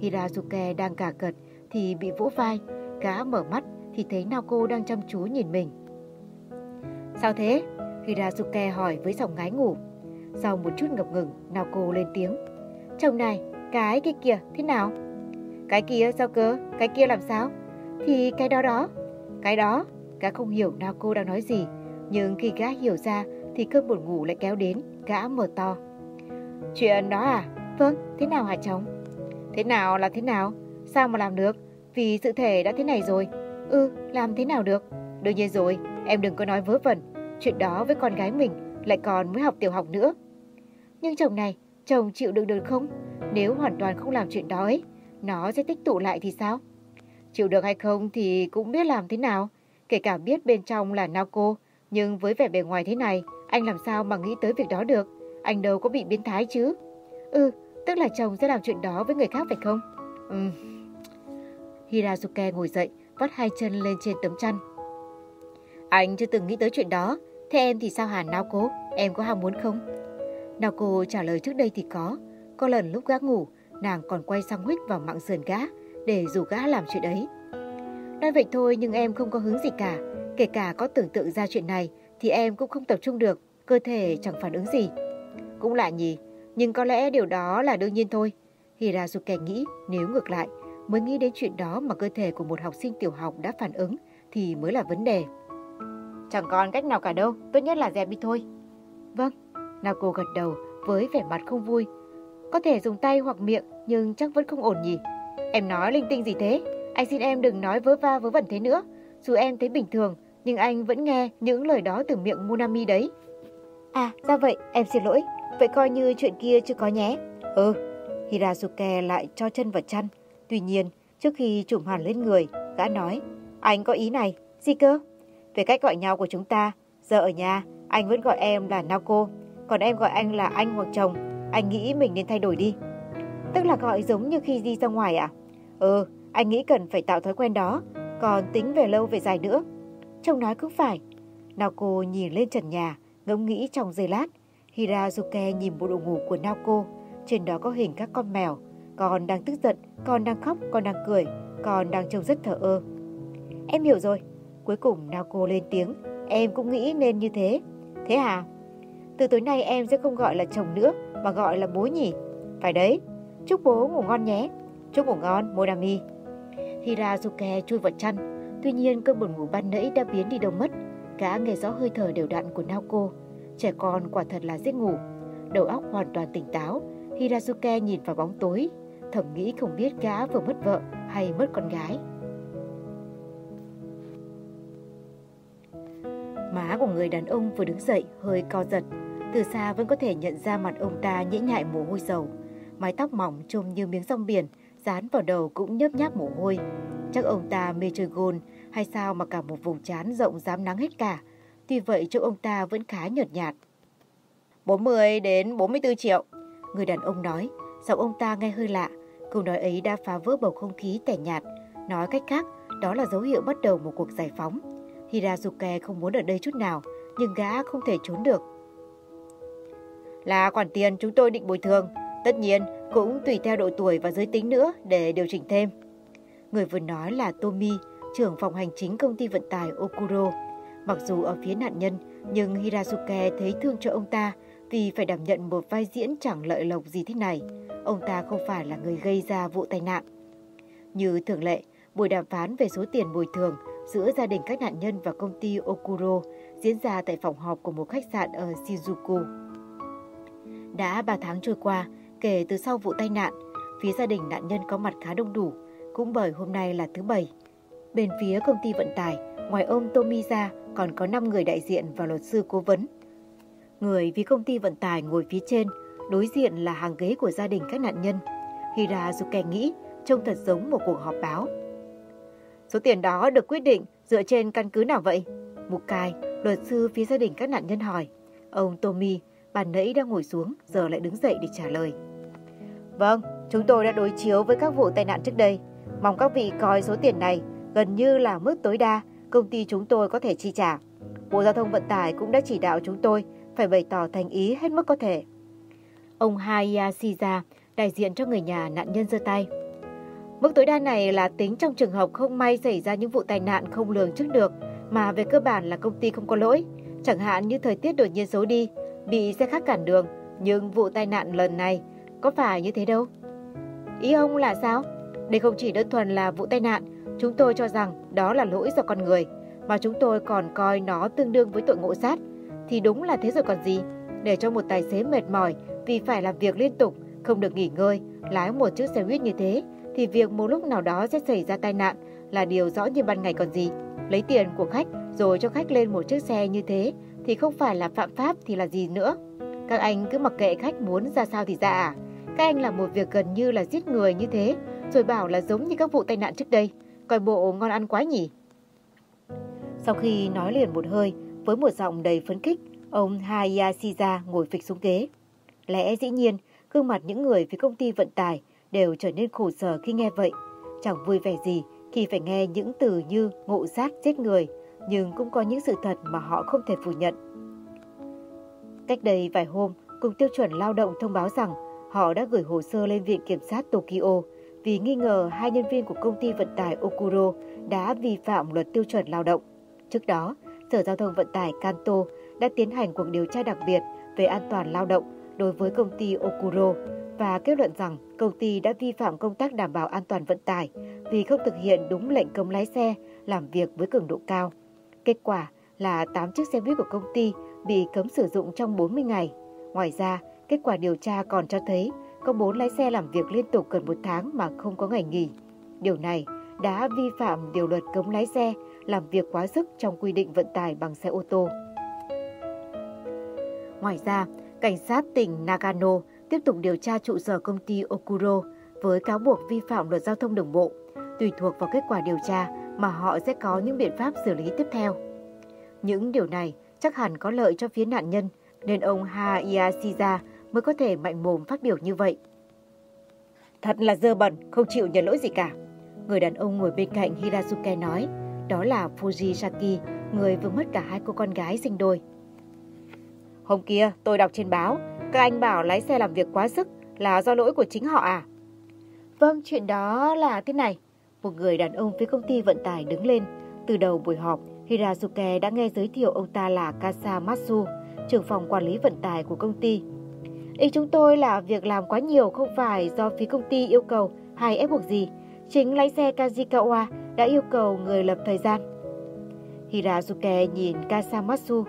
Hirazuke đang cà cật thì bị vỗ vai, gã mở mắt thì thấy Nako đang chăm chú nhìn mình. Sao thế? Hirasuke hỏi với giọng ngái ngủ. Sau một chút ngập ngừng, Naoko lên tiếng. Chồng này, cái kia kìa, thế nào? Cái kia sao cơ? Cái kia làm sao? Thì cái đó đó. Cái đó, gã không hiểu Naoko đang nói gì. Nhưng khi gã hiểu ra thì cơn buồn ngủ lại kéo đến, gã mở to. Chuyện đó à? Vâng, thế nào hả chồng? Thế nào là thế nào? Sao mà làm được? Vì sự thể đã thế này rồi. Ừ, làm thế nào được? Đương nhiên rồi, em đừng có nói vớ vẩn. Chuyện đó với con gái mình lại còn mới học tiểu học nữa. Nhưng chồng này, chồng chịu đựng được không? Nếu hoàn toàn không làm chuyện đó ấy, nó sẽ tích tụ lại thì sao? Chịu được hay không thì cũng biết làm thế nào. Kể cả biết bên trong là Naoko, nhưng với vẻ bề ngoài thế này, anh làm sao mà nghĩ tới việc đó được? Anh đâu có bị biến thái chứ? Ừ, tức là chồng sẽ làm chuyện đó với người khác phải không? Ừ. Hirazuke ngồi dậy, vắt hai chân lên trên tấm chăn. Anh chưa từng nghĩ tới chuyện đó. Thế em thì sao hả Naoko? Em có ham muốn không? Naoko trả lời trước đây thì có. Có lần lúc gã ngủ, nàng còn quay sang huyết vào mạng sườn gã để dù gã làm chuyện ấy. Nói vậy thôi nhưng em không có hứng gì cả. Kể cả có tưởng tượng ra chuyện này thì em cũng không tập trung được, cơ thể chẳng phản ứng gì. Cũng lạ nhỉ, nhưng có lẽ điều đó là đương nhiên thôi. Hirazuke nghĩ nếu ngược lại, mới nghĩ đến chuyện đó mà cơ thể của một học sinh tiểu học đã phản ứng thì mới là vấn đề. Chẳng còn cách nào cả đâu, tốt nhất là dẹp đi thôi. Vâng, Naoko gật đầu với vẻ mặt không vui. Có thể dùng tay hoặc miệng nhưng chắc vẫn không ổn nhỉ. Em nói linh tinh gì thế? Anh xin em đừng nói vớ va vớ vẩn thế nữa. Dù em thấy bình thường, nhưng anh vẫn nghe những lời đó từ miệng Munami đấy. À, ra vậy, em xin lỗi. Vậy coi như chuyện kia chưa có nhé. Ừ, Hirasuke lại cho chân vào chăn. Tuy nhiên, trước khi trùm hẳn lên người, gã nói, anh có ý này, gì cơ? Về cách gọi nhau của chúng ta, giờ ở nhà, anh vẫn gọi em là Naoko, còn em gọi anh là anh hoặc chồng. Anh nghĩ mình nên thay đổi đi. Tức là gọi giống như khi đi ra ngoài à? Ừ, anh nghĩ cần phải tạo thói quen đó, còn tính về lâu về dài nữa. Chồng nói cũng phải. Naoko nhìn lên trần nhà, ngẫm nghĩ trong giây lát. Hirazuke nhìn bộ đồ ngủ của Naoko, trên đó có hình các con mèo. Con đang tức giận, con đang khóc, con đang cười, con đang trông rất thở ơ. Em hiểu rồi. Cuối cùng Naoko lên tiếng, em cũng nghĩ nên như thế. Thế à? Từ tối nay em sẽ không gọi là chồng nữa, mà gọi là bố nhỉ? Phải đấy. Chúc bố ngủ ngon nhé. Chúc ngủ ngon, Monami. Hirazuke chui vào chăn. Tuy nhiên cơn buồn ngủ ban nãy đã biến đi đâu mất. Gã nghe rõ hơi thở đều đặn của Naoko. Trẻ con quả thật là giết ngủ. Đầu óc hoàn toàn tỉnh táo. Hirazuke nhìn vào bóng tối. Thầm nghĩ không biết gã vừa mất vợ hay mất con gái. Má của người đàn ông vừa đứng dậy hơi co giật. Từ xa vẫn có thể nhận ra mặt ông ta nhễ nhại mồ hôi dầu. Mái tóc mỏng trông như miếng rong biển, dán vào đầu cũng nhấp nháp mồ hôi. Chắc ông ta mê chơi gôn hay sao mà cả một vùng chán rộng dám nắng hết cả. Tuy vậy trông ông ta vẫn khá nhợt nhạt. 40 đến 44 triệu. Người đàn ông nói, giọng ông ta nghe hơi lạ. Câu nói ấy đã phá vỡ bầu không khí tẻ nhạt. Nói cách khác, đó là dấu hiệu bắt đầu một cuộc giải phóng. Hirazuke không muốn ở đây chút nào, nhưng gã không thể trốn được. Là khoản tiền chúng tôi định bồi thường, tất nhiên cũng tùy theo độ tuổi và giới tính nữa để điều chỉnh thêm. Người vừa nói là Tomi, trưởng phòng hành chính công ty vận tải Okuro. Mặc dù ở phía nạn nhân, nhưng Hirasuke thấy thương cho ông ta vì phải đảm nhận một vai diễn chẳng lợi lộc gì thế này. Ông ta không phải là người gây ra vụ tai nạn. Như thường lệ, buổi đàm phán về số tiền bồi thường giữa gia đình các nạn nhân và công ty Okuro diễn ra tại phòng họp của một khách sạn ở Shinjuku. Đã 3 tháng trôi qua, kể từ sau vụ tai nạn, phía gia đình nạn nhân có mặt khá đông đủ, cũng bởi hôm nay là thứ Bảy. Bên phía công ty vận tải, ngoài ông Tomi ra còn có 5 người đại diện và luật sư cố vấn. Người vì công ty vận tải ngồi phía trên, đối diện là hàng ghế của gia đình các nạn nhân. Hirazuke nghĩ trông thật giống một cuộc họp báo. Số tiền đó được quyết định dựa trên căn cứ nào vậy? Mukai, luật sư phía gia đình các nạn nhân hỏi. Ông Tomi, bàn nãy đang ngồi xuống, giờ lại đứng dậy để trả lời. Vâng, chúng tôi đã đối chiếu với các vụ tai nạn trước đây. Mong các vị coi số tiền này gần như là mức tối đa công ty chúng tôi có thể chi trả. Bộ Giao thông Vận tải cũng đã chỉ đạo chúng tôi phải bày tỏ thành ý hết mức có thể. Ông Hayashiza, đại diện cho người nhà nạn nhân giơ tay. Mức tối đa này là tính trong trường hợp không may xảy ra những vụ tai nạn không lường trước được, mà về cơ bản là công ty không có lỗi. Chẳng hạn như thời tiết đột nhiên xấu đi, bị xe khác cản đường, nhưng vụ tai nạn lần này có phải như thế đâu. Ý ông là sao? Đây không chỉ đơn thuần là vụ tai nạn, chúng tôi cho rằng đó là lỗi do con người, mà chúng tôi còn coi nó tương đương với tội ngộ sát. Thì đúng là thế rồi còn gì. Để cho một tài xế mệt mỏi vì phải làm việc liên tục, không được nghỉ ngơi, lái một chiếc xe buýt như thế, thì việc một lúc nào đó sẽ xảy ra tai nạn là điều rõ như ban ngày còn gì. Lấy tiền của khách rồi cho khách lên một chiếc xe như thế thì không phải là phạm pháp thì là gì nữa. Các anh cứ mặc kệ khách muốn ra sao thì ra à? Các anh làm một việc gần như là giết người như thế, rồi bảo là giống như các vụ tai nạn trước đây. Coi bộ ngon ăn quá nhỉ? Sau khi nói liền một hơi, với một giọng đầy phấn khích, ông Hayashiza ngồi phịch xuống ghế. Lẽ dĩ nhiên, gương mặt những người phía công ty vận tải đều trở nên khổ sở khi nghe vậy. Chẳng vui vẻ gì khi phải nghe những từ như ngộ sát giết người, nhưng cũng có những sự thật mà họ không thể phủ nhận. Cách đây vài hôm, Cục Tiêu chuẩn Lao động thông báo rằng họ đã gửi hồ sơ lên Viện Kiểm sát Tokyo vì nghi ngờ hai nhân viên của công ty vận tải Okuro đã vi phạm luật tiêu chuẩn lao động. Trước đó, Sở Giao thông Vận tải Kanto đã tiến hành cuộc điều tra đặc biệt về an toàn lao động đối với công ty Okuro và kết luận rằng công ty đã vi phạm công tác đảm bảo an toàn vận tải vì không thực hiện đúng lệnh cấm lái xe làm việc với cường độ cao. Kết quả là 8 chiếc xe buýt của công ty bị cấm sử dụng trong 40 ngày. Ngoài ra, kết quả điều tra còn cho thấy có 4 lái xe làm việc liên tục gần một tháng mà không có ngày nghỉ. Điều này đã vi phạm điều luật cấm lái xe làm việc quá sức trong quy định vận tải bằng xe ô tô. Ngoài ra, cảnh sát tỉnh Nagano tiếp tục điều tra trụ sở công ty Okuro với cáo buộc vi phạm luật giao thông đường bộ. Tùy thuộc vào kết quả điều tra mà họ sẽ có những biện pháp xử lý tiếp theo. Những điều này chắc hẳn có lợi cho phía nạn nhân, nên ông Ha Iashiza mới có thể mạnh mồm phát biểu như vậy. Thật là dơ bẩn, không chịu nhận lỗi gì cả. Người đàn ông ngồi bên cạnh Hirasuke nói, đó là Fujisaki, người vừa mất cả hai cô con gái sinh đôi. Hôm kia tôi đọc trên báo, các anh bảo lái xe làm việc quá sức là do lỗi của chính họ à? Vâng, chuyện đó là thế này. Một người đàn ông phía công ty vận tải đứng lên. Từ đầu buổi họp, Hirasuke đã nghe giới thiệu ông ta là Kasamatsu, trưởng phòng quản lý vận tải của công ty. Ý chúng tôi là việc làm quá nhiều không phải do phía công ty yêu cầu hay ép buộc gì. Chính lái xe Kajikawa đã yêu cầu người lập thời gian. Hirasuke nhìn Kasamatsu.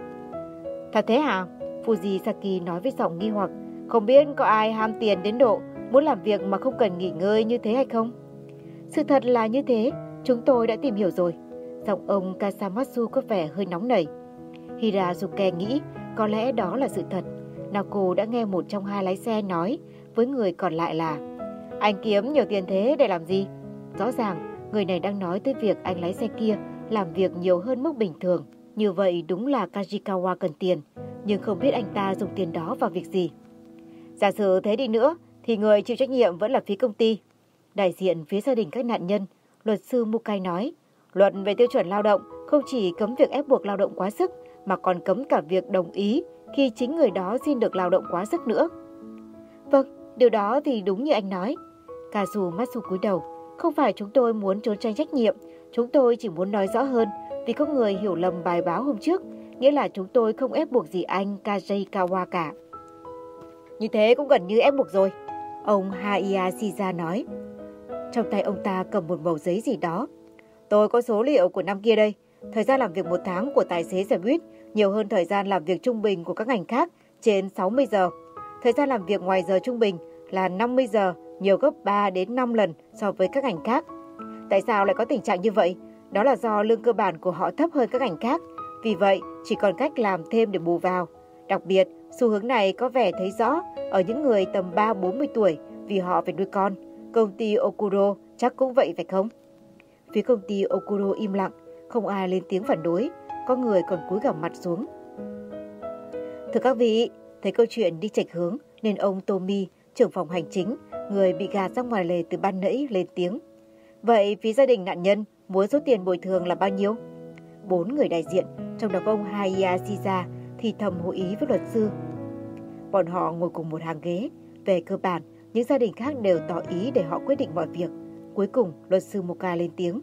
Thật thế hả? Fujisaki nói với giọng nghi hoặc. Không biết có ai ham tiền đến độ muốn làm việc mà không cần nghỉ ngơi như thế hay không? Sự thật là như thế, chúng tôi đã tìm hiểu rồi. Giọng ông Kasamatsu có vẻ hơi nóng nảy. Hirazuke nghĩ có lẽ đó là sự thật. Nako đã nghe một trong hai lái xe nói với người còn lại là Anh kiếm nhiều tiền thế để làm gì? Rõ ràng, người này đang nói tới việc anh lái xe kia làm việc nhiều hơn mức bình thường. Như vậy đúng là Kajikawa cần tiền, nhưng không biết anh ta dùng tiền đó vào việc gì. Giả sử thế đi nữa, thì người chịu trách nhiệm vẫn là phía công ty. Đại diện phía gia đình các nạn nhân, luật sư Mukai nói, luật về tiêu chuẩn lao động không chỉ cấm việc ép buộc lao động quá sức, mà còn cấm cả việc đồng ý khi chính người đó xin được lao động quá sức nữa. Vâng, điều đó thì đúng như anh nói. Kazu Matsu cúi đầu, không phải chúng tôi muốn trốn tránh trách nhiệm, chúng tôi chỉ muốn nói rõ hơn vì có người hiểu lầm bài báo hôm trước, nghĩa là chúng tôi không ép buộc gì anh Kajikawa cả. Như thế cũng gần như ép buộc rồi. Ông Haiya Shiza nói. Trong tay ông ta cầm một mẩu giấy gì đó. Tôi có số liệu của năm kia đây. Thời gian làm việc một tháng của tài xế xe buýt nhiều hơn thời gian làm việc trung bình của các ngành khác trên 60 giờ. Thời gian làm việc ngoài giờ trung bình là 50 giờ, nhiều gấp 3 đến 5 lần so với các ngành khác. Tại sao lại có tình trạng như vậy? Đó là do lương cơ bản của họ thấp hơn các ngành khác. Vì vậy, chỉ còn cách làm thêm để bù vào. Đặc biệt, xu hướng này có vẻ thấy rõ ở những người tầm 3-40 tuổi vì họ phải nuôi con. Công ty Okuro chắc cũng vậy phải không? Phía công ty Okuro im lặng, không ai lên tiếng phản đối, có người còn cúi gằm mặt xuống. Thưa các vị, thấy câu chuyện đi chệch hướng nên ông Tommy, trưởng phòng hành chính, người bị gạt ra ngoài lề từ ban nãy lên tiếng. Vậy phía gia đình nạn nhân muốn số tiền bồi thường là bao nhiêu? Bốn người đại diện, trong đó có ông Haya Shiza thì thầm hội ý với luật sư. Bọn họ ngồi cùng một hàng ghế. Về cơ bản, những gia đình khác đều tỏ ý để họ quyết định mọi việc. Cuối cùng, luật sư Moka lên tiếng.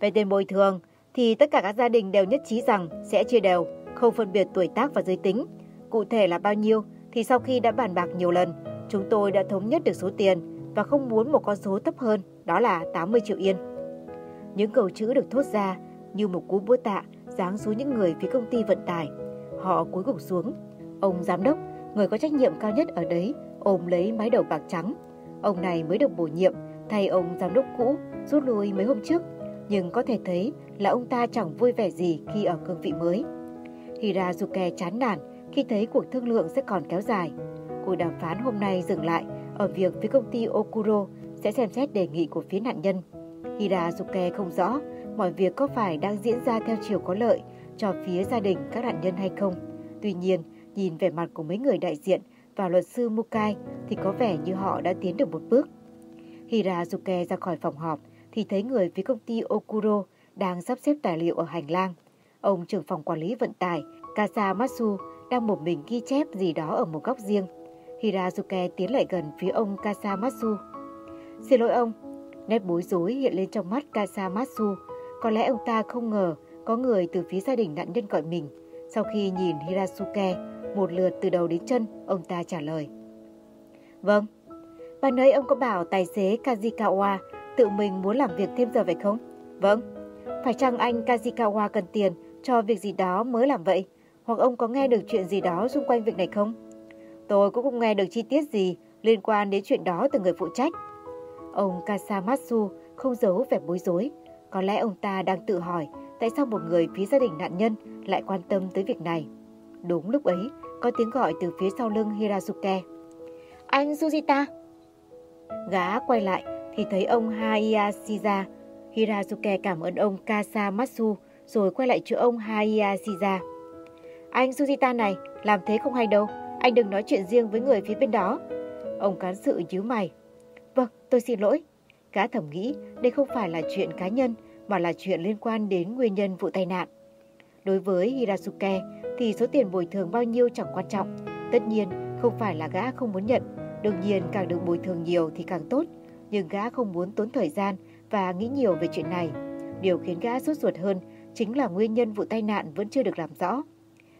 Về tiền bồi thường, thì tất cả các gia đình đều nhất trí rằng sẽ chia đều. không phân biệt tuổi tác và giới tính. Cụ thể là bao nhiêu thì sau khi đã bàn bạc nhiều lần, chúng tôi đã thống nhất được số tiền và không muốn một con số thấp hơn, đó là 80 triệu yên. Những câu chữ được thốt ra như một cú búa tạ giáng xuống những người phía công ty vận tải. Họ cúi gục xuống. Ông giám đốc, người có trách nhiệm cao nhất ở đấy, ôm lấy mái đầu bạc trắng. Ông này mới được bổ nhiệm thay ông giám đốc cũ rút lui mấy hôm trước, nhưng có thể thấy là ông ta chẳng vui vẻ gì khi ở cương vị mới. Hirazuke chán nản khi thấy cuộc thương lượng sẽ còn kéo dài. Cuộc đàm phán hôm nay dừng lại ở việc phía công ty Okuro sẽ xem xét đề nghị của phía nạn nhân. Hirazuke không rõ mọi việc có phải đang diễn ra theo chiều có lợi cho phía gia đình các nạn nhân hay không. Tuy nhiên, nhìn vẻ mặt của mấy người đại diện và luật sư Mukai thì có vẻ như họ đã tiến được một bước. Hirazuke ra khỏi phòng họp thì thấy người phía công ty Okuro đang sắp xếp tài liệu ở hành lang. Ông trưởng phòng quản lý vận tải Kasamatsu đang một mình ghi chép gì đó ở một góc riêng. Hirazuke tiến lại gần phía ông Kasamatsu. Xin lỗi ông. Nét bối rối hiện lên trong mắt Kasamatsu. Có lẽ ông ta không ngờ có người từ phía gia đình nạn nhân gọi mình. Sau khi nhìn Hirasuke một lượt từ đầu đến chân, ông ta trả lời. Vâng. Ban nãy ông có bảo tài xế Kazikawa tự mình muốn làm việc thêm giờ phải không? Vâng. Phải chăng anh Kazikawa cần tiền cho việc gì đó mới làm vậy? Hoặc ông có nghe được chuyện gì đó xung quanh việc này không? Tôi cũng không nghe được chi tiết gì liên quan đến chuyện đó từ người phụ trách. Ông Kasamatsu không giấu vẻ bối rối. Có lẽ ông ta đang tự hỏi tại sao một người phía gia đình nạn nhân lại quan tâm tới việc này. Đúng lúc ấy, có tiếng gọi từ phía sau lưng Hirasuke. Anh Sujita! Gã quay lại thì thấy ông Hayashiza. Hirasuke cảm ơn ông Kasamatsu rồi quay lại chỗ ông Hayashiza. Anh Sujita này, làm thế không hay đâu. Anh đừng nói chuyện riêng với người phía bên đó. Ông cán sự nhíu mày. Vâng, tôi xin lỗi. Gã thẩm nghĩ đây không phải là chuyện cá nhân mà là chuyện liên quan đến nguyên nhân vụ tai nạn. Đối với Hirasuke thì số tiền bồi thường bao nhiêu chẳng quan trọng. Tất nhiên không phải là gã không muốn nhận. Đương nhiên càng được bồi thường nhiều thì càng tốt. Nhưng gã không muốn tốn thời gian và nghĩ nhiều về chuyện này. Điều khiến gã sốt ruột hơn chính là nguyên nhân vụ tai nạn vẫn chưa được làm rõ.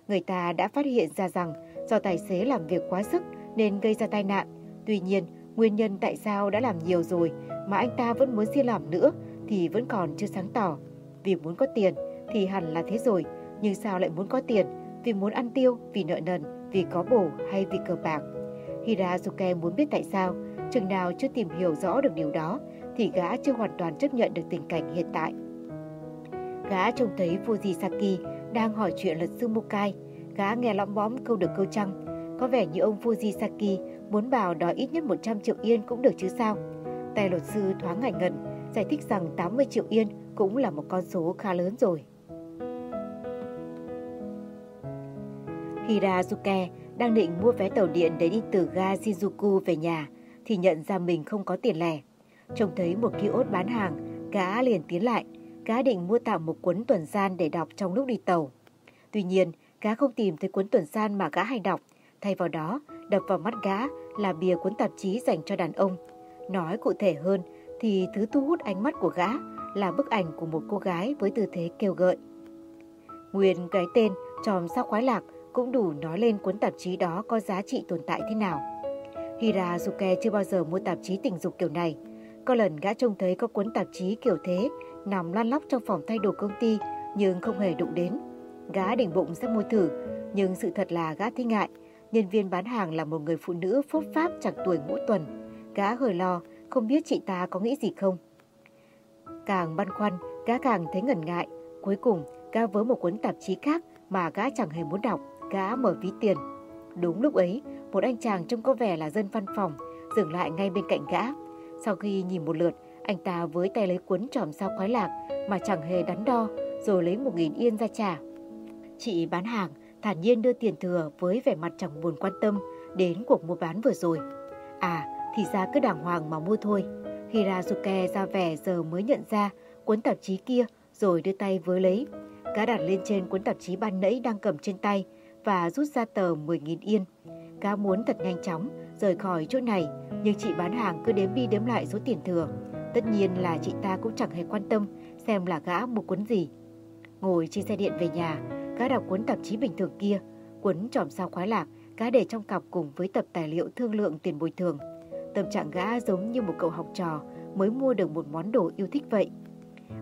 Người ta đã phát hiện ra rằng do tài xế làm việc quá sức nên gây ra tai nạn. Tuy nhiên, nguyên nhân tại sao đã làm nhiều rồi mà anh ta vẫn muốn xin làm nữa thì vẫn còn chưa sáng tỏ. Vì muốn có tiền thì hẳn là thế rồi, nhưng sao lại muốn có tiền? Vì muốn ăn tiêu, vì nợ nần, vì có bổ hay vì cờ bạc? Hirazuke muốn biết tại sao, chừng nào chưa tìm hiểu rõ được điều đó thì gã chưa hoàn toàn chấp nhận được tình cảnh hiện tại. Gã trông thấy Fujisaki đang hỏi chuyện luật sư Mokai. Gã nghe lõm bóm câu được câu trăng. Có vẻ như ông Fujisaki muốn bảo đòi ít nhất 100 triệu yên cũng được chứ sao. Tay luật sư thoáng ngại ngần, giải thích rằng 80 triệu yên cũng là một con số khá lớn rồi. Hirazuke đang định mua vé tàu điện để đi từ ga Shinjuku về nhà thì nhận ra mình không có tiền lẻ. Trông thấy một kiosk bán hàng, gã liền tiến lại, gã định mua tạm một cuốn tuần san để đọc trong lúc đi tàu. Tuy nhiên, gã không tìm thấy cuốn tuần san mà gã hay đọc, thay vào đó, đập vào mắt gã là bìa cuốn tạp chí dành cho đàn ông. Nói cụ thể hơn thì thứ thu hút ánh mắt của gã là bức ảnh của một cô gái với tư thế kêu gợi. Nguyên cái tên tròm sao khoái lạc cũng đủ nói lên cuốn tạp chí đó có giá trị tồn tại thế nào. Hirazuke chưa bao giờ mua tạp chí tình dục kiểu này. Có lần gã trông thấy có cuốn tạp chí kiểu thế nằm lăn lóc trong phòng thay đồ công ty nhưng không hề đụng đến. Gã định bụng sẽ mua thử, nhưng sự thật là gã thấy ngại. Nhân viên bán hàng là một người phụ nữ phốt pháp chẳng tuổi ngũ tuần. Gã hơi lo, không biết chị ta có nghĩ gì không. Càng băn khoăn, gã càng thấy ngần ngại. Cuối cùng, gã vớ một cuốn tạp chí khác mà gã chẳng hề muốn đọc. Gã mở ví tiền. Đúng lúc ấy, một anh chàng trông có vẻ là dân văn phòng, dừng lại ngay bên cạnh gã. Sau khi nhìn một lượt, anh ta với tay lấy cuốn tròm sao khoái lạc mà chẳng hề đắn đo, rồi lấy một nghìn yên ra trả. Chị bán hàng thản nhiên đưa tiền thừa với vẻ mặt chẳng buồn quan tâm đến cuộc mua bán vừa rồi. À, thì ra cứ đàng hoàng mà mua thôi. Hirazuke ra vẻ giờ mới nhận ra cuốn tạp chí kia rồi đưa tay với lấy. Cá đặt lên trên cuốn tạp chí ban nãy đang cầm trên tay và rút ra tờ 10.000 yên. Cá muốn thật nhanh chóng rời khỏi chỗ này nhưng chị bán hàng cứ đếm đi đếm lại số tiền thừa. Tất nhiên là chị ta cũng chẳng hề quan tâm xem là gã mua cuốn gì. Ngồi trên xe điện về nhà, Gã đọc cuốn tạp chí bình thường kia, cuốn tròm sao khoái lạc, gã để trong cặp cùng với tập tài liệu thương lượng tiền bồi thường. Tâm trạng gã giống như một cậu học trò mới mua được một món đồ yêu thích vậy.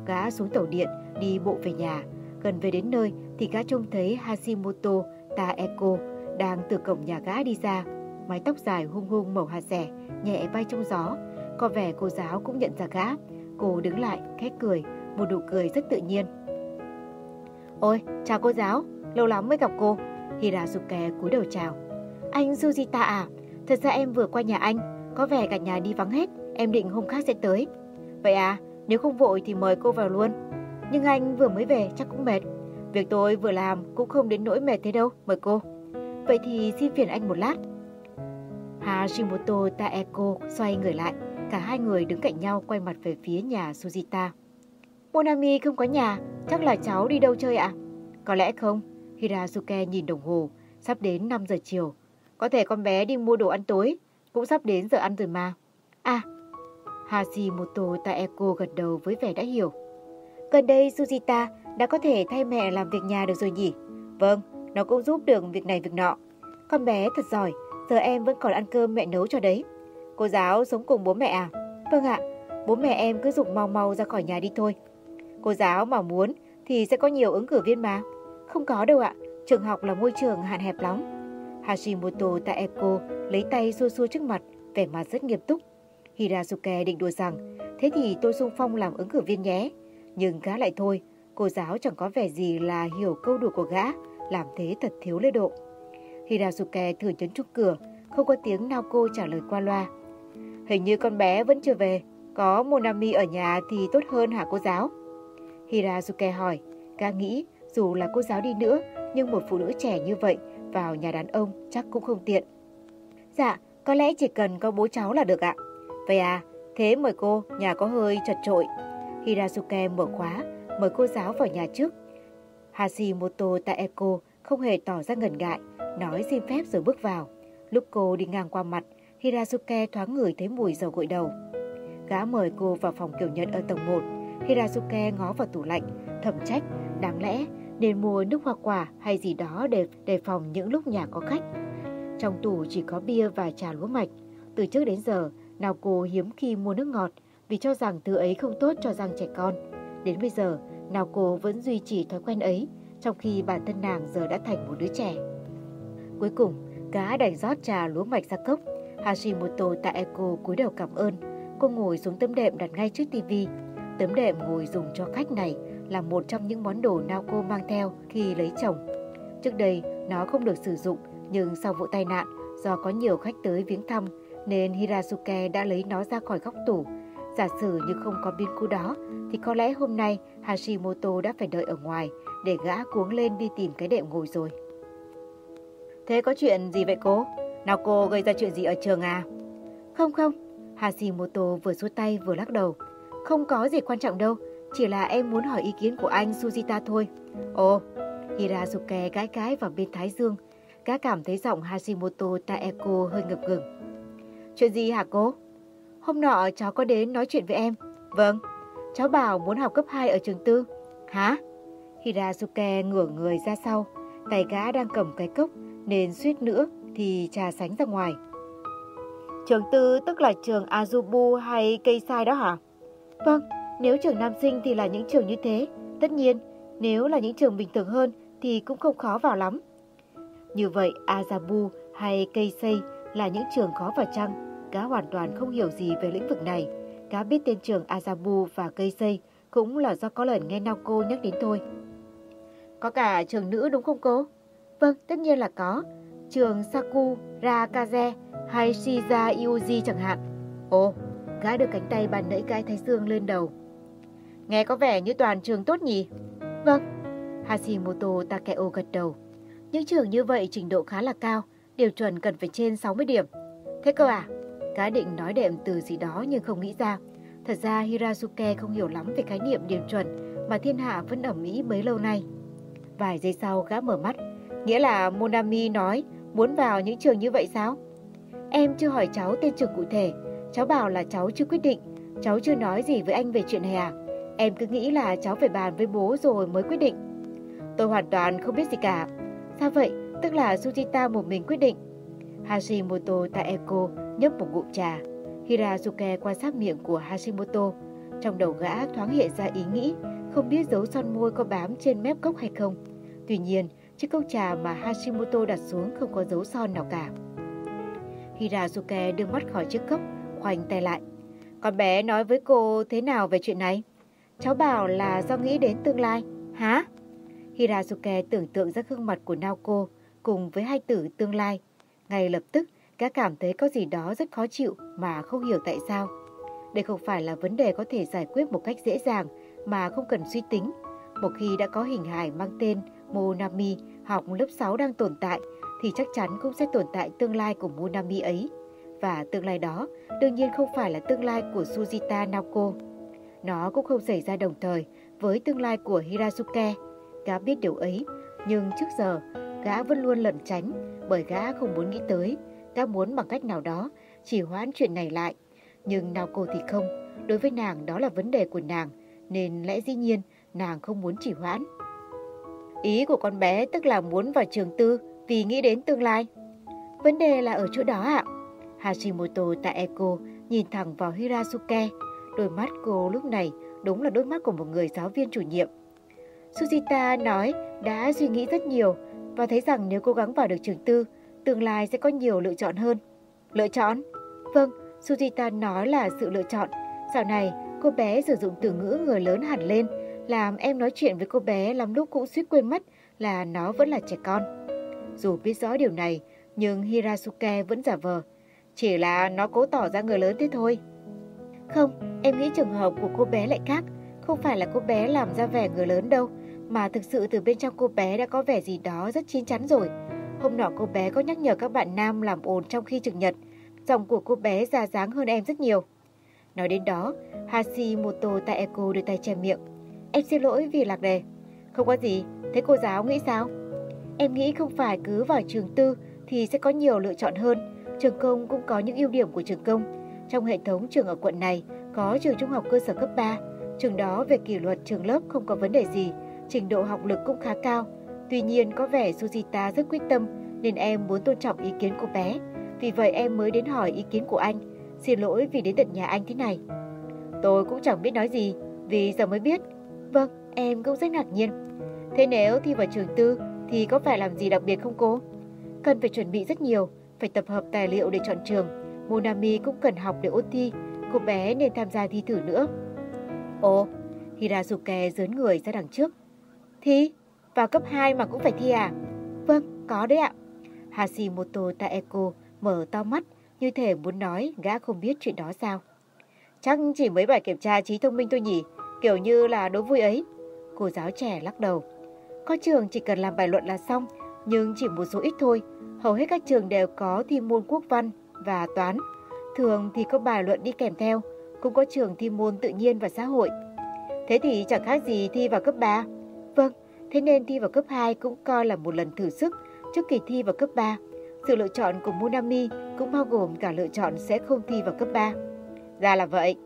Gã xuống tàu điện, đi bộ về nhà. Gần về đến nơi thì gã trông thấy Hashimoto Taeko đang từ cổng nhà gã đi ra. Mái tóc dài hung hung màu hạt rẻ, nhẹ bay trong gió. Có vẻ cô giáo cũng nhận ra gã. Cô đứng lại, khét cười, một nụ cười rất tự nhiên. Ôi, chào cô giáo, lâu lắm mới gặp cô. Hirazuke cúi đầu chào. Anh Sujita à, thật ra em vừa qua nhà anh, có vẻ cả nhà đi vắng hết, em định hôm khác sẽ tới. Vậy à, nếu không vội thì mời cô vào luôn. Nhưng anh vừa mới về chắc cũng mệt. Việc tôi vừa làm cũng không đến nỗi mệt thế đâu, mời cô. Vậy thì xin phiền anh một lát. Hashimoto Taeko xoay người lại, cả hai người đứng cạnh nhau quay mặt về phía nhà Sujita. Monami không có nhà, chắc là cháu đi đâu chơi ạ? Có lẽ không. Hirazuke nhìn đồng hồ, sắp đến 5 giờ chiều. Có thể con bé đi mua đồ ăn tối, cũng sắp đến giờ ăn rồi mà. À, Hashimoto Taeko gật đầu với vẻ đã hiểu. Gần đây Sujita đã có thể thay mẹ làm việc nhà được rồi nhỉ? Vâng, nó cũng giúp được việc này việc nọ. Con bé thật giỏi, giờ em vẫn còn ăn cơm mẹ nấu cho đấy. Cô giáo sống cùng bố mẹ à? Vâng ạ, bố mẹ em cứ dục mau mau ra khỏi nhà đi thôi. Cô giáo mà muốn thì sẽ có nhiều ứng cử viên mà. Không có đâu ạ, trường học là môi trường hạn hẹp lắm. Hashimoto Taeko lấy tay xua xua trước mặt, vẻ mặt rất nghiêm túc. Hirazuke định đùa rằng, thế thì tôi xung phong làm ứng cử viên nhé. Nhưng gã lại thôi, cô giáo chẳng có vẻ gì là hiểu câu đùa của gã, làm thế thật thiếu lễ độ. Hirazuke thử nhấn chuông cửa, không có tiếng Naoko trả lời qua loa. Hình như con bé vẫn chưa về, có Monami ở nhà thì tốt hơn hả cô giáo? Hirazuke hỏi, ca nghĩ dù là cô giáo đi nữa, nhưng một phụ nữ trẻ như vậy vào nhà đàn ông chắc cũng không tiện. Dạ, có lẽ chỉ cần có bố cháu là được ạ. Vậy à, thế mời cô, nhà có hơi chật trội. Hirazuke mở khóa, mời cô giáo vào nhà trước. Hashimoto Taeko không hề tỏ ra ngần ngại, nói xin phép rồi bước vào. Lúc cô đi ngang qua mặt, Hirazuke thoáng ngửi thấy mùi dầu gội đầu. Gã mời cô vào phòng kiểu nhật ở tầng 1. Hirazuke ngó vào tủ lạnh, thầm trách, đáng lẽ nên mua nước hoa quả hay gì đó để đề phòng những lúc nhà có khách. Trong tủ chỉ có bia và trà lúa mạch. Từ trước đến giờ, nào cô hiếm khi mua nước ngọt vì cho rằng thứ ấy không tốt cho răng trẻ con. Đến bây giờ, nào cô vẫn duy trì thói quen ấy, trong khi bản thân nàng giờ đã thành một đứa trẻ. Cuối cùng, cá đành rót trà lúa mạch ra cốc. Hashimoto Taeko cúi đầu cảm ơn. Cô ngồi xuống tấm đệm đặt ngay trước tivi. Tấm đệm ngồi dùng cho khách này là một trong những món đồ Naoko mang theo khi lấy chồng. Trước đây, nó không được sử dụng, nhưng sau vụ tai nạn, do có nhiều khách tới viếng thăm, nên Hirasuke đã lấy nó ra khỏi góc tủ. Giả sử như không có biên cú đó, thì có lẽ hôm nay Hashimoto đã phải đợi ở ngoài để gã cuống lên đi tìm cái đệm ngồi rồi. Thế có chuyện gì vậy cô? Nào cô gây ra chuyện gì ở trường à? Không không, Hashimoto vừa rút tay vừa lắc đầu. Không có gì quan trọng đâu, chỉ là em muốn hỏi ý kiến của anh Sujita thôi. Ồ, Hirazuke gãi gãi vào bên Thái Dương. Gã cảm thấy giọng Hashimoto Taeko hơi ngập ngừng. Chuyện gì hả cô? Hôm nọ cháu có đến nói chuyện với em. Vâng, cháu bảo muốn học cấp 2 ở trường tư. Hả? Hirazuke ngửa người ra sau. Tay gã đang cầm cái cốc nên suýt nữa thì trà sánh ra ngoài. Trường tư tức là trường Azubu hay cây sai đó hả? Vâng, nếu trường nam sinh thì là những trường như thế. Tất nhiên, nếu là những trường bình thường hơn thì cũng không khó vào lắm. Như vậy, Azabu hay cây xây là những trường khó vào chăng? Cá hoàn toàn không hiểu gì về lĩnh vực này. Cá biết tên trường Azabu và cây xây cũng là do có lần nghe Naoko nhắc đến thôi. Có cả trường nữ đúng không cô? Vâng, tất nhiên là có. Trường sakura kaze hay Shiza Iuji chẳng hạn. Ồ, gã được cánh tay bàn nãy cái thái dương lên đầu. Nghe có vẻ như toàn trường tốt nhỉ? Vâng. Hashimoto Takeo gật đầu. Những trường như vậy trình độ khá là cao, điều chuẩn cần phải trên 60 điểm. Thế cơ à? Cá định nói đệm từ gì đó nhưng không nghĩ ra. Thật ra Hirazuke không hiểu lắm về khái niệm điểm chuẩn mà thiên hạ vẫn ẩm mỹ bấy lâu nay. Vài giây sau gã mở mắt, nghĩa là Monami nói muốn vào những trường như vậy sao? Em chưa hỏi cháu tên trường cụ thể, cháu bảo là cháu chưa quyết định, cháu chưa nói gì với anh về chuyện này à? Em cứ nghĩ là cháu phải bàn với bố rồi mới quyết định. Tôi hoàn toàn không biết gì cả. Sao vậy? Tức là Sujita một mình quyết định. Hashimoto Taeko nhấp một ngụm trà. Hirazuke quan sát miệng của Hashimoto. Trong đầu gã thoáng hiện ra ý nghĩ, không biết dấu son môi có bám trên mép cốc hay không. Tuy nhiên, chiếc cốc trà mà Hashimoto đặt xuống không có dấu son nào cả. Hirazuke đưa mắt khỏi chiếc cốc, khoanh tay lại. Con bé nói với cô thế nào về chuyện này? Cháu bảo là do nghĩ đến tương lai. Hả? Hirazuke tưởng tượng ra gương mặt của Naoko cùng với hai tử tương lai. Ngay lập tức, gã cảm thấy có gì đó rất khó chịu mà không hiểu tại sao. Đây không phải là vấn đề có thể giải quyết một cách dễ dàng mà không cần suy tính. Một khi đã có hình hài mang tên Monami học lớp 6 đang tồn tại, thì chắc chắn cũng sẽ tồn tại tương lai của Munami ấy. Và tương lai đó đương nhiên không phải là tương lai của Sujita Naoko. Nó cũng không xảy ra đồng thời với tương lai của Hirazuke. Gã biết điều ấy, nhưng trước giờ gã vẫn luôn lẩn tránh bởi gã không muốn nghĩ tới. Gã muốn bằng cách nào đó chỉ hoãn chuyện này lại. Nhưng Naoko thì không, đối với nàng đó là vấn đề của nàng, nên lẽ dĩ nhiên nàng không muốn chỉ hoãn. Ý của con bé tức là muốn vào trường tư vì nghĩ đến tương lai. Vấn đề là ở chỗ đó ạ. Hashimoto Taeko nhìn thẳng vào Hirasuke. Đôi mắt cô lúc này đúng là đôi mắt của một người giáo viên chủ nhiệm. Sujita nói đã suy nghĩ rất nhiều và thấy rằng nếu cố gắng vào được trường tư, tương lai sẽ có nhiều lựa chọn hơn. Lựa chọn? Vâng, Sujita nói là sự lựa chọn. Sau này, cô bé sử dụng từ ngữ người lớn hẳn lên, làm em nói chuyện với cô bé lắm lúc cũng suýt quên mất là nó vẫn là trẻ con. Dù biết rõ điều này, nhưng Hirasuke vẫn giả vờ. Chỉ là nó cố tỏ ra người lớn thế thôi. Không, em nghĩ trường hợp của cô bé lại khác. Không phải là cô bé làm ra vẻ người lớn đâu, mà thực sự từ bên trong cô bé đã có vẻ gì đó rất chín chắn rồi. Hôm nọ cô bé có nhắc nhở các bạn nam làm ồn trong khi trực nhật. Giọng của cô bé già dáng hơn em rất nhiều. Nói đến đó, Hashimoto Taeko đưa tay che miệng. Em xin lỗi vì lạc đề. Không có gì, thế cô giáo nghĩ sao? Em nghĩ không phải cứ vào trường tư thì sẽ có nhiều lựa chọn hơn. Trường công cũng có những ưu điểm của trường công. Trong hệ thống trường ở quận này có trường trung học cơ sở cấp 3. Trường đó về kỷ luật trường lớp không có vấn đề gì, trình độ học lực cũng khá cao. Tuy nhiên có vẻ Sujita rất quyết tâm nên em muốn tôn trọng ý kiến của bé. Vì vậy em mới đến hỏi ý kiến của anh. Xin lỗi vì đến tận nhà anh thế này. Tôi cũng chẳng biết nói gì, vì giờ mới biết. Vâng, em cũng rất ngạc nhiên. Thế nếu thi vào trường tư thì có phải làm gì đặc biệt không cô? Cần phải chuẩn bị rất nhiều, phải tập hợp tài liệu để chọn trường. Monami cũng cần học để ôn thi, cô bé nên tham gia thi thử nữa. Ồ, Hirasuke dướn người ra đằng trước. Thi? Vào cấp 2 mà cũng phải thi à? Vâng, có đấy ạ. Hashimoto Taeko mở to mắt, như thể muốn nói gã không biết chuyện đó sao. Chắc chỉ mấy bài kiểm tra trí thông minh thôi nhỉ, kiểu như là đố vui ấy. Cô giáo trẻ lắc đầu. Có trường chỉ cần làm bài luận là xong, nhưng chỉ một số ít thôi. Hầu hết các trường đều có thi môn quốc văn và toán. Thường thì có bài luận đi kèm theo, cũng có trường thi môn tự nhiên và xã hội. Thế thì chẳng khác gì thi vào cấp 3. Vâng, thế nên thi vào cấp 2 cũng coi là một lần thử sức trước kỳ thi vào cấp 3. Sự lựa chọn của Monami cũng bao gồm cả lựa chọn sẽ không thi vào cấp 3. Ra là vậy.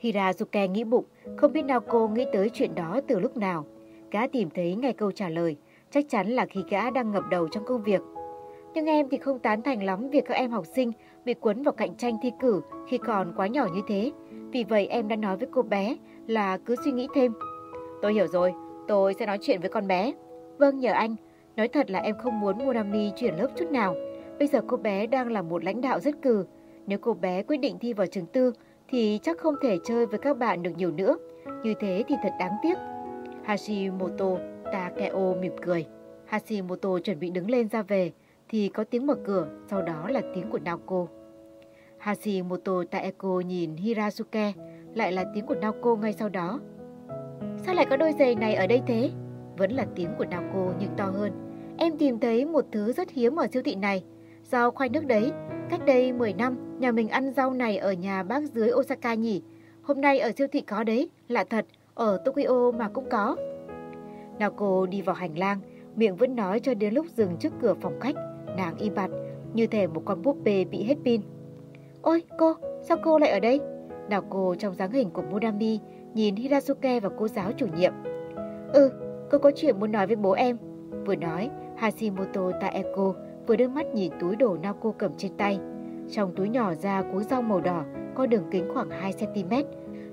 Hirazuke nghĩ bụng, không biết nào cô nghĩ tới chuyện đó từ lúc nào. Gã tìm thấy ngay câu trả lời, chắc chắn là khi gã đang ngập đầu trong công việc. Nhưng em thì không tán thành lắm việc các em học sinh bị cuốn vào cạnh tranh thi cử khi còn quá nhỏ như thế. Vì vậy em đã nói với cô bé là cứ suy nghĩ thêm. Tôi hiểu rồi, tôi sẽ nói chuyện với con bé. Vâng, nhờ anh. Nói thật là em không muốn Monami chuyển lớp chút nào. Bây giờ cô bé đang là một lãnh đạo rất cừ. Nếu cô bé quyết định thi vào trường tư thì chắc không thể chơi với các bạn được nhiều nữa. Như thế thì thật đáng tiếc. Hashimoto Takeo mỉm cười. Hashimoto chuẩn bị đứng lên ra về thì có tiếng mở cửa, sau đó là tiếng của Naoko. Hashimoto Taeko nhìn Hirasuke, lại là tiếng của Naoko ngay sau đó. Sao lại có đôi giày này ở đây thế? Vẫn là tiếng của Naoko nhưng to hơn. Em tìm thấy một thứ rất hiếm ở siêu thị này. Rau khoai nước đấy. Cách đây 10 năm, nhà mình ăn rau này ở nhà bác dưới Osaka nhỉ. Hôm nay ở siêu thị có đấy, lạ thật, ở Tokyo mà cũng có. Naoko đi vào hành lang, miệng vẫn nói cho đến lúc dừng trước cửa phòng khách. Nàng im bặt, như thể một con búp bê bị hết pin. Ôi cô, sao cô lại ở đây? Naoko trong dáng hình của Monami nhìn Hirasuke và cô giáo chủ nhiệm. Ừ, cô có chuyện muốn nói với bố em. Vừa nói, Hashimoto Taeko vừa đưa mắt nhìn túi đồ Naoko cầm trên tay. Trong túi nhỏ ra cú rau màu đỏ có đường kính khoảng 2cm.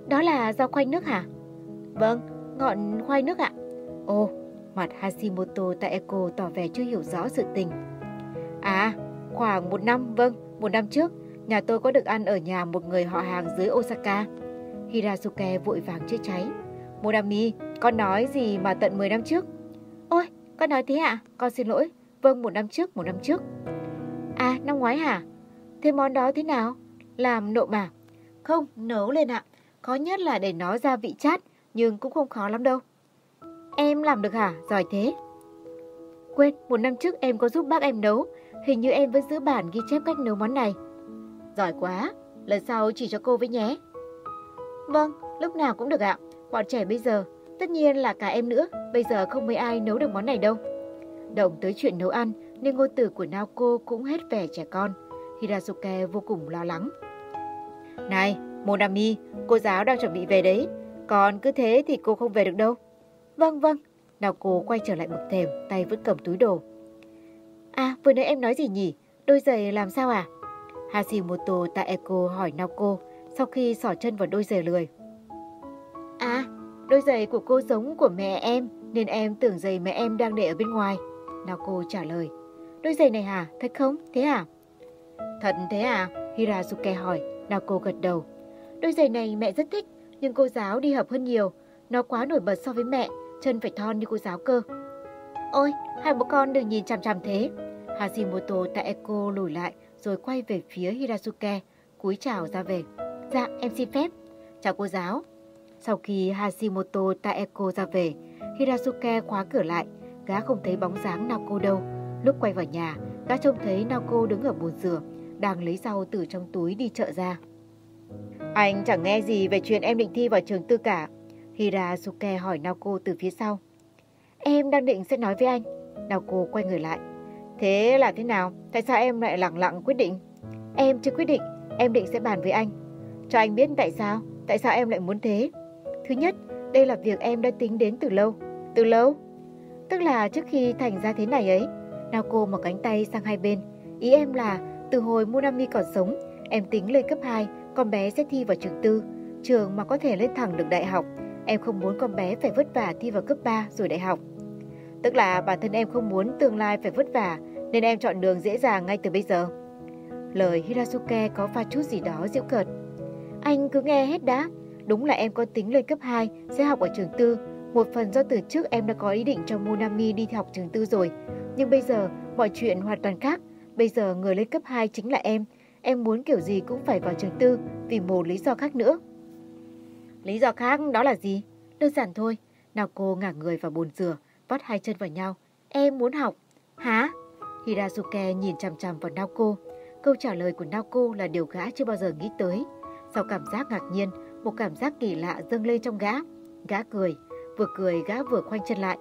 Đó là rau khoai nước hả? Vâng, ngọn khoai nước ạ. Ồ, mặt Hashimoto Taeko tỏ vẻ chưa hiểu rõ sự tình. À, khoảng một năm, vâng, một năm trước, nhà tôi có được ăn ở nhà một người họ hàng dưới Osaka. Hirasuke vội vàng chữa cháy. Modami, con nói gì mà tận 10 năm trước? Ôi, con nói thế ạ? À? Con xin lỗi. Vâng, một năm trước, một năm trước. À, năm ngoái hả? Thế món đó thế nào? Làm nộm à? Không, nấu lên ạ. Khó nhất là để nó ra vị chát, nhưng cũng không khó lắm đâu. Em làm được hả? Giỏi thế. Quên, một năm trước em có giúp bác em nấu. Hình như em vẫn giữ bản ghi chép cách nấu món này. Giỏi quá, lần sau chỉ cho cô với nhé. Vâng, lúc nào cũng được ạ. Bọn trẻ bây giờ, tất nhiên là cả em nữa, bây giờ không mấy ai nấu được món này đâu. Động tới chuyện nấu ăn nên ngôn từ của Naoko cũng hết vẻ trẻ con. Hirasuke vô cùng lo lắng. Này, Monami, cô giáo đang chuẩn bị về đấy. Còn cứ thế thì cô không về được đâu. Vâng, vâng. Naoko quay trở lại bậc thềm, tay vẫn cầm túi đồ. À, vừa nãy em nói gì nhỉ? Đôi giày làm sao à? Hashimoto Taeko hỏi Naoko sau khi sỏ chân vào đôi giày lười. À, đôi giày của cô giống của mẹ em, nên em tưởng giày mẹ em đang để ở bên ngoài. Naoko trả lời. Đôi giày này hả? Thật không? Thế à? Thật thế à? Hirasuke hỏi. Naoko gật đầu. Đôi giày này mẹ rất thích, nhưng cô giáo đi học hơn nhiều. Nó quá nổi bật so với mẹ, chân phải thon như cô giáo cơ. Ôi, hai bố con đừng nhìn chằm chằm thế. Hashimoto Taeko lùi lại rồi quay về phía Hirasuke, cúi chào ra về. Dạ, em xin phép. Chào cô giáo. Sau khi Hashimoto Taeko ra về, Hirasuke khóa cửa lại, gã không thấy bóng dáng Naoko đâu. Lúc quay vào nhà, gã trông thấy Naoko đứng ở bồn rửa, đang lấy rau từ trong túi đi chợ ra. Anh chẳng nghe gì về chuyện em định thi vào trường tư cả. Hirasuke hỏi Naoko từ phía sau. Em đang định sẽ nói với anh. Naoko quay người lại. Thế là thế nào? Tại sao em lại lặng lặng quyết định? Em chưa quyết định, em định sẽ bàn với anh. Cho anh biết tại sao, tại sao em lại muốn thế. Thứ nhất, đây là việc em đã tính đến từ lâu. Từ lâu? Tức là trước khi thành ra thế này ấy. Nào cô cánh tay sang hai bên. Ý em là từ hồi Munami còn sống, em tính lên cấp 2, con bé sẽ thi vào trường tư. Trường mà có thể lên thẳng được đại học. Em không muốn con bé phải vất vả thi vào cấp 3 rồi đại học. Tức là bản thân em không muốn tương lai phải vất vả nên em chọn đường dễ dàng ngay từ bây giờ. Lời Hirasuke có pha chút gì đó giễu cợt. Anh cứ nghe hết đã. Đúng là em có tính lên cấp 2 sẽ học ở trường tư. Một phần do từ trước em đã có ý định cho Monami đi học trường tư rồi. Nhưng bây giờ mọi chuyện hoàn toàn khác. Bây giờ người lên cấp 2 chính là em. Em muốn kiểu gì cũng phải vào trường tư vì một lý do khác nữa. Lý do khác đó là gì? Đơn giản thôi. Nào cô ngả người vào bồn rửa, vắt hai chân vào nhau. Em muốn học. Hả? Hirasuke nhìn chằm chằm vào Naoko. Câu trả lời của Naoko là điều gã chưa bao giờ nghĩ tới. Sau cảm giác ngạc nhiên, một cảm giác kỳ lạ dâng lên trong gã. Gã cười, vừa cười gã vừa khoanh chân lại.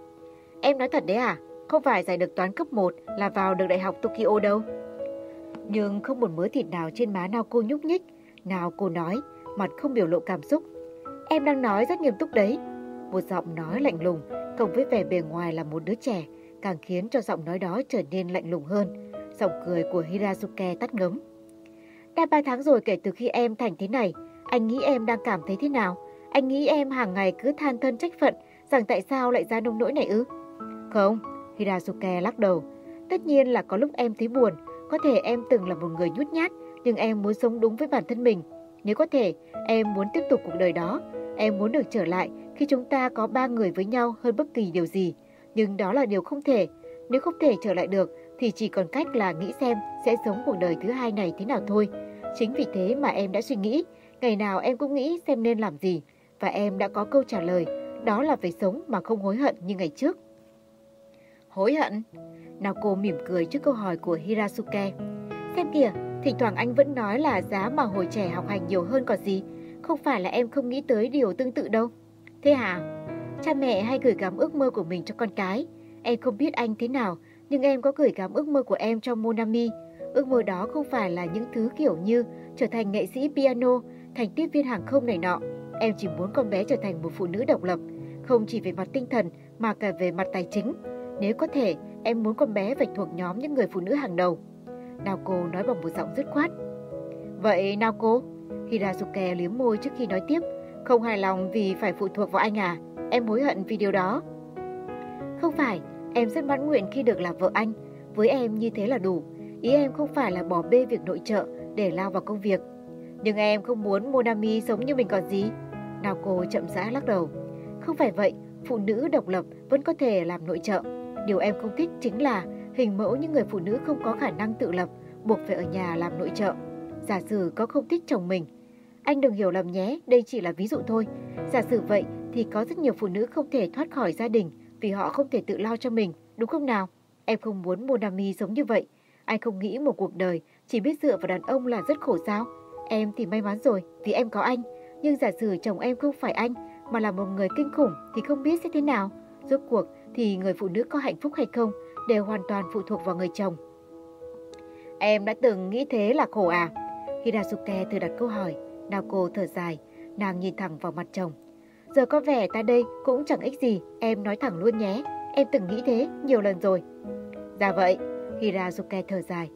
Em nói thật đấy à? Không phải giải được toán cấp 1 là vào được đại học Tokyo đâu. Nhưng không một mớ thịt nào trên má nào cô nhúc nhích. Nào cô nói, mặt không biểu lộ cảm xúc. Em đang nói rất nghiêm túc đấy. Một giọng nói lạnh lùng, cộng với vẻ bề ngoài là một đứa trẻ, càng khiến cho giọng nói đó trở nên lạnh lùng hơn. Giọng cười của Hirasuke tắt ngấm. Đã ba tháng rồi kể từ khi em thành thế này, anh nghĩ em đang cảm thấy thế nào? Anh nghĩ em hàng ngày cứ than thân trách phận rằng tại sao lại ra nông nỗi này ư? Không, Hirasuke lắc đầu. Tất nhiên là có lúc em thấy buồn, có thể em từng là một người nhút nhát, nhưng em muốn sống đúng với bản thân mình. Nếu có thể, em muốn tiếp tục cuộc đời đó. Em muốn được trở lại khi chúng ta có ba người với nhau hơn bất kỳ điều gì. Nhưng đó là điều không thể. Nếu không thể trở lại được, thì chỉ còn cách là nghĩ xem sẽ sống cuộc đời thứ hai này thế nào thôi. Chính vì thế mà em đã suy nghĩ, ngày nào em cũng nghĩ xem nên làm gì. Và em đã có câu trả lời, đó là phải sống mà không hối hận như ngày trước. Hối hận? Nào cô mỉm cười trước câu hỏi của Hirasuke. Xem kìa, thỉnh thoảng anh vẫn nói là giá mà hồi trẻ học hành nhiều hơn còn gì. Không phải là em không nghĩ tới điều tương tự đâu. Thế hả? Cha mẹ hay gửi gắm ước mơ của mình cho con cái. Em không biết anh thế nào, nhưng em có gửi gắm ước mơ của em cho Monami. Ước mơ đó không phải là những thứ kiểu như trở thành nghệ sĩ piano, thành tiếp viên hàng không này nọ. Em chỉ muốn con bé trở thành một phụ nữ độc lập, không chỉ về mặt tinh thần mà cả về mặt tài chính. Nếu có thể, em muốn con bé phải thuộc nhóm những người phụ nữ hàng đầu. Naoko nói bằng một giọng dứt khoát. Vậy Naoko? Hirazuke liếm môi trước khi nói tiếp. Không hài lòng vì phải phụ thuộc vào anh à? Em hối hận vì điều đó. Không phải, em rất mãn nguyện khi được làm vợ anh. Với em như thế là đủ. Ý em không phải là bỏ bê việc nội trợ để lao vào công việc. Nhưng em không muốn Monami sống như mình còn gì. Nào cô chậm rãi lắc đầu. Không phải vậy, phụ nữ độc lập vẫn có thể làm nội trợ. Điều em không thích chính là hình mẫu những người phụ nữ không có khả năng tự lập, buộc phải ở nhà làm nội trợ. Giả sử có không thích chồng mình. Anh đừng hiểu lầm nhé, đây chỉ là ví dụ thôi. Giả sử vậy thì có rất nhiều phụ nữ không thể thoát khỏi gia đình vì họ không thể tự lo cho mình, đúng không nào? Em không muốn Monami sống như vậy. Anh không nghĩ một cuộc đời chỉ biết dựa vào đàn ông là rất khổ sao? Em thì may mắn rồi vì em có anh. Nhưng giả sử chồng em không phải anh mà là một người kinh khủng thì không biết sẽ thế nào. Rốt cuộc thì người phụ nữ có hạnh phúc hay không đều hoàn toàn phụ thuộc vào người chồng. Em đã từng nghĩ thế là khổ à? Hirazuke thử đặt câu hỏi. Naoko thở dài, nàng nhìn thẳng vào mặt chồng. Giờ có vẻ ta đây cũng chẳng ích gì, em nói thẳng luôn nhé. Em từng nghĩ thế nhiều lần rồi. Dạ vậy, Hirazuke thở dài.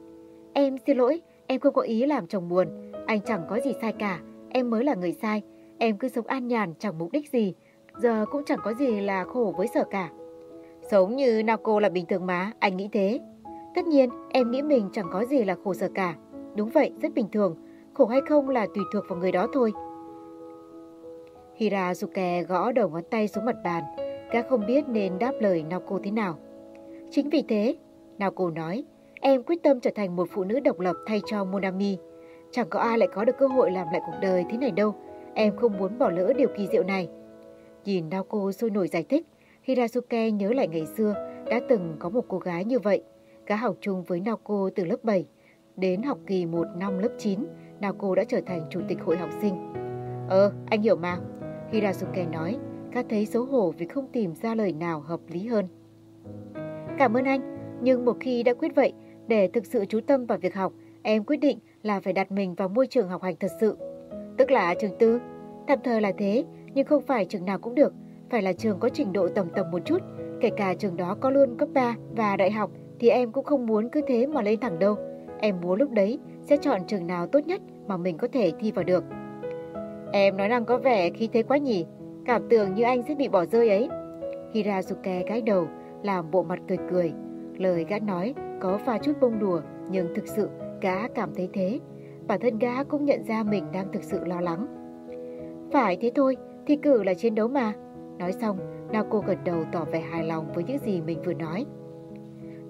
Em xin lỗi, em không có ý làm chồng buồn. Anh chẳng có gì sai cả, em mới là người sai. Em cứ sống an nhàn chẳng mục đích gì. Giờ cũng chẳng có gì là khổ với sở cả. Sống như Naoko là bình thường mà, anh nghĩ thế. Tất nhiên, em nghĩ mình chẳng có gì là khổ sở cả. Đúng vậy, rất bình thường. Khổ hay không là tùy thuộc vào người đó thôi. Hirazuke gõ đầu ngón tay xuống mặt bàn. Các không biết nên đáp lời Naoko thế nào. Chính vì thế, Naoko nói, em quyết tâm trở thành một phụ nữ độc lập thay cho Monami. Chẳng có ai lại có được cơ hội làm lại cuộc đời thế này đâu. Em không muốn bỏ lỡ điều kỳ diệu này. Nhìn Naoko sôi nổi giải thích, Hirasuke nhớ lại ngày xưa đã từng có một cô gái như vậy. Cá học chung với Naoko từ lớp 7. Đến học kỳ 1 năm lớp 9, Naoko đã trở thành chủ tịch hội học sinh. Ờ, anh hiểu mà. Hirasuke nói, cá thấy xấu hổ vì không tìm ra lời nào hợp lý hơn. Cảm ơn anh, nhưng một khi đã quyết vậy, để thực sự chú tâm vào việc học, em quyết định là phải đặt mình vào môi trường học hành thật sự. Tức là trường tư. Tạm thời là thế, nhưng không phải trường nào cũng được. Phải là trường có trình độ tầm tầm một chút. Kể cả trường đó có luôn cấp 3 và đại học thì em cũng không muốn cứ thế mà lên thẳng đâu. Em muốn lúc đấy sẽ chọn trường nào tốt nhất mà mình có thể thi vào được. Em nói năng có vẻ khí thế quá nhỉ. Cảm tưởng như anh sẽ bị bỏ rơi ấy. Hirazuke gãi đầu, làm bộ mặt cười cười. Lời gã nói có pha chút bông đùa, nhưng thực sự gã cảm thấy thế. Bản thân gã cũng nhận ra mình đang thực sự lo lắng. Phải thế thôi, thi cử là chiến đấu mà. Nói xong, Naoko gật đầu tỏ vẻ hài lòng với những gì mình vừa nói.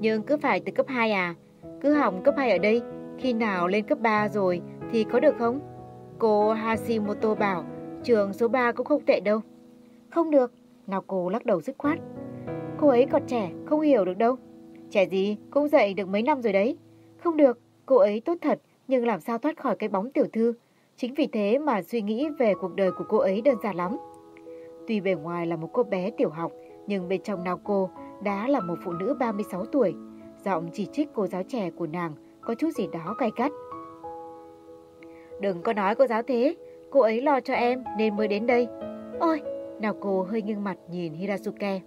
Nhưng cứ phải từ cấp 2 à? Cứ hỏng cấp 2 ở đây, khi nào lên cấp 3 rồi thì có được không? Cô Hashimoto bảo trường số 3 cũng không tệ đâu. Không được, Naoko lắc đầu dứt khoát. Cô ấy còn trẻ, không hiểu được đâu. Trẻ gì, cũng dậy được mấy năm rồi đấy. Không được, cô ấy tốt thật, nhưng làm sao thoát khỏi cái bóng tiểu thư. Chính vì thế mà suy nghĩ về cuộc đời của cô ấy đơn giản lắm. Tuy bề ngoài là một cô bé tiểu học, nhưng bên trong Naoko đã là một phụ nữ 36 tuổi. Giọng chỉ trích cô giáo trẻ của nàng có chút gì đó cay cắt. Đừng có nói cô giáo thế, cô ấy lo cho em nên mới đến đây. Ôi, Naoko hơi nghiêng mặt nhìn Hirasuke.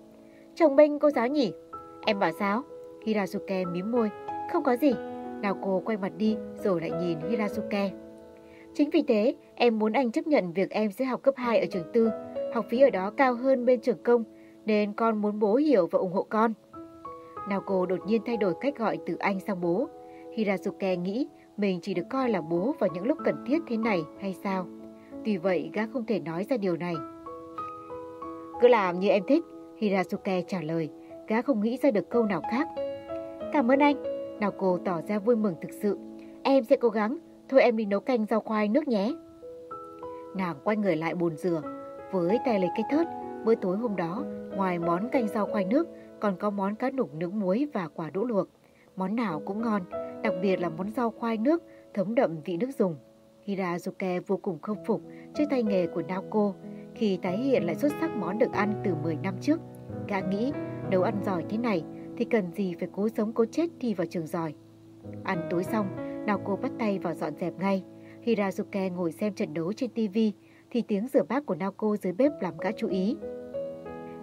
Chồng bênh cô giáo nhỉ? Em bảo sao? Hirasuke mím môi. Không có gì. Naoko quay mặt đi rồi lại nhìn Hirazuke. Chính vì thế, em muốn anh chấp nhận việc em sẽ học cấp 2 ở trường tư. Học phí ở đó cao hơn bên trường công, nên con muốn bố hiểu và ủng hộ con. Naoko đột nhiên thay đổi cách gọi từ anh sang bố. Hirazuke nghĩ mình chỉ được coi là bố vào những lúc cần thiết thế này hay sao. Tuy vậy, gã không thể nói ra điều này. Cứ làm như em thích, Hirazuke trả lời. Gã không nghĩ ra được câu nào khác. Cảm ơn anh. Naoko tỏ ra vui mừng thực sự. Em sẽ cố gắng. Thôi em đi nấu canh rau khoai nước nhé. Nàng quay người lại bồn rửa. Với tay lấy cây thớt, bữa tối hôm đó, ngoài món canh rau khoai nước, còn có món cá nục nướng muối và quả đỗ luộc. Món nào cũng ngon, đặc biệt là món rau khoai nước thấm đậm vị nước dùng. Hirazuke vô cùng khâm phục trước tay nghề của Naoko khi tái hiện lại xuất sắc món được ăn từ 10 năm trước. Gã nghĩ nấu ăn giỏi thế này thì cần gì phải cố sống cố chết thi vào trường giỏi. Ăn tối xong, Naoko bắt tay vào dọn dẹp ngay. Hirazuke ngồi xem trận đấu trên TV thì tiếng rửa bát của Naoko dưới bếp làm gã chú ý.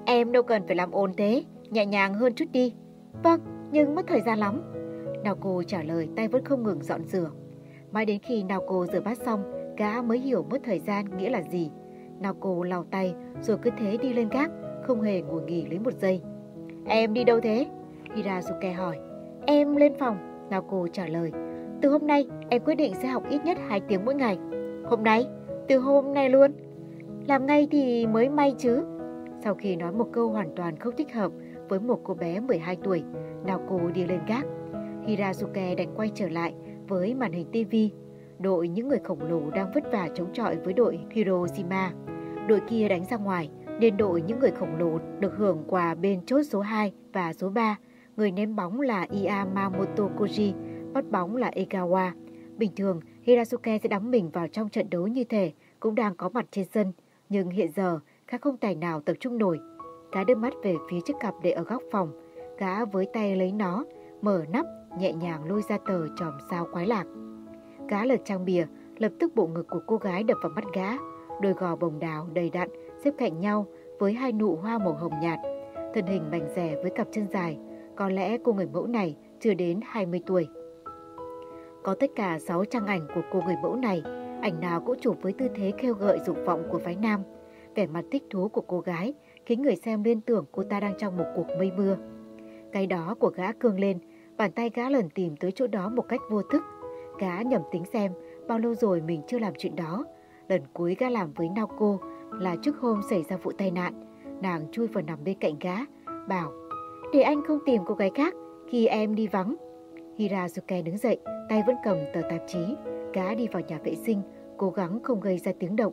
Em đâu cần phải làm ồn thế, nhẹ nhàng hơn chút đi. Vâng, nhưng mất thời gian lắm. Naoko trả lời tay vẫn không ngừng dọn rửa. Mãi đến khi Naoko rửa bát xong, gã mới hiểu mất thời gian nghĩa là gì. Naoko lau tay rồi cứ thế đi lên gác, không hề ngồi nghỉ lấy một giây. Em đi đâu thế? Hirazuke hỏi. Em lên phòng, Naoko trả lời. Từ hôm nay, em quyết định sẽ học ít nhất 2 tiếng mỗi ngày. Hôm nay? Từ hôm nay luôn? Làm ngay thì mới may chứ. Sau khi nói một câu hoàn toàn không thích hợp với một cô bé 12 tuổi, Naoko đi lên gác. Hirazuke đành quay trở lại với màn hình TV. Đội những người khổng lồ đang vất vả chống chọi với đội Hiroshima. Đội kia đánh ra ngoài, nên đội những người khổng lồ được hưởng quà bên chốt số 2 và số 3. Người ném bóng là Yamamoto Koji, bắt bóng là Egawa. Bình thường, Hirasuke sẽ đắm mình vào trong trận đấu như thể cũng đang có mặt trên sân. Nhưng hiện giờ, gã không tài nào tập trung nổi. Gã đưa mắt về phía chiếc cặp để ở góc phòng. Gã với tay lấy nó, mở nắp, nhẹ nhàng lôi ra tờ tròm sao quái lạc. Gã lật trang bìa, lập tức bộ ngực của cô gái đập vào mắt gã. Đôi gò bồng đào đầy đặn xếp cạnh nhau với hai nụ hoa màu hồng nhạt. Thân hình mảnh rẻ với cặp chân dài, có lẽ cô người mẫu này chưa đến 20 tuổi. Có tất cả 6 trang ảnh của cô người mẫu này, ảnh nào cũng chụp với tư thế khêu gợi dục vọng của phái nam. Vẻ mặt thích thú của cô gái khiến người xem liên tưởng cô ta đang trong một cuộc mây mưa. Cái đó của gã cương lên, bàn tay gã lần tìm tới chỗ đó một cách vô thức. Gã nhầm tính xem bao lâu rồi mình chưa làm chuyện đó. Lần cuối gã làm với Naoko là trước hôm xảy ra vụ tai nạn. Nàng chui vào nằm bên cạnh gã, bảo để anh không tìm cô gái khác khi em đi vắng. Hirazuke đứng dậy, tay vẫn cầm tờ tạp chí. Gã đi vào nhà vệ sinh, cố gắng không gây ra tiếng động.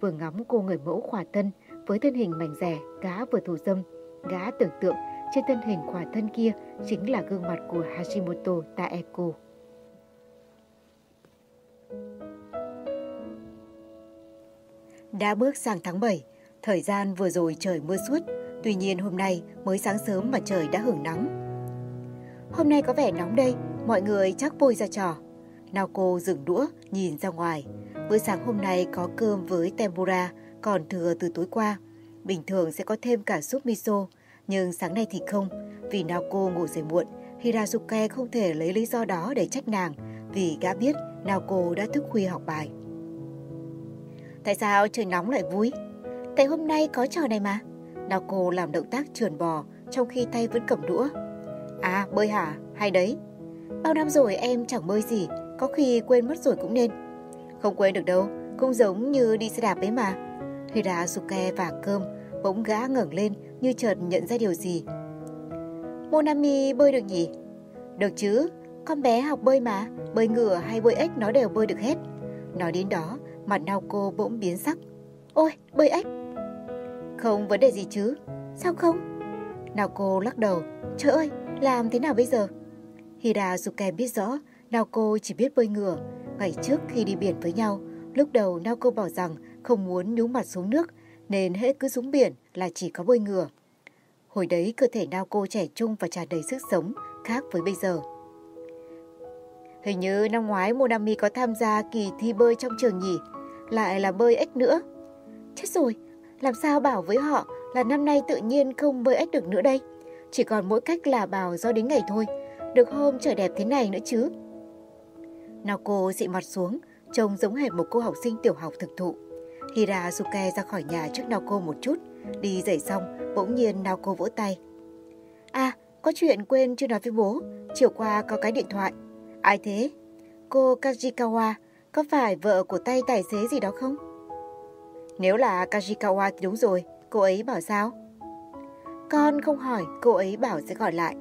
Vừa ngắm cô người mẫu khỏa thân với thân hình mảnh rẻ, gã vừa thủ dâm. Gã tưởng tượng trên thân hình khỏa thân kia chính là gương mặt của Hashimoto Taeko. Đã bước sang tháng 7, thời gian vừa rồi trời mưa suốt, tuy nhiên hôm nay mới sáng sớm mà trời đã hưởng nắng. Hôm nay có vẻ nóng đây, mọi người chắc bôi ra trò. Naoko dừng đũa, nhìn ra ngoài. Bữa sáng hôm nay có cơm với tempura, còn thừa từ tối qua. Bình thường sẽ có thêm cả súp miso, nhưng sáng nay thì không. Vì Naoko ngủ dậy muộn, Hirazuke không thể lấy lý do đó để trách nàng, vì gã biết Naoko đã thức khuya học bài. Tại sao trời nóng lại vui? Tại hôm nay có trò này mà. Naoko làm động tác trườn bò trong khi tay vẫn cầm đũa. À, bơi hả? Hay đấy. Bao năm rồi em chẳng bơi gì, có khi quên mất rồi cũng nên. Không quên được đâu, cũng giống như đi xe đạp ấy mà. Hirazuke và cơm, bỗng gã ngẩng lên như chợt nhận ra điều gì. Monami bơi được nhỉ? Được chứ, con bé học bơi mà, bơi ngựa hay bơi ếch nó đều bơi được hết. Nói đến đó, mặt Naoko bỗng biến sắc. Ôi, bơi ếch! Không vấn đề gì chứ, sao không? Naoko lắc đầu, trời ơi, làm thế nào bây giờ? Hirazuke biết rõ Naoko chỉ biết bơi ngửa. Ngày trước khi đi biển với nhau, lúc đầu Naoko bảo rằng không muốn nhúng mặt xuống nước nên hễ cứ xuống biển là chỉ có bơi ngửa. Hồi đấy cơ thể Naoko trẻ trung và tràn đầy sức sống khác với bây giờ. Hình như năm ngoái Monami có tham gia kỳ thi bơi trong trường nhỉ? Lại là bơi ếch nữa. Chết rồi, làm sao bảo với họ là năm nay tự nhiên không bơi ếch được nữa đây? Chỉ còn mỗi cách là bảo do đến ngày thôi. Được hôm trời đẹp thế này nữa chứ. Nào cô dị mặt xuống, trông giống hệt một cô học sinh tiểu học thực thụ. Hirazuke ra khỏi nhà trước Naoko một chút, đi dậy xong, bỗng nhiên Naoko vỗ tay. À, có chuyện quên chưa nói với bố, chiều qua có cái điện thoại. Ai thế? Cô Kajikawa, có phải vợ của tay tài xế gì đó không? Nếu là Kajikawa thì đúng rồi, cô ấy bảo sao? Con không hỏi, cô ấy bảo sẽ gọi lại.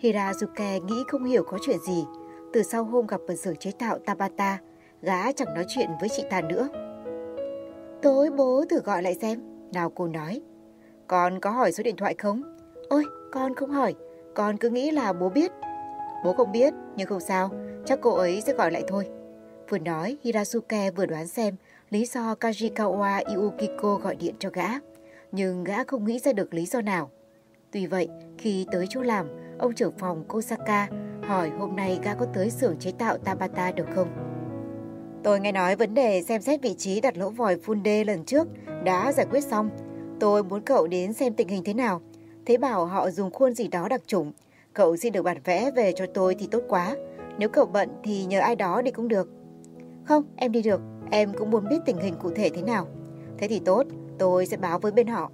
Hirazuke nghĩ không hiểu có chuyện gì. Từ sau hôm gặp ở xưởng chế tạo Tabata, gã chẳng nói chuyện với chị ta nữa. Tối bố thử gọi lại xem. Nào cô nói. Con có hỏi số điện thoại không? Ôi, con không hỏi. Con cứ nghĩ là bố biết. Bố không biết, nhưng không sao. Chắc cô ấy sẽ gọi lại thôi. Vừa nói, Hirasuke vừa đoán xem lý do Kajikawa Iukiko gọi điện cho gã. Nhưng gã không nghĩ ra được lý do nào. Tuy vậy, khi tới chỗ làm, ông trưởng phòng Kosaka hỏi hôm nay gã có tới xưởng chế tạo Tabata được không? Tôi nghe nói vấn đề xem xét vị trí đặt lỗ vòi Funde lần trước đã giải quyết xong. Tôi muốn cậu đến xem tình hình thế nào. Thấy bảo họ dùng khuôn gì đó đặc trùng. Cậu xin được bản vẽ về cho tôi thì tốt quá. Nếu cậu bận thì nhờ ai đó đi cũng được. Không, em đi được. Em cũng muốn biết tình hình cụ thể thế nào. Thế thì tốt, tôi sẽ báo với bên họ.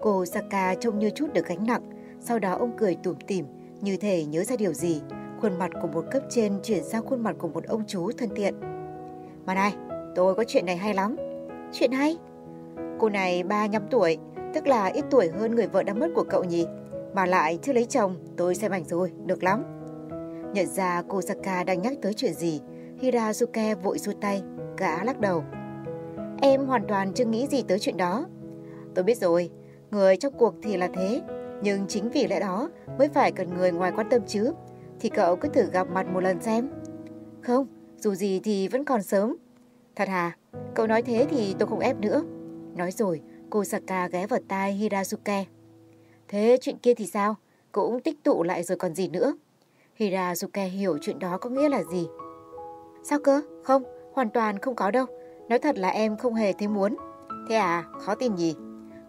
Cô Saka trông như chút được gánh nặng. Sau đó ông cười tủm tỉm, như thể nhớ ra điều gì. Khuôn mặt của một cấp trên chuyển sang khuôn mặt của một ông chú thân thiện. Mà này, tôi có chuyện này hay lắm. Chuyện hay? Cô này 35 tuổi, tức là ít tuổi hơn người vợ đã mất của cậu nhỉ? Mà lại chưa lấy chồng, tôi xem ảnh rồi, được lắm. Nhận ra cô Saka đang nhắc tới chuyện gì, Hirazuke vội xua tay, gã lắc đầu. Em hoàn toàn chưa nghĩ gì tới chuyện đó. Tôi biết rồi, người trong cuộc thì là thế, nhưng chính vì lẽ đó mới phải cần người ngoài quan tâm chứ. Thì cậu cứ thử gặp mặt một lần xem. Không, dù gì thì vẫn còn sớm. Thật hà? cậu nói thế thì tôi không ép nữa. Nói rồi, cô Saka ghé vào tai Hirasuke. Thế chuyện kia thì sao? Cũng tích tụ lại rồi còn gì nữa? Hirasuke hiểu chuyện đó có nghĩa là gì. Sao cơ? Không, hoàn toàn không có đâu. Nói thật là em không hề thấy muốn. Thế à, khó tin gì?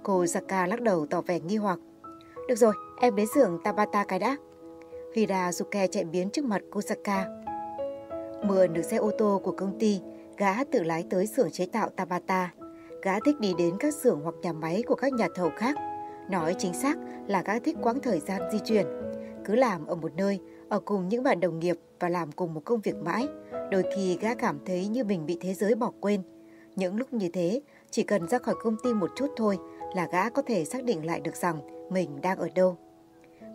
Cô Saka lắc đầu tỏ vẻ nghi hoặc. Được rồi, em đến xưởng Tabata cái đã. Hirazuke chạy biến trước mặt Kusaka. Mượn được xe ô tô của công ty, gã tự lái tới xưởng chế tạo Tabata. Gã thích đi đến các xưởng hoặc nhà máy của các nhà thầu khác. Nói chính xác là gã thích quãng thời gian di chuyển. Cứ làm ở một nơi, ở cùng những bạn đồng nghiệp và làm cùng một công việc mãi. Đôi khi gã cảm thấy như mình bị thế giới bỏ quên. Những lúc như thế, chỉ cần ra khỏi công ty một chút thôi là gã có thể xác định lại được rằng mình đang ở đâu.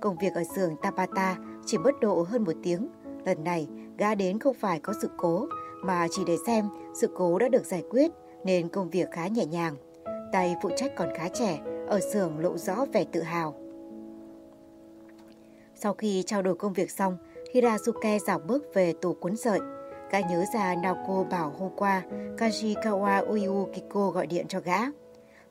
Công việc ở xưởng Tapata chỉ mất độ hơn một tiếng. Lần này, gã đến không phải có sự cố, mà chỉ để xem sự cố đã được giải quyết nên công việc khá nhẹ nhàng. Tay phụ trách còn khá trẻ, ở xưởng lộ rõ vẻ tự hào. Sau khi trao đổi công việc xong, Hirazuke dạo bước về tủ cuốn sợi. Gã nhớ ra Naoko bảo hôm qua Kajikawa Uyu Kiko gọi điện cho gã.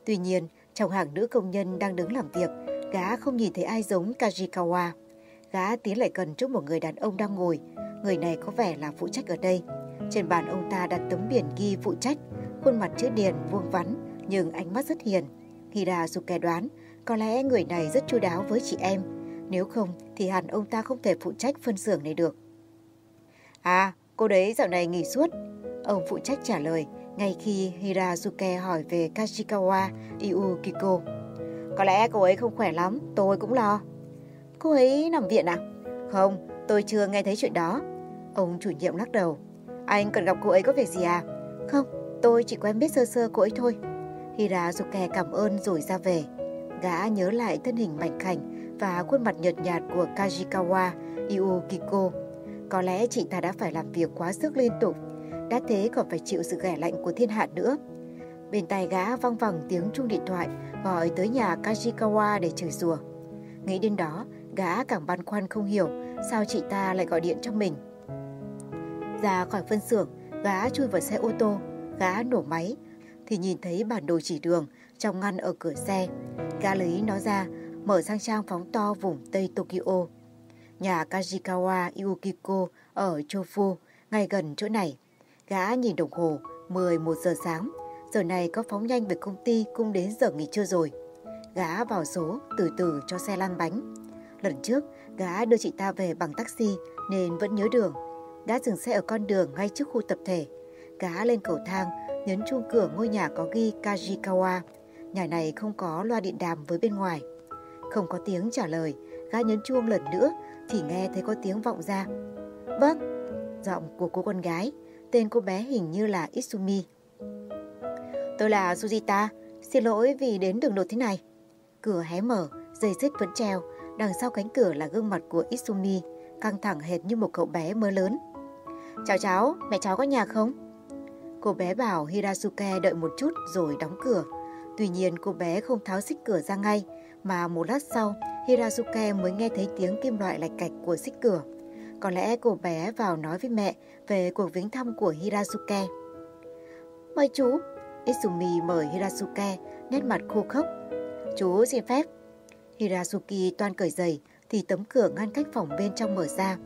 Tuy nhiên, trong hàng nữ công nhân đang đứng làm việc, gã không nhìn thấy ai giống Kajikawa. Gã tiến lại gần trước một người đàn ông đang ngồi. Người này có vẻ là phụ trách ở đây. Trên bàn ông ta đặt tấm biển ghi phụ trách, khuôn mặt chữ điền vuông vắn nhưng ánh mắt rất hiền. Hirazuke đoán có lẽ người này rất chu đáo với chị em. Nếu không thì hẳn ông ta không thể phụ trách phân xưởng này được. À, cô đấy dạo này nghỉ suốt. Ông phụ trách trả lời ngay khi Hirazuke hỏi về Kashikawa Iukiko. Có lẽ cô ấy không khỏe lắm, tôi cũng lo. Cô ấy nằm viện à? Không, tôi chưa nghe thấy chuyện đó. Ông chủ nhiệm lắc đầu. Anh cần gặp cô ấy có việc gì à? Không, tôi chỉ quen biết sơ sơ cô ấy thôi. Hirazuke cảm ơn rồi ra về. Gã nhớ lại thân hình mảnh khảnh và khuôn mặt nhợt nhạt của Kajikawa Iukiko. Có lẽ chị ta đã phải làm việc quá sức liên tục, đã thế còn phải chịu sự ghẻ lạnh của thiên hạ nữa. Bên tai gã văng vẳng tiếng chuông điện thoại gọi tới nhà Kajikawa để chửi rủa. Nghĩ đến đó, gã càng băn khoăn không hiểu sao chị ta lại gọi điện cho mình. Ra khỏi phân xưởng, gã chui vào xe ô tô, gã nổ máy, thì nhìn thấy bản đồ chỉ đường trong ngăn ở cửa xe. Gã lấy nó ra, mở sang trang phóng to vùng Tây Tokyo. Nhà Kajikawa Yukiko ở Chofu, ngay gần chỗ này. Gã nhìn đồng hồ, 11 giờ sáng. Giờ này có phóng nhanh về công ty cũng đến giờ nghỉ trưa rồi. Gã vào số, từ từ cho xe lăn bánh. Lần trước, gã đưa chị ta về bằng taxi nên vẫn nhớ đường. Gã dừng xe ở con đường ngay trước khu tập thể. Gã lên cầu thang, nhấn chuông cửa ngôi nhà có ghi Kajikawa. Nhà này không có loa điện đàm với bên ngoài. Không có tiếng trả lời, gã nhấn chuông lần nữa thì nghe thấy có tiếng vọng ra. Vâng, giọng của cô con gái, tên cô bé hình như là Isumi. Tôi là Sujita, xin lỗi vì đến đường đột thế này. Cửa hé mở, dây xích vẫn treo, đằng sau cánh cửa là gương mặt của Isumi, căng thẳng hệt như một cậu bé mới lớn. Chào cháu, mẹ cháu có nhà không? Cô bé bảo Hirasuke đợi một chút rồi đóng cửa. Tuy nhiên cô bé không tháo xích cửa ra ngay, mà một lát sau Hirasuke mới nghe thấy tiếng kim loại lạch cạch của xích cửa. Có lẽ cô bé vào nói với mẹ về cuộc viếng thăm của Hirasuke. Mời chú. Isumi mời Hirasuke, nét mặt khô khốc. Chú xin phép. Hirasuki toan cởi giày thì tấm cửa ngăn cách phòng bên trong mở ra.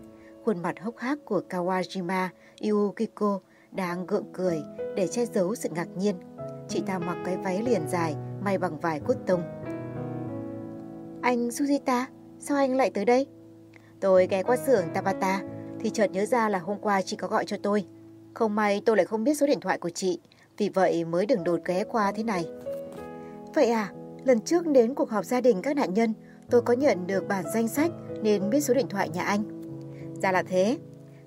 Khuôn mặt hốc hác của Kawajima Yukiko đang gượng cười để che giấu sự ngạc nhiên. Chị ta mặc cái váy liền dài may bằng vải cốt tông. Anh Sujita, sao anh lại tới đây? Tôi ghé qua xưởng Tabata thì chợt nhớ ra là hôm qua chị có gọi cho tôi. Không may tôi lại không biết số điện thoại của chị, vì vậy mới đừng đột ghé qua thế này. Vậy à, lần trước đến cuộc họp gia đình các nạn nhân, tôi có nhận được bản danh sách nên biết số điện thoại nhà anh. Ra là thế.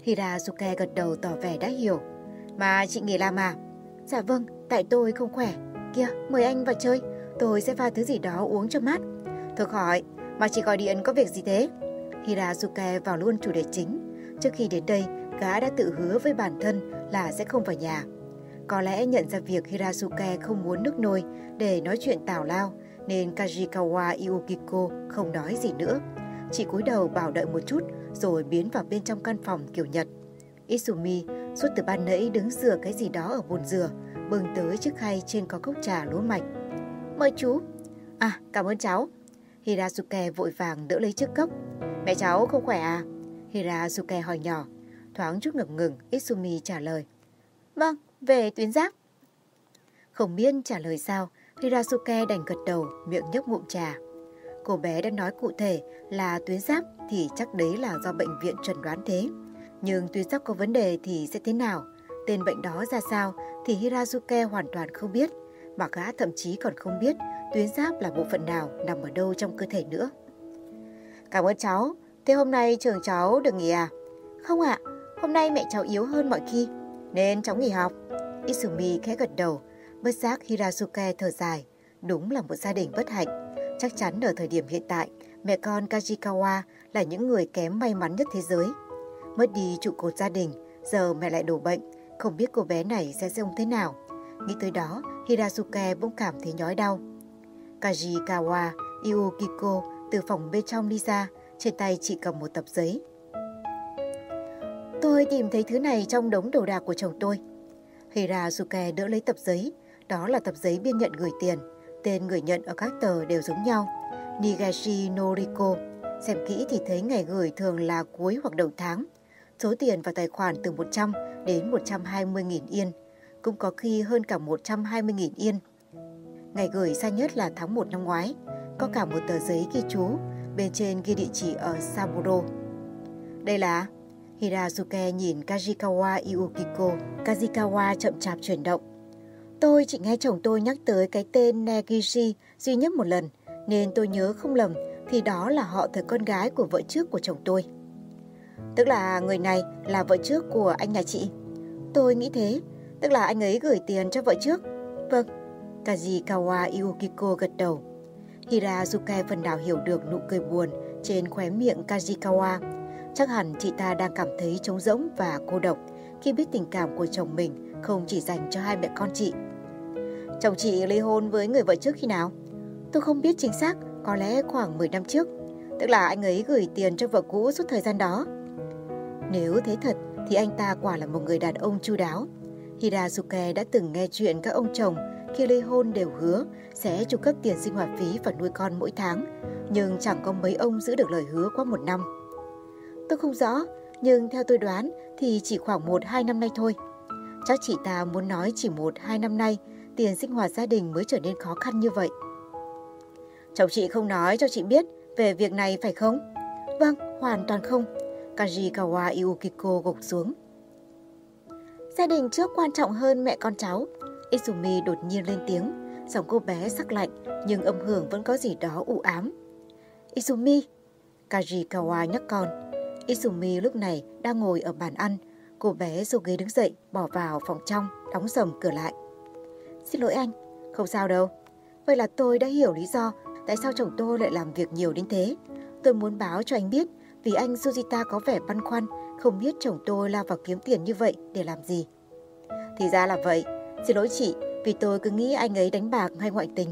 Hirazuke gật đầu tỏ vẻ đã hiểu. Mà chị nghỉ làm à? Dạ vâng, tại tôi không khỏe. Kìa, mời anh vào chơi. Tôi sẽ pha thứ gì đó uống cho mát thực hỏi mà chỉ gọi điện có việc gì thế? Hirazuke vào luôn chủ đề chính. Trước khi đến đây, gã đã tự hứa với bản thân là sẽ không vào nhà. Có lẽ nhận ra việc Hirazuke không muốn nước nôi để nói chuyện tào lao, nên Kajikawa Yukiko không nói gì nữa. Chỉ cúi đầu bảo đợi một chút rồi biến vào bên trong căn phòng kiểu Nhật. Isumi suốt từ ban nãy đứng rửa cái gì đó ở bồn rửa, bưng tới chiếc khay trên có cốc trà lúa mạch. Mời chú. À, cảm ơn cháu. Hirasuke vội vàng đỡ lấy chiếc cốc. Mẹ cháu không khỏe à? Hirasuke hỏi nhỏ. Thoáng chút ngập ngừng, Isumi trả lời. Vâng, về tuyến giáp. Không biết trả lời sao, Hirasuke đành gật đầu, miệng nhấp ngụm trà. Cô bé đã nói cụ thể là tuyến giáp thì chắc đấy là do bệnh viện chuẩn đoán thế. Nhưng tuyến giáp có vấn đề thì sẽ thế nào? Tên bệnh đó ra sao thì Hirazuke hoàn toàn không biết, mà gã thậm chí còn không biết tuyến giáp là bộ phận nào nằm ở đâu trong cơ thể nữa. Cảm ơn cháu. Thế hôm nay trường cháu được nghỉ à? Không ạ, hôm nay mẹ cháu yếu hơn mọi khi. Nên cháu nghỉ học. Isumi khẽ gật đầu, bất giác hirasuke thở dài. Đúng là một gia đình bất hạnh. Chắc chắn ở thời điểm hiện tại, mẹ con Kajikawa là những người kém may mắn nhất thế giới. Mất đi trụ cột gia đình, giờ mẹ lại đổ bệnh, không biết cô bé này sẽ trông thế nào. Nghĩ tới đó, Hirasuke bỗng cảm thấy nhói đau. Kajikawa Iukiko từ phòng bên trong đi ra, trên tay chị cầm một tập giấy. Tôi tìm thấy thứ này trong đống đồ đạc của chồng tôi. Hirasuke đỡ lấy tập giấy, đó là tập giấy biên nhận gửi tiền. Tên người nhận ở các tờ đều giống nhau. Nigashi Noriko. Xem kỹ thì thấy ngày gửi thường là cuối hoặc đầu tháng. Số tiền vào tài khoản từ 100 đến 120.000 yên. Cũng có khi hơn cả 120.000 yên. Ngày gửi xa nhất là tháng 1 năm ngoái. Có cả một tờ giấy ghi chú. Bên trên ghi địa chỉ ở Saburo. Đây là... Hirazuke nhìn Kajikawa Iukiko. Kajikawa chậm chạp chuyển động. Tôi chỉ nghe chồng tôi nhắc tới cái tên Negishi duy nhất một lần, nên tôi nhớ không lầm thì đó là họ thời con gái của vợ trước của chồng tôi. Tức là người này là vợ trước của anh nhà chị? Tôi nghĩ thế, tức là anh ấy gửi tiền cho vợ trước. Vâng, Kajikawa Iukiko gật đầu. Hirazuke phần nào hiểu được nụ cười buồn trên khóe miệng Kajikawa. Chắc hẳn chị ta đang cảm thấy trống rỗng và cô độc khi biết tình cảm của chồng mình không chỉ dành cho hai mẹ con chị. Chồng chị ly hôn với người vợ trước khi nào? Tôi không biết chính xác, có lẽ khoảng 10 năm trước. Tức là anh ấy gửi tiền cho vợ cũ suốt thời gian đó. Nếu thế thật thì anh ta quả là một người đàn ông chu đáo. Hirazuke đã từng nghe chuyện các ông chồng khi ly hôn đều hứa sẽ chu cấp tiền sinh hoạt phí và nuôi con mỗi tháng, nhưng chẳng có mấy ông giữ được lời hứa qua một năm. Tôi không rõ, nhưng theo tôi đoán thì chỉ khoảng 1-2 năm nay thôi. Chắc chị ta muốn nói chỉ 1-2 năm nay tiền sinh hoạt gia đình mới trở nên khó khăn như vậy. Chồng chị không nói cho chị biết về việc này phải không? Vâng, hoàn toàn không. Kajikawa Iukiko gục xuống. Gia đình trước quan trọng hơn mẹ con cháu. Izumi đột nhiên lên tiếng, giọng cô bé sắc lạnh nhưng âm hưởng vẫn có gì đó u ám. Izumi, Kajikawa nhắc con. Izumi lúc này đang ngồi ở bàn ăn. Cô bé dù ghế đứng dậy, bỏ vào phòng trong, đóng sầm cửa lại. Xin lỗi anh. Không sao đâu. Vậy là tôi đã hiểu lý do tại sao chồng tôi lại làm việc nhiều đến thế. Tôi muốn báo cho anh biết vì anh Sujita có vẻ băn khoăn không biết chồng tôi lao vào kiếm tiền như vậy để làm gì. Thì ra là vậy. Xin lỗi chị vì tôi cứ nghĩ anh ấy đánh bạc hay ngoại tình.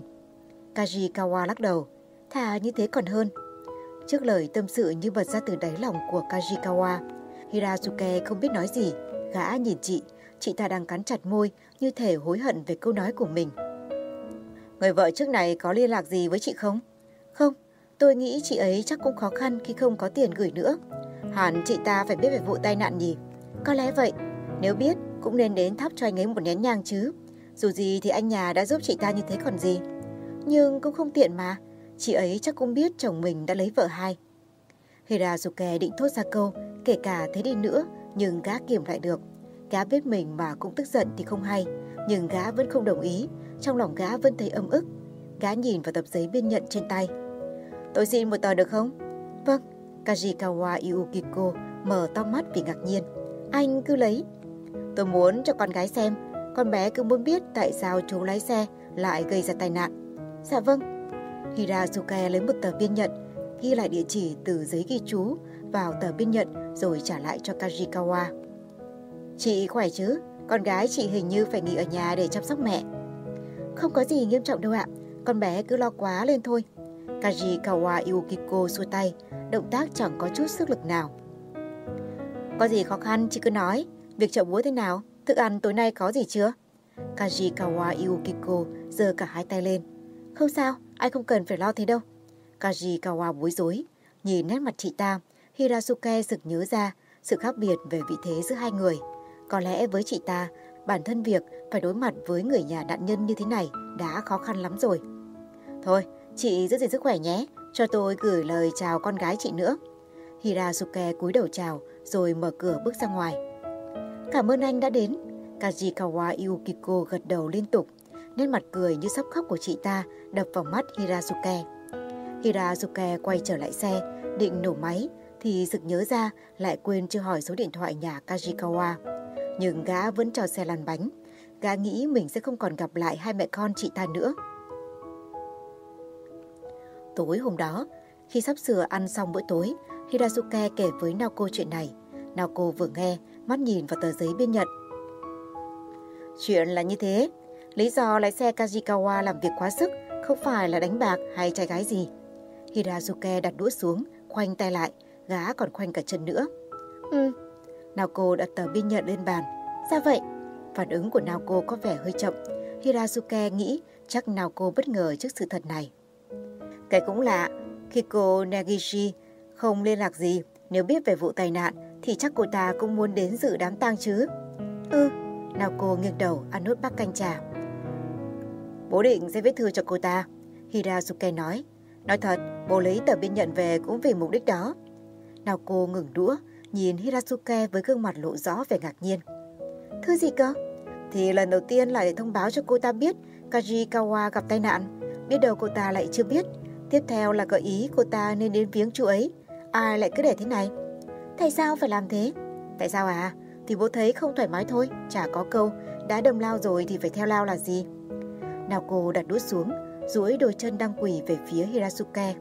Kajikawa lắc đầu. Thà như thế còn hơn. Trước lời tâm sự như bật ra từ đáy lòng của Kajikawa, Hirazuke không biết nói gì. Gã nhìn chị, chị ta đang cắn chặt môi như thể hối hận về câu nói của mình. Người vợ trước này có liên lạc gì với chị không? Không, tôi nghĩ chị ấy chắc cũng khó khăn khi không có tiền gửi nữa. Hẳn chị ta phải biết về vụ tai nạn nhỉ? Có lẽ vậy. Nếu biết, cũng nên đến thắp cho anh ấy một nén nhang chứ. Dù gì thì anh nhà đã giúp chị ta như thế còn gì. Nhưng cũng không tiện mà, chị ấy chắc cũng biết chồng mình đã lấy vợ hai. Hirazuke định thốt ra câu, kể cả thế đi nữa, nhưng gã kiềm lại được. Gã biết mình mà cũng tức giận thì không hay, nhưng gã vẫn không đồng ý, trong lòng gã vẫn thấy âm ức. Gã nhìn vào tập giấy biên nhận trên tay. Tôi xin một tờ được không? Vâng, Kajikawa Yukiko mở to mắt vì ngạc nhiên. Anh cứ lấy. Tôi muốn cho con gái xem, con bé cứ muốn biết tại sao chú lái xe lại gây ra tai nạn. Dạ vâng. Hirazuka lấy một tờ biên nhận, ghi lại địa chỉ từ giấy ghi chú vào tờ biên nhận rồi trả lại cho Kajikawa. Chị khỏe chứ? Con gái chị hình như phải nghỉ ở nhà để chăm sóc mẹ. Không có gì nghiêm trọng đâu ạ, con bé cứ lo quá lên thôi. Kajikawa Yukiko xua tay, động tác chẳng có chút sức lực nào. Có gì khó khăn chị cứ nói, việc chậu búa thế nào, thức ăn tối nay có gì chưa? Kajikawa Yukiko giơ cả hai tay lên. Không sao, anh không cần phải lo thế đâu. Kajikawa bối rối, nhìn nét mặt chị ta, Hirasuke sực nhớ ra sự khác biệt về vị thế giữa hai người. Có lẽ với chị ta, bản thân việc phải đối mặt với người nhà nạn nhân như thế này đã khó khăn lắm rồi. Thôi, chị giữ gìn sức khỏe nhé, cho tôi gửi lời chào con gái chị nữa. Hirasuke cúi đầu chào rồi mở cửa bước ra ngoài. Cảm ơn anh đã đến. Kajikawa Yukiko gật đầu liên tục. Nét mặt cười như sắp khóc của chị ta đập vào mắt Hirasuke. Hirasuke quay trở lại xe, định nổ máy, thì sực nhớ ra lại quên chưa hỏi số điện thoại nhà Kajikawa. Nhưng gã vẫn cho xe lăn bánh. Gã nghĩ mình sẽ không còn gặp lại hai mẹ con chị ta nữa. Tối hôm đó, khi sắp sửa ăn xong bữa tối, Hirasuke kể với Naoko chuyện này. Naoko vừa nghe, mắt nhìn vào tờ giấy biên nhận. Chuyện là như thế, lý do lái xe Kajikawa làm việc quá sức không phải là đánh bạc hay trai gái gì. Hirasuke đặt đũa xuống, khoanh tay lại, gá còn khoanh cả chân nữa. Ừ, Naoko đặt tờ biên nhận lên bàn. Sao vậy? Phản ứng của Naoko có vẻ hơi chậm. Hirasuke nghĩ chắc Naoko bất ngờ trước sự thật này. Cái cũng lạ, khi cô Nagishi không liên lạc gì, nếu biết về vụ tai nạn thì chắc cô ta cũng muốn đến dự đám tang chứ. Ừ, Naoko nghiêng đầu ăn nốt bát canh trà. Bố định sẽ viết thư cho cô ta, Hirasuke nói. Nói thật, bố lấy tờ biên nhận về cũng vì mục đích đó. Naoko ngừng đũa, nhìn Hirasuke với gương mặt lộ rõ vẻ ngạc nhiên. Thư gì cơ? Thì lần đầu tiên là để thông báo cho cô ta biết Kajikawa gặp tai nạn. Biết đâu cô ta lại chưa biết. Tiếp theo là gợi ý cô ta nên đến viếng chú ấy. Ai lại cứ để thế này? Tại sao phải làm thế? Tại sao à? Thì bố thấy không thoải mái thôi. Chả có câu, đã đâm lao rồi thì phải theo lao là gì? Nào cô đặt đũa xuống, duỗi đôi chân đang quỳ về phía Hirasuke.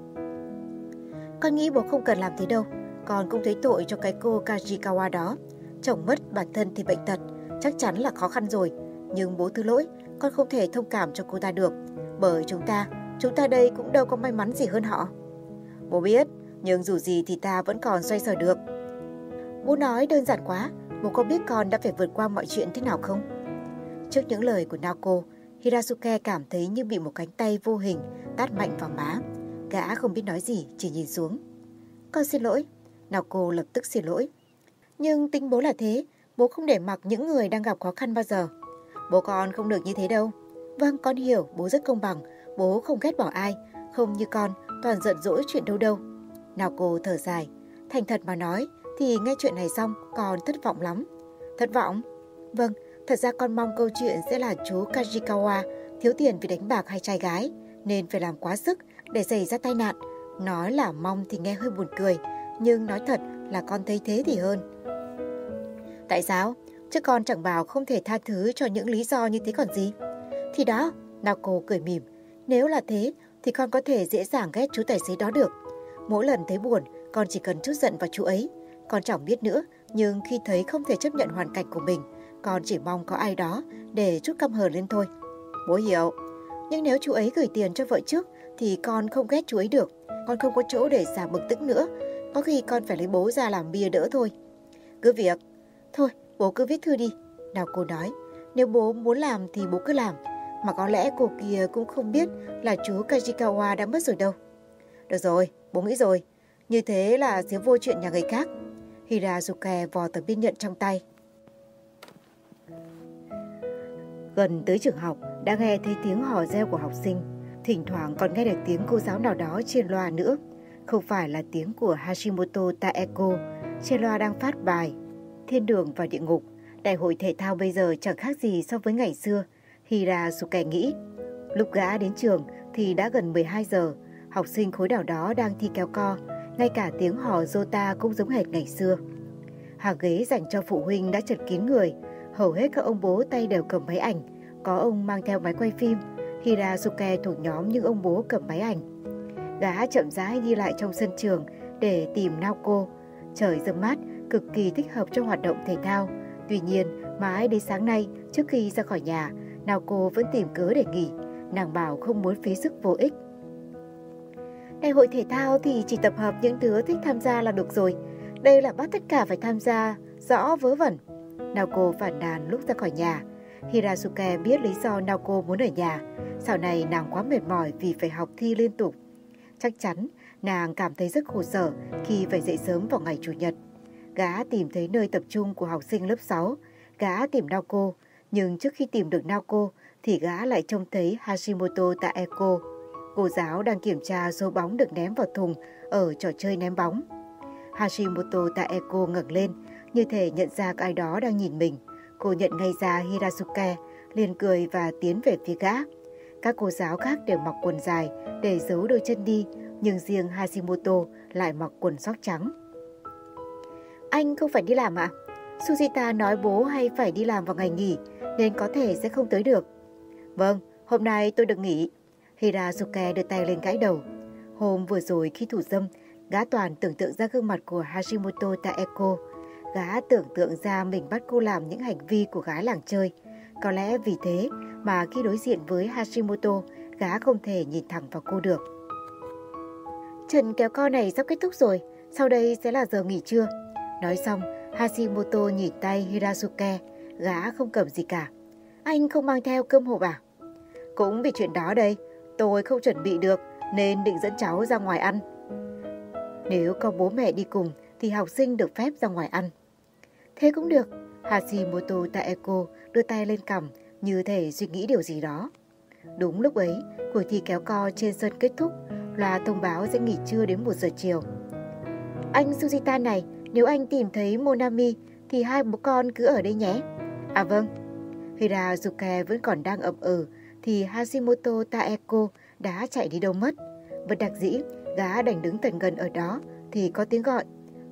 Con nghĩ bố không cần làm thế đâu. Con cũng thấy tội cho cái cô Kajikawa đó. Chồng mất, bản thân thì bệnh tật, chắc chắn là khó khăn rồi. Nhưng bố thứ lỗi, con không thể thông cảm cho cô ta được. Bởi chúng ta, chúng ta đây cũng đâu có may mắn gì hơn họ. Bố biết, nhưng dù gì thì ta vẫn còn xoay sở được. Bố nói đơn giản quá, bố có biết con đã phải vượt qua mọi chuyện thế nào không? Trước những lời của Naoko, Hirasuke cảm thấy như bị một cánh tay vô hình tát mạnh vào má. Gã không biết nói gì, chỉ nhìn xuống. Con xin lỗi. Naoko lập tức xin lỗi. Nhưng tính bố là thế, bố không để mặc những người đang gặp khó khăn bao giờ. Bố con không được như thế đâu. Vâng, con hiểu, bố rất công bằng, bố không ghét bỏ ai, không như con, toàn giận dỗi chuyện đâu đâu. Naoko thở dài, thành thật mà nói, thì nghe chuyện này xong con thất vọng lắm. Thất vọng? Vâng, thật ra con mong câu chuyện sẽ là chú Kajikawa thiếu tiền vì đánh bạc hay trai gái, nên phải làm quá sức để xảy ra tai nạn. Nói là mong thì nghe hơi buồn cười, nhưng nói thật là con thấy thế thì hơn. Tại sao? Chứ con chẳng bảo không thể tha thứ cho những lý do như thế còn gì. Thì đó, Naoko cười mỉm. Nếu là thế, thì con có thể dễ dàng ghét chú tài xế đó được. Mỗi lần thấy buồn, con chỉ cần chút giận vào chú ấy. Con chẳng biết nữa, nhưng khi thấy không thể chấp nhận hoàn cảnh của mình, con chỉ mong có ai đó để chút căm hờn lên thôi. Bố hiểu. Nhưng nếu chú ấy gửi tiền cho vợ trước, thì con không ghét chú ấy được. Con không có chỗ để xả bực tức nữa. Có khi con phải lấy bố ra làm bia đỡ thôi. Cứ việc. Thôi, bố cứ viết thư đi. Nào cô nói, nếu bố muốn làm thì bố cứ làm. Mà có lẽ cô kia cũng không biết là chú Kajikawa đã mất rồi đâu. Được rồi, bố nghĩ rồi. Như thế là xíu vô chuyện nhà người khác. Hirazuke vò tờ biên nhận trong tay. Gần tới trường học, đã nghe thấy tiếng hò reo của học sinh. Thỉnh thoảng còn nghe được tiếng cô giáo nào đó trên loa nữa. Không phải là tiếng của Hashimoto Taeko, trên loa đang phát bài Thiên đường và địa ngục. Đại hội thể thao bây giờ chẳng khác gì so với ngày xưa, Hirazuke nghĩ. Lúc gã đến trường thì đã gần 12 giờ, học sinh khối đảo đó đang thi kéo co, ngay cả tiếng hò Jota cũng giống hệt ngày xưa. Hàng ghế dành cho phụ huynh đã chật kín người, hầu hết các ông bố tay đều cầm máy ảnh, có ông mang theo máy quay phim, Hirasuke thuộc nhóm những ông bố cầm máy ảnh. Gã chậm rãi đi lại trong sân trường để tìm Naoko. Trời dâm mát, cực kỳ thích hợp cho hoạt động thể thao. Tuy nhiên, mãi đến sáng nay, trước khi ra khỏi nhà, Naoko vẫn tìm cớ để nghỉ. Nàng bảo không muốn phí sức vô ích. Đại hội thể thao thì chỉ tập hợp những đứa thích tham gia là được rồi. Đây là bắt tất cả phải tham gia, rõ vớ vẩn. Naoko phản đàn lúc ra khỏi nhà. Hirasuke biết lý do Naoko muốn ở nhà. Sau này nàng quá mệt mỏi vì phải học thi liên tục. Chắc chắn nàng cảm thấy rất khổ sở khi phải dậy sớm vào ngày Chủ nhật. Gã tìm thấy nơi tập trung của học sinh lớp 6. Gã tìm Naoko, nhưng trước khi tìm được Naoko thì gã lại trông thấy Hashimoto Taeko. Cô giáo đang kiểm tra số bóng được ném vào thùng ở trò chơi ném bóng. Hashimoto Taeko ngẩng lên, như thể nhận ra ai đó đang nhìn mình. Cô nhận ngay ra Hirasuke, liền cười và tiến về phía gã. Các cô giáo khác đều mặc quần dài để giấu đôi chân đi, nhưng riêng Hashimoto lại mặc quần sóc trắng. Anh không phải đi làm ạ? À? Sujita nói bố hay phải đi làm vào ngày nghỉ, nên có thể sẽ không tới được. Vâng, hôm nay tôi được nghỉ. Hirasuke đưa tay lên gãi đầu. Hôm vừa rồi khi thủ dâm, gã toàn tưởng tượng ra gương mặt của Hashimoto Taeko. Gã tưởng tượng ra mình bắt cô làm những hành vi của gái làng chơi. Có lẽ vì thế mà khi đối diện với Hashimoto, gã không thể nhìn thẳng vào cô được. Trận kéo co này sắp kết thúc rồi, sau đây sẽ là giờ nghỉ trưa. Nói xong, Hashimoto nhìn tay Hirasuke, gã không cầm gì cả. Anh không mang theo cơm hộp à? Cũng vì chuyện đó đây, tôi không chuẩn bị được nên định dẫn cháu ra ngoài ăn. Nếu có bố mẹ đi cùng thì học sinh được phép ra ngoài ăn. Thế cũng được. Hashimoto Taeko đưa tay lên cằm như thể suy nghĩ điều gì đó. Đúng lúc ấy, cuộc thi kéo co trên sân kết thúc, loa thông báo sẽ nghỉ trưa đến 1 giờ chiều. Anh Sujita này, nếu anh tìm thấy Monami thì hai bố con cứ ở đây nhé. À vâng. Hirazuke vẫn còn đang ậm ừ thì Hashimoto Taeko đã chạy đi đâu mất. Bất đặc dĩ, gã đành đứng tận gần ở đó thì có tiếng gọi.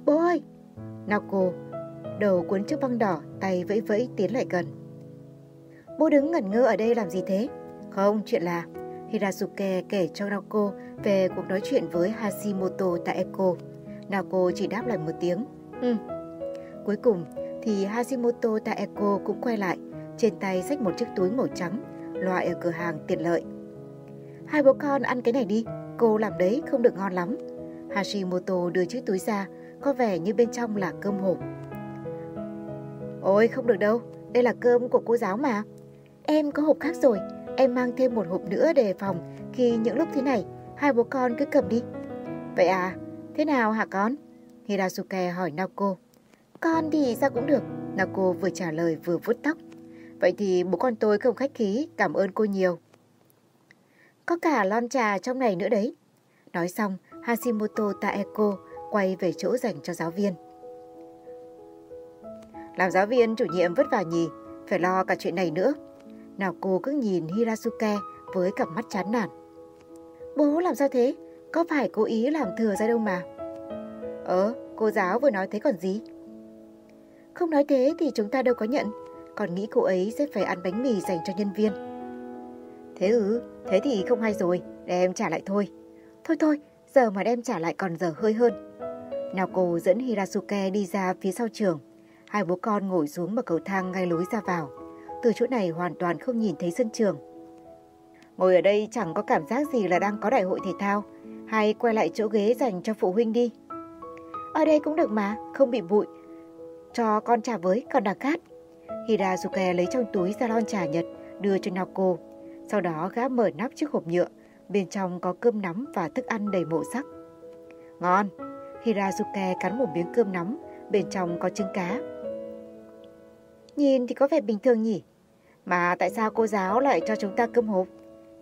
Bố ơi! Naoko, đầu cuốn chiếc băng đỏ, tay vẫy vẫy tiến lại gần. Bố đứng ngẩn ngơ ở đây làm gì thế? Không, chuyện là Hirasuke kể cho Naoko về cuộc nói chuyện với Hashimoto Taeko. Naoko chỉ đáp lại một tiếng. Ừ. Cuối cùng thì Hashimoto Taeko cũng quay lại, trên tay xách một chiếc túi màu trắng, loại ở cửa hàng tiện lợi. Hai bố con ăn cái này đi, cô làm đấy không được ngon lắm. Hashimoto đưa chiếc túi ra, có vẻ như bên trong là cơm hộp. Ôi không được đâu, đây là cơm của cô giáo mà. Em có hộp khác rồi, em mang thêm một hộp nữa đề phòng khi những lúc thế này, hai bố con cứ cầm đi. Vậy à, thế nào hả con? Hirasuke hỏi Naoko. Con thì sao cũng được. Naoko vừa trả lời vừa vuốt tóc. Vậy thì bố con tôi không khách khí, cảm ơn cô nhiều. Có cả lon trà trong này nữa đấy. Nói xong, Hashimoto Taeko quay về chỗ dành cho giáo viên. Làm giáo viên chủ nhiệm vất vả nhỉ, phải lo cả chuyện này nữa. Nào cô cứ nhìn Hirasuke với cặp mắt chán nản. Bố làm sao thế? Có phải cố ý làm thừa ra đâu mà? Ờ, cô giáo vừa nói thế còn gì? Không nói thế thì chúng ta đâu có nhận. Còn nghĩ cô ấy sẽ phải ăn bánh mì dành cho nhân viên. Thế ừ, thế thì không hay rồi, để em trả lại thôi. Thôi thôi, giờ mà đem trả lại còn giờ hơi hơn. Nào cô dẫn Hirasuke đi ra phía sau trường. Hai bố con ngồi xuống bậc cầu thang ngay lối ra vào. Từ chỗ này hoàn toàn không nhìn thấy sân trường. Ngồi ở đây chẳng có cảm giác gì là đang có đại hội thể thao. Hay quay lại chỗ ghế dành cho phụ huynh đi. Ở đây cũng được mà, không bị bụi. Cho con trà với, còn đặc cát. Hirazuke lấy trong túi ra lon trà nhật, đưa cho Naoko. Sau đó gã mở nắp chiếc hộp nhựa, bên trong có cơm nắm và thức ăn đầy màu sắc. Ngon! Hirazuke cắn một miếng cơm nắm, bên trong có trứng cá. Nhìn thì có vẻ bình thường nhỉ? Mà tại sao cô giáo lại cho chúng ta cơm hộp?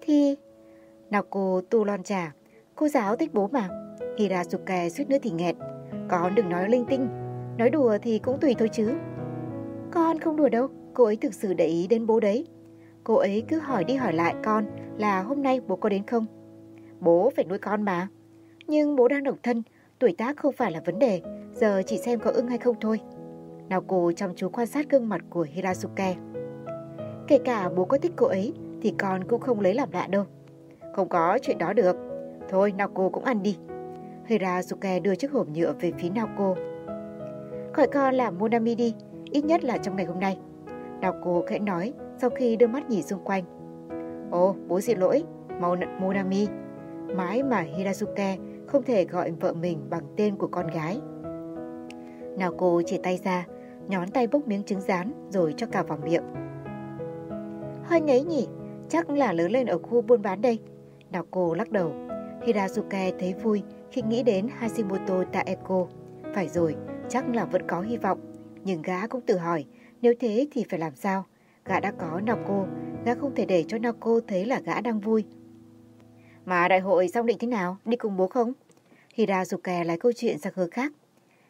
Thì... Naoko tu lon trà, cô giáo thích bố mà. Hirasuke suýt nữa thì nghẹt. Con đừng nói linh tinh, nói đùa thì cũng tùy thôi chứ. Con không đùa đâu, cô ấy thực sự để ý đến bố đấy. Cô ấy cứ hỏi đi hỏi lại con là hôm nay bố có đến không? Bố phải nuôi con mà. Nhưng bố đang độc thân, tuổi tác không phải là vấn đề, giờ chỉ xem có ưng hay không thôi. Nào cô chăm chú quan sát gương mặt của Hirasuke. Kể cả bố có thích cô ấy thì con cũng không lấy làm lạ đâu. Không có chuyện đó được. Thôi Naoko cũng ăn đi. Hirasuke đưa chiếc hộp nhựa về phía Naoko. khỏi con làm Monami đi, ít nhất là trong ngày hôm nay. Naoko khẽ nói sau khi đưa mắt nhìn xung quanh. Ồ, bố xin lỗi, Monami. Mãi mà Hirasuke không thể gọi vợ mình bằng tên của con gái. Naoko chỉ tay ra, nhón tay bốc miếng trứng rán rồi cho cả vào miệng. Hơi ngấy nhỉ, chắc là lớn lên ở khu buôn bán đây. Naoko lắc đầu. Hirazuke thấy vui khi nghĩ đến Hashimoto Taeko. Phải rồi, chắc là vẫn có hy vọng. Nhưng gã cũng tự hỏi, nếu thế thì phải làm sao? Gã đã có Naoko, gã không thể để cho Naoko thấy là gã đang vui. Mà đại hội xong định thế nào? Đi cùng bố không? Hirazuke lại câu chuyện sang hướng khác.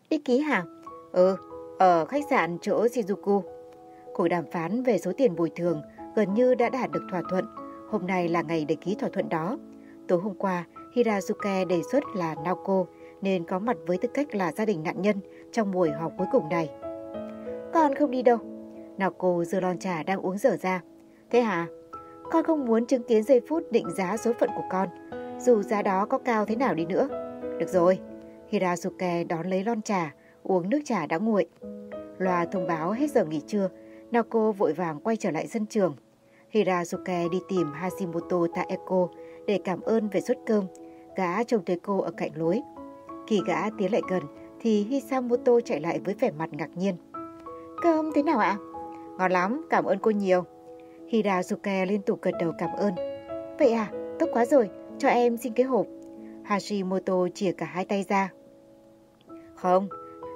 Đi ký hả? Ừ, ở khách sạn chỗ Shizuku. Cuộc đàm phán về số tiền bồi thường gần như đã đạt được thỏa thuận. Hôm nay là ngày để ký thỏa thuận đó. Tối hôm qua, Hirazuke đề xuất là Naoko nên có mặt với tư cách là gia đình nạn nhân trong buổi họp cuối cùng này. Con không đi đâu. Naoko giơ lon trà đang uống dở ra. Thế hả? Con không muốn chứng kiến giây phút định giá số phận của con, dù giá đó có cao thế nào đi nữa. Được rồi. Hirazuke đón lấy lon trà, uống nước trà đã nguội. Loa thông báo hết giờ nghỉ trưa, Naoko vội vàng quay trở lại sân trường. Hirazuke đi tìm Hashimoto Taeko để cảm ơn về suất cơm. Gã trông thấy cô ở cạnh lối. Khi gã tiến lại gần thì Hisamoto chạy lại với vẻ mặt ngạc nhiên. Cơm thế nào ạ? Ngon lắm, cảm ơn cô nhiều. Hirazuke liên tục gật đầu cảm ơn. Vậy à, tốt quá rồi, cho em xin cái hộp. Hashimoto chìa cả hai tay ra. Không,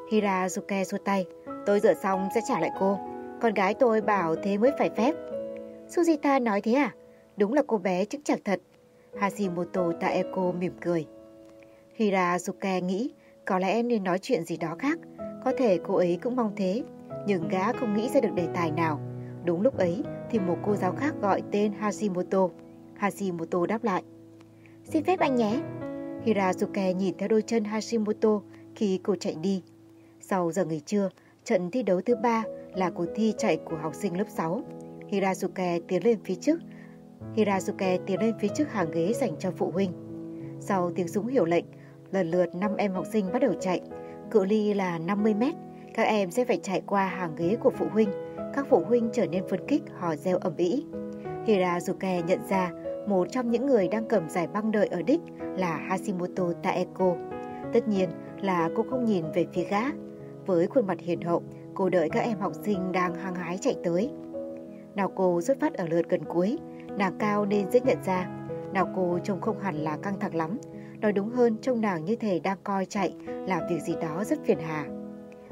Hirazuke xua tay, tôi rửa xong sẽ trả lại cô. Con gái tôi bảo thế mới phải phép. Sujita nói thế à? Đúng là cô bé chức chạc thật. Hashimoto Taeko mỉm cười. Hirazuke nghĩ có lẽ nên nói chuyện gì đó khác. Có thể cô ấy cũng mong thế. Nhưng gã không nghĩ ra được đề tài nào. Đúng lúc ấy thì một cô giáo khác gọi tên Hashimoto. Hashimoto đáp lại. Xin phép anh nhé. Hirazuke nhìn theo đôi chân Hashimoto khi cô chạy đi. Sau giờ nghỉ trưa, trận thi đấu thứ ba là cuộc thi chạy của học sinh lớp 6. Hirazuke tiến lên phía trước. Hirazuke tiến lên phía trước hàng ghế dành cho phụ huynh. Sau tiếng súng hiểu lệnh, lần lượt 5 em học sinh bắt đầu chạy. Cự ly là 50 mét. Các em sẽ phải chạy qua hàng ghế của phụ huynh. Các phụ huynh trở nên phấn khích hò reo ầm ĩ. Hirazuke nhận ra một trong những người đang cầm giải băng đợi ở đích là Hashimoto Taeko. Tất nhiên là cô không nhìn về phía gã. Với khuôn mặt hiền hậu, cô đợi các em học sinh đang hăng hái chạy tới. Nào cô xuất phát ở lượt gần cuối, nàng cao nên dễ nhận ra. Nào cô trông không hẳn là căng thẳng lắm, nói đúng hơn trông nàng như thể đang coi chạy là việc gì đó rất phiền hà.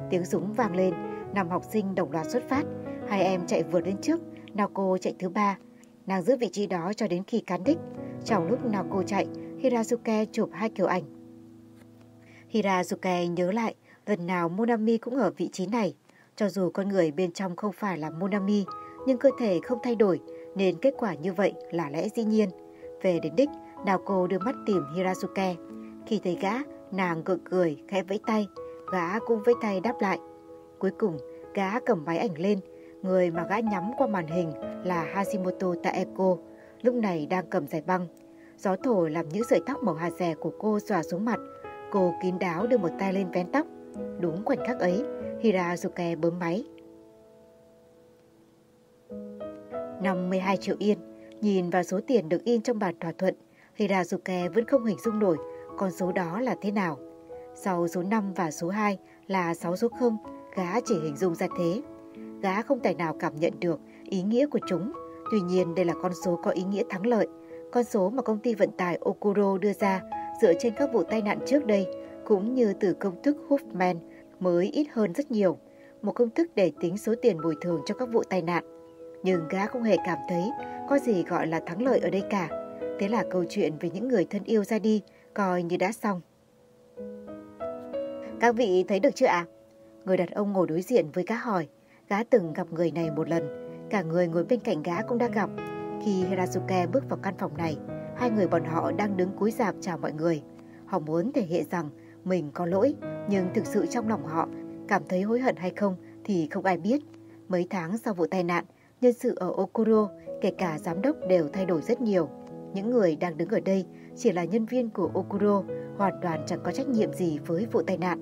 Tiếng súng vang lên, năm học sinh đồng loạt xuất phát, hai em chạy vượt lên trước, nào cô chạy thứ ba. Nàng giữ vị trí đó cho đến khi cán đích. Trong lúc nào cô chạy, Hirazuke chụp hai kiểu ảnh. Hirazuke nhớ lại lần nào Monami cũng ở vị trí này. Cho dù con người bên trong không phải là Monami, nhưng cơ thể không thay đổi nên kết quả như vậy là lẽ dĩ nhiên. Về đến đích, Naoko đưa mắt tìm Hirasuke. Khi thấy gã, nàng gượng cười, khẽ vẫy tay, gã cũng với tay đáp lại. Cuối cùng, gã cầm máy ảnh lên, người mà gã nhắm qua màn hình là Hashimoto Taeko, lúc này đang cầm giải băng. Gió thổi làm những sợi tóc màu hà rẻ của cô xòa xuống mặt. Cô kín đáo đưa một tay lên vén tóc. Đúng khoảnh khắc ấy, Hirazuke bấm máy. 52 triệu yên. Nhìn vào số tiền được in trong bản thỏa thuận, Hirazuke vẫn không hình dung nổi con số đó là thế nào. Sau số 5 và số 2 là 6 số 0, gã chỉ hình dung ra thế. Gã không tài nào cảm nhận được ý nghĩa của chúng. Tuy nhiên đây là con số có ý nghĩa thắng lợi. Con số mà công ty vận tải Okuro đưa ra dựa trên các vụ tai nạn trước đây cũng như từ công thức Huffman mới ít hơn rất nhiều. Một công thức để tính số tiền bồi thường cho các vụ tai nạn nhưng gã không hề cảm thấy có gì gọi là thắng lợi ở đây cả. Thế là câu chuyện về những người thân yêu ra đi coi như đã xong. Các vị thấy được chưa ạ? Người đàn ông ngồi đối diện với gã hỏi. Gã từng gặp người này một lần. Cả người ngồi bên cạnh gã cũng đã gặp. Khi Hirazuke bước vào căn phòng này, hai người bọn họ đang đứng cúi rạp chào mọi người. Họ muốn thể hiện rằng mình có lỗi, nhưng thực sự trong lòng họ cảm thấy hối hận hay không thì không ai biết. Mấy tháng sau vụ tai nạn, nhân sự ở Okuro, kể cả giám đốc đều thay đổi rất nhiều. Những người đang đứng ở đây chỉ là nhân viên của Okuro, hoàn toàn chẳng có trách nhiệm gì với vụ tai nạn.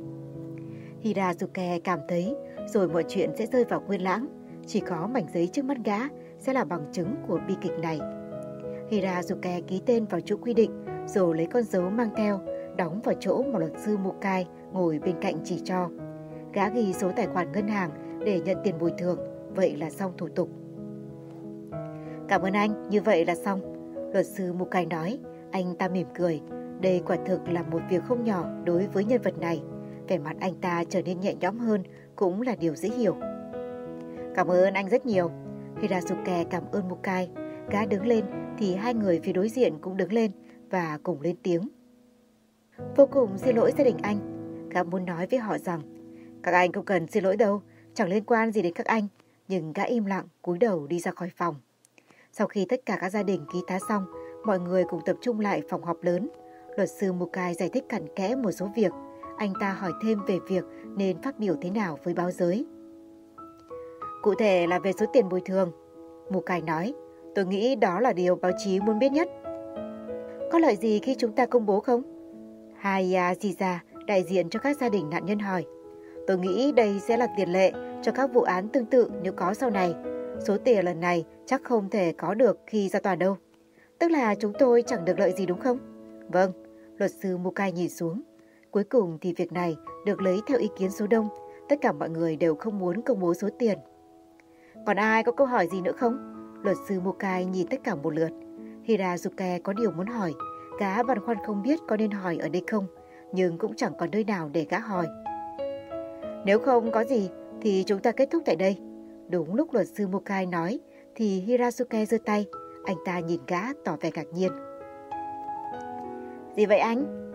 Hirazuke cảm thấy rồi mọi chuyện sẽ rơi vào quên lãng. Chỉ có mảnh giấy trước mắt gã sẽ là bằng chứng của bi kịch này. Hirazuke ký tên vào chỗ quy định rồi lấy con dấu mang theo, đóng vào chỗ mà luật sư Mukai ngồi bên cạnh chỉ cho. Gã ghi số tài khoản ngân hàng để nhận tiền bồi thường, vậy là xong thủ tục. Cảm ơn anh, như vậy là xong. Luật sư Mukai nói, anh ta mỉm cười. Đây quả thực là một việc không nhỏ đối với nhân vật này. Vẻ mặt anh ta trở nên nhẹ nhõm hơn cũng là điều dễ hiểu. Cảm ơn anh rất nhiều. Hirasuke cảm ơn Mukai. Gã đứng lên thì hai người phía đối diện cũng đứng lên và cùng lên tiếng. Vô cùng xin lỗi gia đình anh. Gã muốn nói với họ rằng các anh không cần xin lỗi đâu, chẳng liên quan gì đến các anh. Nhưng gã im lặng cúi đầu đi ra khỏi phòng. Sau khi tất cả các gia đình ký tá xong, mọi người cùng tập trung lại phòng họp lớn. Luật sư Mukai giải thích cặn kẽ một số việc. Anh ta hỏi thêm về việc nên phát biểu thế nào với báo giới. Cụ thể là về số tiền bồi thường. Mukai nói, tôi nghĩ đó là điều báo chí muốn biết nhất. Có lợi gì khi chúng ta công bố không? Haya à, Ziza, đại diện cho các gia đình nạn nhân hỏi. Tôi nghĩ đây sẽ là tiền lệ cho các vụ án tương tự nếu có sau này. Số tiền lần này chắc không thể có được khi ra tòa đâu. Tức là chúng tôi chẳng được lợi gì đúng không? Vâng, luật sư Mukai nhìn xuống. Cuối cùng thì việc này được lấy theo ý kiến số đông. Tất cả mọi người đều không muốn công bố số tiền. Còn ai có câu hỏi gì nữa không? Luật sư Mukai nhìn tất cả một lượt. Hirazuke có điều muốn hỏi. Gã băn khoăn không biết có nên hỏi ở đây không, nhưng cũng chẳng còn nơi nào để gã hỏi. Nếu không có gì thì chúng ta kết thúc tại đây. Đúng lúc luật sư Mukai nói thì Hirasuke giơ tay, anh ta nhìn gã tỏ vẻ ngạc nhiên. Gì vậy anh?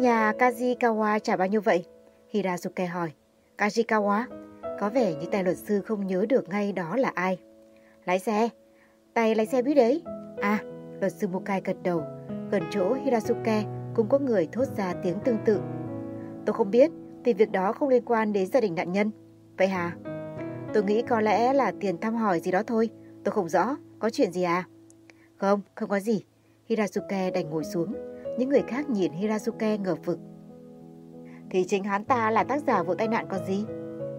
Nhà Kajikawa trả bao nhiêu vậy? Hirasuke hỏi. Kajikawa? Có vẻ như tay luật sư không nhớ được ngay đó là ai. Lái xe. Tay lái xe biết đấy. À, luật sư Mukai gật đầu. Gần chỗ Hirasuke cũng có người thốt ra tiếng tương tự. Tôi không biết, vì việc đó không liên quan đến gia đình nạn nhân. Vậy hả? Tôi nghĩ có lẽ là tiền thăm hỏi gì đó thôi. Tôi không rõ, có chuyện gì à? Không, không có gì. Hirasuke đành ngồi xuống. Những người khác nhìn Hirazuke ngờ vực. Thì chính hắn ta là tác giả vụ tai nạn có gì?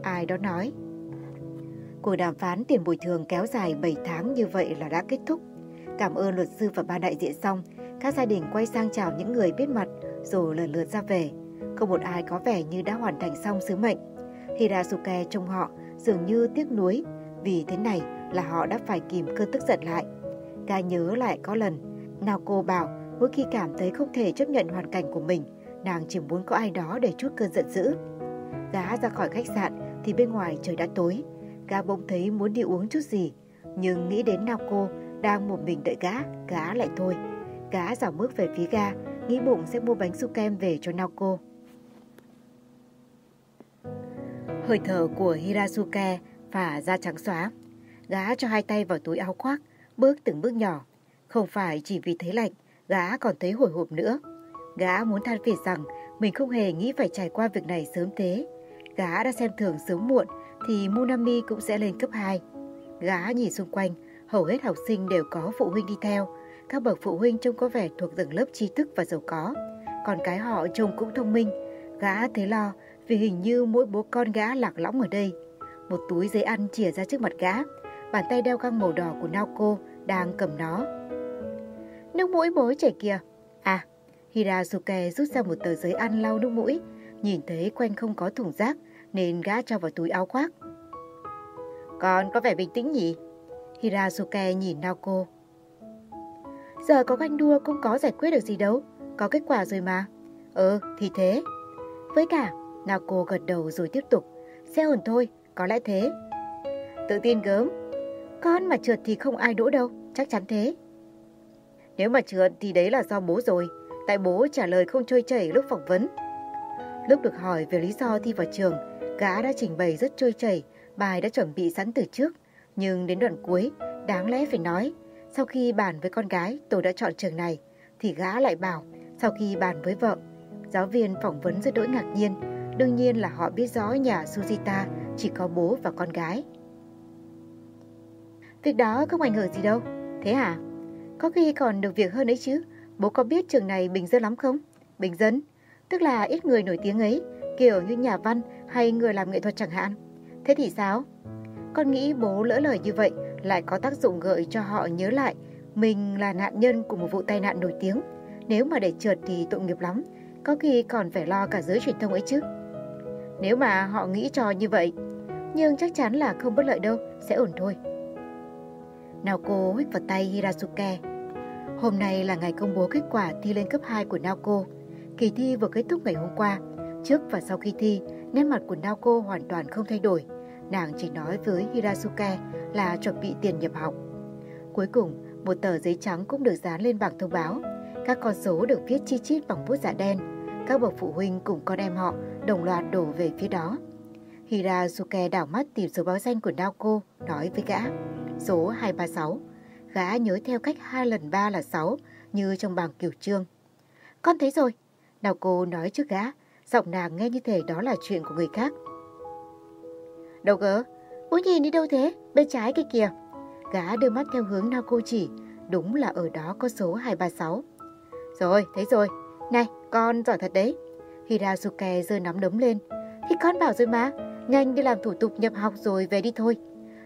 Ai đó nói. Cuộc đàm phán tiền bồi thường kéo dài 7 tháng như vậy là đã kết thúc. Cảm ơn luật sư và ba đại diện xong, các gia đình quay sang chào những người biết mặt rồi lần lượt ra về. Không một ai có vẻ như đã hoàn thành xong sứ mệnh. Hirazuke trông họ dường như tiếc nuối vì thế này là họ đã phải kìm cơn tức giận lại. Ca nhớ lại có lần, nào cô bảo mỗi khi cảm thấy không thể chấp nhận hoàn cảnh của mình, nàng chỉ muốn có ai đó để chút cơn giận dữ. Gá ra khỏi khách sạn thì bên ngoài trời đã tối. Gá bỗng thấy muốn đi uống chút gì, nhưng nghĩ đến nào cô đang một mình đợi gã, gã lại thôi. Gã dạo bước về phía ga, nghĩ bụng sẽ mua bánh su kem về cho Naoko. Hơi thở của Hirasuke phả ra trắng xóa. Gã cho hai tay vào túi áo khoác, bước từng bước nhỏ. Không phải chỉ vì thấy lạnh, gã còn thấy hồi hộp nữa. Gã muốn than phiền rằng mình không hề nghĩ phải trải qua việc này sớm thế. Gã đã xem thường sớm muộn thì Munami cũng sẽ lên cấp 2. Gã nhìn xung quanh, hầu hết học sinh đều có phụ huynh đi theo. Các bậc phụ huynh trông có vẻ thuộc tầng lớp trí thức và giàu có. Còn cái họ trông cũng thông minh. Gã thấy lo vì hình như mỗi bố con gã lạc lõng ở đây. Một túi giấy ăn chìa ra trước mặt gã. Bàn tay đeo găng màu đỏ của Naoko đang cầm nó. Nước mũi mới chảy kìa. À, Hirazuke rút ra một tờ giấy ăn lau nước mũi. Nhìn thấy quanh không có thùng rác nên gã cho vào túi áo khoác. Con có vẻ bình tĩnh nhỉ? Hirazuke nhìn Naoko. Giờ có ganh đua cũng có giải quyết được gì đâu, có kết quả rồi mà. Ừ, thì thế. Với cả, Naoko gật đầu rồi tiếp tục. Sẽ ổn thôi, có lẽ thế. Tự tin gớm. Con mà trượt thì không ai đỗ đâu, chắc chắn thế. Nếu mà trượt thì đấy là do bố rồi. Tại bố trả lời không trôi chảy lúc phỏng vấn. Lúc được hỏi về lý do thi vào trường, gã đã trình bày rất trôi chảy, bài đã chuẩn bị sẵn từ trước. Nhưng đến đoạn cuối, đáng lẽ phải nói, sau khi bàn với con gái tôi đã chọn trường này, thì gã lại bảo sau khi bàn với vợ. Giáo viên phỏng vấn rất đỗi ngạc nhiên, đương nhiên là họ biết rõ nhà Sujita chỉ có bố và con gái. Việc đó không ảnh hưởng gì đâu. Thế hả? Có khi còn được việc hơn ấy chứ. Bố có biết trường này bình dân lắm không? Bình dân? Tức là ít người nổi tiếng ấy, kiểu như nhà văn hay người làm nghệ thuật chẳng hạn. Thế thì sao? Con nghĩ bố lỡ lời như vậy lại có tác dụng gợi cho họ nhớ lại mình là nạn nhân của một vụ tai nạn nổi tiếng. Nếu mà để trượt thì tội nghiệp lắm, có khi còn phải lo cả giới truyền thông ấy chứ. Nếu mà họ nghĩ cho như vậy, nhưng chắc chắn là không bất lợi đâu, sẽ ổn thôi. Naoko hít vào tay Hirasuke. Hôm nay là ngày công bố kết quả thi lên cấp 2 của Naoko. Kỳ thi vừa kết thúc ngày hôm qua. Trước và sau khi thi, nét mặt của Naoko hoàn toàn không thay đổi. Nàng chỉ nói với Hirasuke là chuẩn bị tiền nhập học. Cuối cùng, một tờ giấy trắng cũng được dán lên bảng thông báo. Các con số được viết chi chít bằng bút dạ đen. Các bậc phụ huynh cùng con em họ đồng loạt đổ về phía đó. Hirasuke đảo mắt tìm số báo danh của Naoko, nói với gã. Số 236. Gã nhớ theo cách 2 lần 3 là 6, như trong bảng kiểu trương. Con thấy rồi. Naoko nói trước gã, giọng nàng nghe như thể đó là chuyện của người khác. Đâu gỡ, Bố nhìn đi đâu thế? Bên trái kia kìa. Gã đưa mắt theo hướng Naoko chỉ, đúng là ở đó có số 236. Rồi, thấy rồi. Này, con giỏi thật đấy. Hirasuke giơ nắm đấm lên. Thì con bảo rồi mà, nhanh đi làm thủ tục nhập học rồi về đi thôi.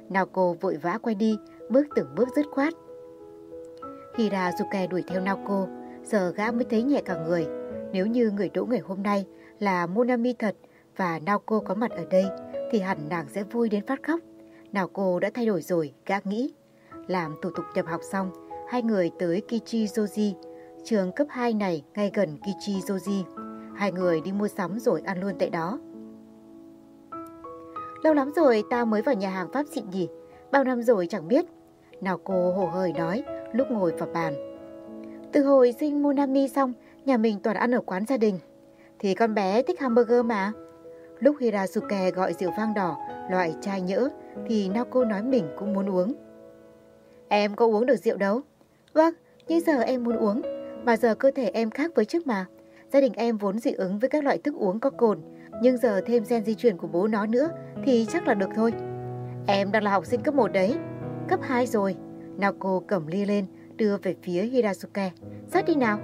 Naoko vội vã quay đi, bước từng bước dứt khoát. Hirazuke đuổi theo Naoko, giờ gã mới thấy nhẹ cả người. Nếu như người đỗ ngày hôm nay là Monami thật và Naoko có mặt ở đây, thì hẳn nàng sẽ vui đến phát khóc. Naoko đã thay đổi rồi, gã nghĩ. Làm thủ tục nhập học xong, hai người tới Kichijoji. trường cấp 2 này ngay gần Kichijoji. Hai người đi mua sắm rồi ăn luôn tại đó. Lâu lắm rồi ta mới vào nhà hàng Pháp xịn nhỉ, bao năm rồi chẳng biết. Nào cô hồ hởi nói lúc ngồi vào bàn. Từ hồi sinh Monami xong, nhà mình toàn ăn ở quán gia đình. Thì con bé thích hamburger mà. Lúc Hirasuke gọi rượu vang đỏ, loại chai nhỡ, thì Naoko nói mình cũng muốn uống. Em có uống được rượu đâu? Vâng, nhưng giờ em muốn uống. Mà giờ cơ thể em khác với trước mà. Gia đình em vốn dị ứng với các loại thức uống có cồn, nhưng giờ thêm gen di truyền của bố nó nữa thì chắc là được thôi. Em đang là học sinh cấp 1 đấy. Cấp 2 rồi. Naoko cầm ly lên, đưa về phía Hirasuke. Rót đi nào.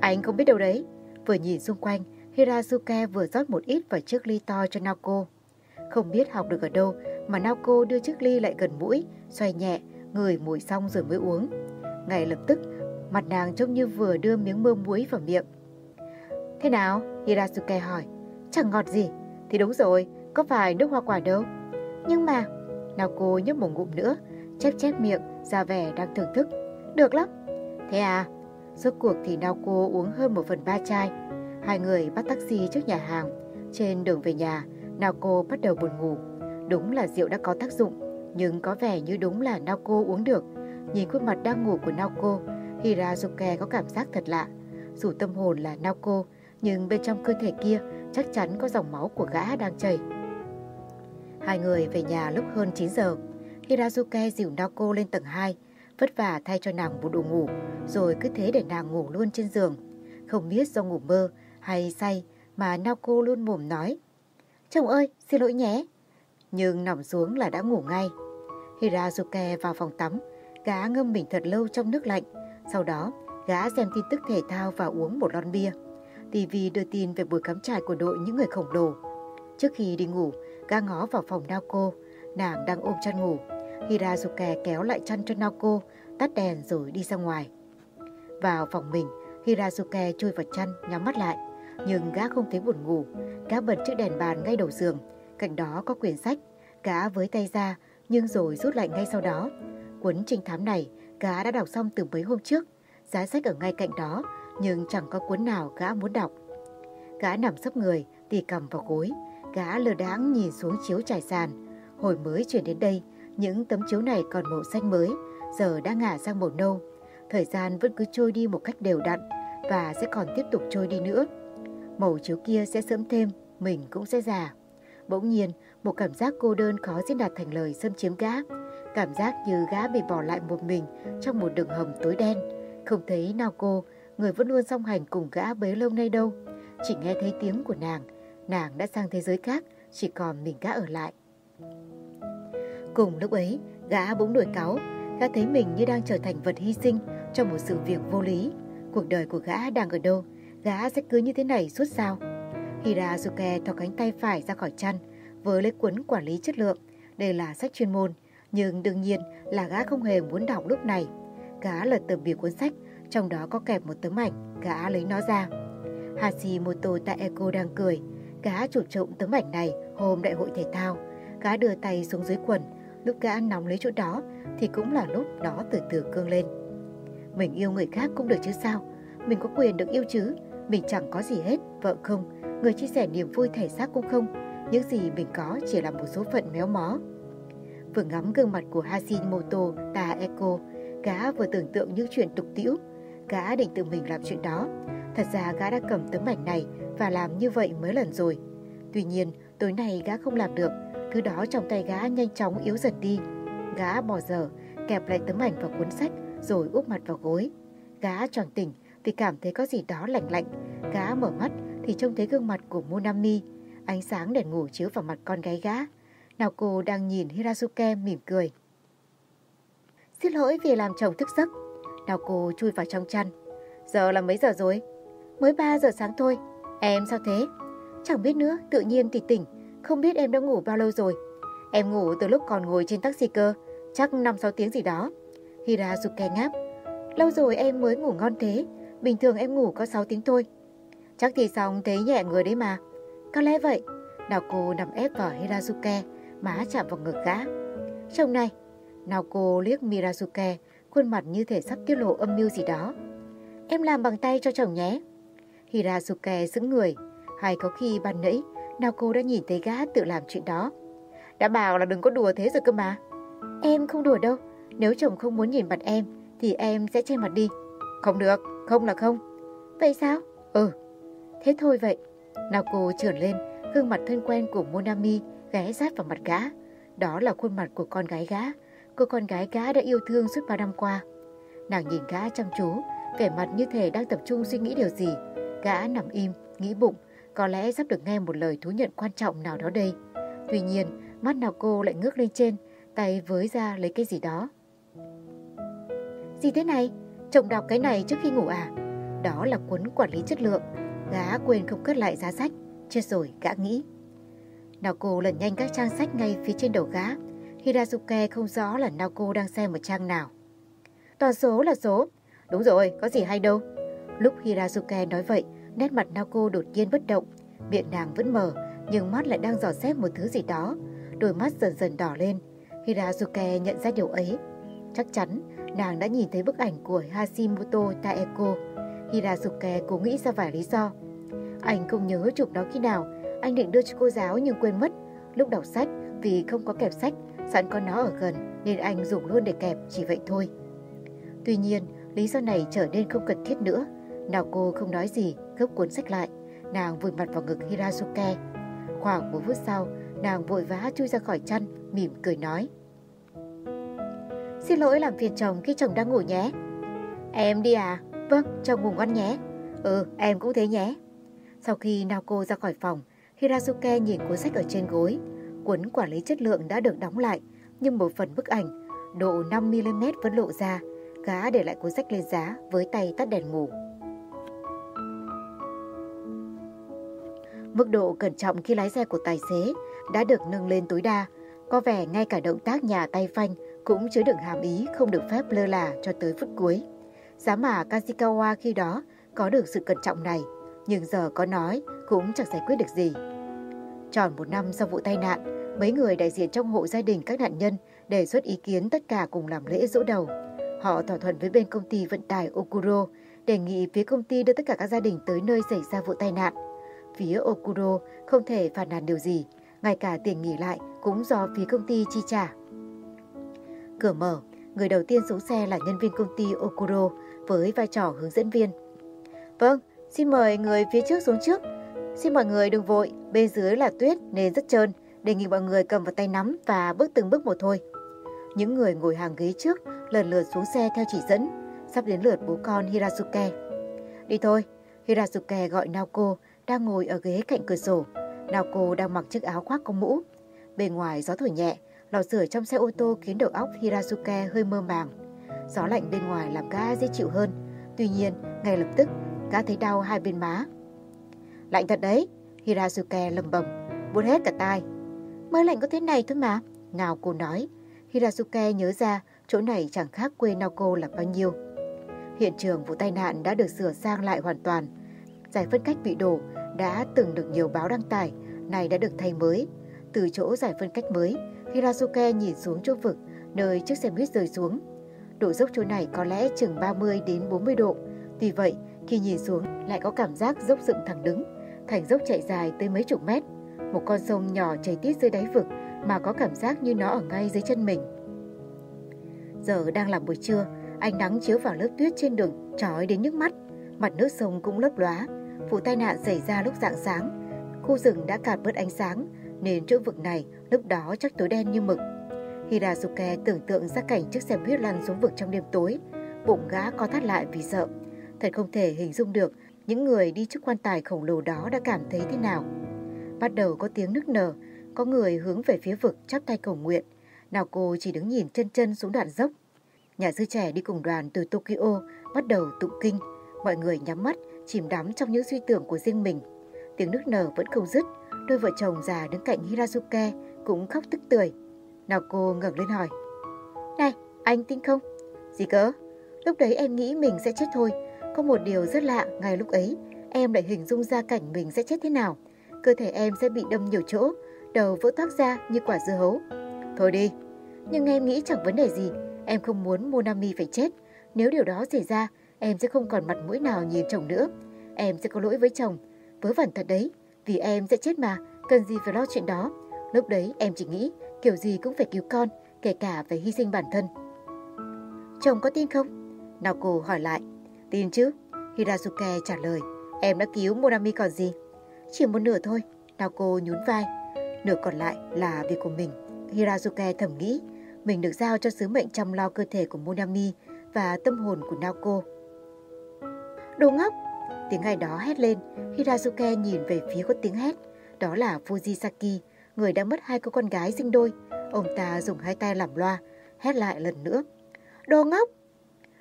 Anh không biết đâu đấy. Vừa nhìn xung quanh, Hirasuke vừa rót một ít vào chiếc ly to cho Naoko. Không biết học được ở đâu mà Naoko đưa chiếc ly lại gần mũi, xoay nhẹ, ngửi mùi xong rồi mới uống. Ngay lập tức, mặt nàng trông như vừa đưa miếng mơ muối vào miệng. Thế nào? Hirasuke hỏi. Chẳng ngọt gì. Thì đúng rồi, có phải nước hoa quả đâu. Nhưng mà, Naoko nhấp một ngụm nữa, chép chép miệng, ra vẻ đang thưởng thức. Được lắm. Thế à? Rốt cuộc thì Naoko uống hơn một phần ba chai. Hai người bắt taxi trước nhà hàng. Trên đường về nhà, Naoko bắt đầu buồn ngủ. Đúng là rượu đã có tác dụng, nhưng có vẻ như đúng là Naoko uống được. Nhìn khuôn mặt đang ngủ của Naoko, Hirazuke có cảm giác thật lạ. Dù tâm hồn là Naoko, nhưng bên trong cơ thể kia chắc chắn có dòng máu của gã đang chảy. Hai người về nhà lúc hơn 9 giờ. Hirazuke dìu Naoko lên tầng 2, vất vả thay cho nàng bộ đồ ngủ, rồi cứ thế để nàng ngủ luôn trên giường. Không biết do ngủ mơ hay say mà Naoko luôn mồm nói. Chồng ơi, xin lỗi nhé. Nhưng nằm xuống là đã ngủ ngay. Hirazuke vào phòng tắm, gã ngâm mình thật lâu trong nước lạnh. Sau đó, gã xem tin tức thể thao và uống một lon bia. TV đưa tin về buổi cắm trại của đội những người khổng lồ. Trước khi đi ngủ, gã ngó vào phòng Naoko, nàng đang ôm chăn ngủ. Hirazuke kéo lại chăn cho Naoko, tắt đèn rồi đi ra ngoài. Vào phòng mình, Hirazuke chui vào chăn, nhắm mắt lại. Nhưng gã không thấy buồn ngủ. Gã bật chiếc đèn bàn ngay đầu giường. Cạnh đó có quyển sách. Gã với tay ra, nhưng rồi rút lại ngay sau đó. Cuốn trinh thám này, gã đã đọc xong từ mấy hôm trước. Giá sách ở ngay cạnh đó, nhưng chẳng có cuốn nào gã muốn đọc. Gã nằm sấp người, tì cầm vào gối. Gã lờ đáng nhìn xuống chiếu trải sàn. Hồi mới chuyển đến đây, những tấm chiếu này còn màu xanh mới, giờ đã ngả sang màu nâu. Thời gian vẫn cứ trôi đi một cách đều đặn và sẽ còn tiếp tục trôi đi nữa. Màu chiếu kia sẽ sớm thêm, mình cũng sẽ già. Bỗng nhiên, một cảm giác cô đơn khó diễn đạt thành lời xâm chiếm gã. Cảm giác như gã bị bỏ lại một mình trong một đường hầm tối đen. Không thấy nào cô, người vẫn luôn song hành cùng gã bấy lâu nay đâu. Chỉ nghe thấy tiếng của nàng, nàng đã sang thế giới khác, chỉ còn mình gã ở lại. Cùng lúc ấy, gã bỗng nổi cáu, gã thấy mình như đang trở thành vật hy sinh cho một sự việc vô lý. Cuộc đời của gã đang ở đâu? Gã sẽ cứ như thế này suốt sao? Hirazuke thò cánh tay phải ra khỏi chăn, với lấy cuốn quản lý chất lượng. Đây là sách chuyên môn, nhưng đương nhiên là gã không hề muốn đọc lúc này. Gã lật tờ bìa cuốn sách, trong đó có kẹp một tấm ảnh, gã lấy nó ra. Hashimoto Taeko đang cười, gã chụp trộm tấm ảnh này hôm đại hội thể thao. Gã đưa tay xuống dưới quần, lúc gã nóng lấy chỗ đó thì cũng là lúc nó từ từ cương lên. Mình yêu người khác cũng được chứ sao? Mình có quyền được yêu chứ? Mình chẳng có gì hết, vợ không, người chia sẻ niềm vui thể xác cũng không. Những gì mình có chỉ là một số phận méo mó. Vừa ngắm gương mặt của Hashimoto Taeko, gã vừa tưởng tượng những chuyện tục tĩu. Gã định tự mình làm chuyện đó. Thật ra gã đã cầm tấm ảnh này và làm như vậy mấy lần rồi. Tuy nhiên, tối nay gã không làm được. Thứ đó trong tay gã nhanh chóng yếu dần đi. Gã bỏ dở, kẹp lại tấm ảnh vào cuốn sách rồi úp mặt vào gối. Gã tròn tỉnh vì cảm thấy có gì đó lạnh lạnh. Gã mở mắt thì trông thấy gương mặt của Monami. Ánh sáng đèn ngủ chiếu vào mặt con gái gã. Nào cô đang nhìn Hirazuke mỉm cười. Xin lỗi vì làm chồng thức giấc. Nào cô chui vào trong chăn. Giờ là mấy giờ rồi? Mới 3 giờ sáng thôi. Em sao thế? Chẳng biết nữa, tự nhiên thì tỉnh. Không biết em đã ngủ bao lâu rồi. Em ngủ từ lúc còn ngồi trên taxi cơ. Chắc 5-6 tiếng gì đó. Hirazuke ngáp. Lâu rồi em mới ngủ ngon thế. Bình thường em ngủ có 6 tiếng thôi. Chắc thì xong thấy nhẹ người đấy mà. Có lẽ vậy. Naoko nằm ép vào Hirazuke, má chạm vào ngực gã. Trông này, Naoko liếc Mirazuke, khuôn mặt như thể sắp tiết lộ âm mưu gì đó. Em làm bằng tay cho chồng nhé. Hirazuke sững người. Hay có khi ban nãy, Naoko đã nhìn thấy gã tự làm chuyện đó. Đã bảo là đừng có đùa thế rồi cơ mà. Em không đùa đâu. Nếu chồng không muốn nhìn mặt em, thì em sẽ che mặt đi. Không được, không là không. Vậy sao? Ừ. Thế thôi vậy. Naoko trườn lên, gương mặt thân quen của Monami ghé sát vào mặt gã. Đó là khuôn mặt của con gái gã, cô con gái gã đã yêu thương suốt bao năm qua. Nàng nhìn gã chăm chú, vẻ mặt như thể đang tập trung suy nghĩ điều gì. Gã nằm im, nghĩ bụng, có lẽ sắp được nghe một lời thú nhận quan trọng nào đó đây. Tuy nhiên, mắt nào cô lại ngước lên trên, tay với ra lấy cái gì đó. Gì thế này? Chồng đọc cái này trước khi ngủ à? Đó là cuốn quản lý chất lượng. Gã quên không cất lại giá sách. Chết rồi, gã nghĩ. nào cô lần nhanh các trang sách ngay phía trên đầu gã. Hirazuke không rõ là Naoko đang xem một trang nào. Toàn số là số. Đúng rồi, có gì hay đâu. Lúc Hirazuke nói vậy, nét mặt Naoko đột nhiên bất động. Miệng nàng vẫn mở, nhưng mắt lại đang dò xét một thứ gì đó. Đôi mắt dần dần đỏ lên. Hirazuke nhận ra điều ấy. Chắc chắn, nàng đã nhìn thấy bức ảnh của Hashimoto Taeko. Hirazuke cố nghĩ ra vài lý do. Anh không nhớ chụp đó khi nào, anh định đưa cho cô giáo nhưng quên mất. Lúc đọc sách, vì không có kẹp sách, sẵn có nó ở gần nên anh dùng luôn để kẹp, chỉ vậy thôi. Tuy nhiên, lý do này trở nên không cần thiết nữa. Nào cô không nói gì, gấp cuốn sách lại. Nàng vùi mặt vào ngực Hirazuke. Khoảng một phút sau, nàng vội vã chui ra khỏi chăn, mỉm cười nói. Xin lỗi làm phiền chồng khi chồng đang ngủ nhé. Em đi à? Vâng, chồng ngủ ngon nhé. Ừ, em cũng thế nhé. Sau khi Naoko ra khỏi phòng, Hirazuke nhìn cuốn sách ở trên gối. Cuốn quản lý chất lượng đã được đóng lại, nhưng một phần bức ảnh, độ 5mm vẫn lộ ra. Gã để lại cuốn sách lên giá với tay tắt đèn ngủ. Mức độ cẩn trọng khi lái xe của tài xế đã được nâng lên tối đa. Có vẻ ngay cả động tác nhà tay phanh cũng chứa đựng hàm ý không được phép lơ là cho tới phút cuối. Giá mà Kashikawa khi đó có được sự cẩn trọng này, nhưng giờ có nói cũng chẳng giải quyết được gì. Tròn một năm sau vụ tai nạn, mấy người đại diện trong hộ gia đình các nạn nhân đề xuất ý kiến tất cả cùng làm lễ dỗ đầu. Họ thỏa thuận với bên công ty vận tải Okuro, đề nghị phía công ty đưa tất cả các gia đình tới nơi xảy ra vụ tai nạn. Phía Okuro không thể phản nàn điều gì, ngay cả tiền nghỉ lại cũng do phía công ty chi trả. Cửa mở, Người đầu tiên xuống xe là nhân viên công ty Okuro với vai trò hướng dẫn viên. Vâng, xin mời người phía trước xuống trước. Xin mọi người đừng vội, bên dưới là tuyết nên rất trơn. Đề nghị mọi người cầm vào tay nắm và bước từng bước một thôi. Những người ngồi hàng ghế trước lần lượt xuống xe theo chỉ dẫn, sắp đến lượt bố con Hirasuke. Đi thôi, Hirasuke gọi Naoko đang ngồi ở ghế cạnh cửa sổ. Naoko đang mặc chiếc áo khoác có mũ. Bên ngoài gió thổi nhẹ, lò sưởi trong xe ô tô khiến đầu óc Hirasuke hơi mơ màng. Gió lạnh bên ngoài làm gã dễ chịu hơn. Tuy nhiên, ngay lập tức, gã thấy đau hai bên má. Lạnh thật đấy, Hirasuke lầm bầm, buốt hết cả tai. Mới lạnh có thế này thôi mà. Nào cô nói, Hirasuke nhớ ra chỗ này chẳng khác quê Naoko là bao nhiêu. Hiện trường vụ tai nạn đã được sửa sang lại hoàn toàn. Giải phân cách bị đổ đã từng được nhiều báo đăng tải, này đã được thay mới. Từ chỗ giải phân cách mới, Hirasuke nhìn xuống chỗ vực, nơi chiếc xe buýt rơi xuống. Độ dốc chỗ này có lẽ chừng 30 đến 40 độ. Vì vậy, khi nhìn xuống lại có cảm giác dốc dựng thẳng đứng, thành dốc chạy dài tới mấy chục mét. Một con sông nhỏ chảy tít dưới đáy vực mà có cảm giác như nó ở ngay dưới chân mình. Giờ đang là buổi trưa, ánh nắng chiếu vào lớp tuyết trên đường trói đến nhức mắt. Mặt nước sông cũng lấp lóa. Vụ tai nạn xảy ra lúc rạng sáng. Khu rừng đã cạt bớt ánh sáng nên chỗ vực này lúc đó chắc tối đen như mực. Hirasuke tưởng tượng ra cảnh chiếc xe buýt lăn xuống vực trong đêm tối. Bụng gã co thắt lại vì sợ. Thật không thể hình dung được những người đi trước quan tài khổng lồ đó đã cảm thấy thế nào. Bắt đầu có tiếng nức nở, có người hướng về phía vực chắp tay cầu nguyện. Nào cô chỉ đứng nhìn chân chân xuống đoạn dốc. Nhà sư trẻ đi cùng đoàn từ Tokyo bắt đầu tụng kinh. Mọi người nhắm mắt, chìm đắm trong những suy tưởng của riêng mình. Tiếng nước nở vẫn không dứt. Đôi vợ chồng già đứng cạnh Hirazuke cũng khóc tức tưởi. Nào cô ngẩng lên hỏi. Này, anh tin không? Gì cỡ? Lúc đấy em nghĩ mình sẽ chết thôi. Có một điều rất lạ, ngay lúc ấy, em lại hình dung ra cảnh mình sẽ chết thế nào. Cơ thể em sẽ bị đâm nhiều chỗ, đầu vỡ toác ra như quả dưa hấu. Thôi đi, nhưng em nghĩ chẳng vấn đề gì, em không muốn Monami phải chết. Nếu điều đó xảy ra, em sẽ không còn mặt mũi nào nhìn chồng nữa. Em sẽ có lỗi với chồng. Vớ vẩn thật đấy, vì em sẽ chết mà, cần gì phải lo chuyện đó. Lúc đấy em chỉ nghĩ kiểu gì cũng phải cứu con, kể cả phải hy sinh bản thân. Chồng có tin không? Naoko hỏi lại. Tin chứ? Hirazuke trả lời. Em đã cứu Monami còn gì? Chỉ một nửa thôi. Naoko nhún vai. Nửa còn lại là việc của mình. Hirazuke thầm nghĩ mình được giao cho sứ mệnh chăm lo cơ thể của Monami và tâm hồn của Naoko. Đồ ngốc! Tiếng ai đó hét lên. Hirazuke nhìn về phía có tiếng hét. Đó là Fujisaki, người đã mất hai cô con gái sinh đôi. Ông ta dùng hai tay làm loa, hét lại lần nữa. Đồ ngốc!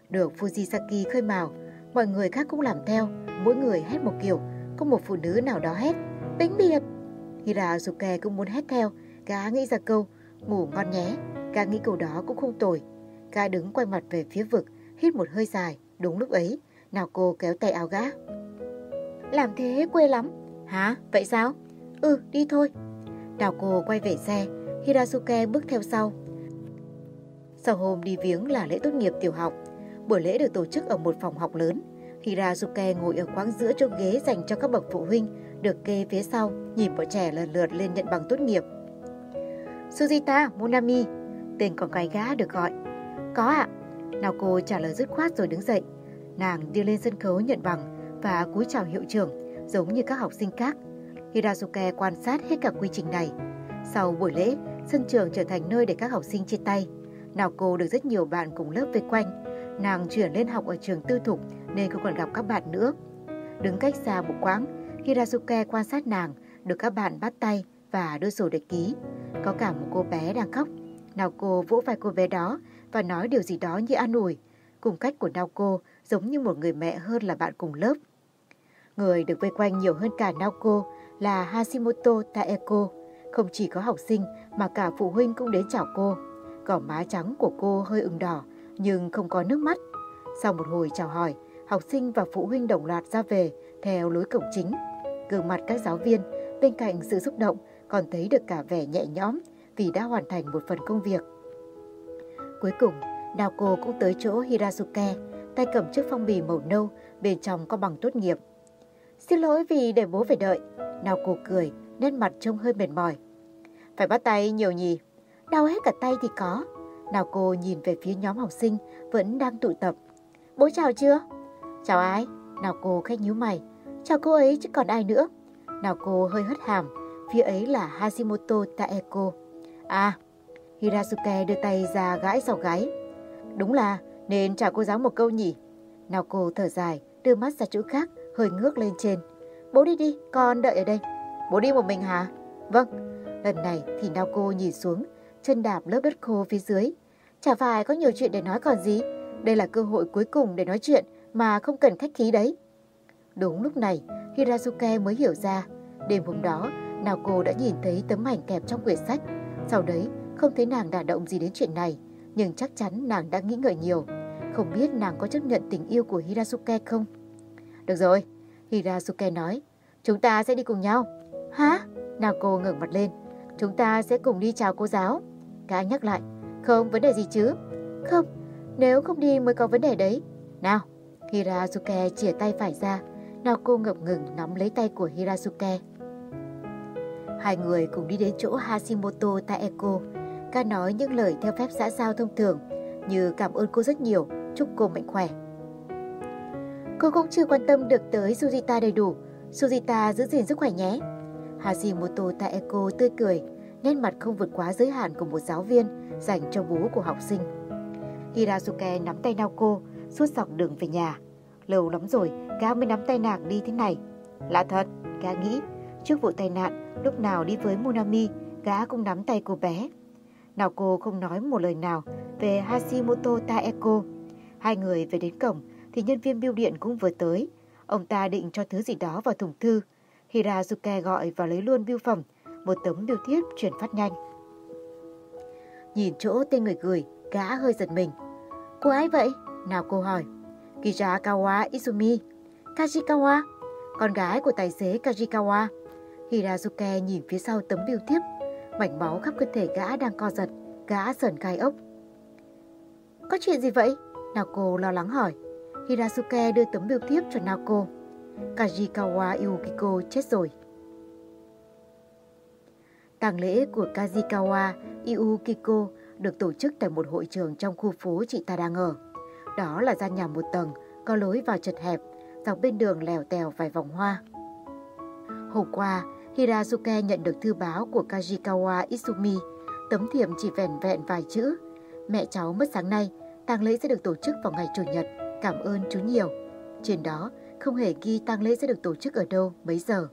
Được Fujisaki khơi mào, mọi người khác cũng làm theo, mỗi người hét một kiểu. Có một phụ nữ nào đó hét, bính biệt! Hirasuke cũng muốn hét theo, gã nghĩ ra câu, ngủ ngon nhé. Gã nghĩ câu đó cũng không tồi. Gã đứng quay mặt về phía vực, hít một hơi dài. Đúng lúc ấy, nào cô kéo tay áo gã. Làm thế quê lắm. Hả? Vậy sao? Ừ, đi thôi. Đào cô quay về xe, Hirasuke bước theo sau. Sau hôm đi viếng là lễ tốt nghiệp tiểu học, buổi lễ được tổ chức ở một phòng học lớn. Hirasuke ngồi ở quán giữa chỗ ghế dành cho các bậc phụ huynh, được kê phía sau, nhìn bọn trẻ lần lượt lên nhận bằng tốt nghiệp. Sujita Monami, tên con gái gã được gọi. Có ạ. Nào cô trả lời dứt khoát rồi đứng dậy. Nàng đi lên sân khấu nhận bằng và cúi chào hiệu trưởng, giống như các học sinh khác. Hirasuke quan sát hết cả quy trình này. Sau buổi lễ, sân trường trở thành nơi để các học sinh chia tay. Nào cô được rất nhiều bạn cùng lớp vây quanh. Nàng chuyển lên học ở trường tư thục nên không còn gặp các bạn nữa. Đứng cách xa một quãng, Hirazuke quan sát nàng, được các bạn bắt tay và đưa sổ để ký. Có cả một cô bé đang khóc. Naoko vỗ vai cô bé đó và nói điều gì đó như an ủi. Cùng cách của Naoko giống như một người mẹ hơn là bạn cùng lớp. Người được vây quanh nhiều hơn cả Naoko là Hashimoto Taeko. Không chỉ có học sinh mà cả phụ huynh cũng đến chào cô. Gò má trắng của cô hơi ửng đỏ nhưng không có nước mắt. Sau một hồi chào hỏi, học sinh và phụ huynh đồng loạt ra về theo lối cổng chính. Gương mặt các giáo viên bên cạnh sự xúc động còn thấy được cả vẻ nhẹ nhõm vì đã hoàn thành một phần công việc. Cuối cùng, Naoko cũng tới chỗ Hirasuke, tay cầm chiếc phong bì màu nâu, bên trong có bằng tốt nghiệp. Xin lỗi vì để bố phải đợi. Naoko cười, nét mặt trông hơi mệt mỏi. Phải bắt tay nhiều nhỉ? Đau hết cả tay thì có. Nào cô nhìn về phía nhóm học sinh vẫn đang tụ tập. Bố chào chưa? Chào ai? Nào cô khách nhíu mày. Chào cô ấy chứ còn ai nữa. Nào cô hơi hất hàm. Phía ấy là Hashimoto Taeko. À, Hirasuke đưa tay ra gãi sau gáy. Đúng là nên chào cô giáo một câu nhỉ. Nào cô thở dài, đưa mắt ra chỗ khác, hơi ngước lên trên. Bố đi đi, con đợi ở đây. Bố đi một mình hả? Vâng. Lần này thì Naoko nhìn xuống, chân đạp lớp đất khô phía dưới. Chả phải có nhiều chuyện để nói còn gì. Đây là cơ hội cuối cùng để nói chuyện mà không cần khách khí đấy. Đúng lúc này, Hirasuke mới hiểu ra. Đêm hôm đó, Naoko đã nhìn thấy tấm ảnh kẹp trong quyển sách. Sau đấy, không thấy nàng đả động gì đến chuyện này. Nhưng chắc chắn nàng đã nghĩ ngợi nhiều. Không biết nàng có chấp nhận tình yêu của Hirasuke không? Được rồi, Hirasuke nói. Chúng ta sẽ đi cùng nhau. Hả? Naoko ngẩng mặt lên. Chúng ta sẽ cùng đi chào cô giáo. Cả nhắc lại. Không, vấn đề gì chứ? Không, nếu không đi mới có vấn đề đấy. Nào, Hirasuke chìa tay phải ra. Naoko ngập ngừng nắm lấy tay của Hirasuke. Hai người cùng đi đến chỗ Hashimoto Taeko. Ca nói những lời theo phép xã giao thông thường, như cảm ơn cô rất nhiều, chúc cô mạnh khỏe. Cô cũng chưa quan tâm được tới Sujita đầy đủ. Sujita giữ gìn sức khỏe nhé. Hashimoto Taeko tươi cười, nét mặt không vượt quá giới hạn của một giáo viên dành cho bố của học sinh. Hirasuke nắm tay Naoko suốt dọc đường về nhà. Lâu lắm rồi, gã mới nắm tay nàng đi thế này. Lạ thật, gã nghĩ, trước vụ tai nạn, lúc nào đi với Munami, gã cũng nắm tay cô bé. Naoko không nói một lời nào về Hashimoto Taeko. Hai người về đến cổng thì nhân viên bưu điện cũng vừa tới. Ông ta định cho thứ gì đó vào thùng thư. Hirazuke gọi và lấy luôn bưu phẩm, một tấm biểu thiếp chuyển phát nhanh. Nhìn chỗ tên người gửi, gã hơi giật mình. Cô ấy vậy? Nào cô hỏi. Kijakawa Izumi. Kajikawa. Con gái của tài xế Kajikawa. Hirazuke nhìn phía sau tấm biểu thiếp. Mảnh máu khắp cơ thể gã đang co giật. Gã sờn gai ốc. Có chuyện gì vậy? Naoko lo lắng hỏi. Hirasuke đưa tấm biểu thiếp cho Naoko. Kajikawa Yukiko chết rồi. Tang lễ của Kajikawa Yukiko được tổ chức tại một hội trường trong khu phố chị ta đang ở. Đó là gian nhà một tầng, có lối vào chật hẹp, dọc bên đường lèo tèo vài vòng hoa. Hôm qua, Hirasuke nhận được thư báo của Kajikawa Isumi, tấm thiệp chỉ vẻn vẹn vài chữ. Mẹ cháu mất sáng nay, tang lễ sẽ được tổ chức vào ngày Chủ nhật. Cảm ơn chú nhiều. Trên đó không hề ghi tang lễ sẽ được tổ chức ở đâu, mấy giờ.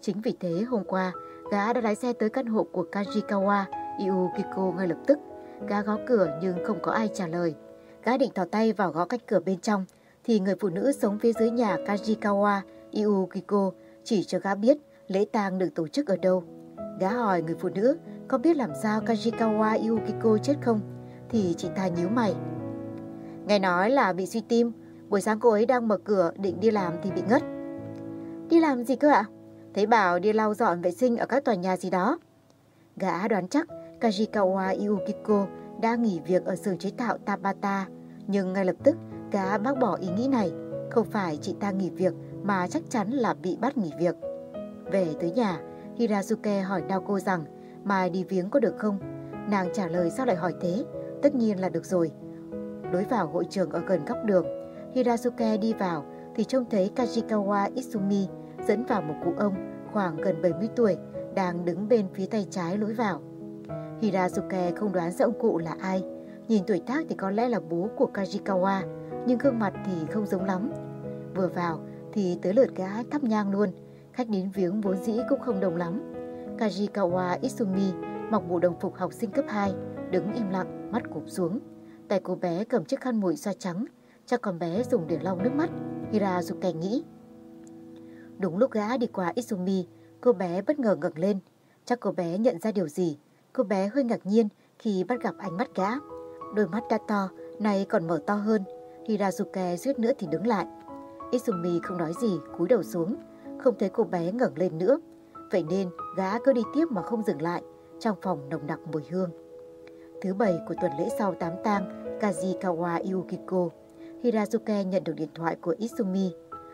Chính vì thế hôm qua, gã đã lái xe tới căn hộ của Kajikawa Iukiko ngay lập tức. Gã gõ cửa nhưng không có ai trả lời. Gã định thò tay vào gõ cách cửa bên trong, thì người phụ nữ sống phía dưới nhà Kajikawa Iukiko chỉ cho gã biết lễ tang được tổ chức ở đâu. Gã hỏi người phụ nữ có biết làm sao Kajikawa Iukiko chết không? Thì chị ta nhíu mày. Nghe nói là bị suy tim, buổi sáng cô ấy đang mở cửa định đi làm thì bị ngất. Đi làm gì cơ ạ? Thấy bảo đi lau dọn vệ sinh ở các tòa nhà gì đó. Gã đoán chắc Kajikawa Yukiko đã nghỉ việc ở xưởng chế tạo Tabata, nhưng ngay lập tức gã bác bỏ ý nghĩ này. Không phải chị ta nghỉ việc mà chắc chắn là bị bắt nghỉ việc. Về tới nhà, Hirazuke hỏi Naoko rằng mai đi viếng có được không? Nàng trả lời sao lại hỏi thế? Tất nhiên là được rồi, lối vào hội trường ở gần góc đường. Hirasuke đi vào thì trông thấy Kajikawa Isumi dẫn vào một cụ ông khoảng gần 70 tuổi đang đứng bên phía tay trái lối vào. Hirasuke không đoán ra ông cụ là ai. Nhìn tuổi tác thì có lẽ là bố của Kajikawa, nhưng gương mặt thì không giống lắm. Vừa vào thì tới lượt gã thắp nhang luôn, khách đến viếng vốn dĩ cũng không đồng lắm. Kajikawa Isumi mặc bộ đồng phục học sinh cấp 2, đứng im lặng, mắt cụp xuống. Tay cô bé cầm chiếc khăn mũi xoa trắng, chắc con bé dùng để lau nước mắt, Hirazuke nghĩ. Đúng lúc gã đi qua Izumi, cô bé bất ngờ ngẩng lên. Chắc cô bé nhận ra điều gì. Cô bé hơi ngạc nhiên khi bắt gặp ánh mắt gã. Đôi mắt đã to, nay còn mở to hơn. Hirazuke suýt nữa thì đứng lại. Izumi không nói gì, cúi đầu xuống. Không thấy cô bé ngẩng lên nữa. Vậy nên gã cứ đi tiếp mà không dừng lại. Trong phòng nồng nặc mùi hương thứ bảy của tuần lễ sau tám tang Kazikawa Yukiko, Hirazuke nhận được điện thoại của Isumi.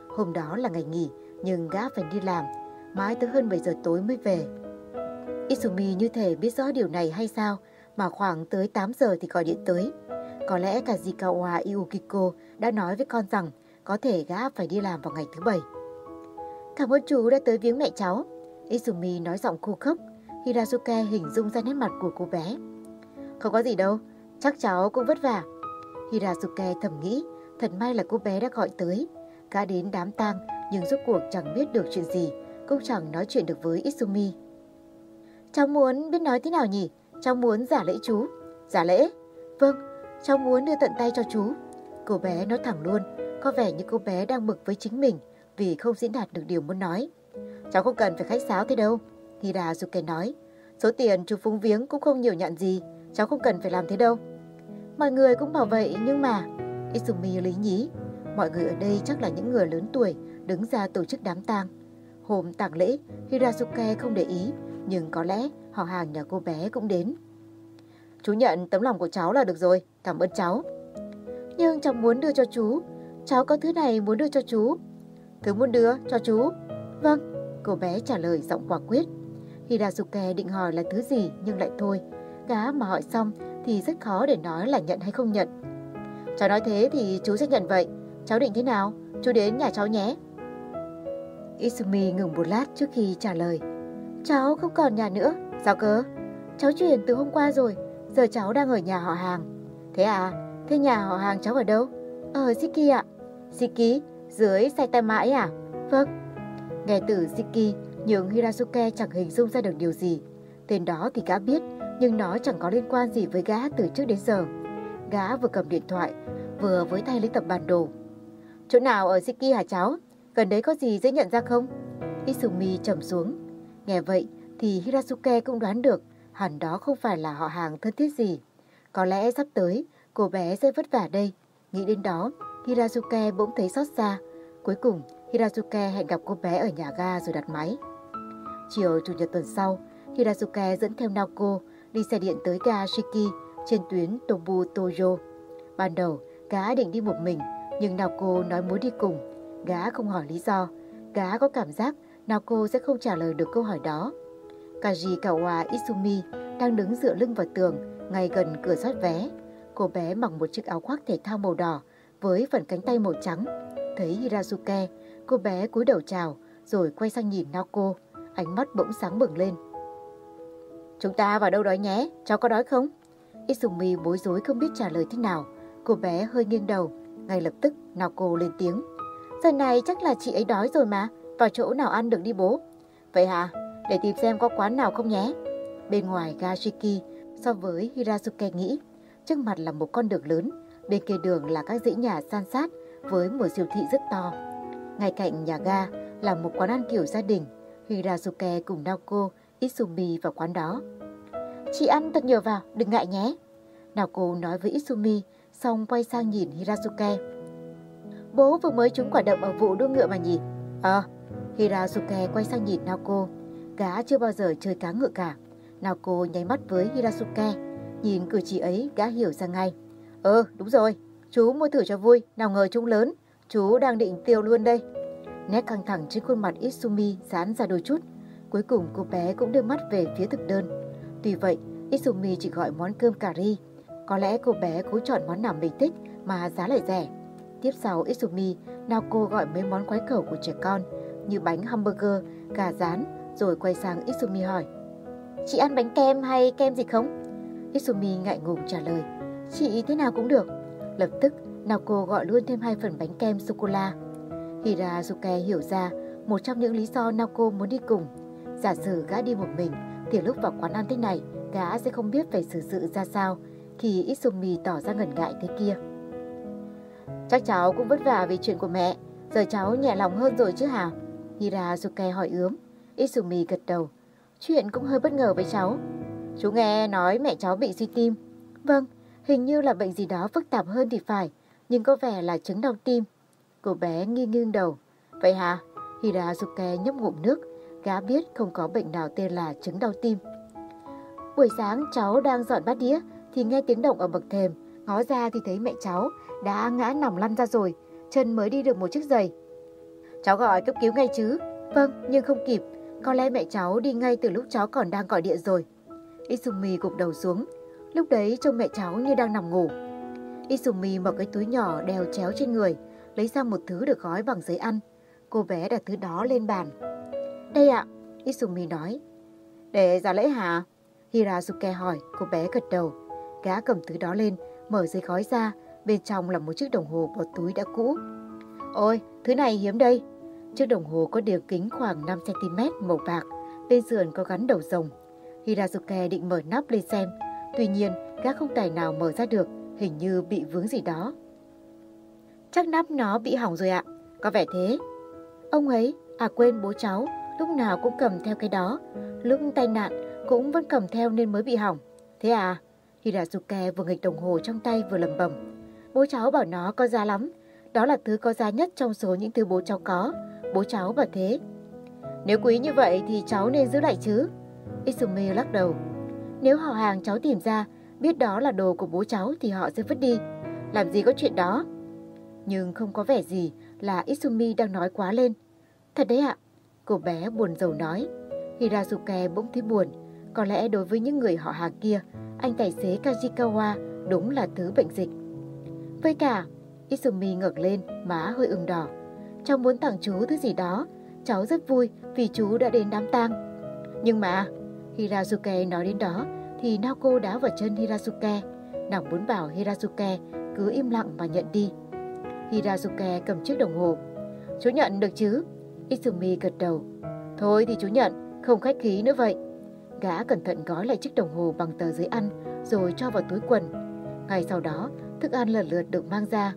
Hôm đó là ngày nghỉ, nhưng gã phải đi làm, mãi tới hơn 7 giờ tối mới về. Isumi như thể biết rõ điều này hay sao mà khoảng tới 8 giờ thì gọi điện tới. Có lẽ Kazikawa Iukiko đã nói với con rằng có thể gã phải đi làm vào ngày thứ bảy. Cảm ơn chú đã tới viếng mẹ cháu. Izumi nói giọng khô khốc. Hirazuke hình dung ra nét mặt của cô bé. Không có gì đâu, chắc cháu cũng vất vả. Hirazuke thầm nghĩ, thật may là cô bé đã gọi tới. Gã đến đám tang nhưng rốt cuộc chẳng biết được chuyện gì, cũng chẳng nói chuyện được với Izumi. Cháu muốn biết nói thế nào nhỉ? Cháu muốn giả lễ chú. Giả lễ? Vâng, cháu muốn đưa tận tay cho chú. Cô bé nói thẳng luôn, có vẻ như cô bé đang bực với chính mình vì không diễn đạt được điều muốn nói. Cháu không cần phải khách sáo thế đâu. Hirasuke nói, số tiền chú phúng viếng cũng không nhiều nhận gì, cháu không cần phải làm thế đâu. Mọi người cũng bảo vậy nhưng mà... Izumi lý nhí, mọi người ở đây chắc là những người lớn tuổi đứng ra tổ chức đám tang. Hôm tang lễ, Hirasuke không để ý, nhưng có lẽ họ hàng nhà cô bé cũng đến. Chú nhận tấm lòng của cháu là được rồi, cảm ơn cháu. Nhưng cháu muốn đưa cho chú, cháu có thứ này muốn đưa cho chú. Thứ muốn đưa cho chú? Vâng, cô bé trả lời giọng quả quyết. Hirasuke định hỏi là thứ gì nhưng lại thôi. Cá mà hỏi xong thì rất khó để nói là nhận hay không nhận. Cháu nói thế thì chú sẽ nhận vậy. Cháu định thế nào? Chú đến nhà cháu nhé. Isumi ngừng một lát trước khi trả lời. Cháu không còn nhà nữa. Sao cơ? Cháu chuyển từ hôm qua rồi. Giờ cháu đang ở nhà họ hàng. Thế à? Thế nhà họ hàng cháu ở đâu? Ở Shiki ạ. Shiki? Dưới Saitama ấy à? Vâng. Nghe từ Shiki, nhưng Hirasuke chẳng hình dung ra được điều gì. Tên đó thì gã biết, nhưng nó chẳng có liên quan gì với gã từ trước đến giờ. Gã vừa cầm điện thoại, vừa với tay lấy tập bản đồ. Chỗ nào ở Shiki hả cháu? Gần đấy có gì dễ nhận ra không? Isumi trầm xuống. Nghe vậy thì Hirasuke cũng đoán được hẳn đó không phải là họ hàng thân thiết gì. Có lẽ sắp tới cô bé sẽ vất vả đây. Nghĩ đến đó, Hirasuke bỗng thấy xót xa. Cuối cùng, Hirasuke hẹn gặp cô bé ở nhà ga rồi đặt máy. Chiều Chủ nhật tuần sau, Hirasuke dẫn theo Naoko đi xe điện tới ga Shiki trên tuyến Tobu Toyo. Ban đầu, gã định đi một mình, nhưng Naoko nói muốn đi cùng. Gã không hỏi lý do. Gã có cảm giác Naoko sẽ không trả lời được câu hỏi đó. Kaji Kawa Isumi đang đứng dựa lưng vào tường, ngay gần cửa soát vé. Cô bé mặc một chiếc áo khoác thể thao màu đỏ với phần cánh tay màu trắng. Thấy Hirazuke, cô bé cúi đầu chào rồi quay sang nhìn Naoko, ánh mắt bỗng sáng bừng lên. Chúng ta vào đâu đói nhé, cháu có đói không? Isumi bối rối không biết trả lời thế nào. Cô bé hơi nghiêng đầu, ngay lập tức Naoko lên tiếng. Giờ này chắc là chị ấy đói rồi mà, vào chỗ nào ăn được đi bố. Vậy hả? Để tìm xem có quán nào không nhé. Bên ngoài Gashiki, so với Hirasuke nghĩ, trước mặt là một con đường lớn, bên kia đường là các dãy nhà san sát với một siêu thị rất to. Ngay cạnh nhà ga là một quán ăn kiểu gia đình. Hirasuke cùng Naoko, Isumi vào quán đó. Chị ăn thật nhiều vào, đừng ngại nhé. Naoko nói với Isumi, xong quay sang nhìn Hirasuke. Bố vừa mới trúng quả đậm ở vụ đua ngựa mà nhỉ? Ờ, Hirasuke quay sang nhìn Naoko. Gã chưa bao giờ chơi cá ngựa cả. Naoko nháy mắt với Hirasuke. Nhìn cử chỉ ấy, gã hiểu ra ngay. Ừ, đúng rồi. Chú mua thử cho vui, nào ngờ chúng lớn. Chú đang định tiêu luôn đây. Nét căng thẳng trên khuôn mặt Isumi dán ra đôi chút. Cuối cùng cô bé cũng đưa mắt về phía thực đơn. Tuy vậy, Isumi chỉ gọi món cơm cà ri. Có lẽ cô bé cố chọn món nào mình thích mà giá lại rẻ. Tiếp sau Isumi, Naoko gọi mấy món quái khẩu của trẻ con như bánh hamburger, gà rán rồi quay sang Isumi hỏi. Chị ăn bánh kem hay kem gì không? Isumi ngại ngùng trả lời. Chị thế nào cũng được. Lập tức, Naoko gọi luôn thêm hai phần bánh kem sô-cô-la. Hirazuke hiểu ra một trong những lý do Naoko muốn đi cùng. Giả sử gã đi một mình, thì lúc vào quán ăn thế này, gã sẽ không biết phải xử sự ra sao khi Isumi tỏ ra ngần ngại thế kia. Chắc cháu cũng vất vả vì chuyện của mẹ, giờ cháu nhẹ lòng hơn rồi chứ hả? Hirazuke hỏi ướm. Isumi gật đầu. Chuyện cũng hơi bất ngờ với cháu. Chú nghe nói mẹ cháu bị suy tim. Vâng, hình như là bệnh gì đó phức tạp hơn thì phải, nhưng có vẻ là chứng đau tim. Cô bé nghi nghiêng đầu. Vậy hả? Hirazuke nhấp ngụm nước. Gã biết không có bệnh nào tên là chứng đau tim. Buổi sáng cháu đang dọn bát đĩa thì nghe tiếng động ở bậc thềm. Ngó ra thì thấy mẹ cháu đã ngã nằm lăn ra rồi, chân mới đi được một chiếc giày. Cháu gọi cấp cứu ngay chứ? Vâng, nhưng không kịp. Có lẽ mẹ cháu đi ngay từ lúc cháu còn đang gọi điện rồi. Isumi gục đầu xuống. Lúc đấy trông mẹ cháu như đang nằm ngủ. Isumi mở cái túi nhỏ đeo chéo trên người, lấy ra một thứ được gói bằng giấy ăn. Cô bé đặt thứ đó lên bàn. Đây ạ, Isumi nói. Để ra lễ hả? Hirazuke hỏi, cô bé gật đầu. Gã cầm thứ đó lên, mở giấy gói ra, bên trong là một chiếc đồng hồ bỏ túi đã cũ. Ôi, thứ này hiếm đây. Chiếc đồng hồ có đường kính khoảng 5cm màu bạc, bên sườn có gắn đầu rồng. Hirazuke định mở nắp lên xem, tuy nhiên gã không tài nào mở ra được, hình như bị vướng gì đó. Chắc nắp nó bị hỏng rồi ạ, có vẻ thế. Ông ấy, à quên bố cháu, lúc nào cũng cầm theo cái đó, lúc tai nạn cũng vẫn cầm theo nên mới bị hỏng. Thế à? Hirazuke vừa nghịch đồng hồ trong tay vừa lầm bầm. Bố cháu bảo nó có giá lắm, đó là thứ có giá nhất trong số những thứ bố cháu có. Bố cháu bảo thế. Nếu quý như vậy thì cháu nên giữ lại chứ. Isumi lắc đầu. Nếu họ hàng cháu tìm ra, biết đó là đồ của bố cháu thì họ sẽ vứt đi. Làm gì có chuyện đó. Nhưng không có vẻ gì là Isumi đang nói quá lên. Thật đấy ạ. Cô bé buồn rầu nói. Hirazuke bỗng thấy buồn. Có lẽ đối với những người họ hàng kia, anh tài xế Kajikawa đúng là thứ bệnh dịch. Với cả, Isumi ngẩng lên, má hơi ửng đỏ. Cháu muốn tặng chú thứ gì đó. Cháu rất vui vì chú đã đến đám tang. Nhưng mà, Hirazuke nói đến đó thì Naoko đá vào chân Hirazuke. Nàng muốn bảo Hirazuke cứ im lặng mà nhận đi. Hirazuke cầm chiếc đồng hồ. Chú nhận được chứ? Isumi gật đầu. Thôi thì chú nhận, không khách khí nữa vậy. Gã cẩn thận gói lại chiếc đồng hồ bằng tờ giấy ăn rồi cho vào túi quần. Ngay sau đó, thức ăn lần lượt được mang ra.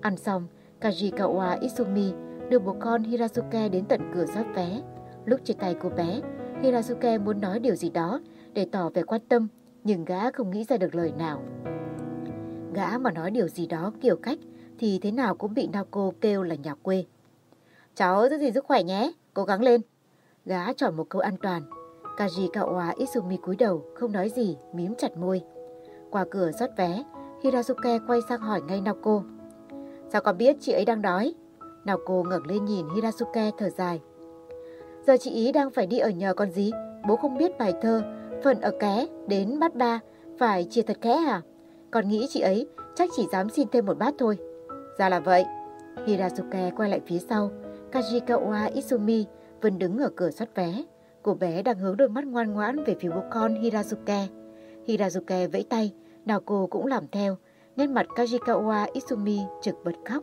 Ăn xong, Kajikawa Isumi đưa bố con Hirasuke đến tận cửa rót vé. Lúc chia tay cô bé, Hirasuke muốn nói điều gì đó để tỏ vẻ quan tâm, nhưng gã không nghĩ ra được lời nào. Gã mà nói điều gì đó kiểu cách thì thế nào cũng bị Naoko kêu là nhà quê. Cháu giữ gìn sức khỏe nhé, cố gắng lên. Gã chọn một câu an toàn. Kajikawa Isumi cúi đầu, không nói gì, mím chặt môi. Qua cửa rót vé, Hirazuke quay sang hỏi ngay Naoko. Sao con biết chị ấy đang đói? Naoko ngẩng lên nhìn Hirazuke thở dài. Giờ chị ý đang phải đi ở nhờ con gì? Bố không biết bài thơ, phần ở ké đến bát ba, phải chia thật khẽ à? Con nghĩ chị ấy chắc chỉ dám xin thêm một bát thôi. Ra là vậy. Hirazuke quay lại phía sau. Kajikawa Isumi vẫn đứng ở cửa soát vé. Cô bé đang hướng đôi mắt ngoan ngoãn về phía bố con Hirazuke. Hirazuke vẫy tay, nào cô cũng làm theo. Nét mặt Kajikawa Isumi trực bật khóc.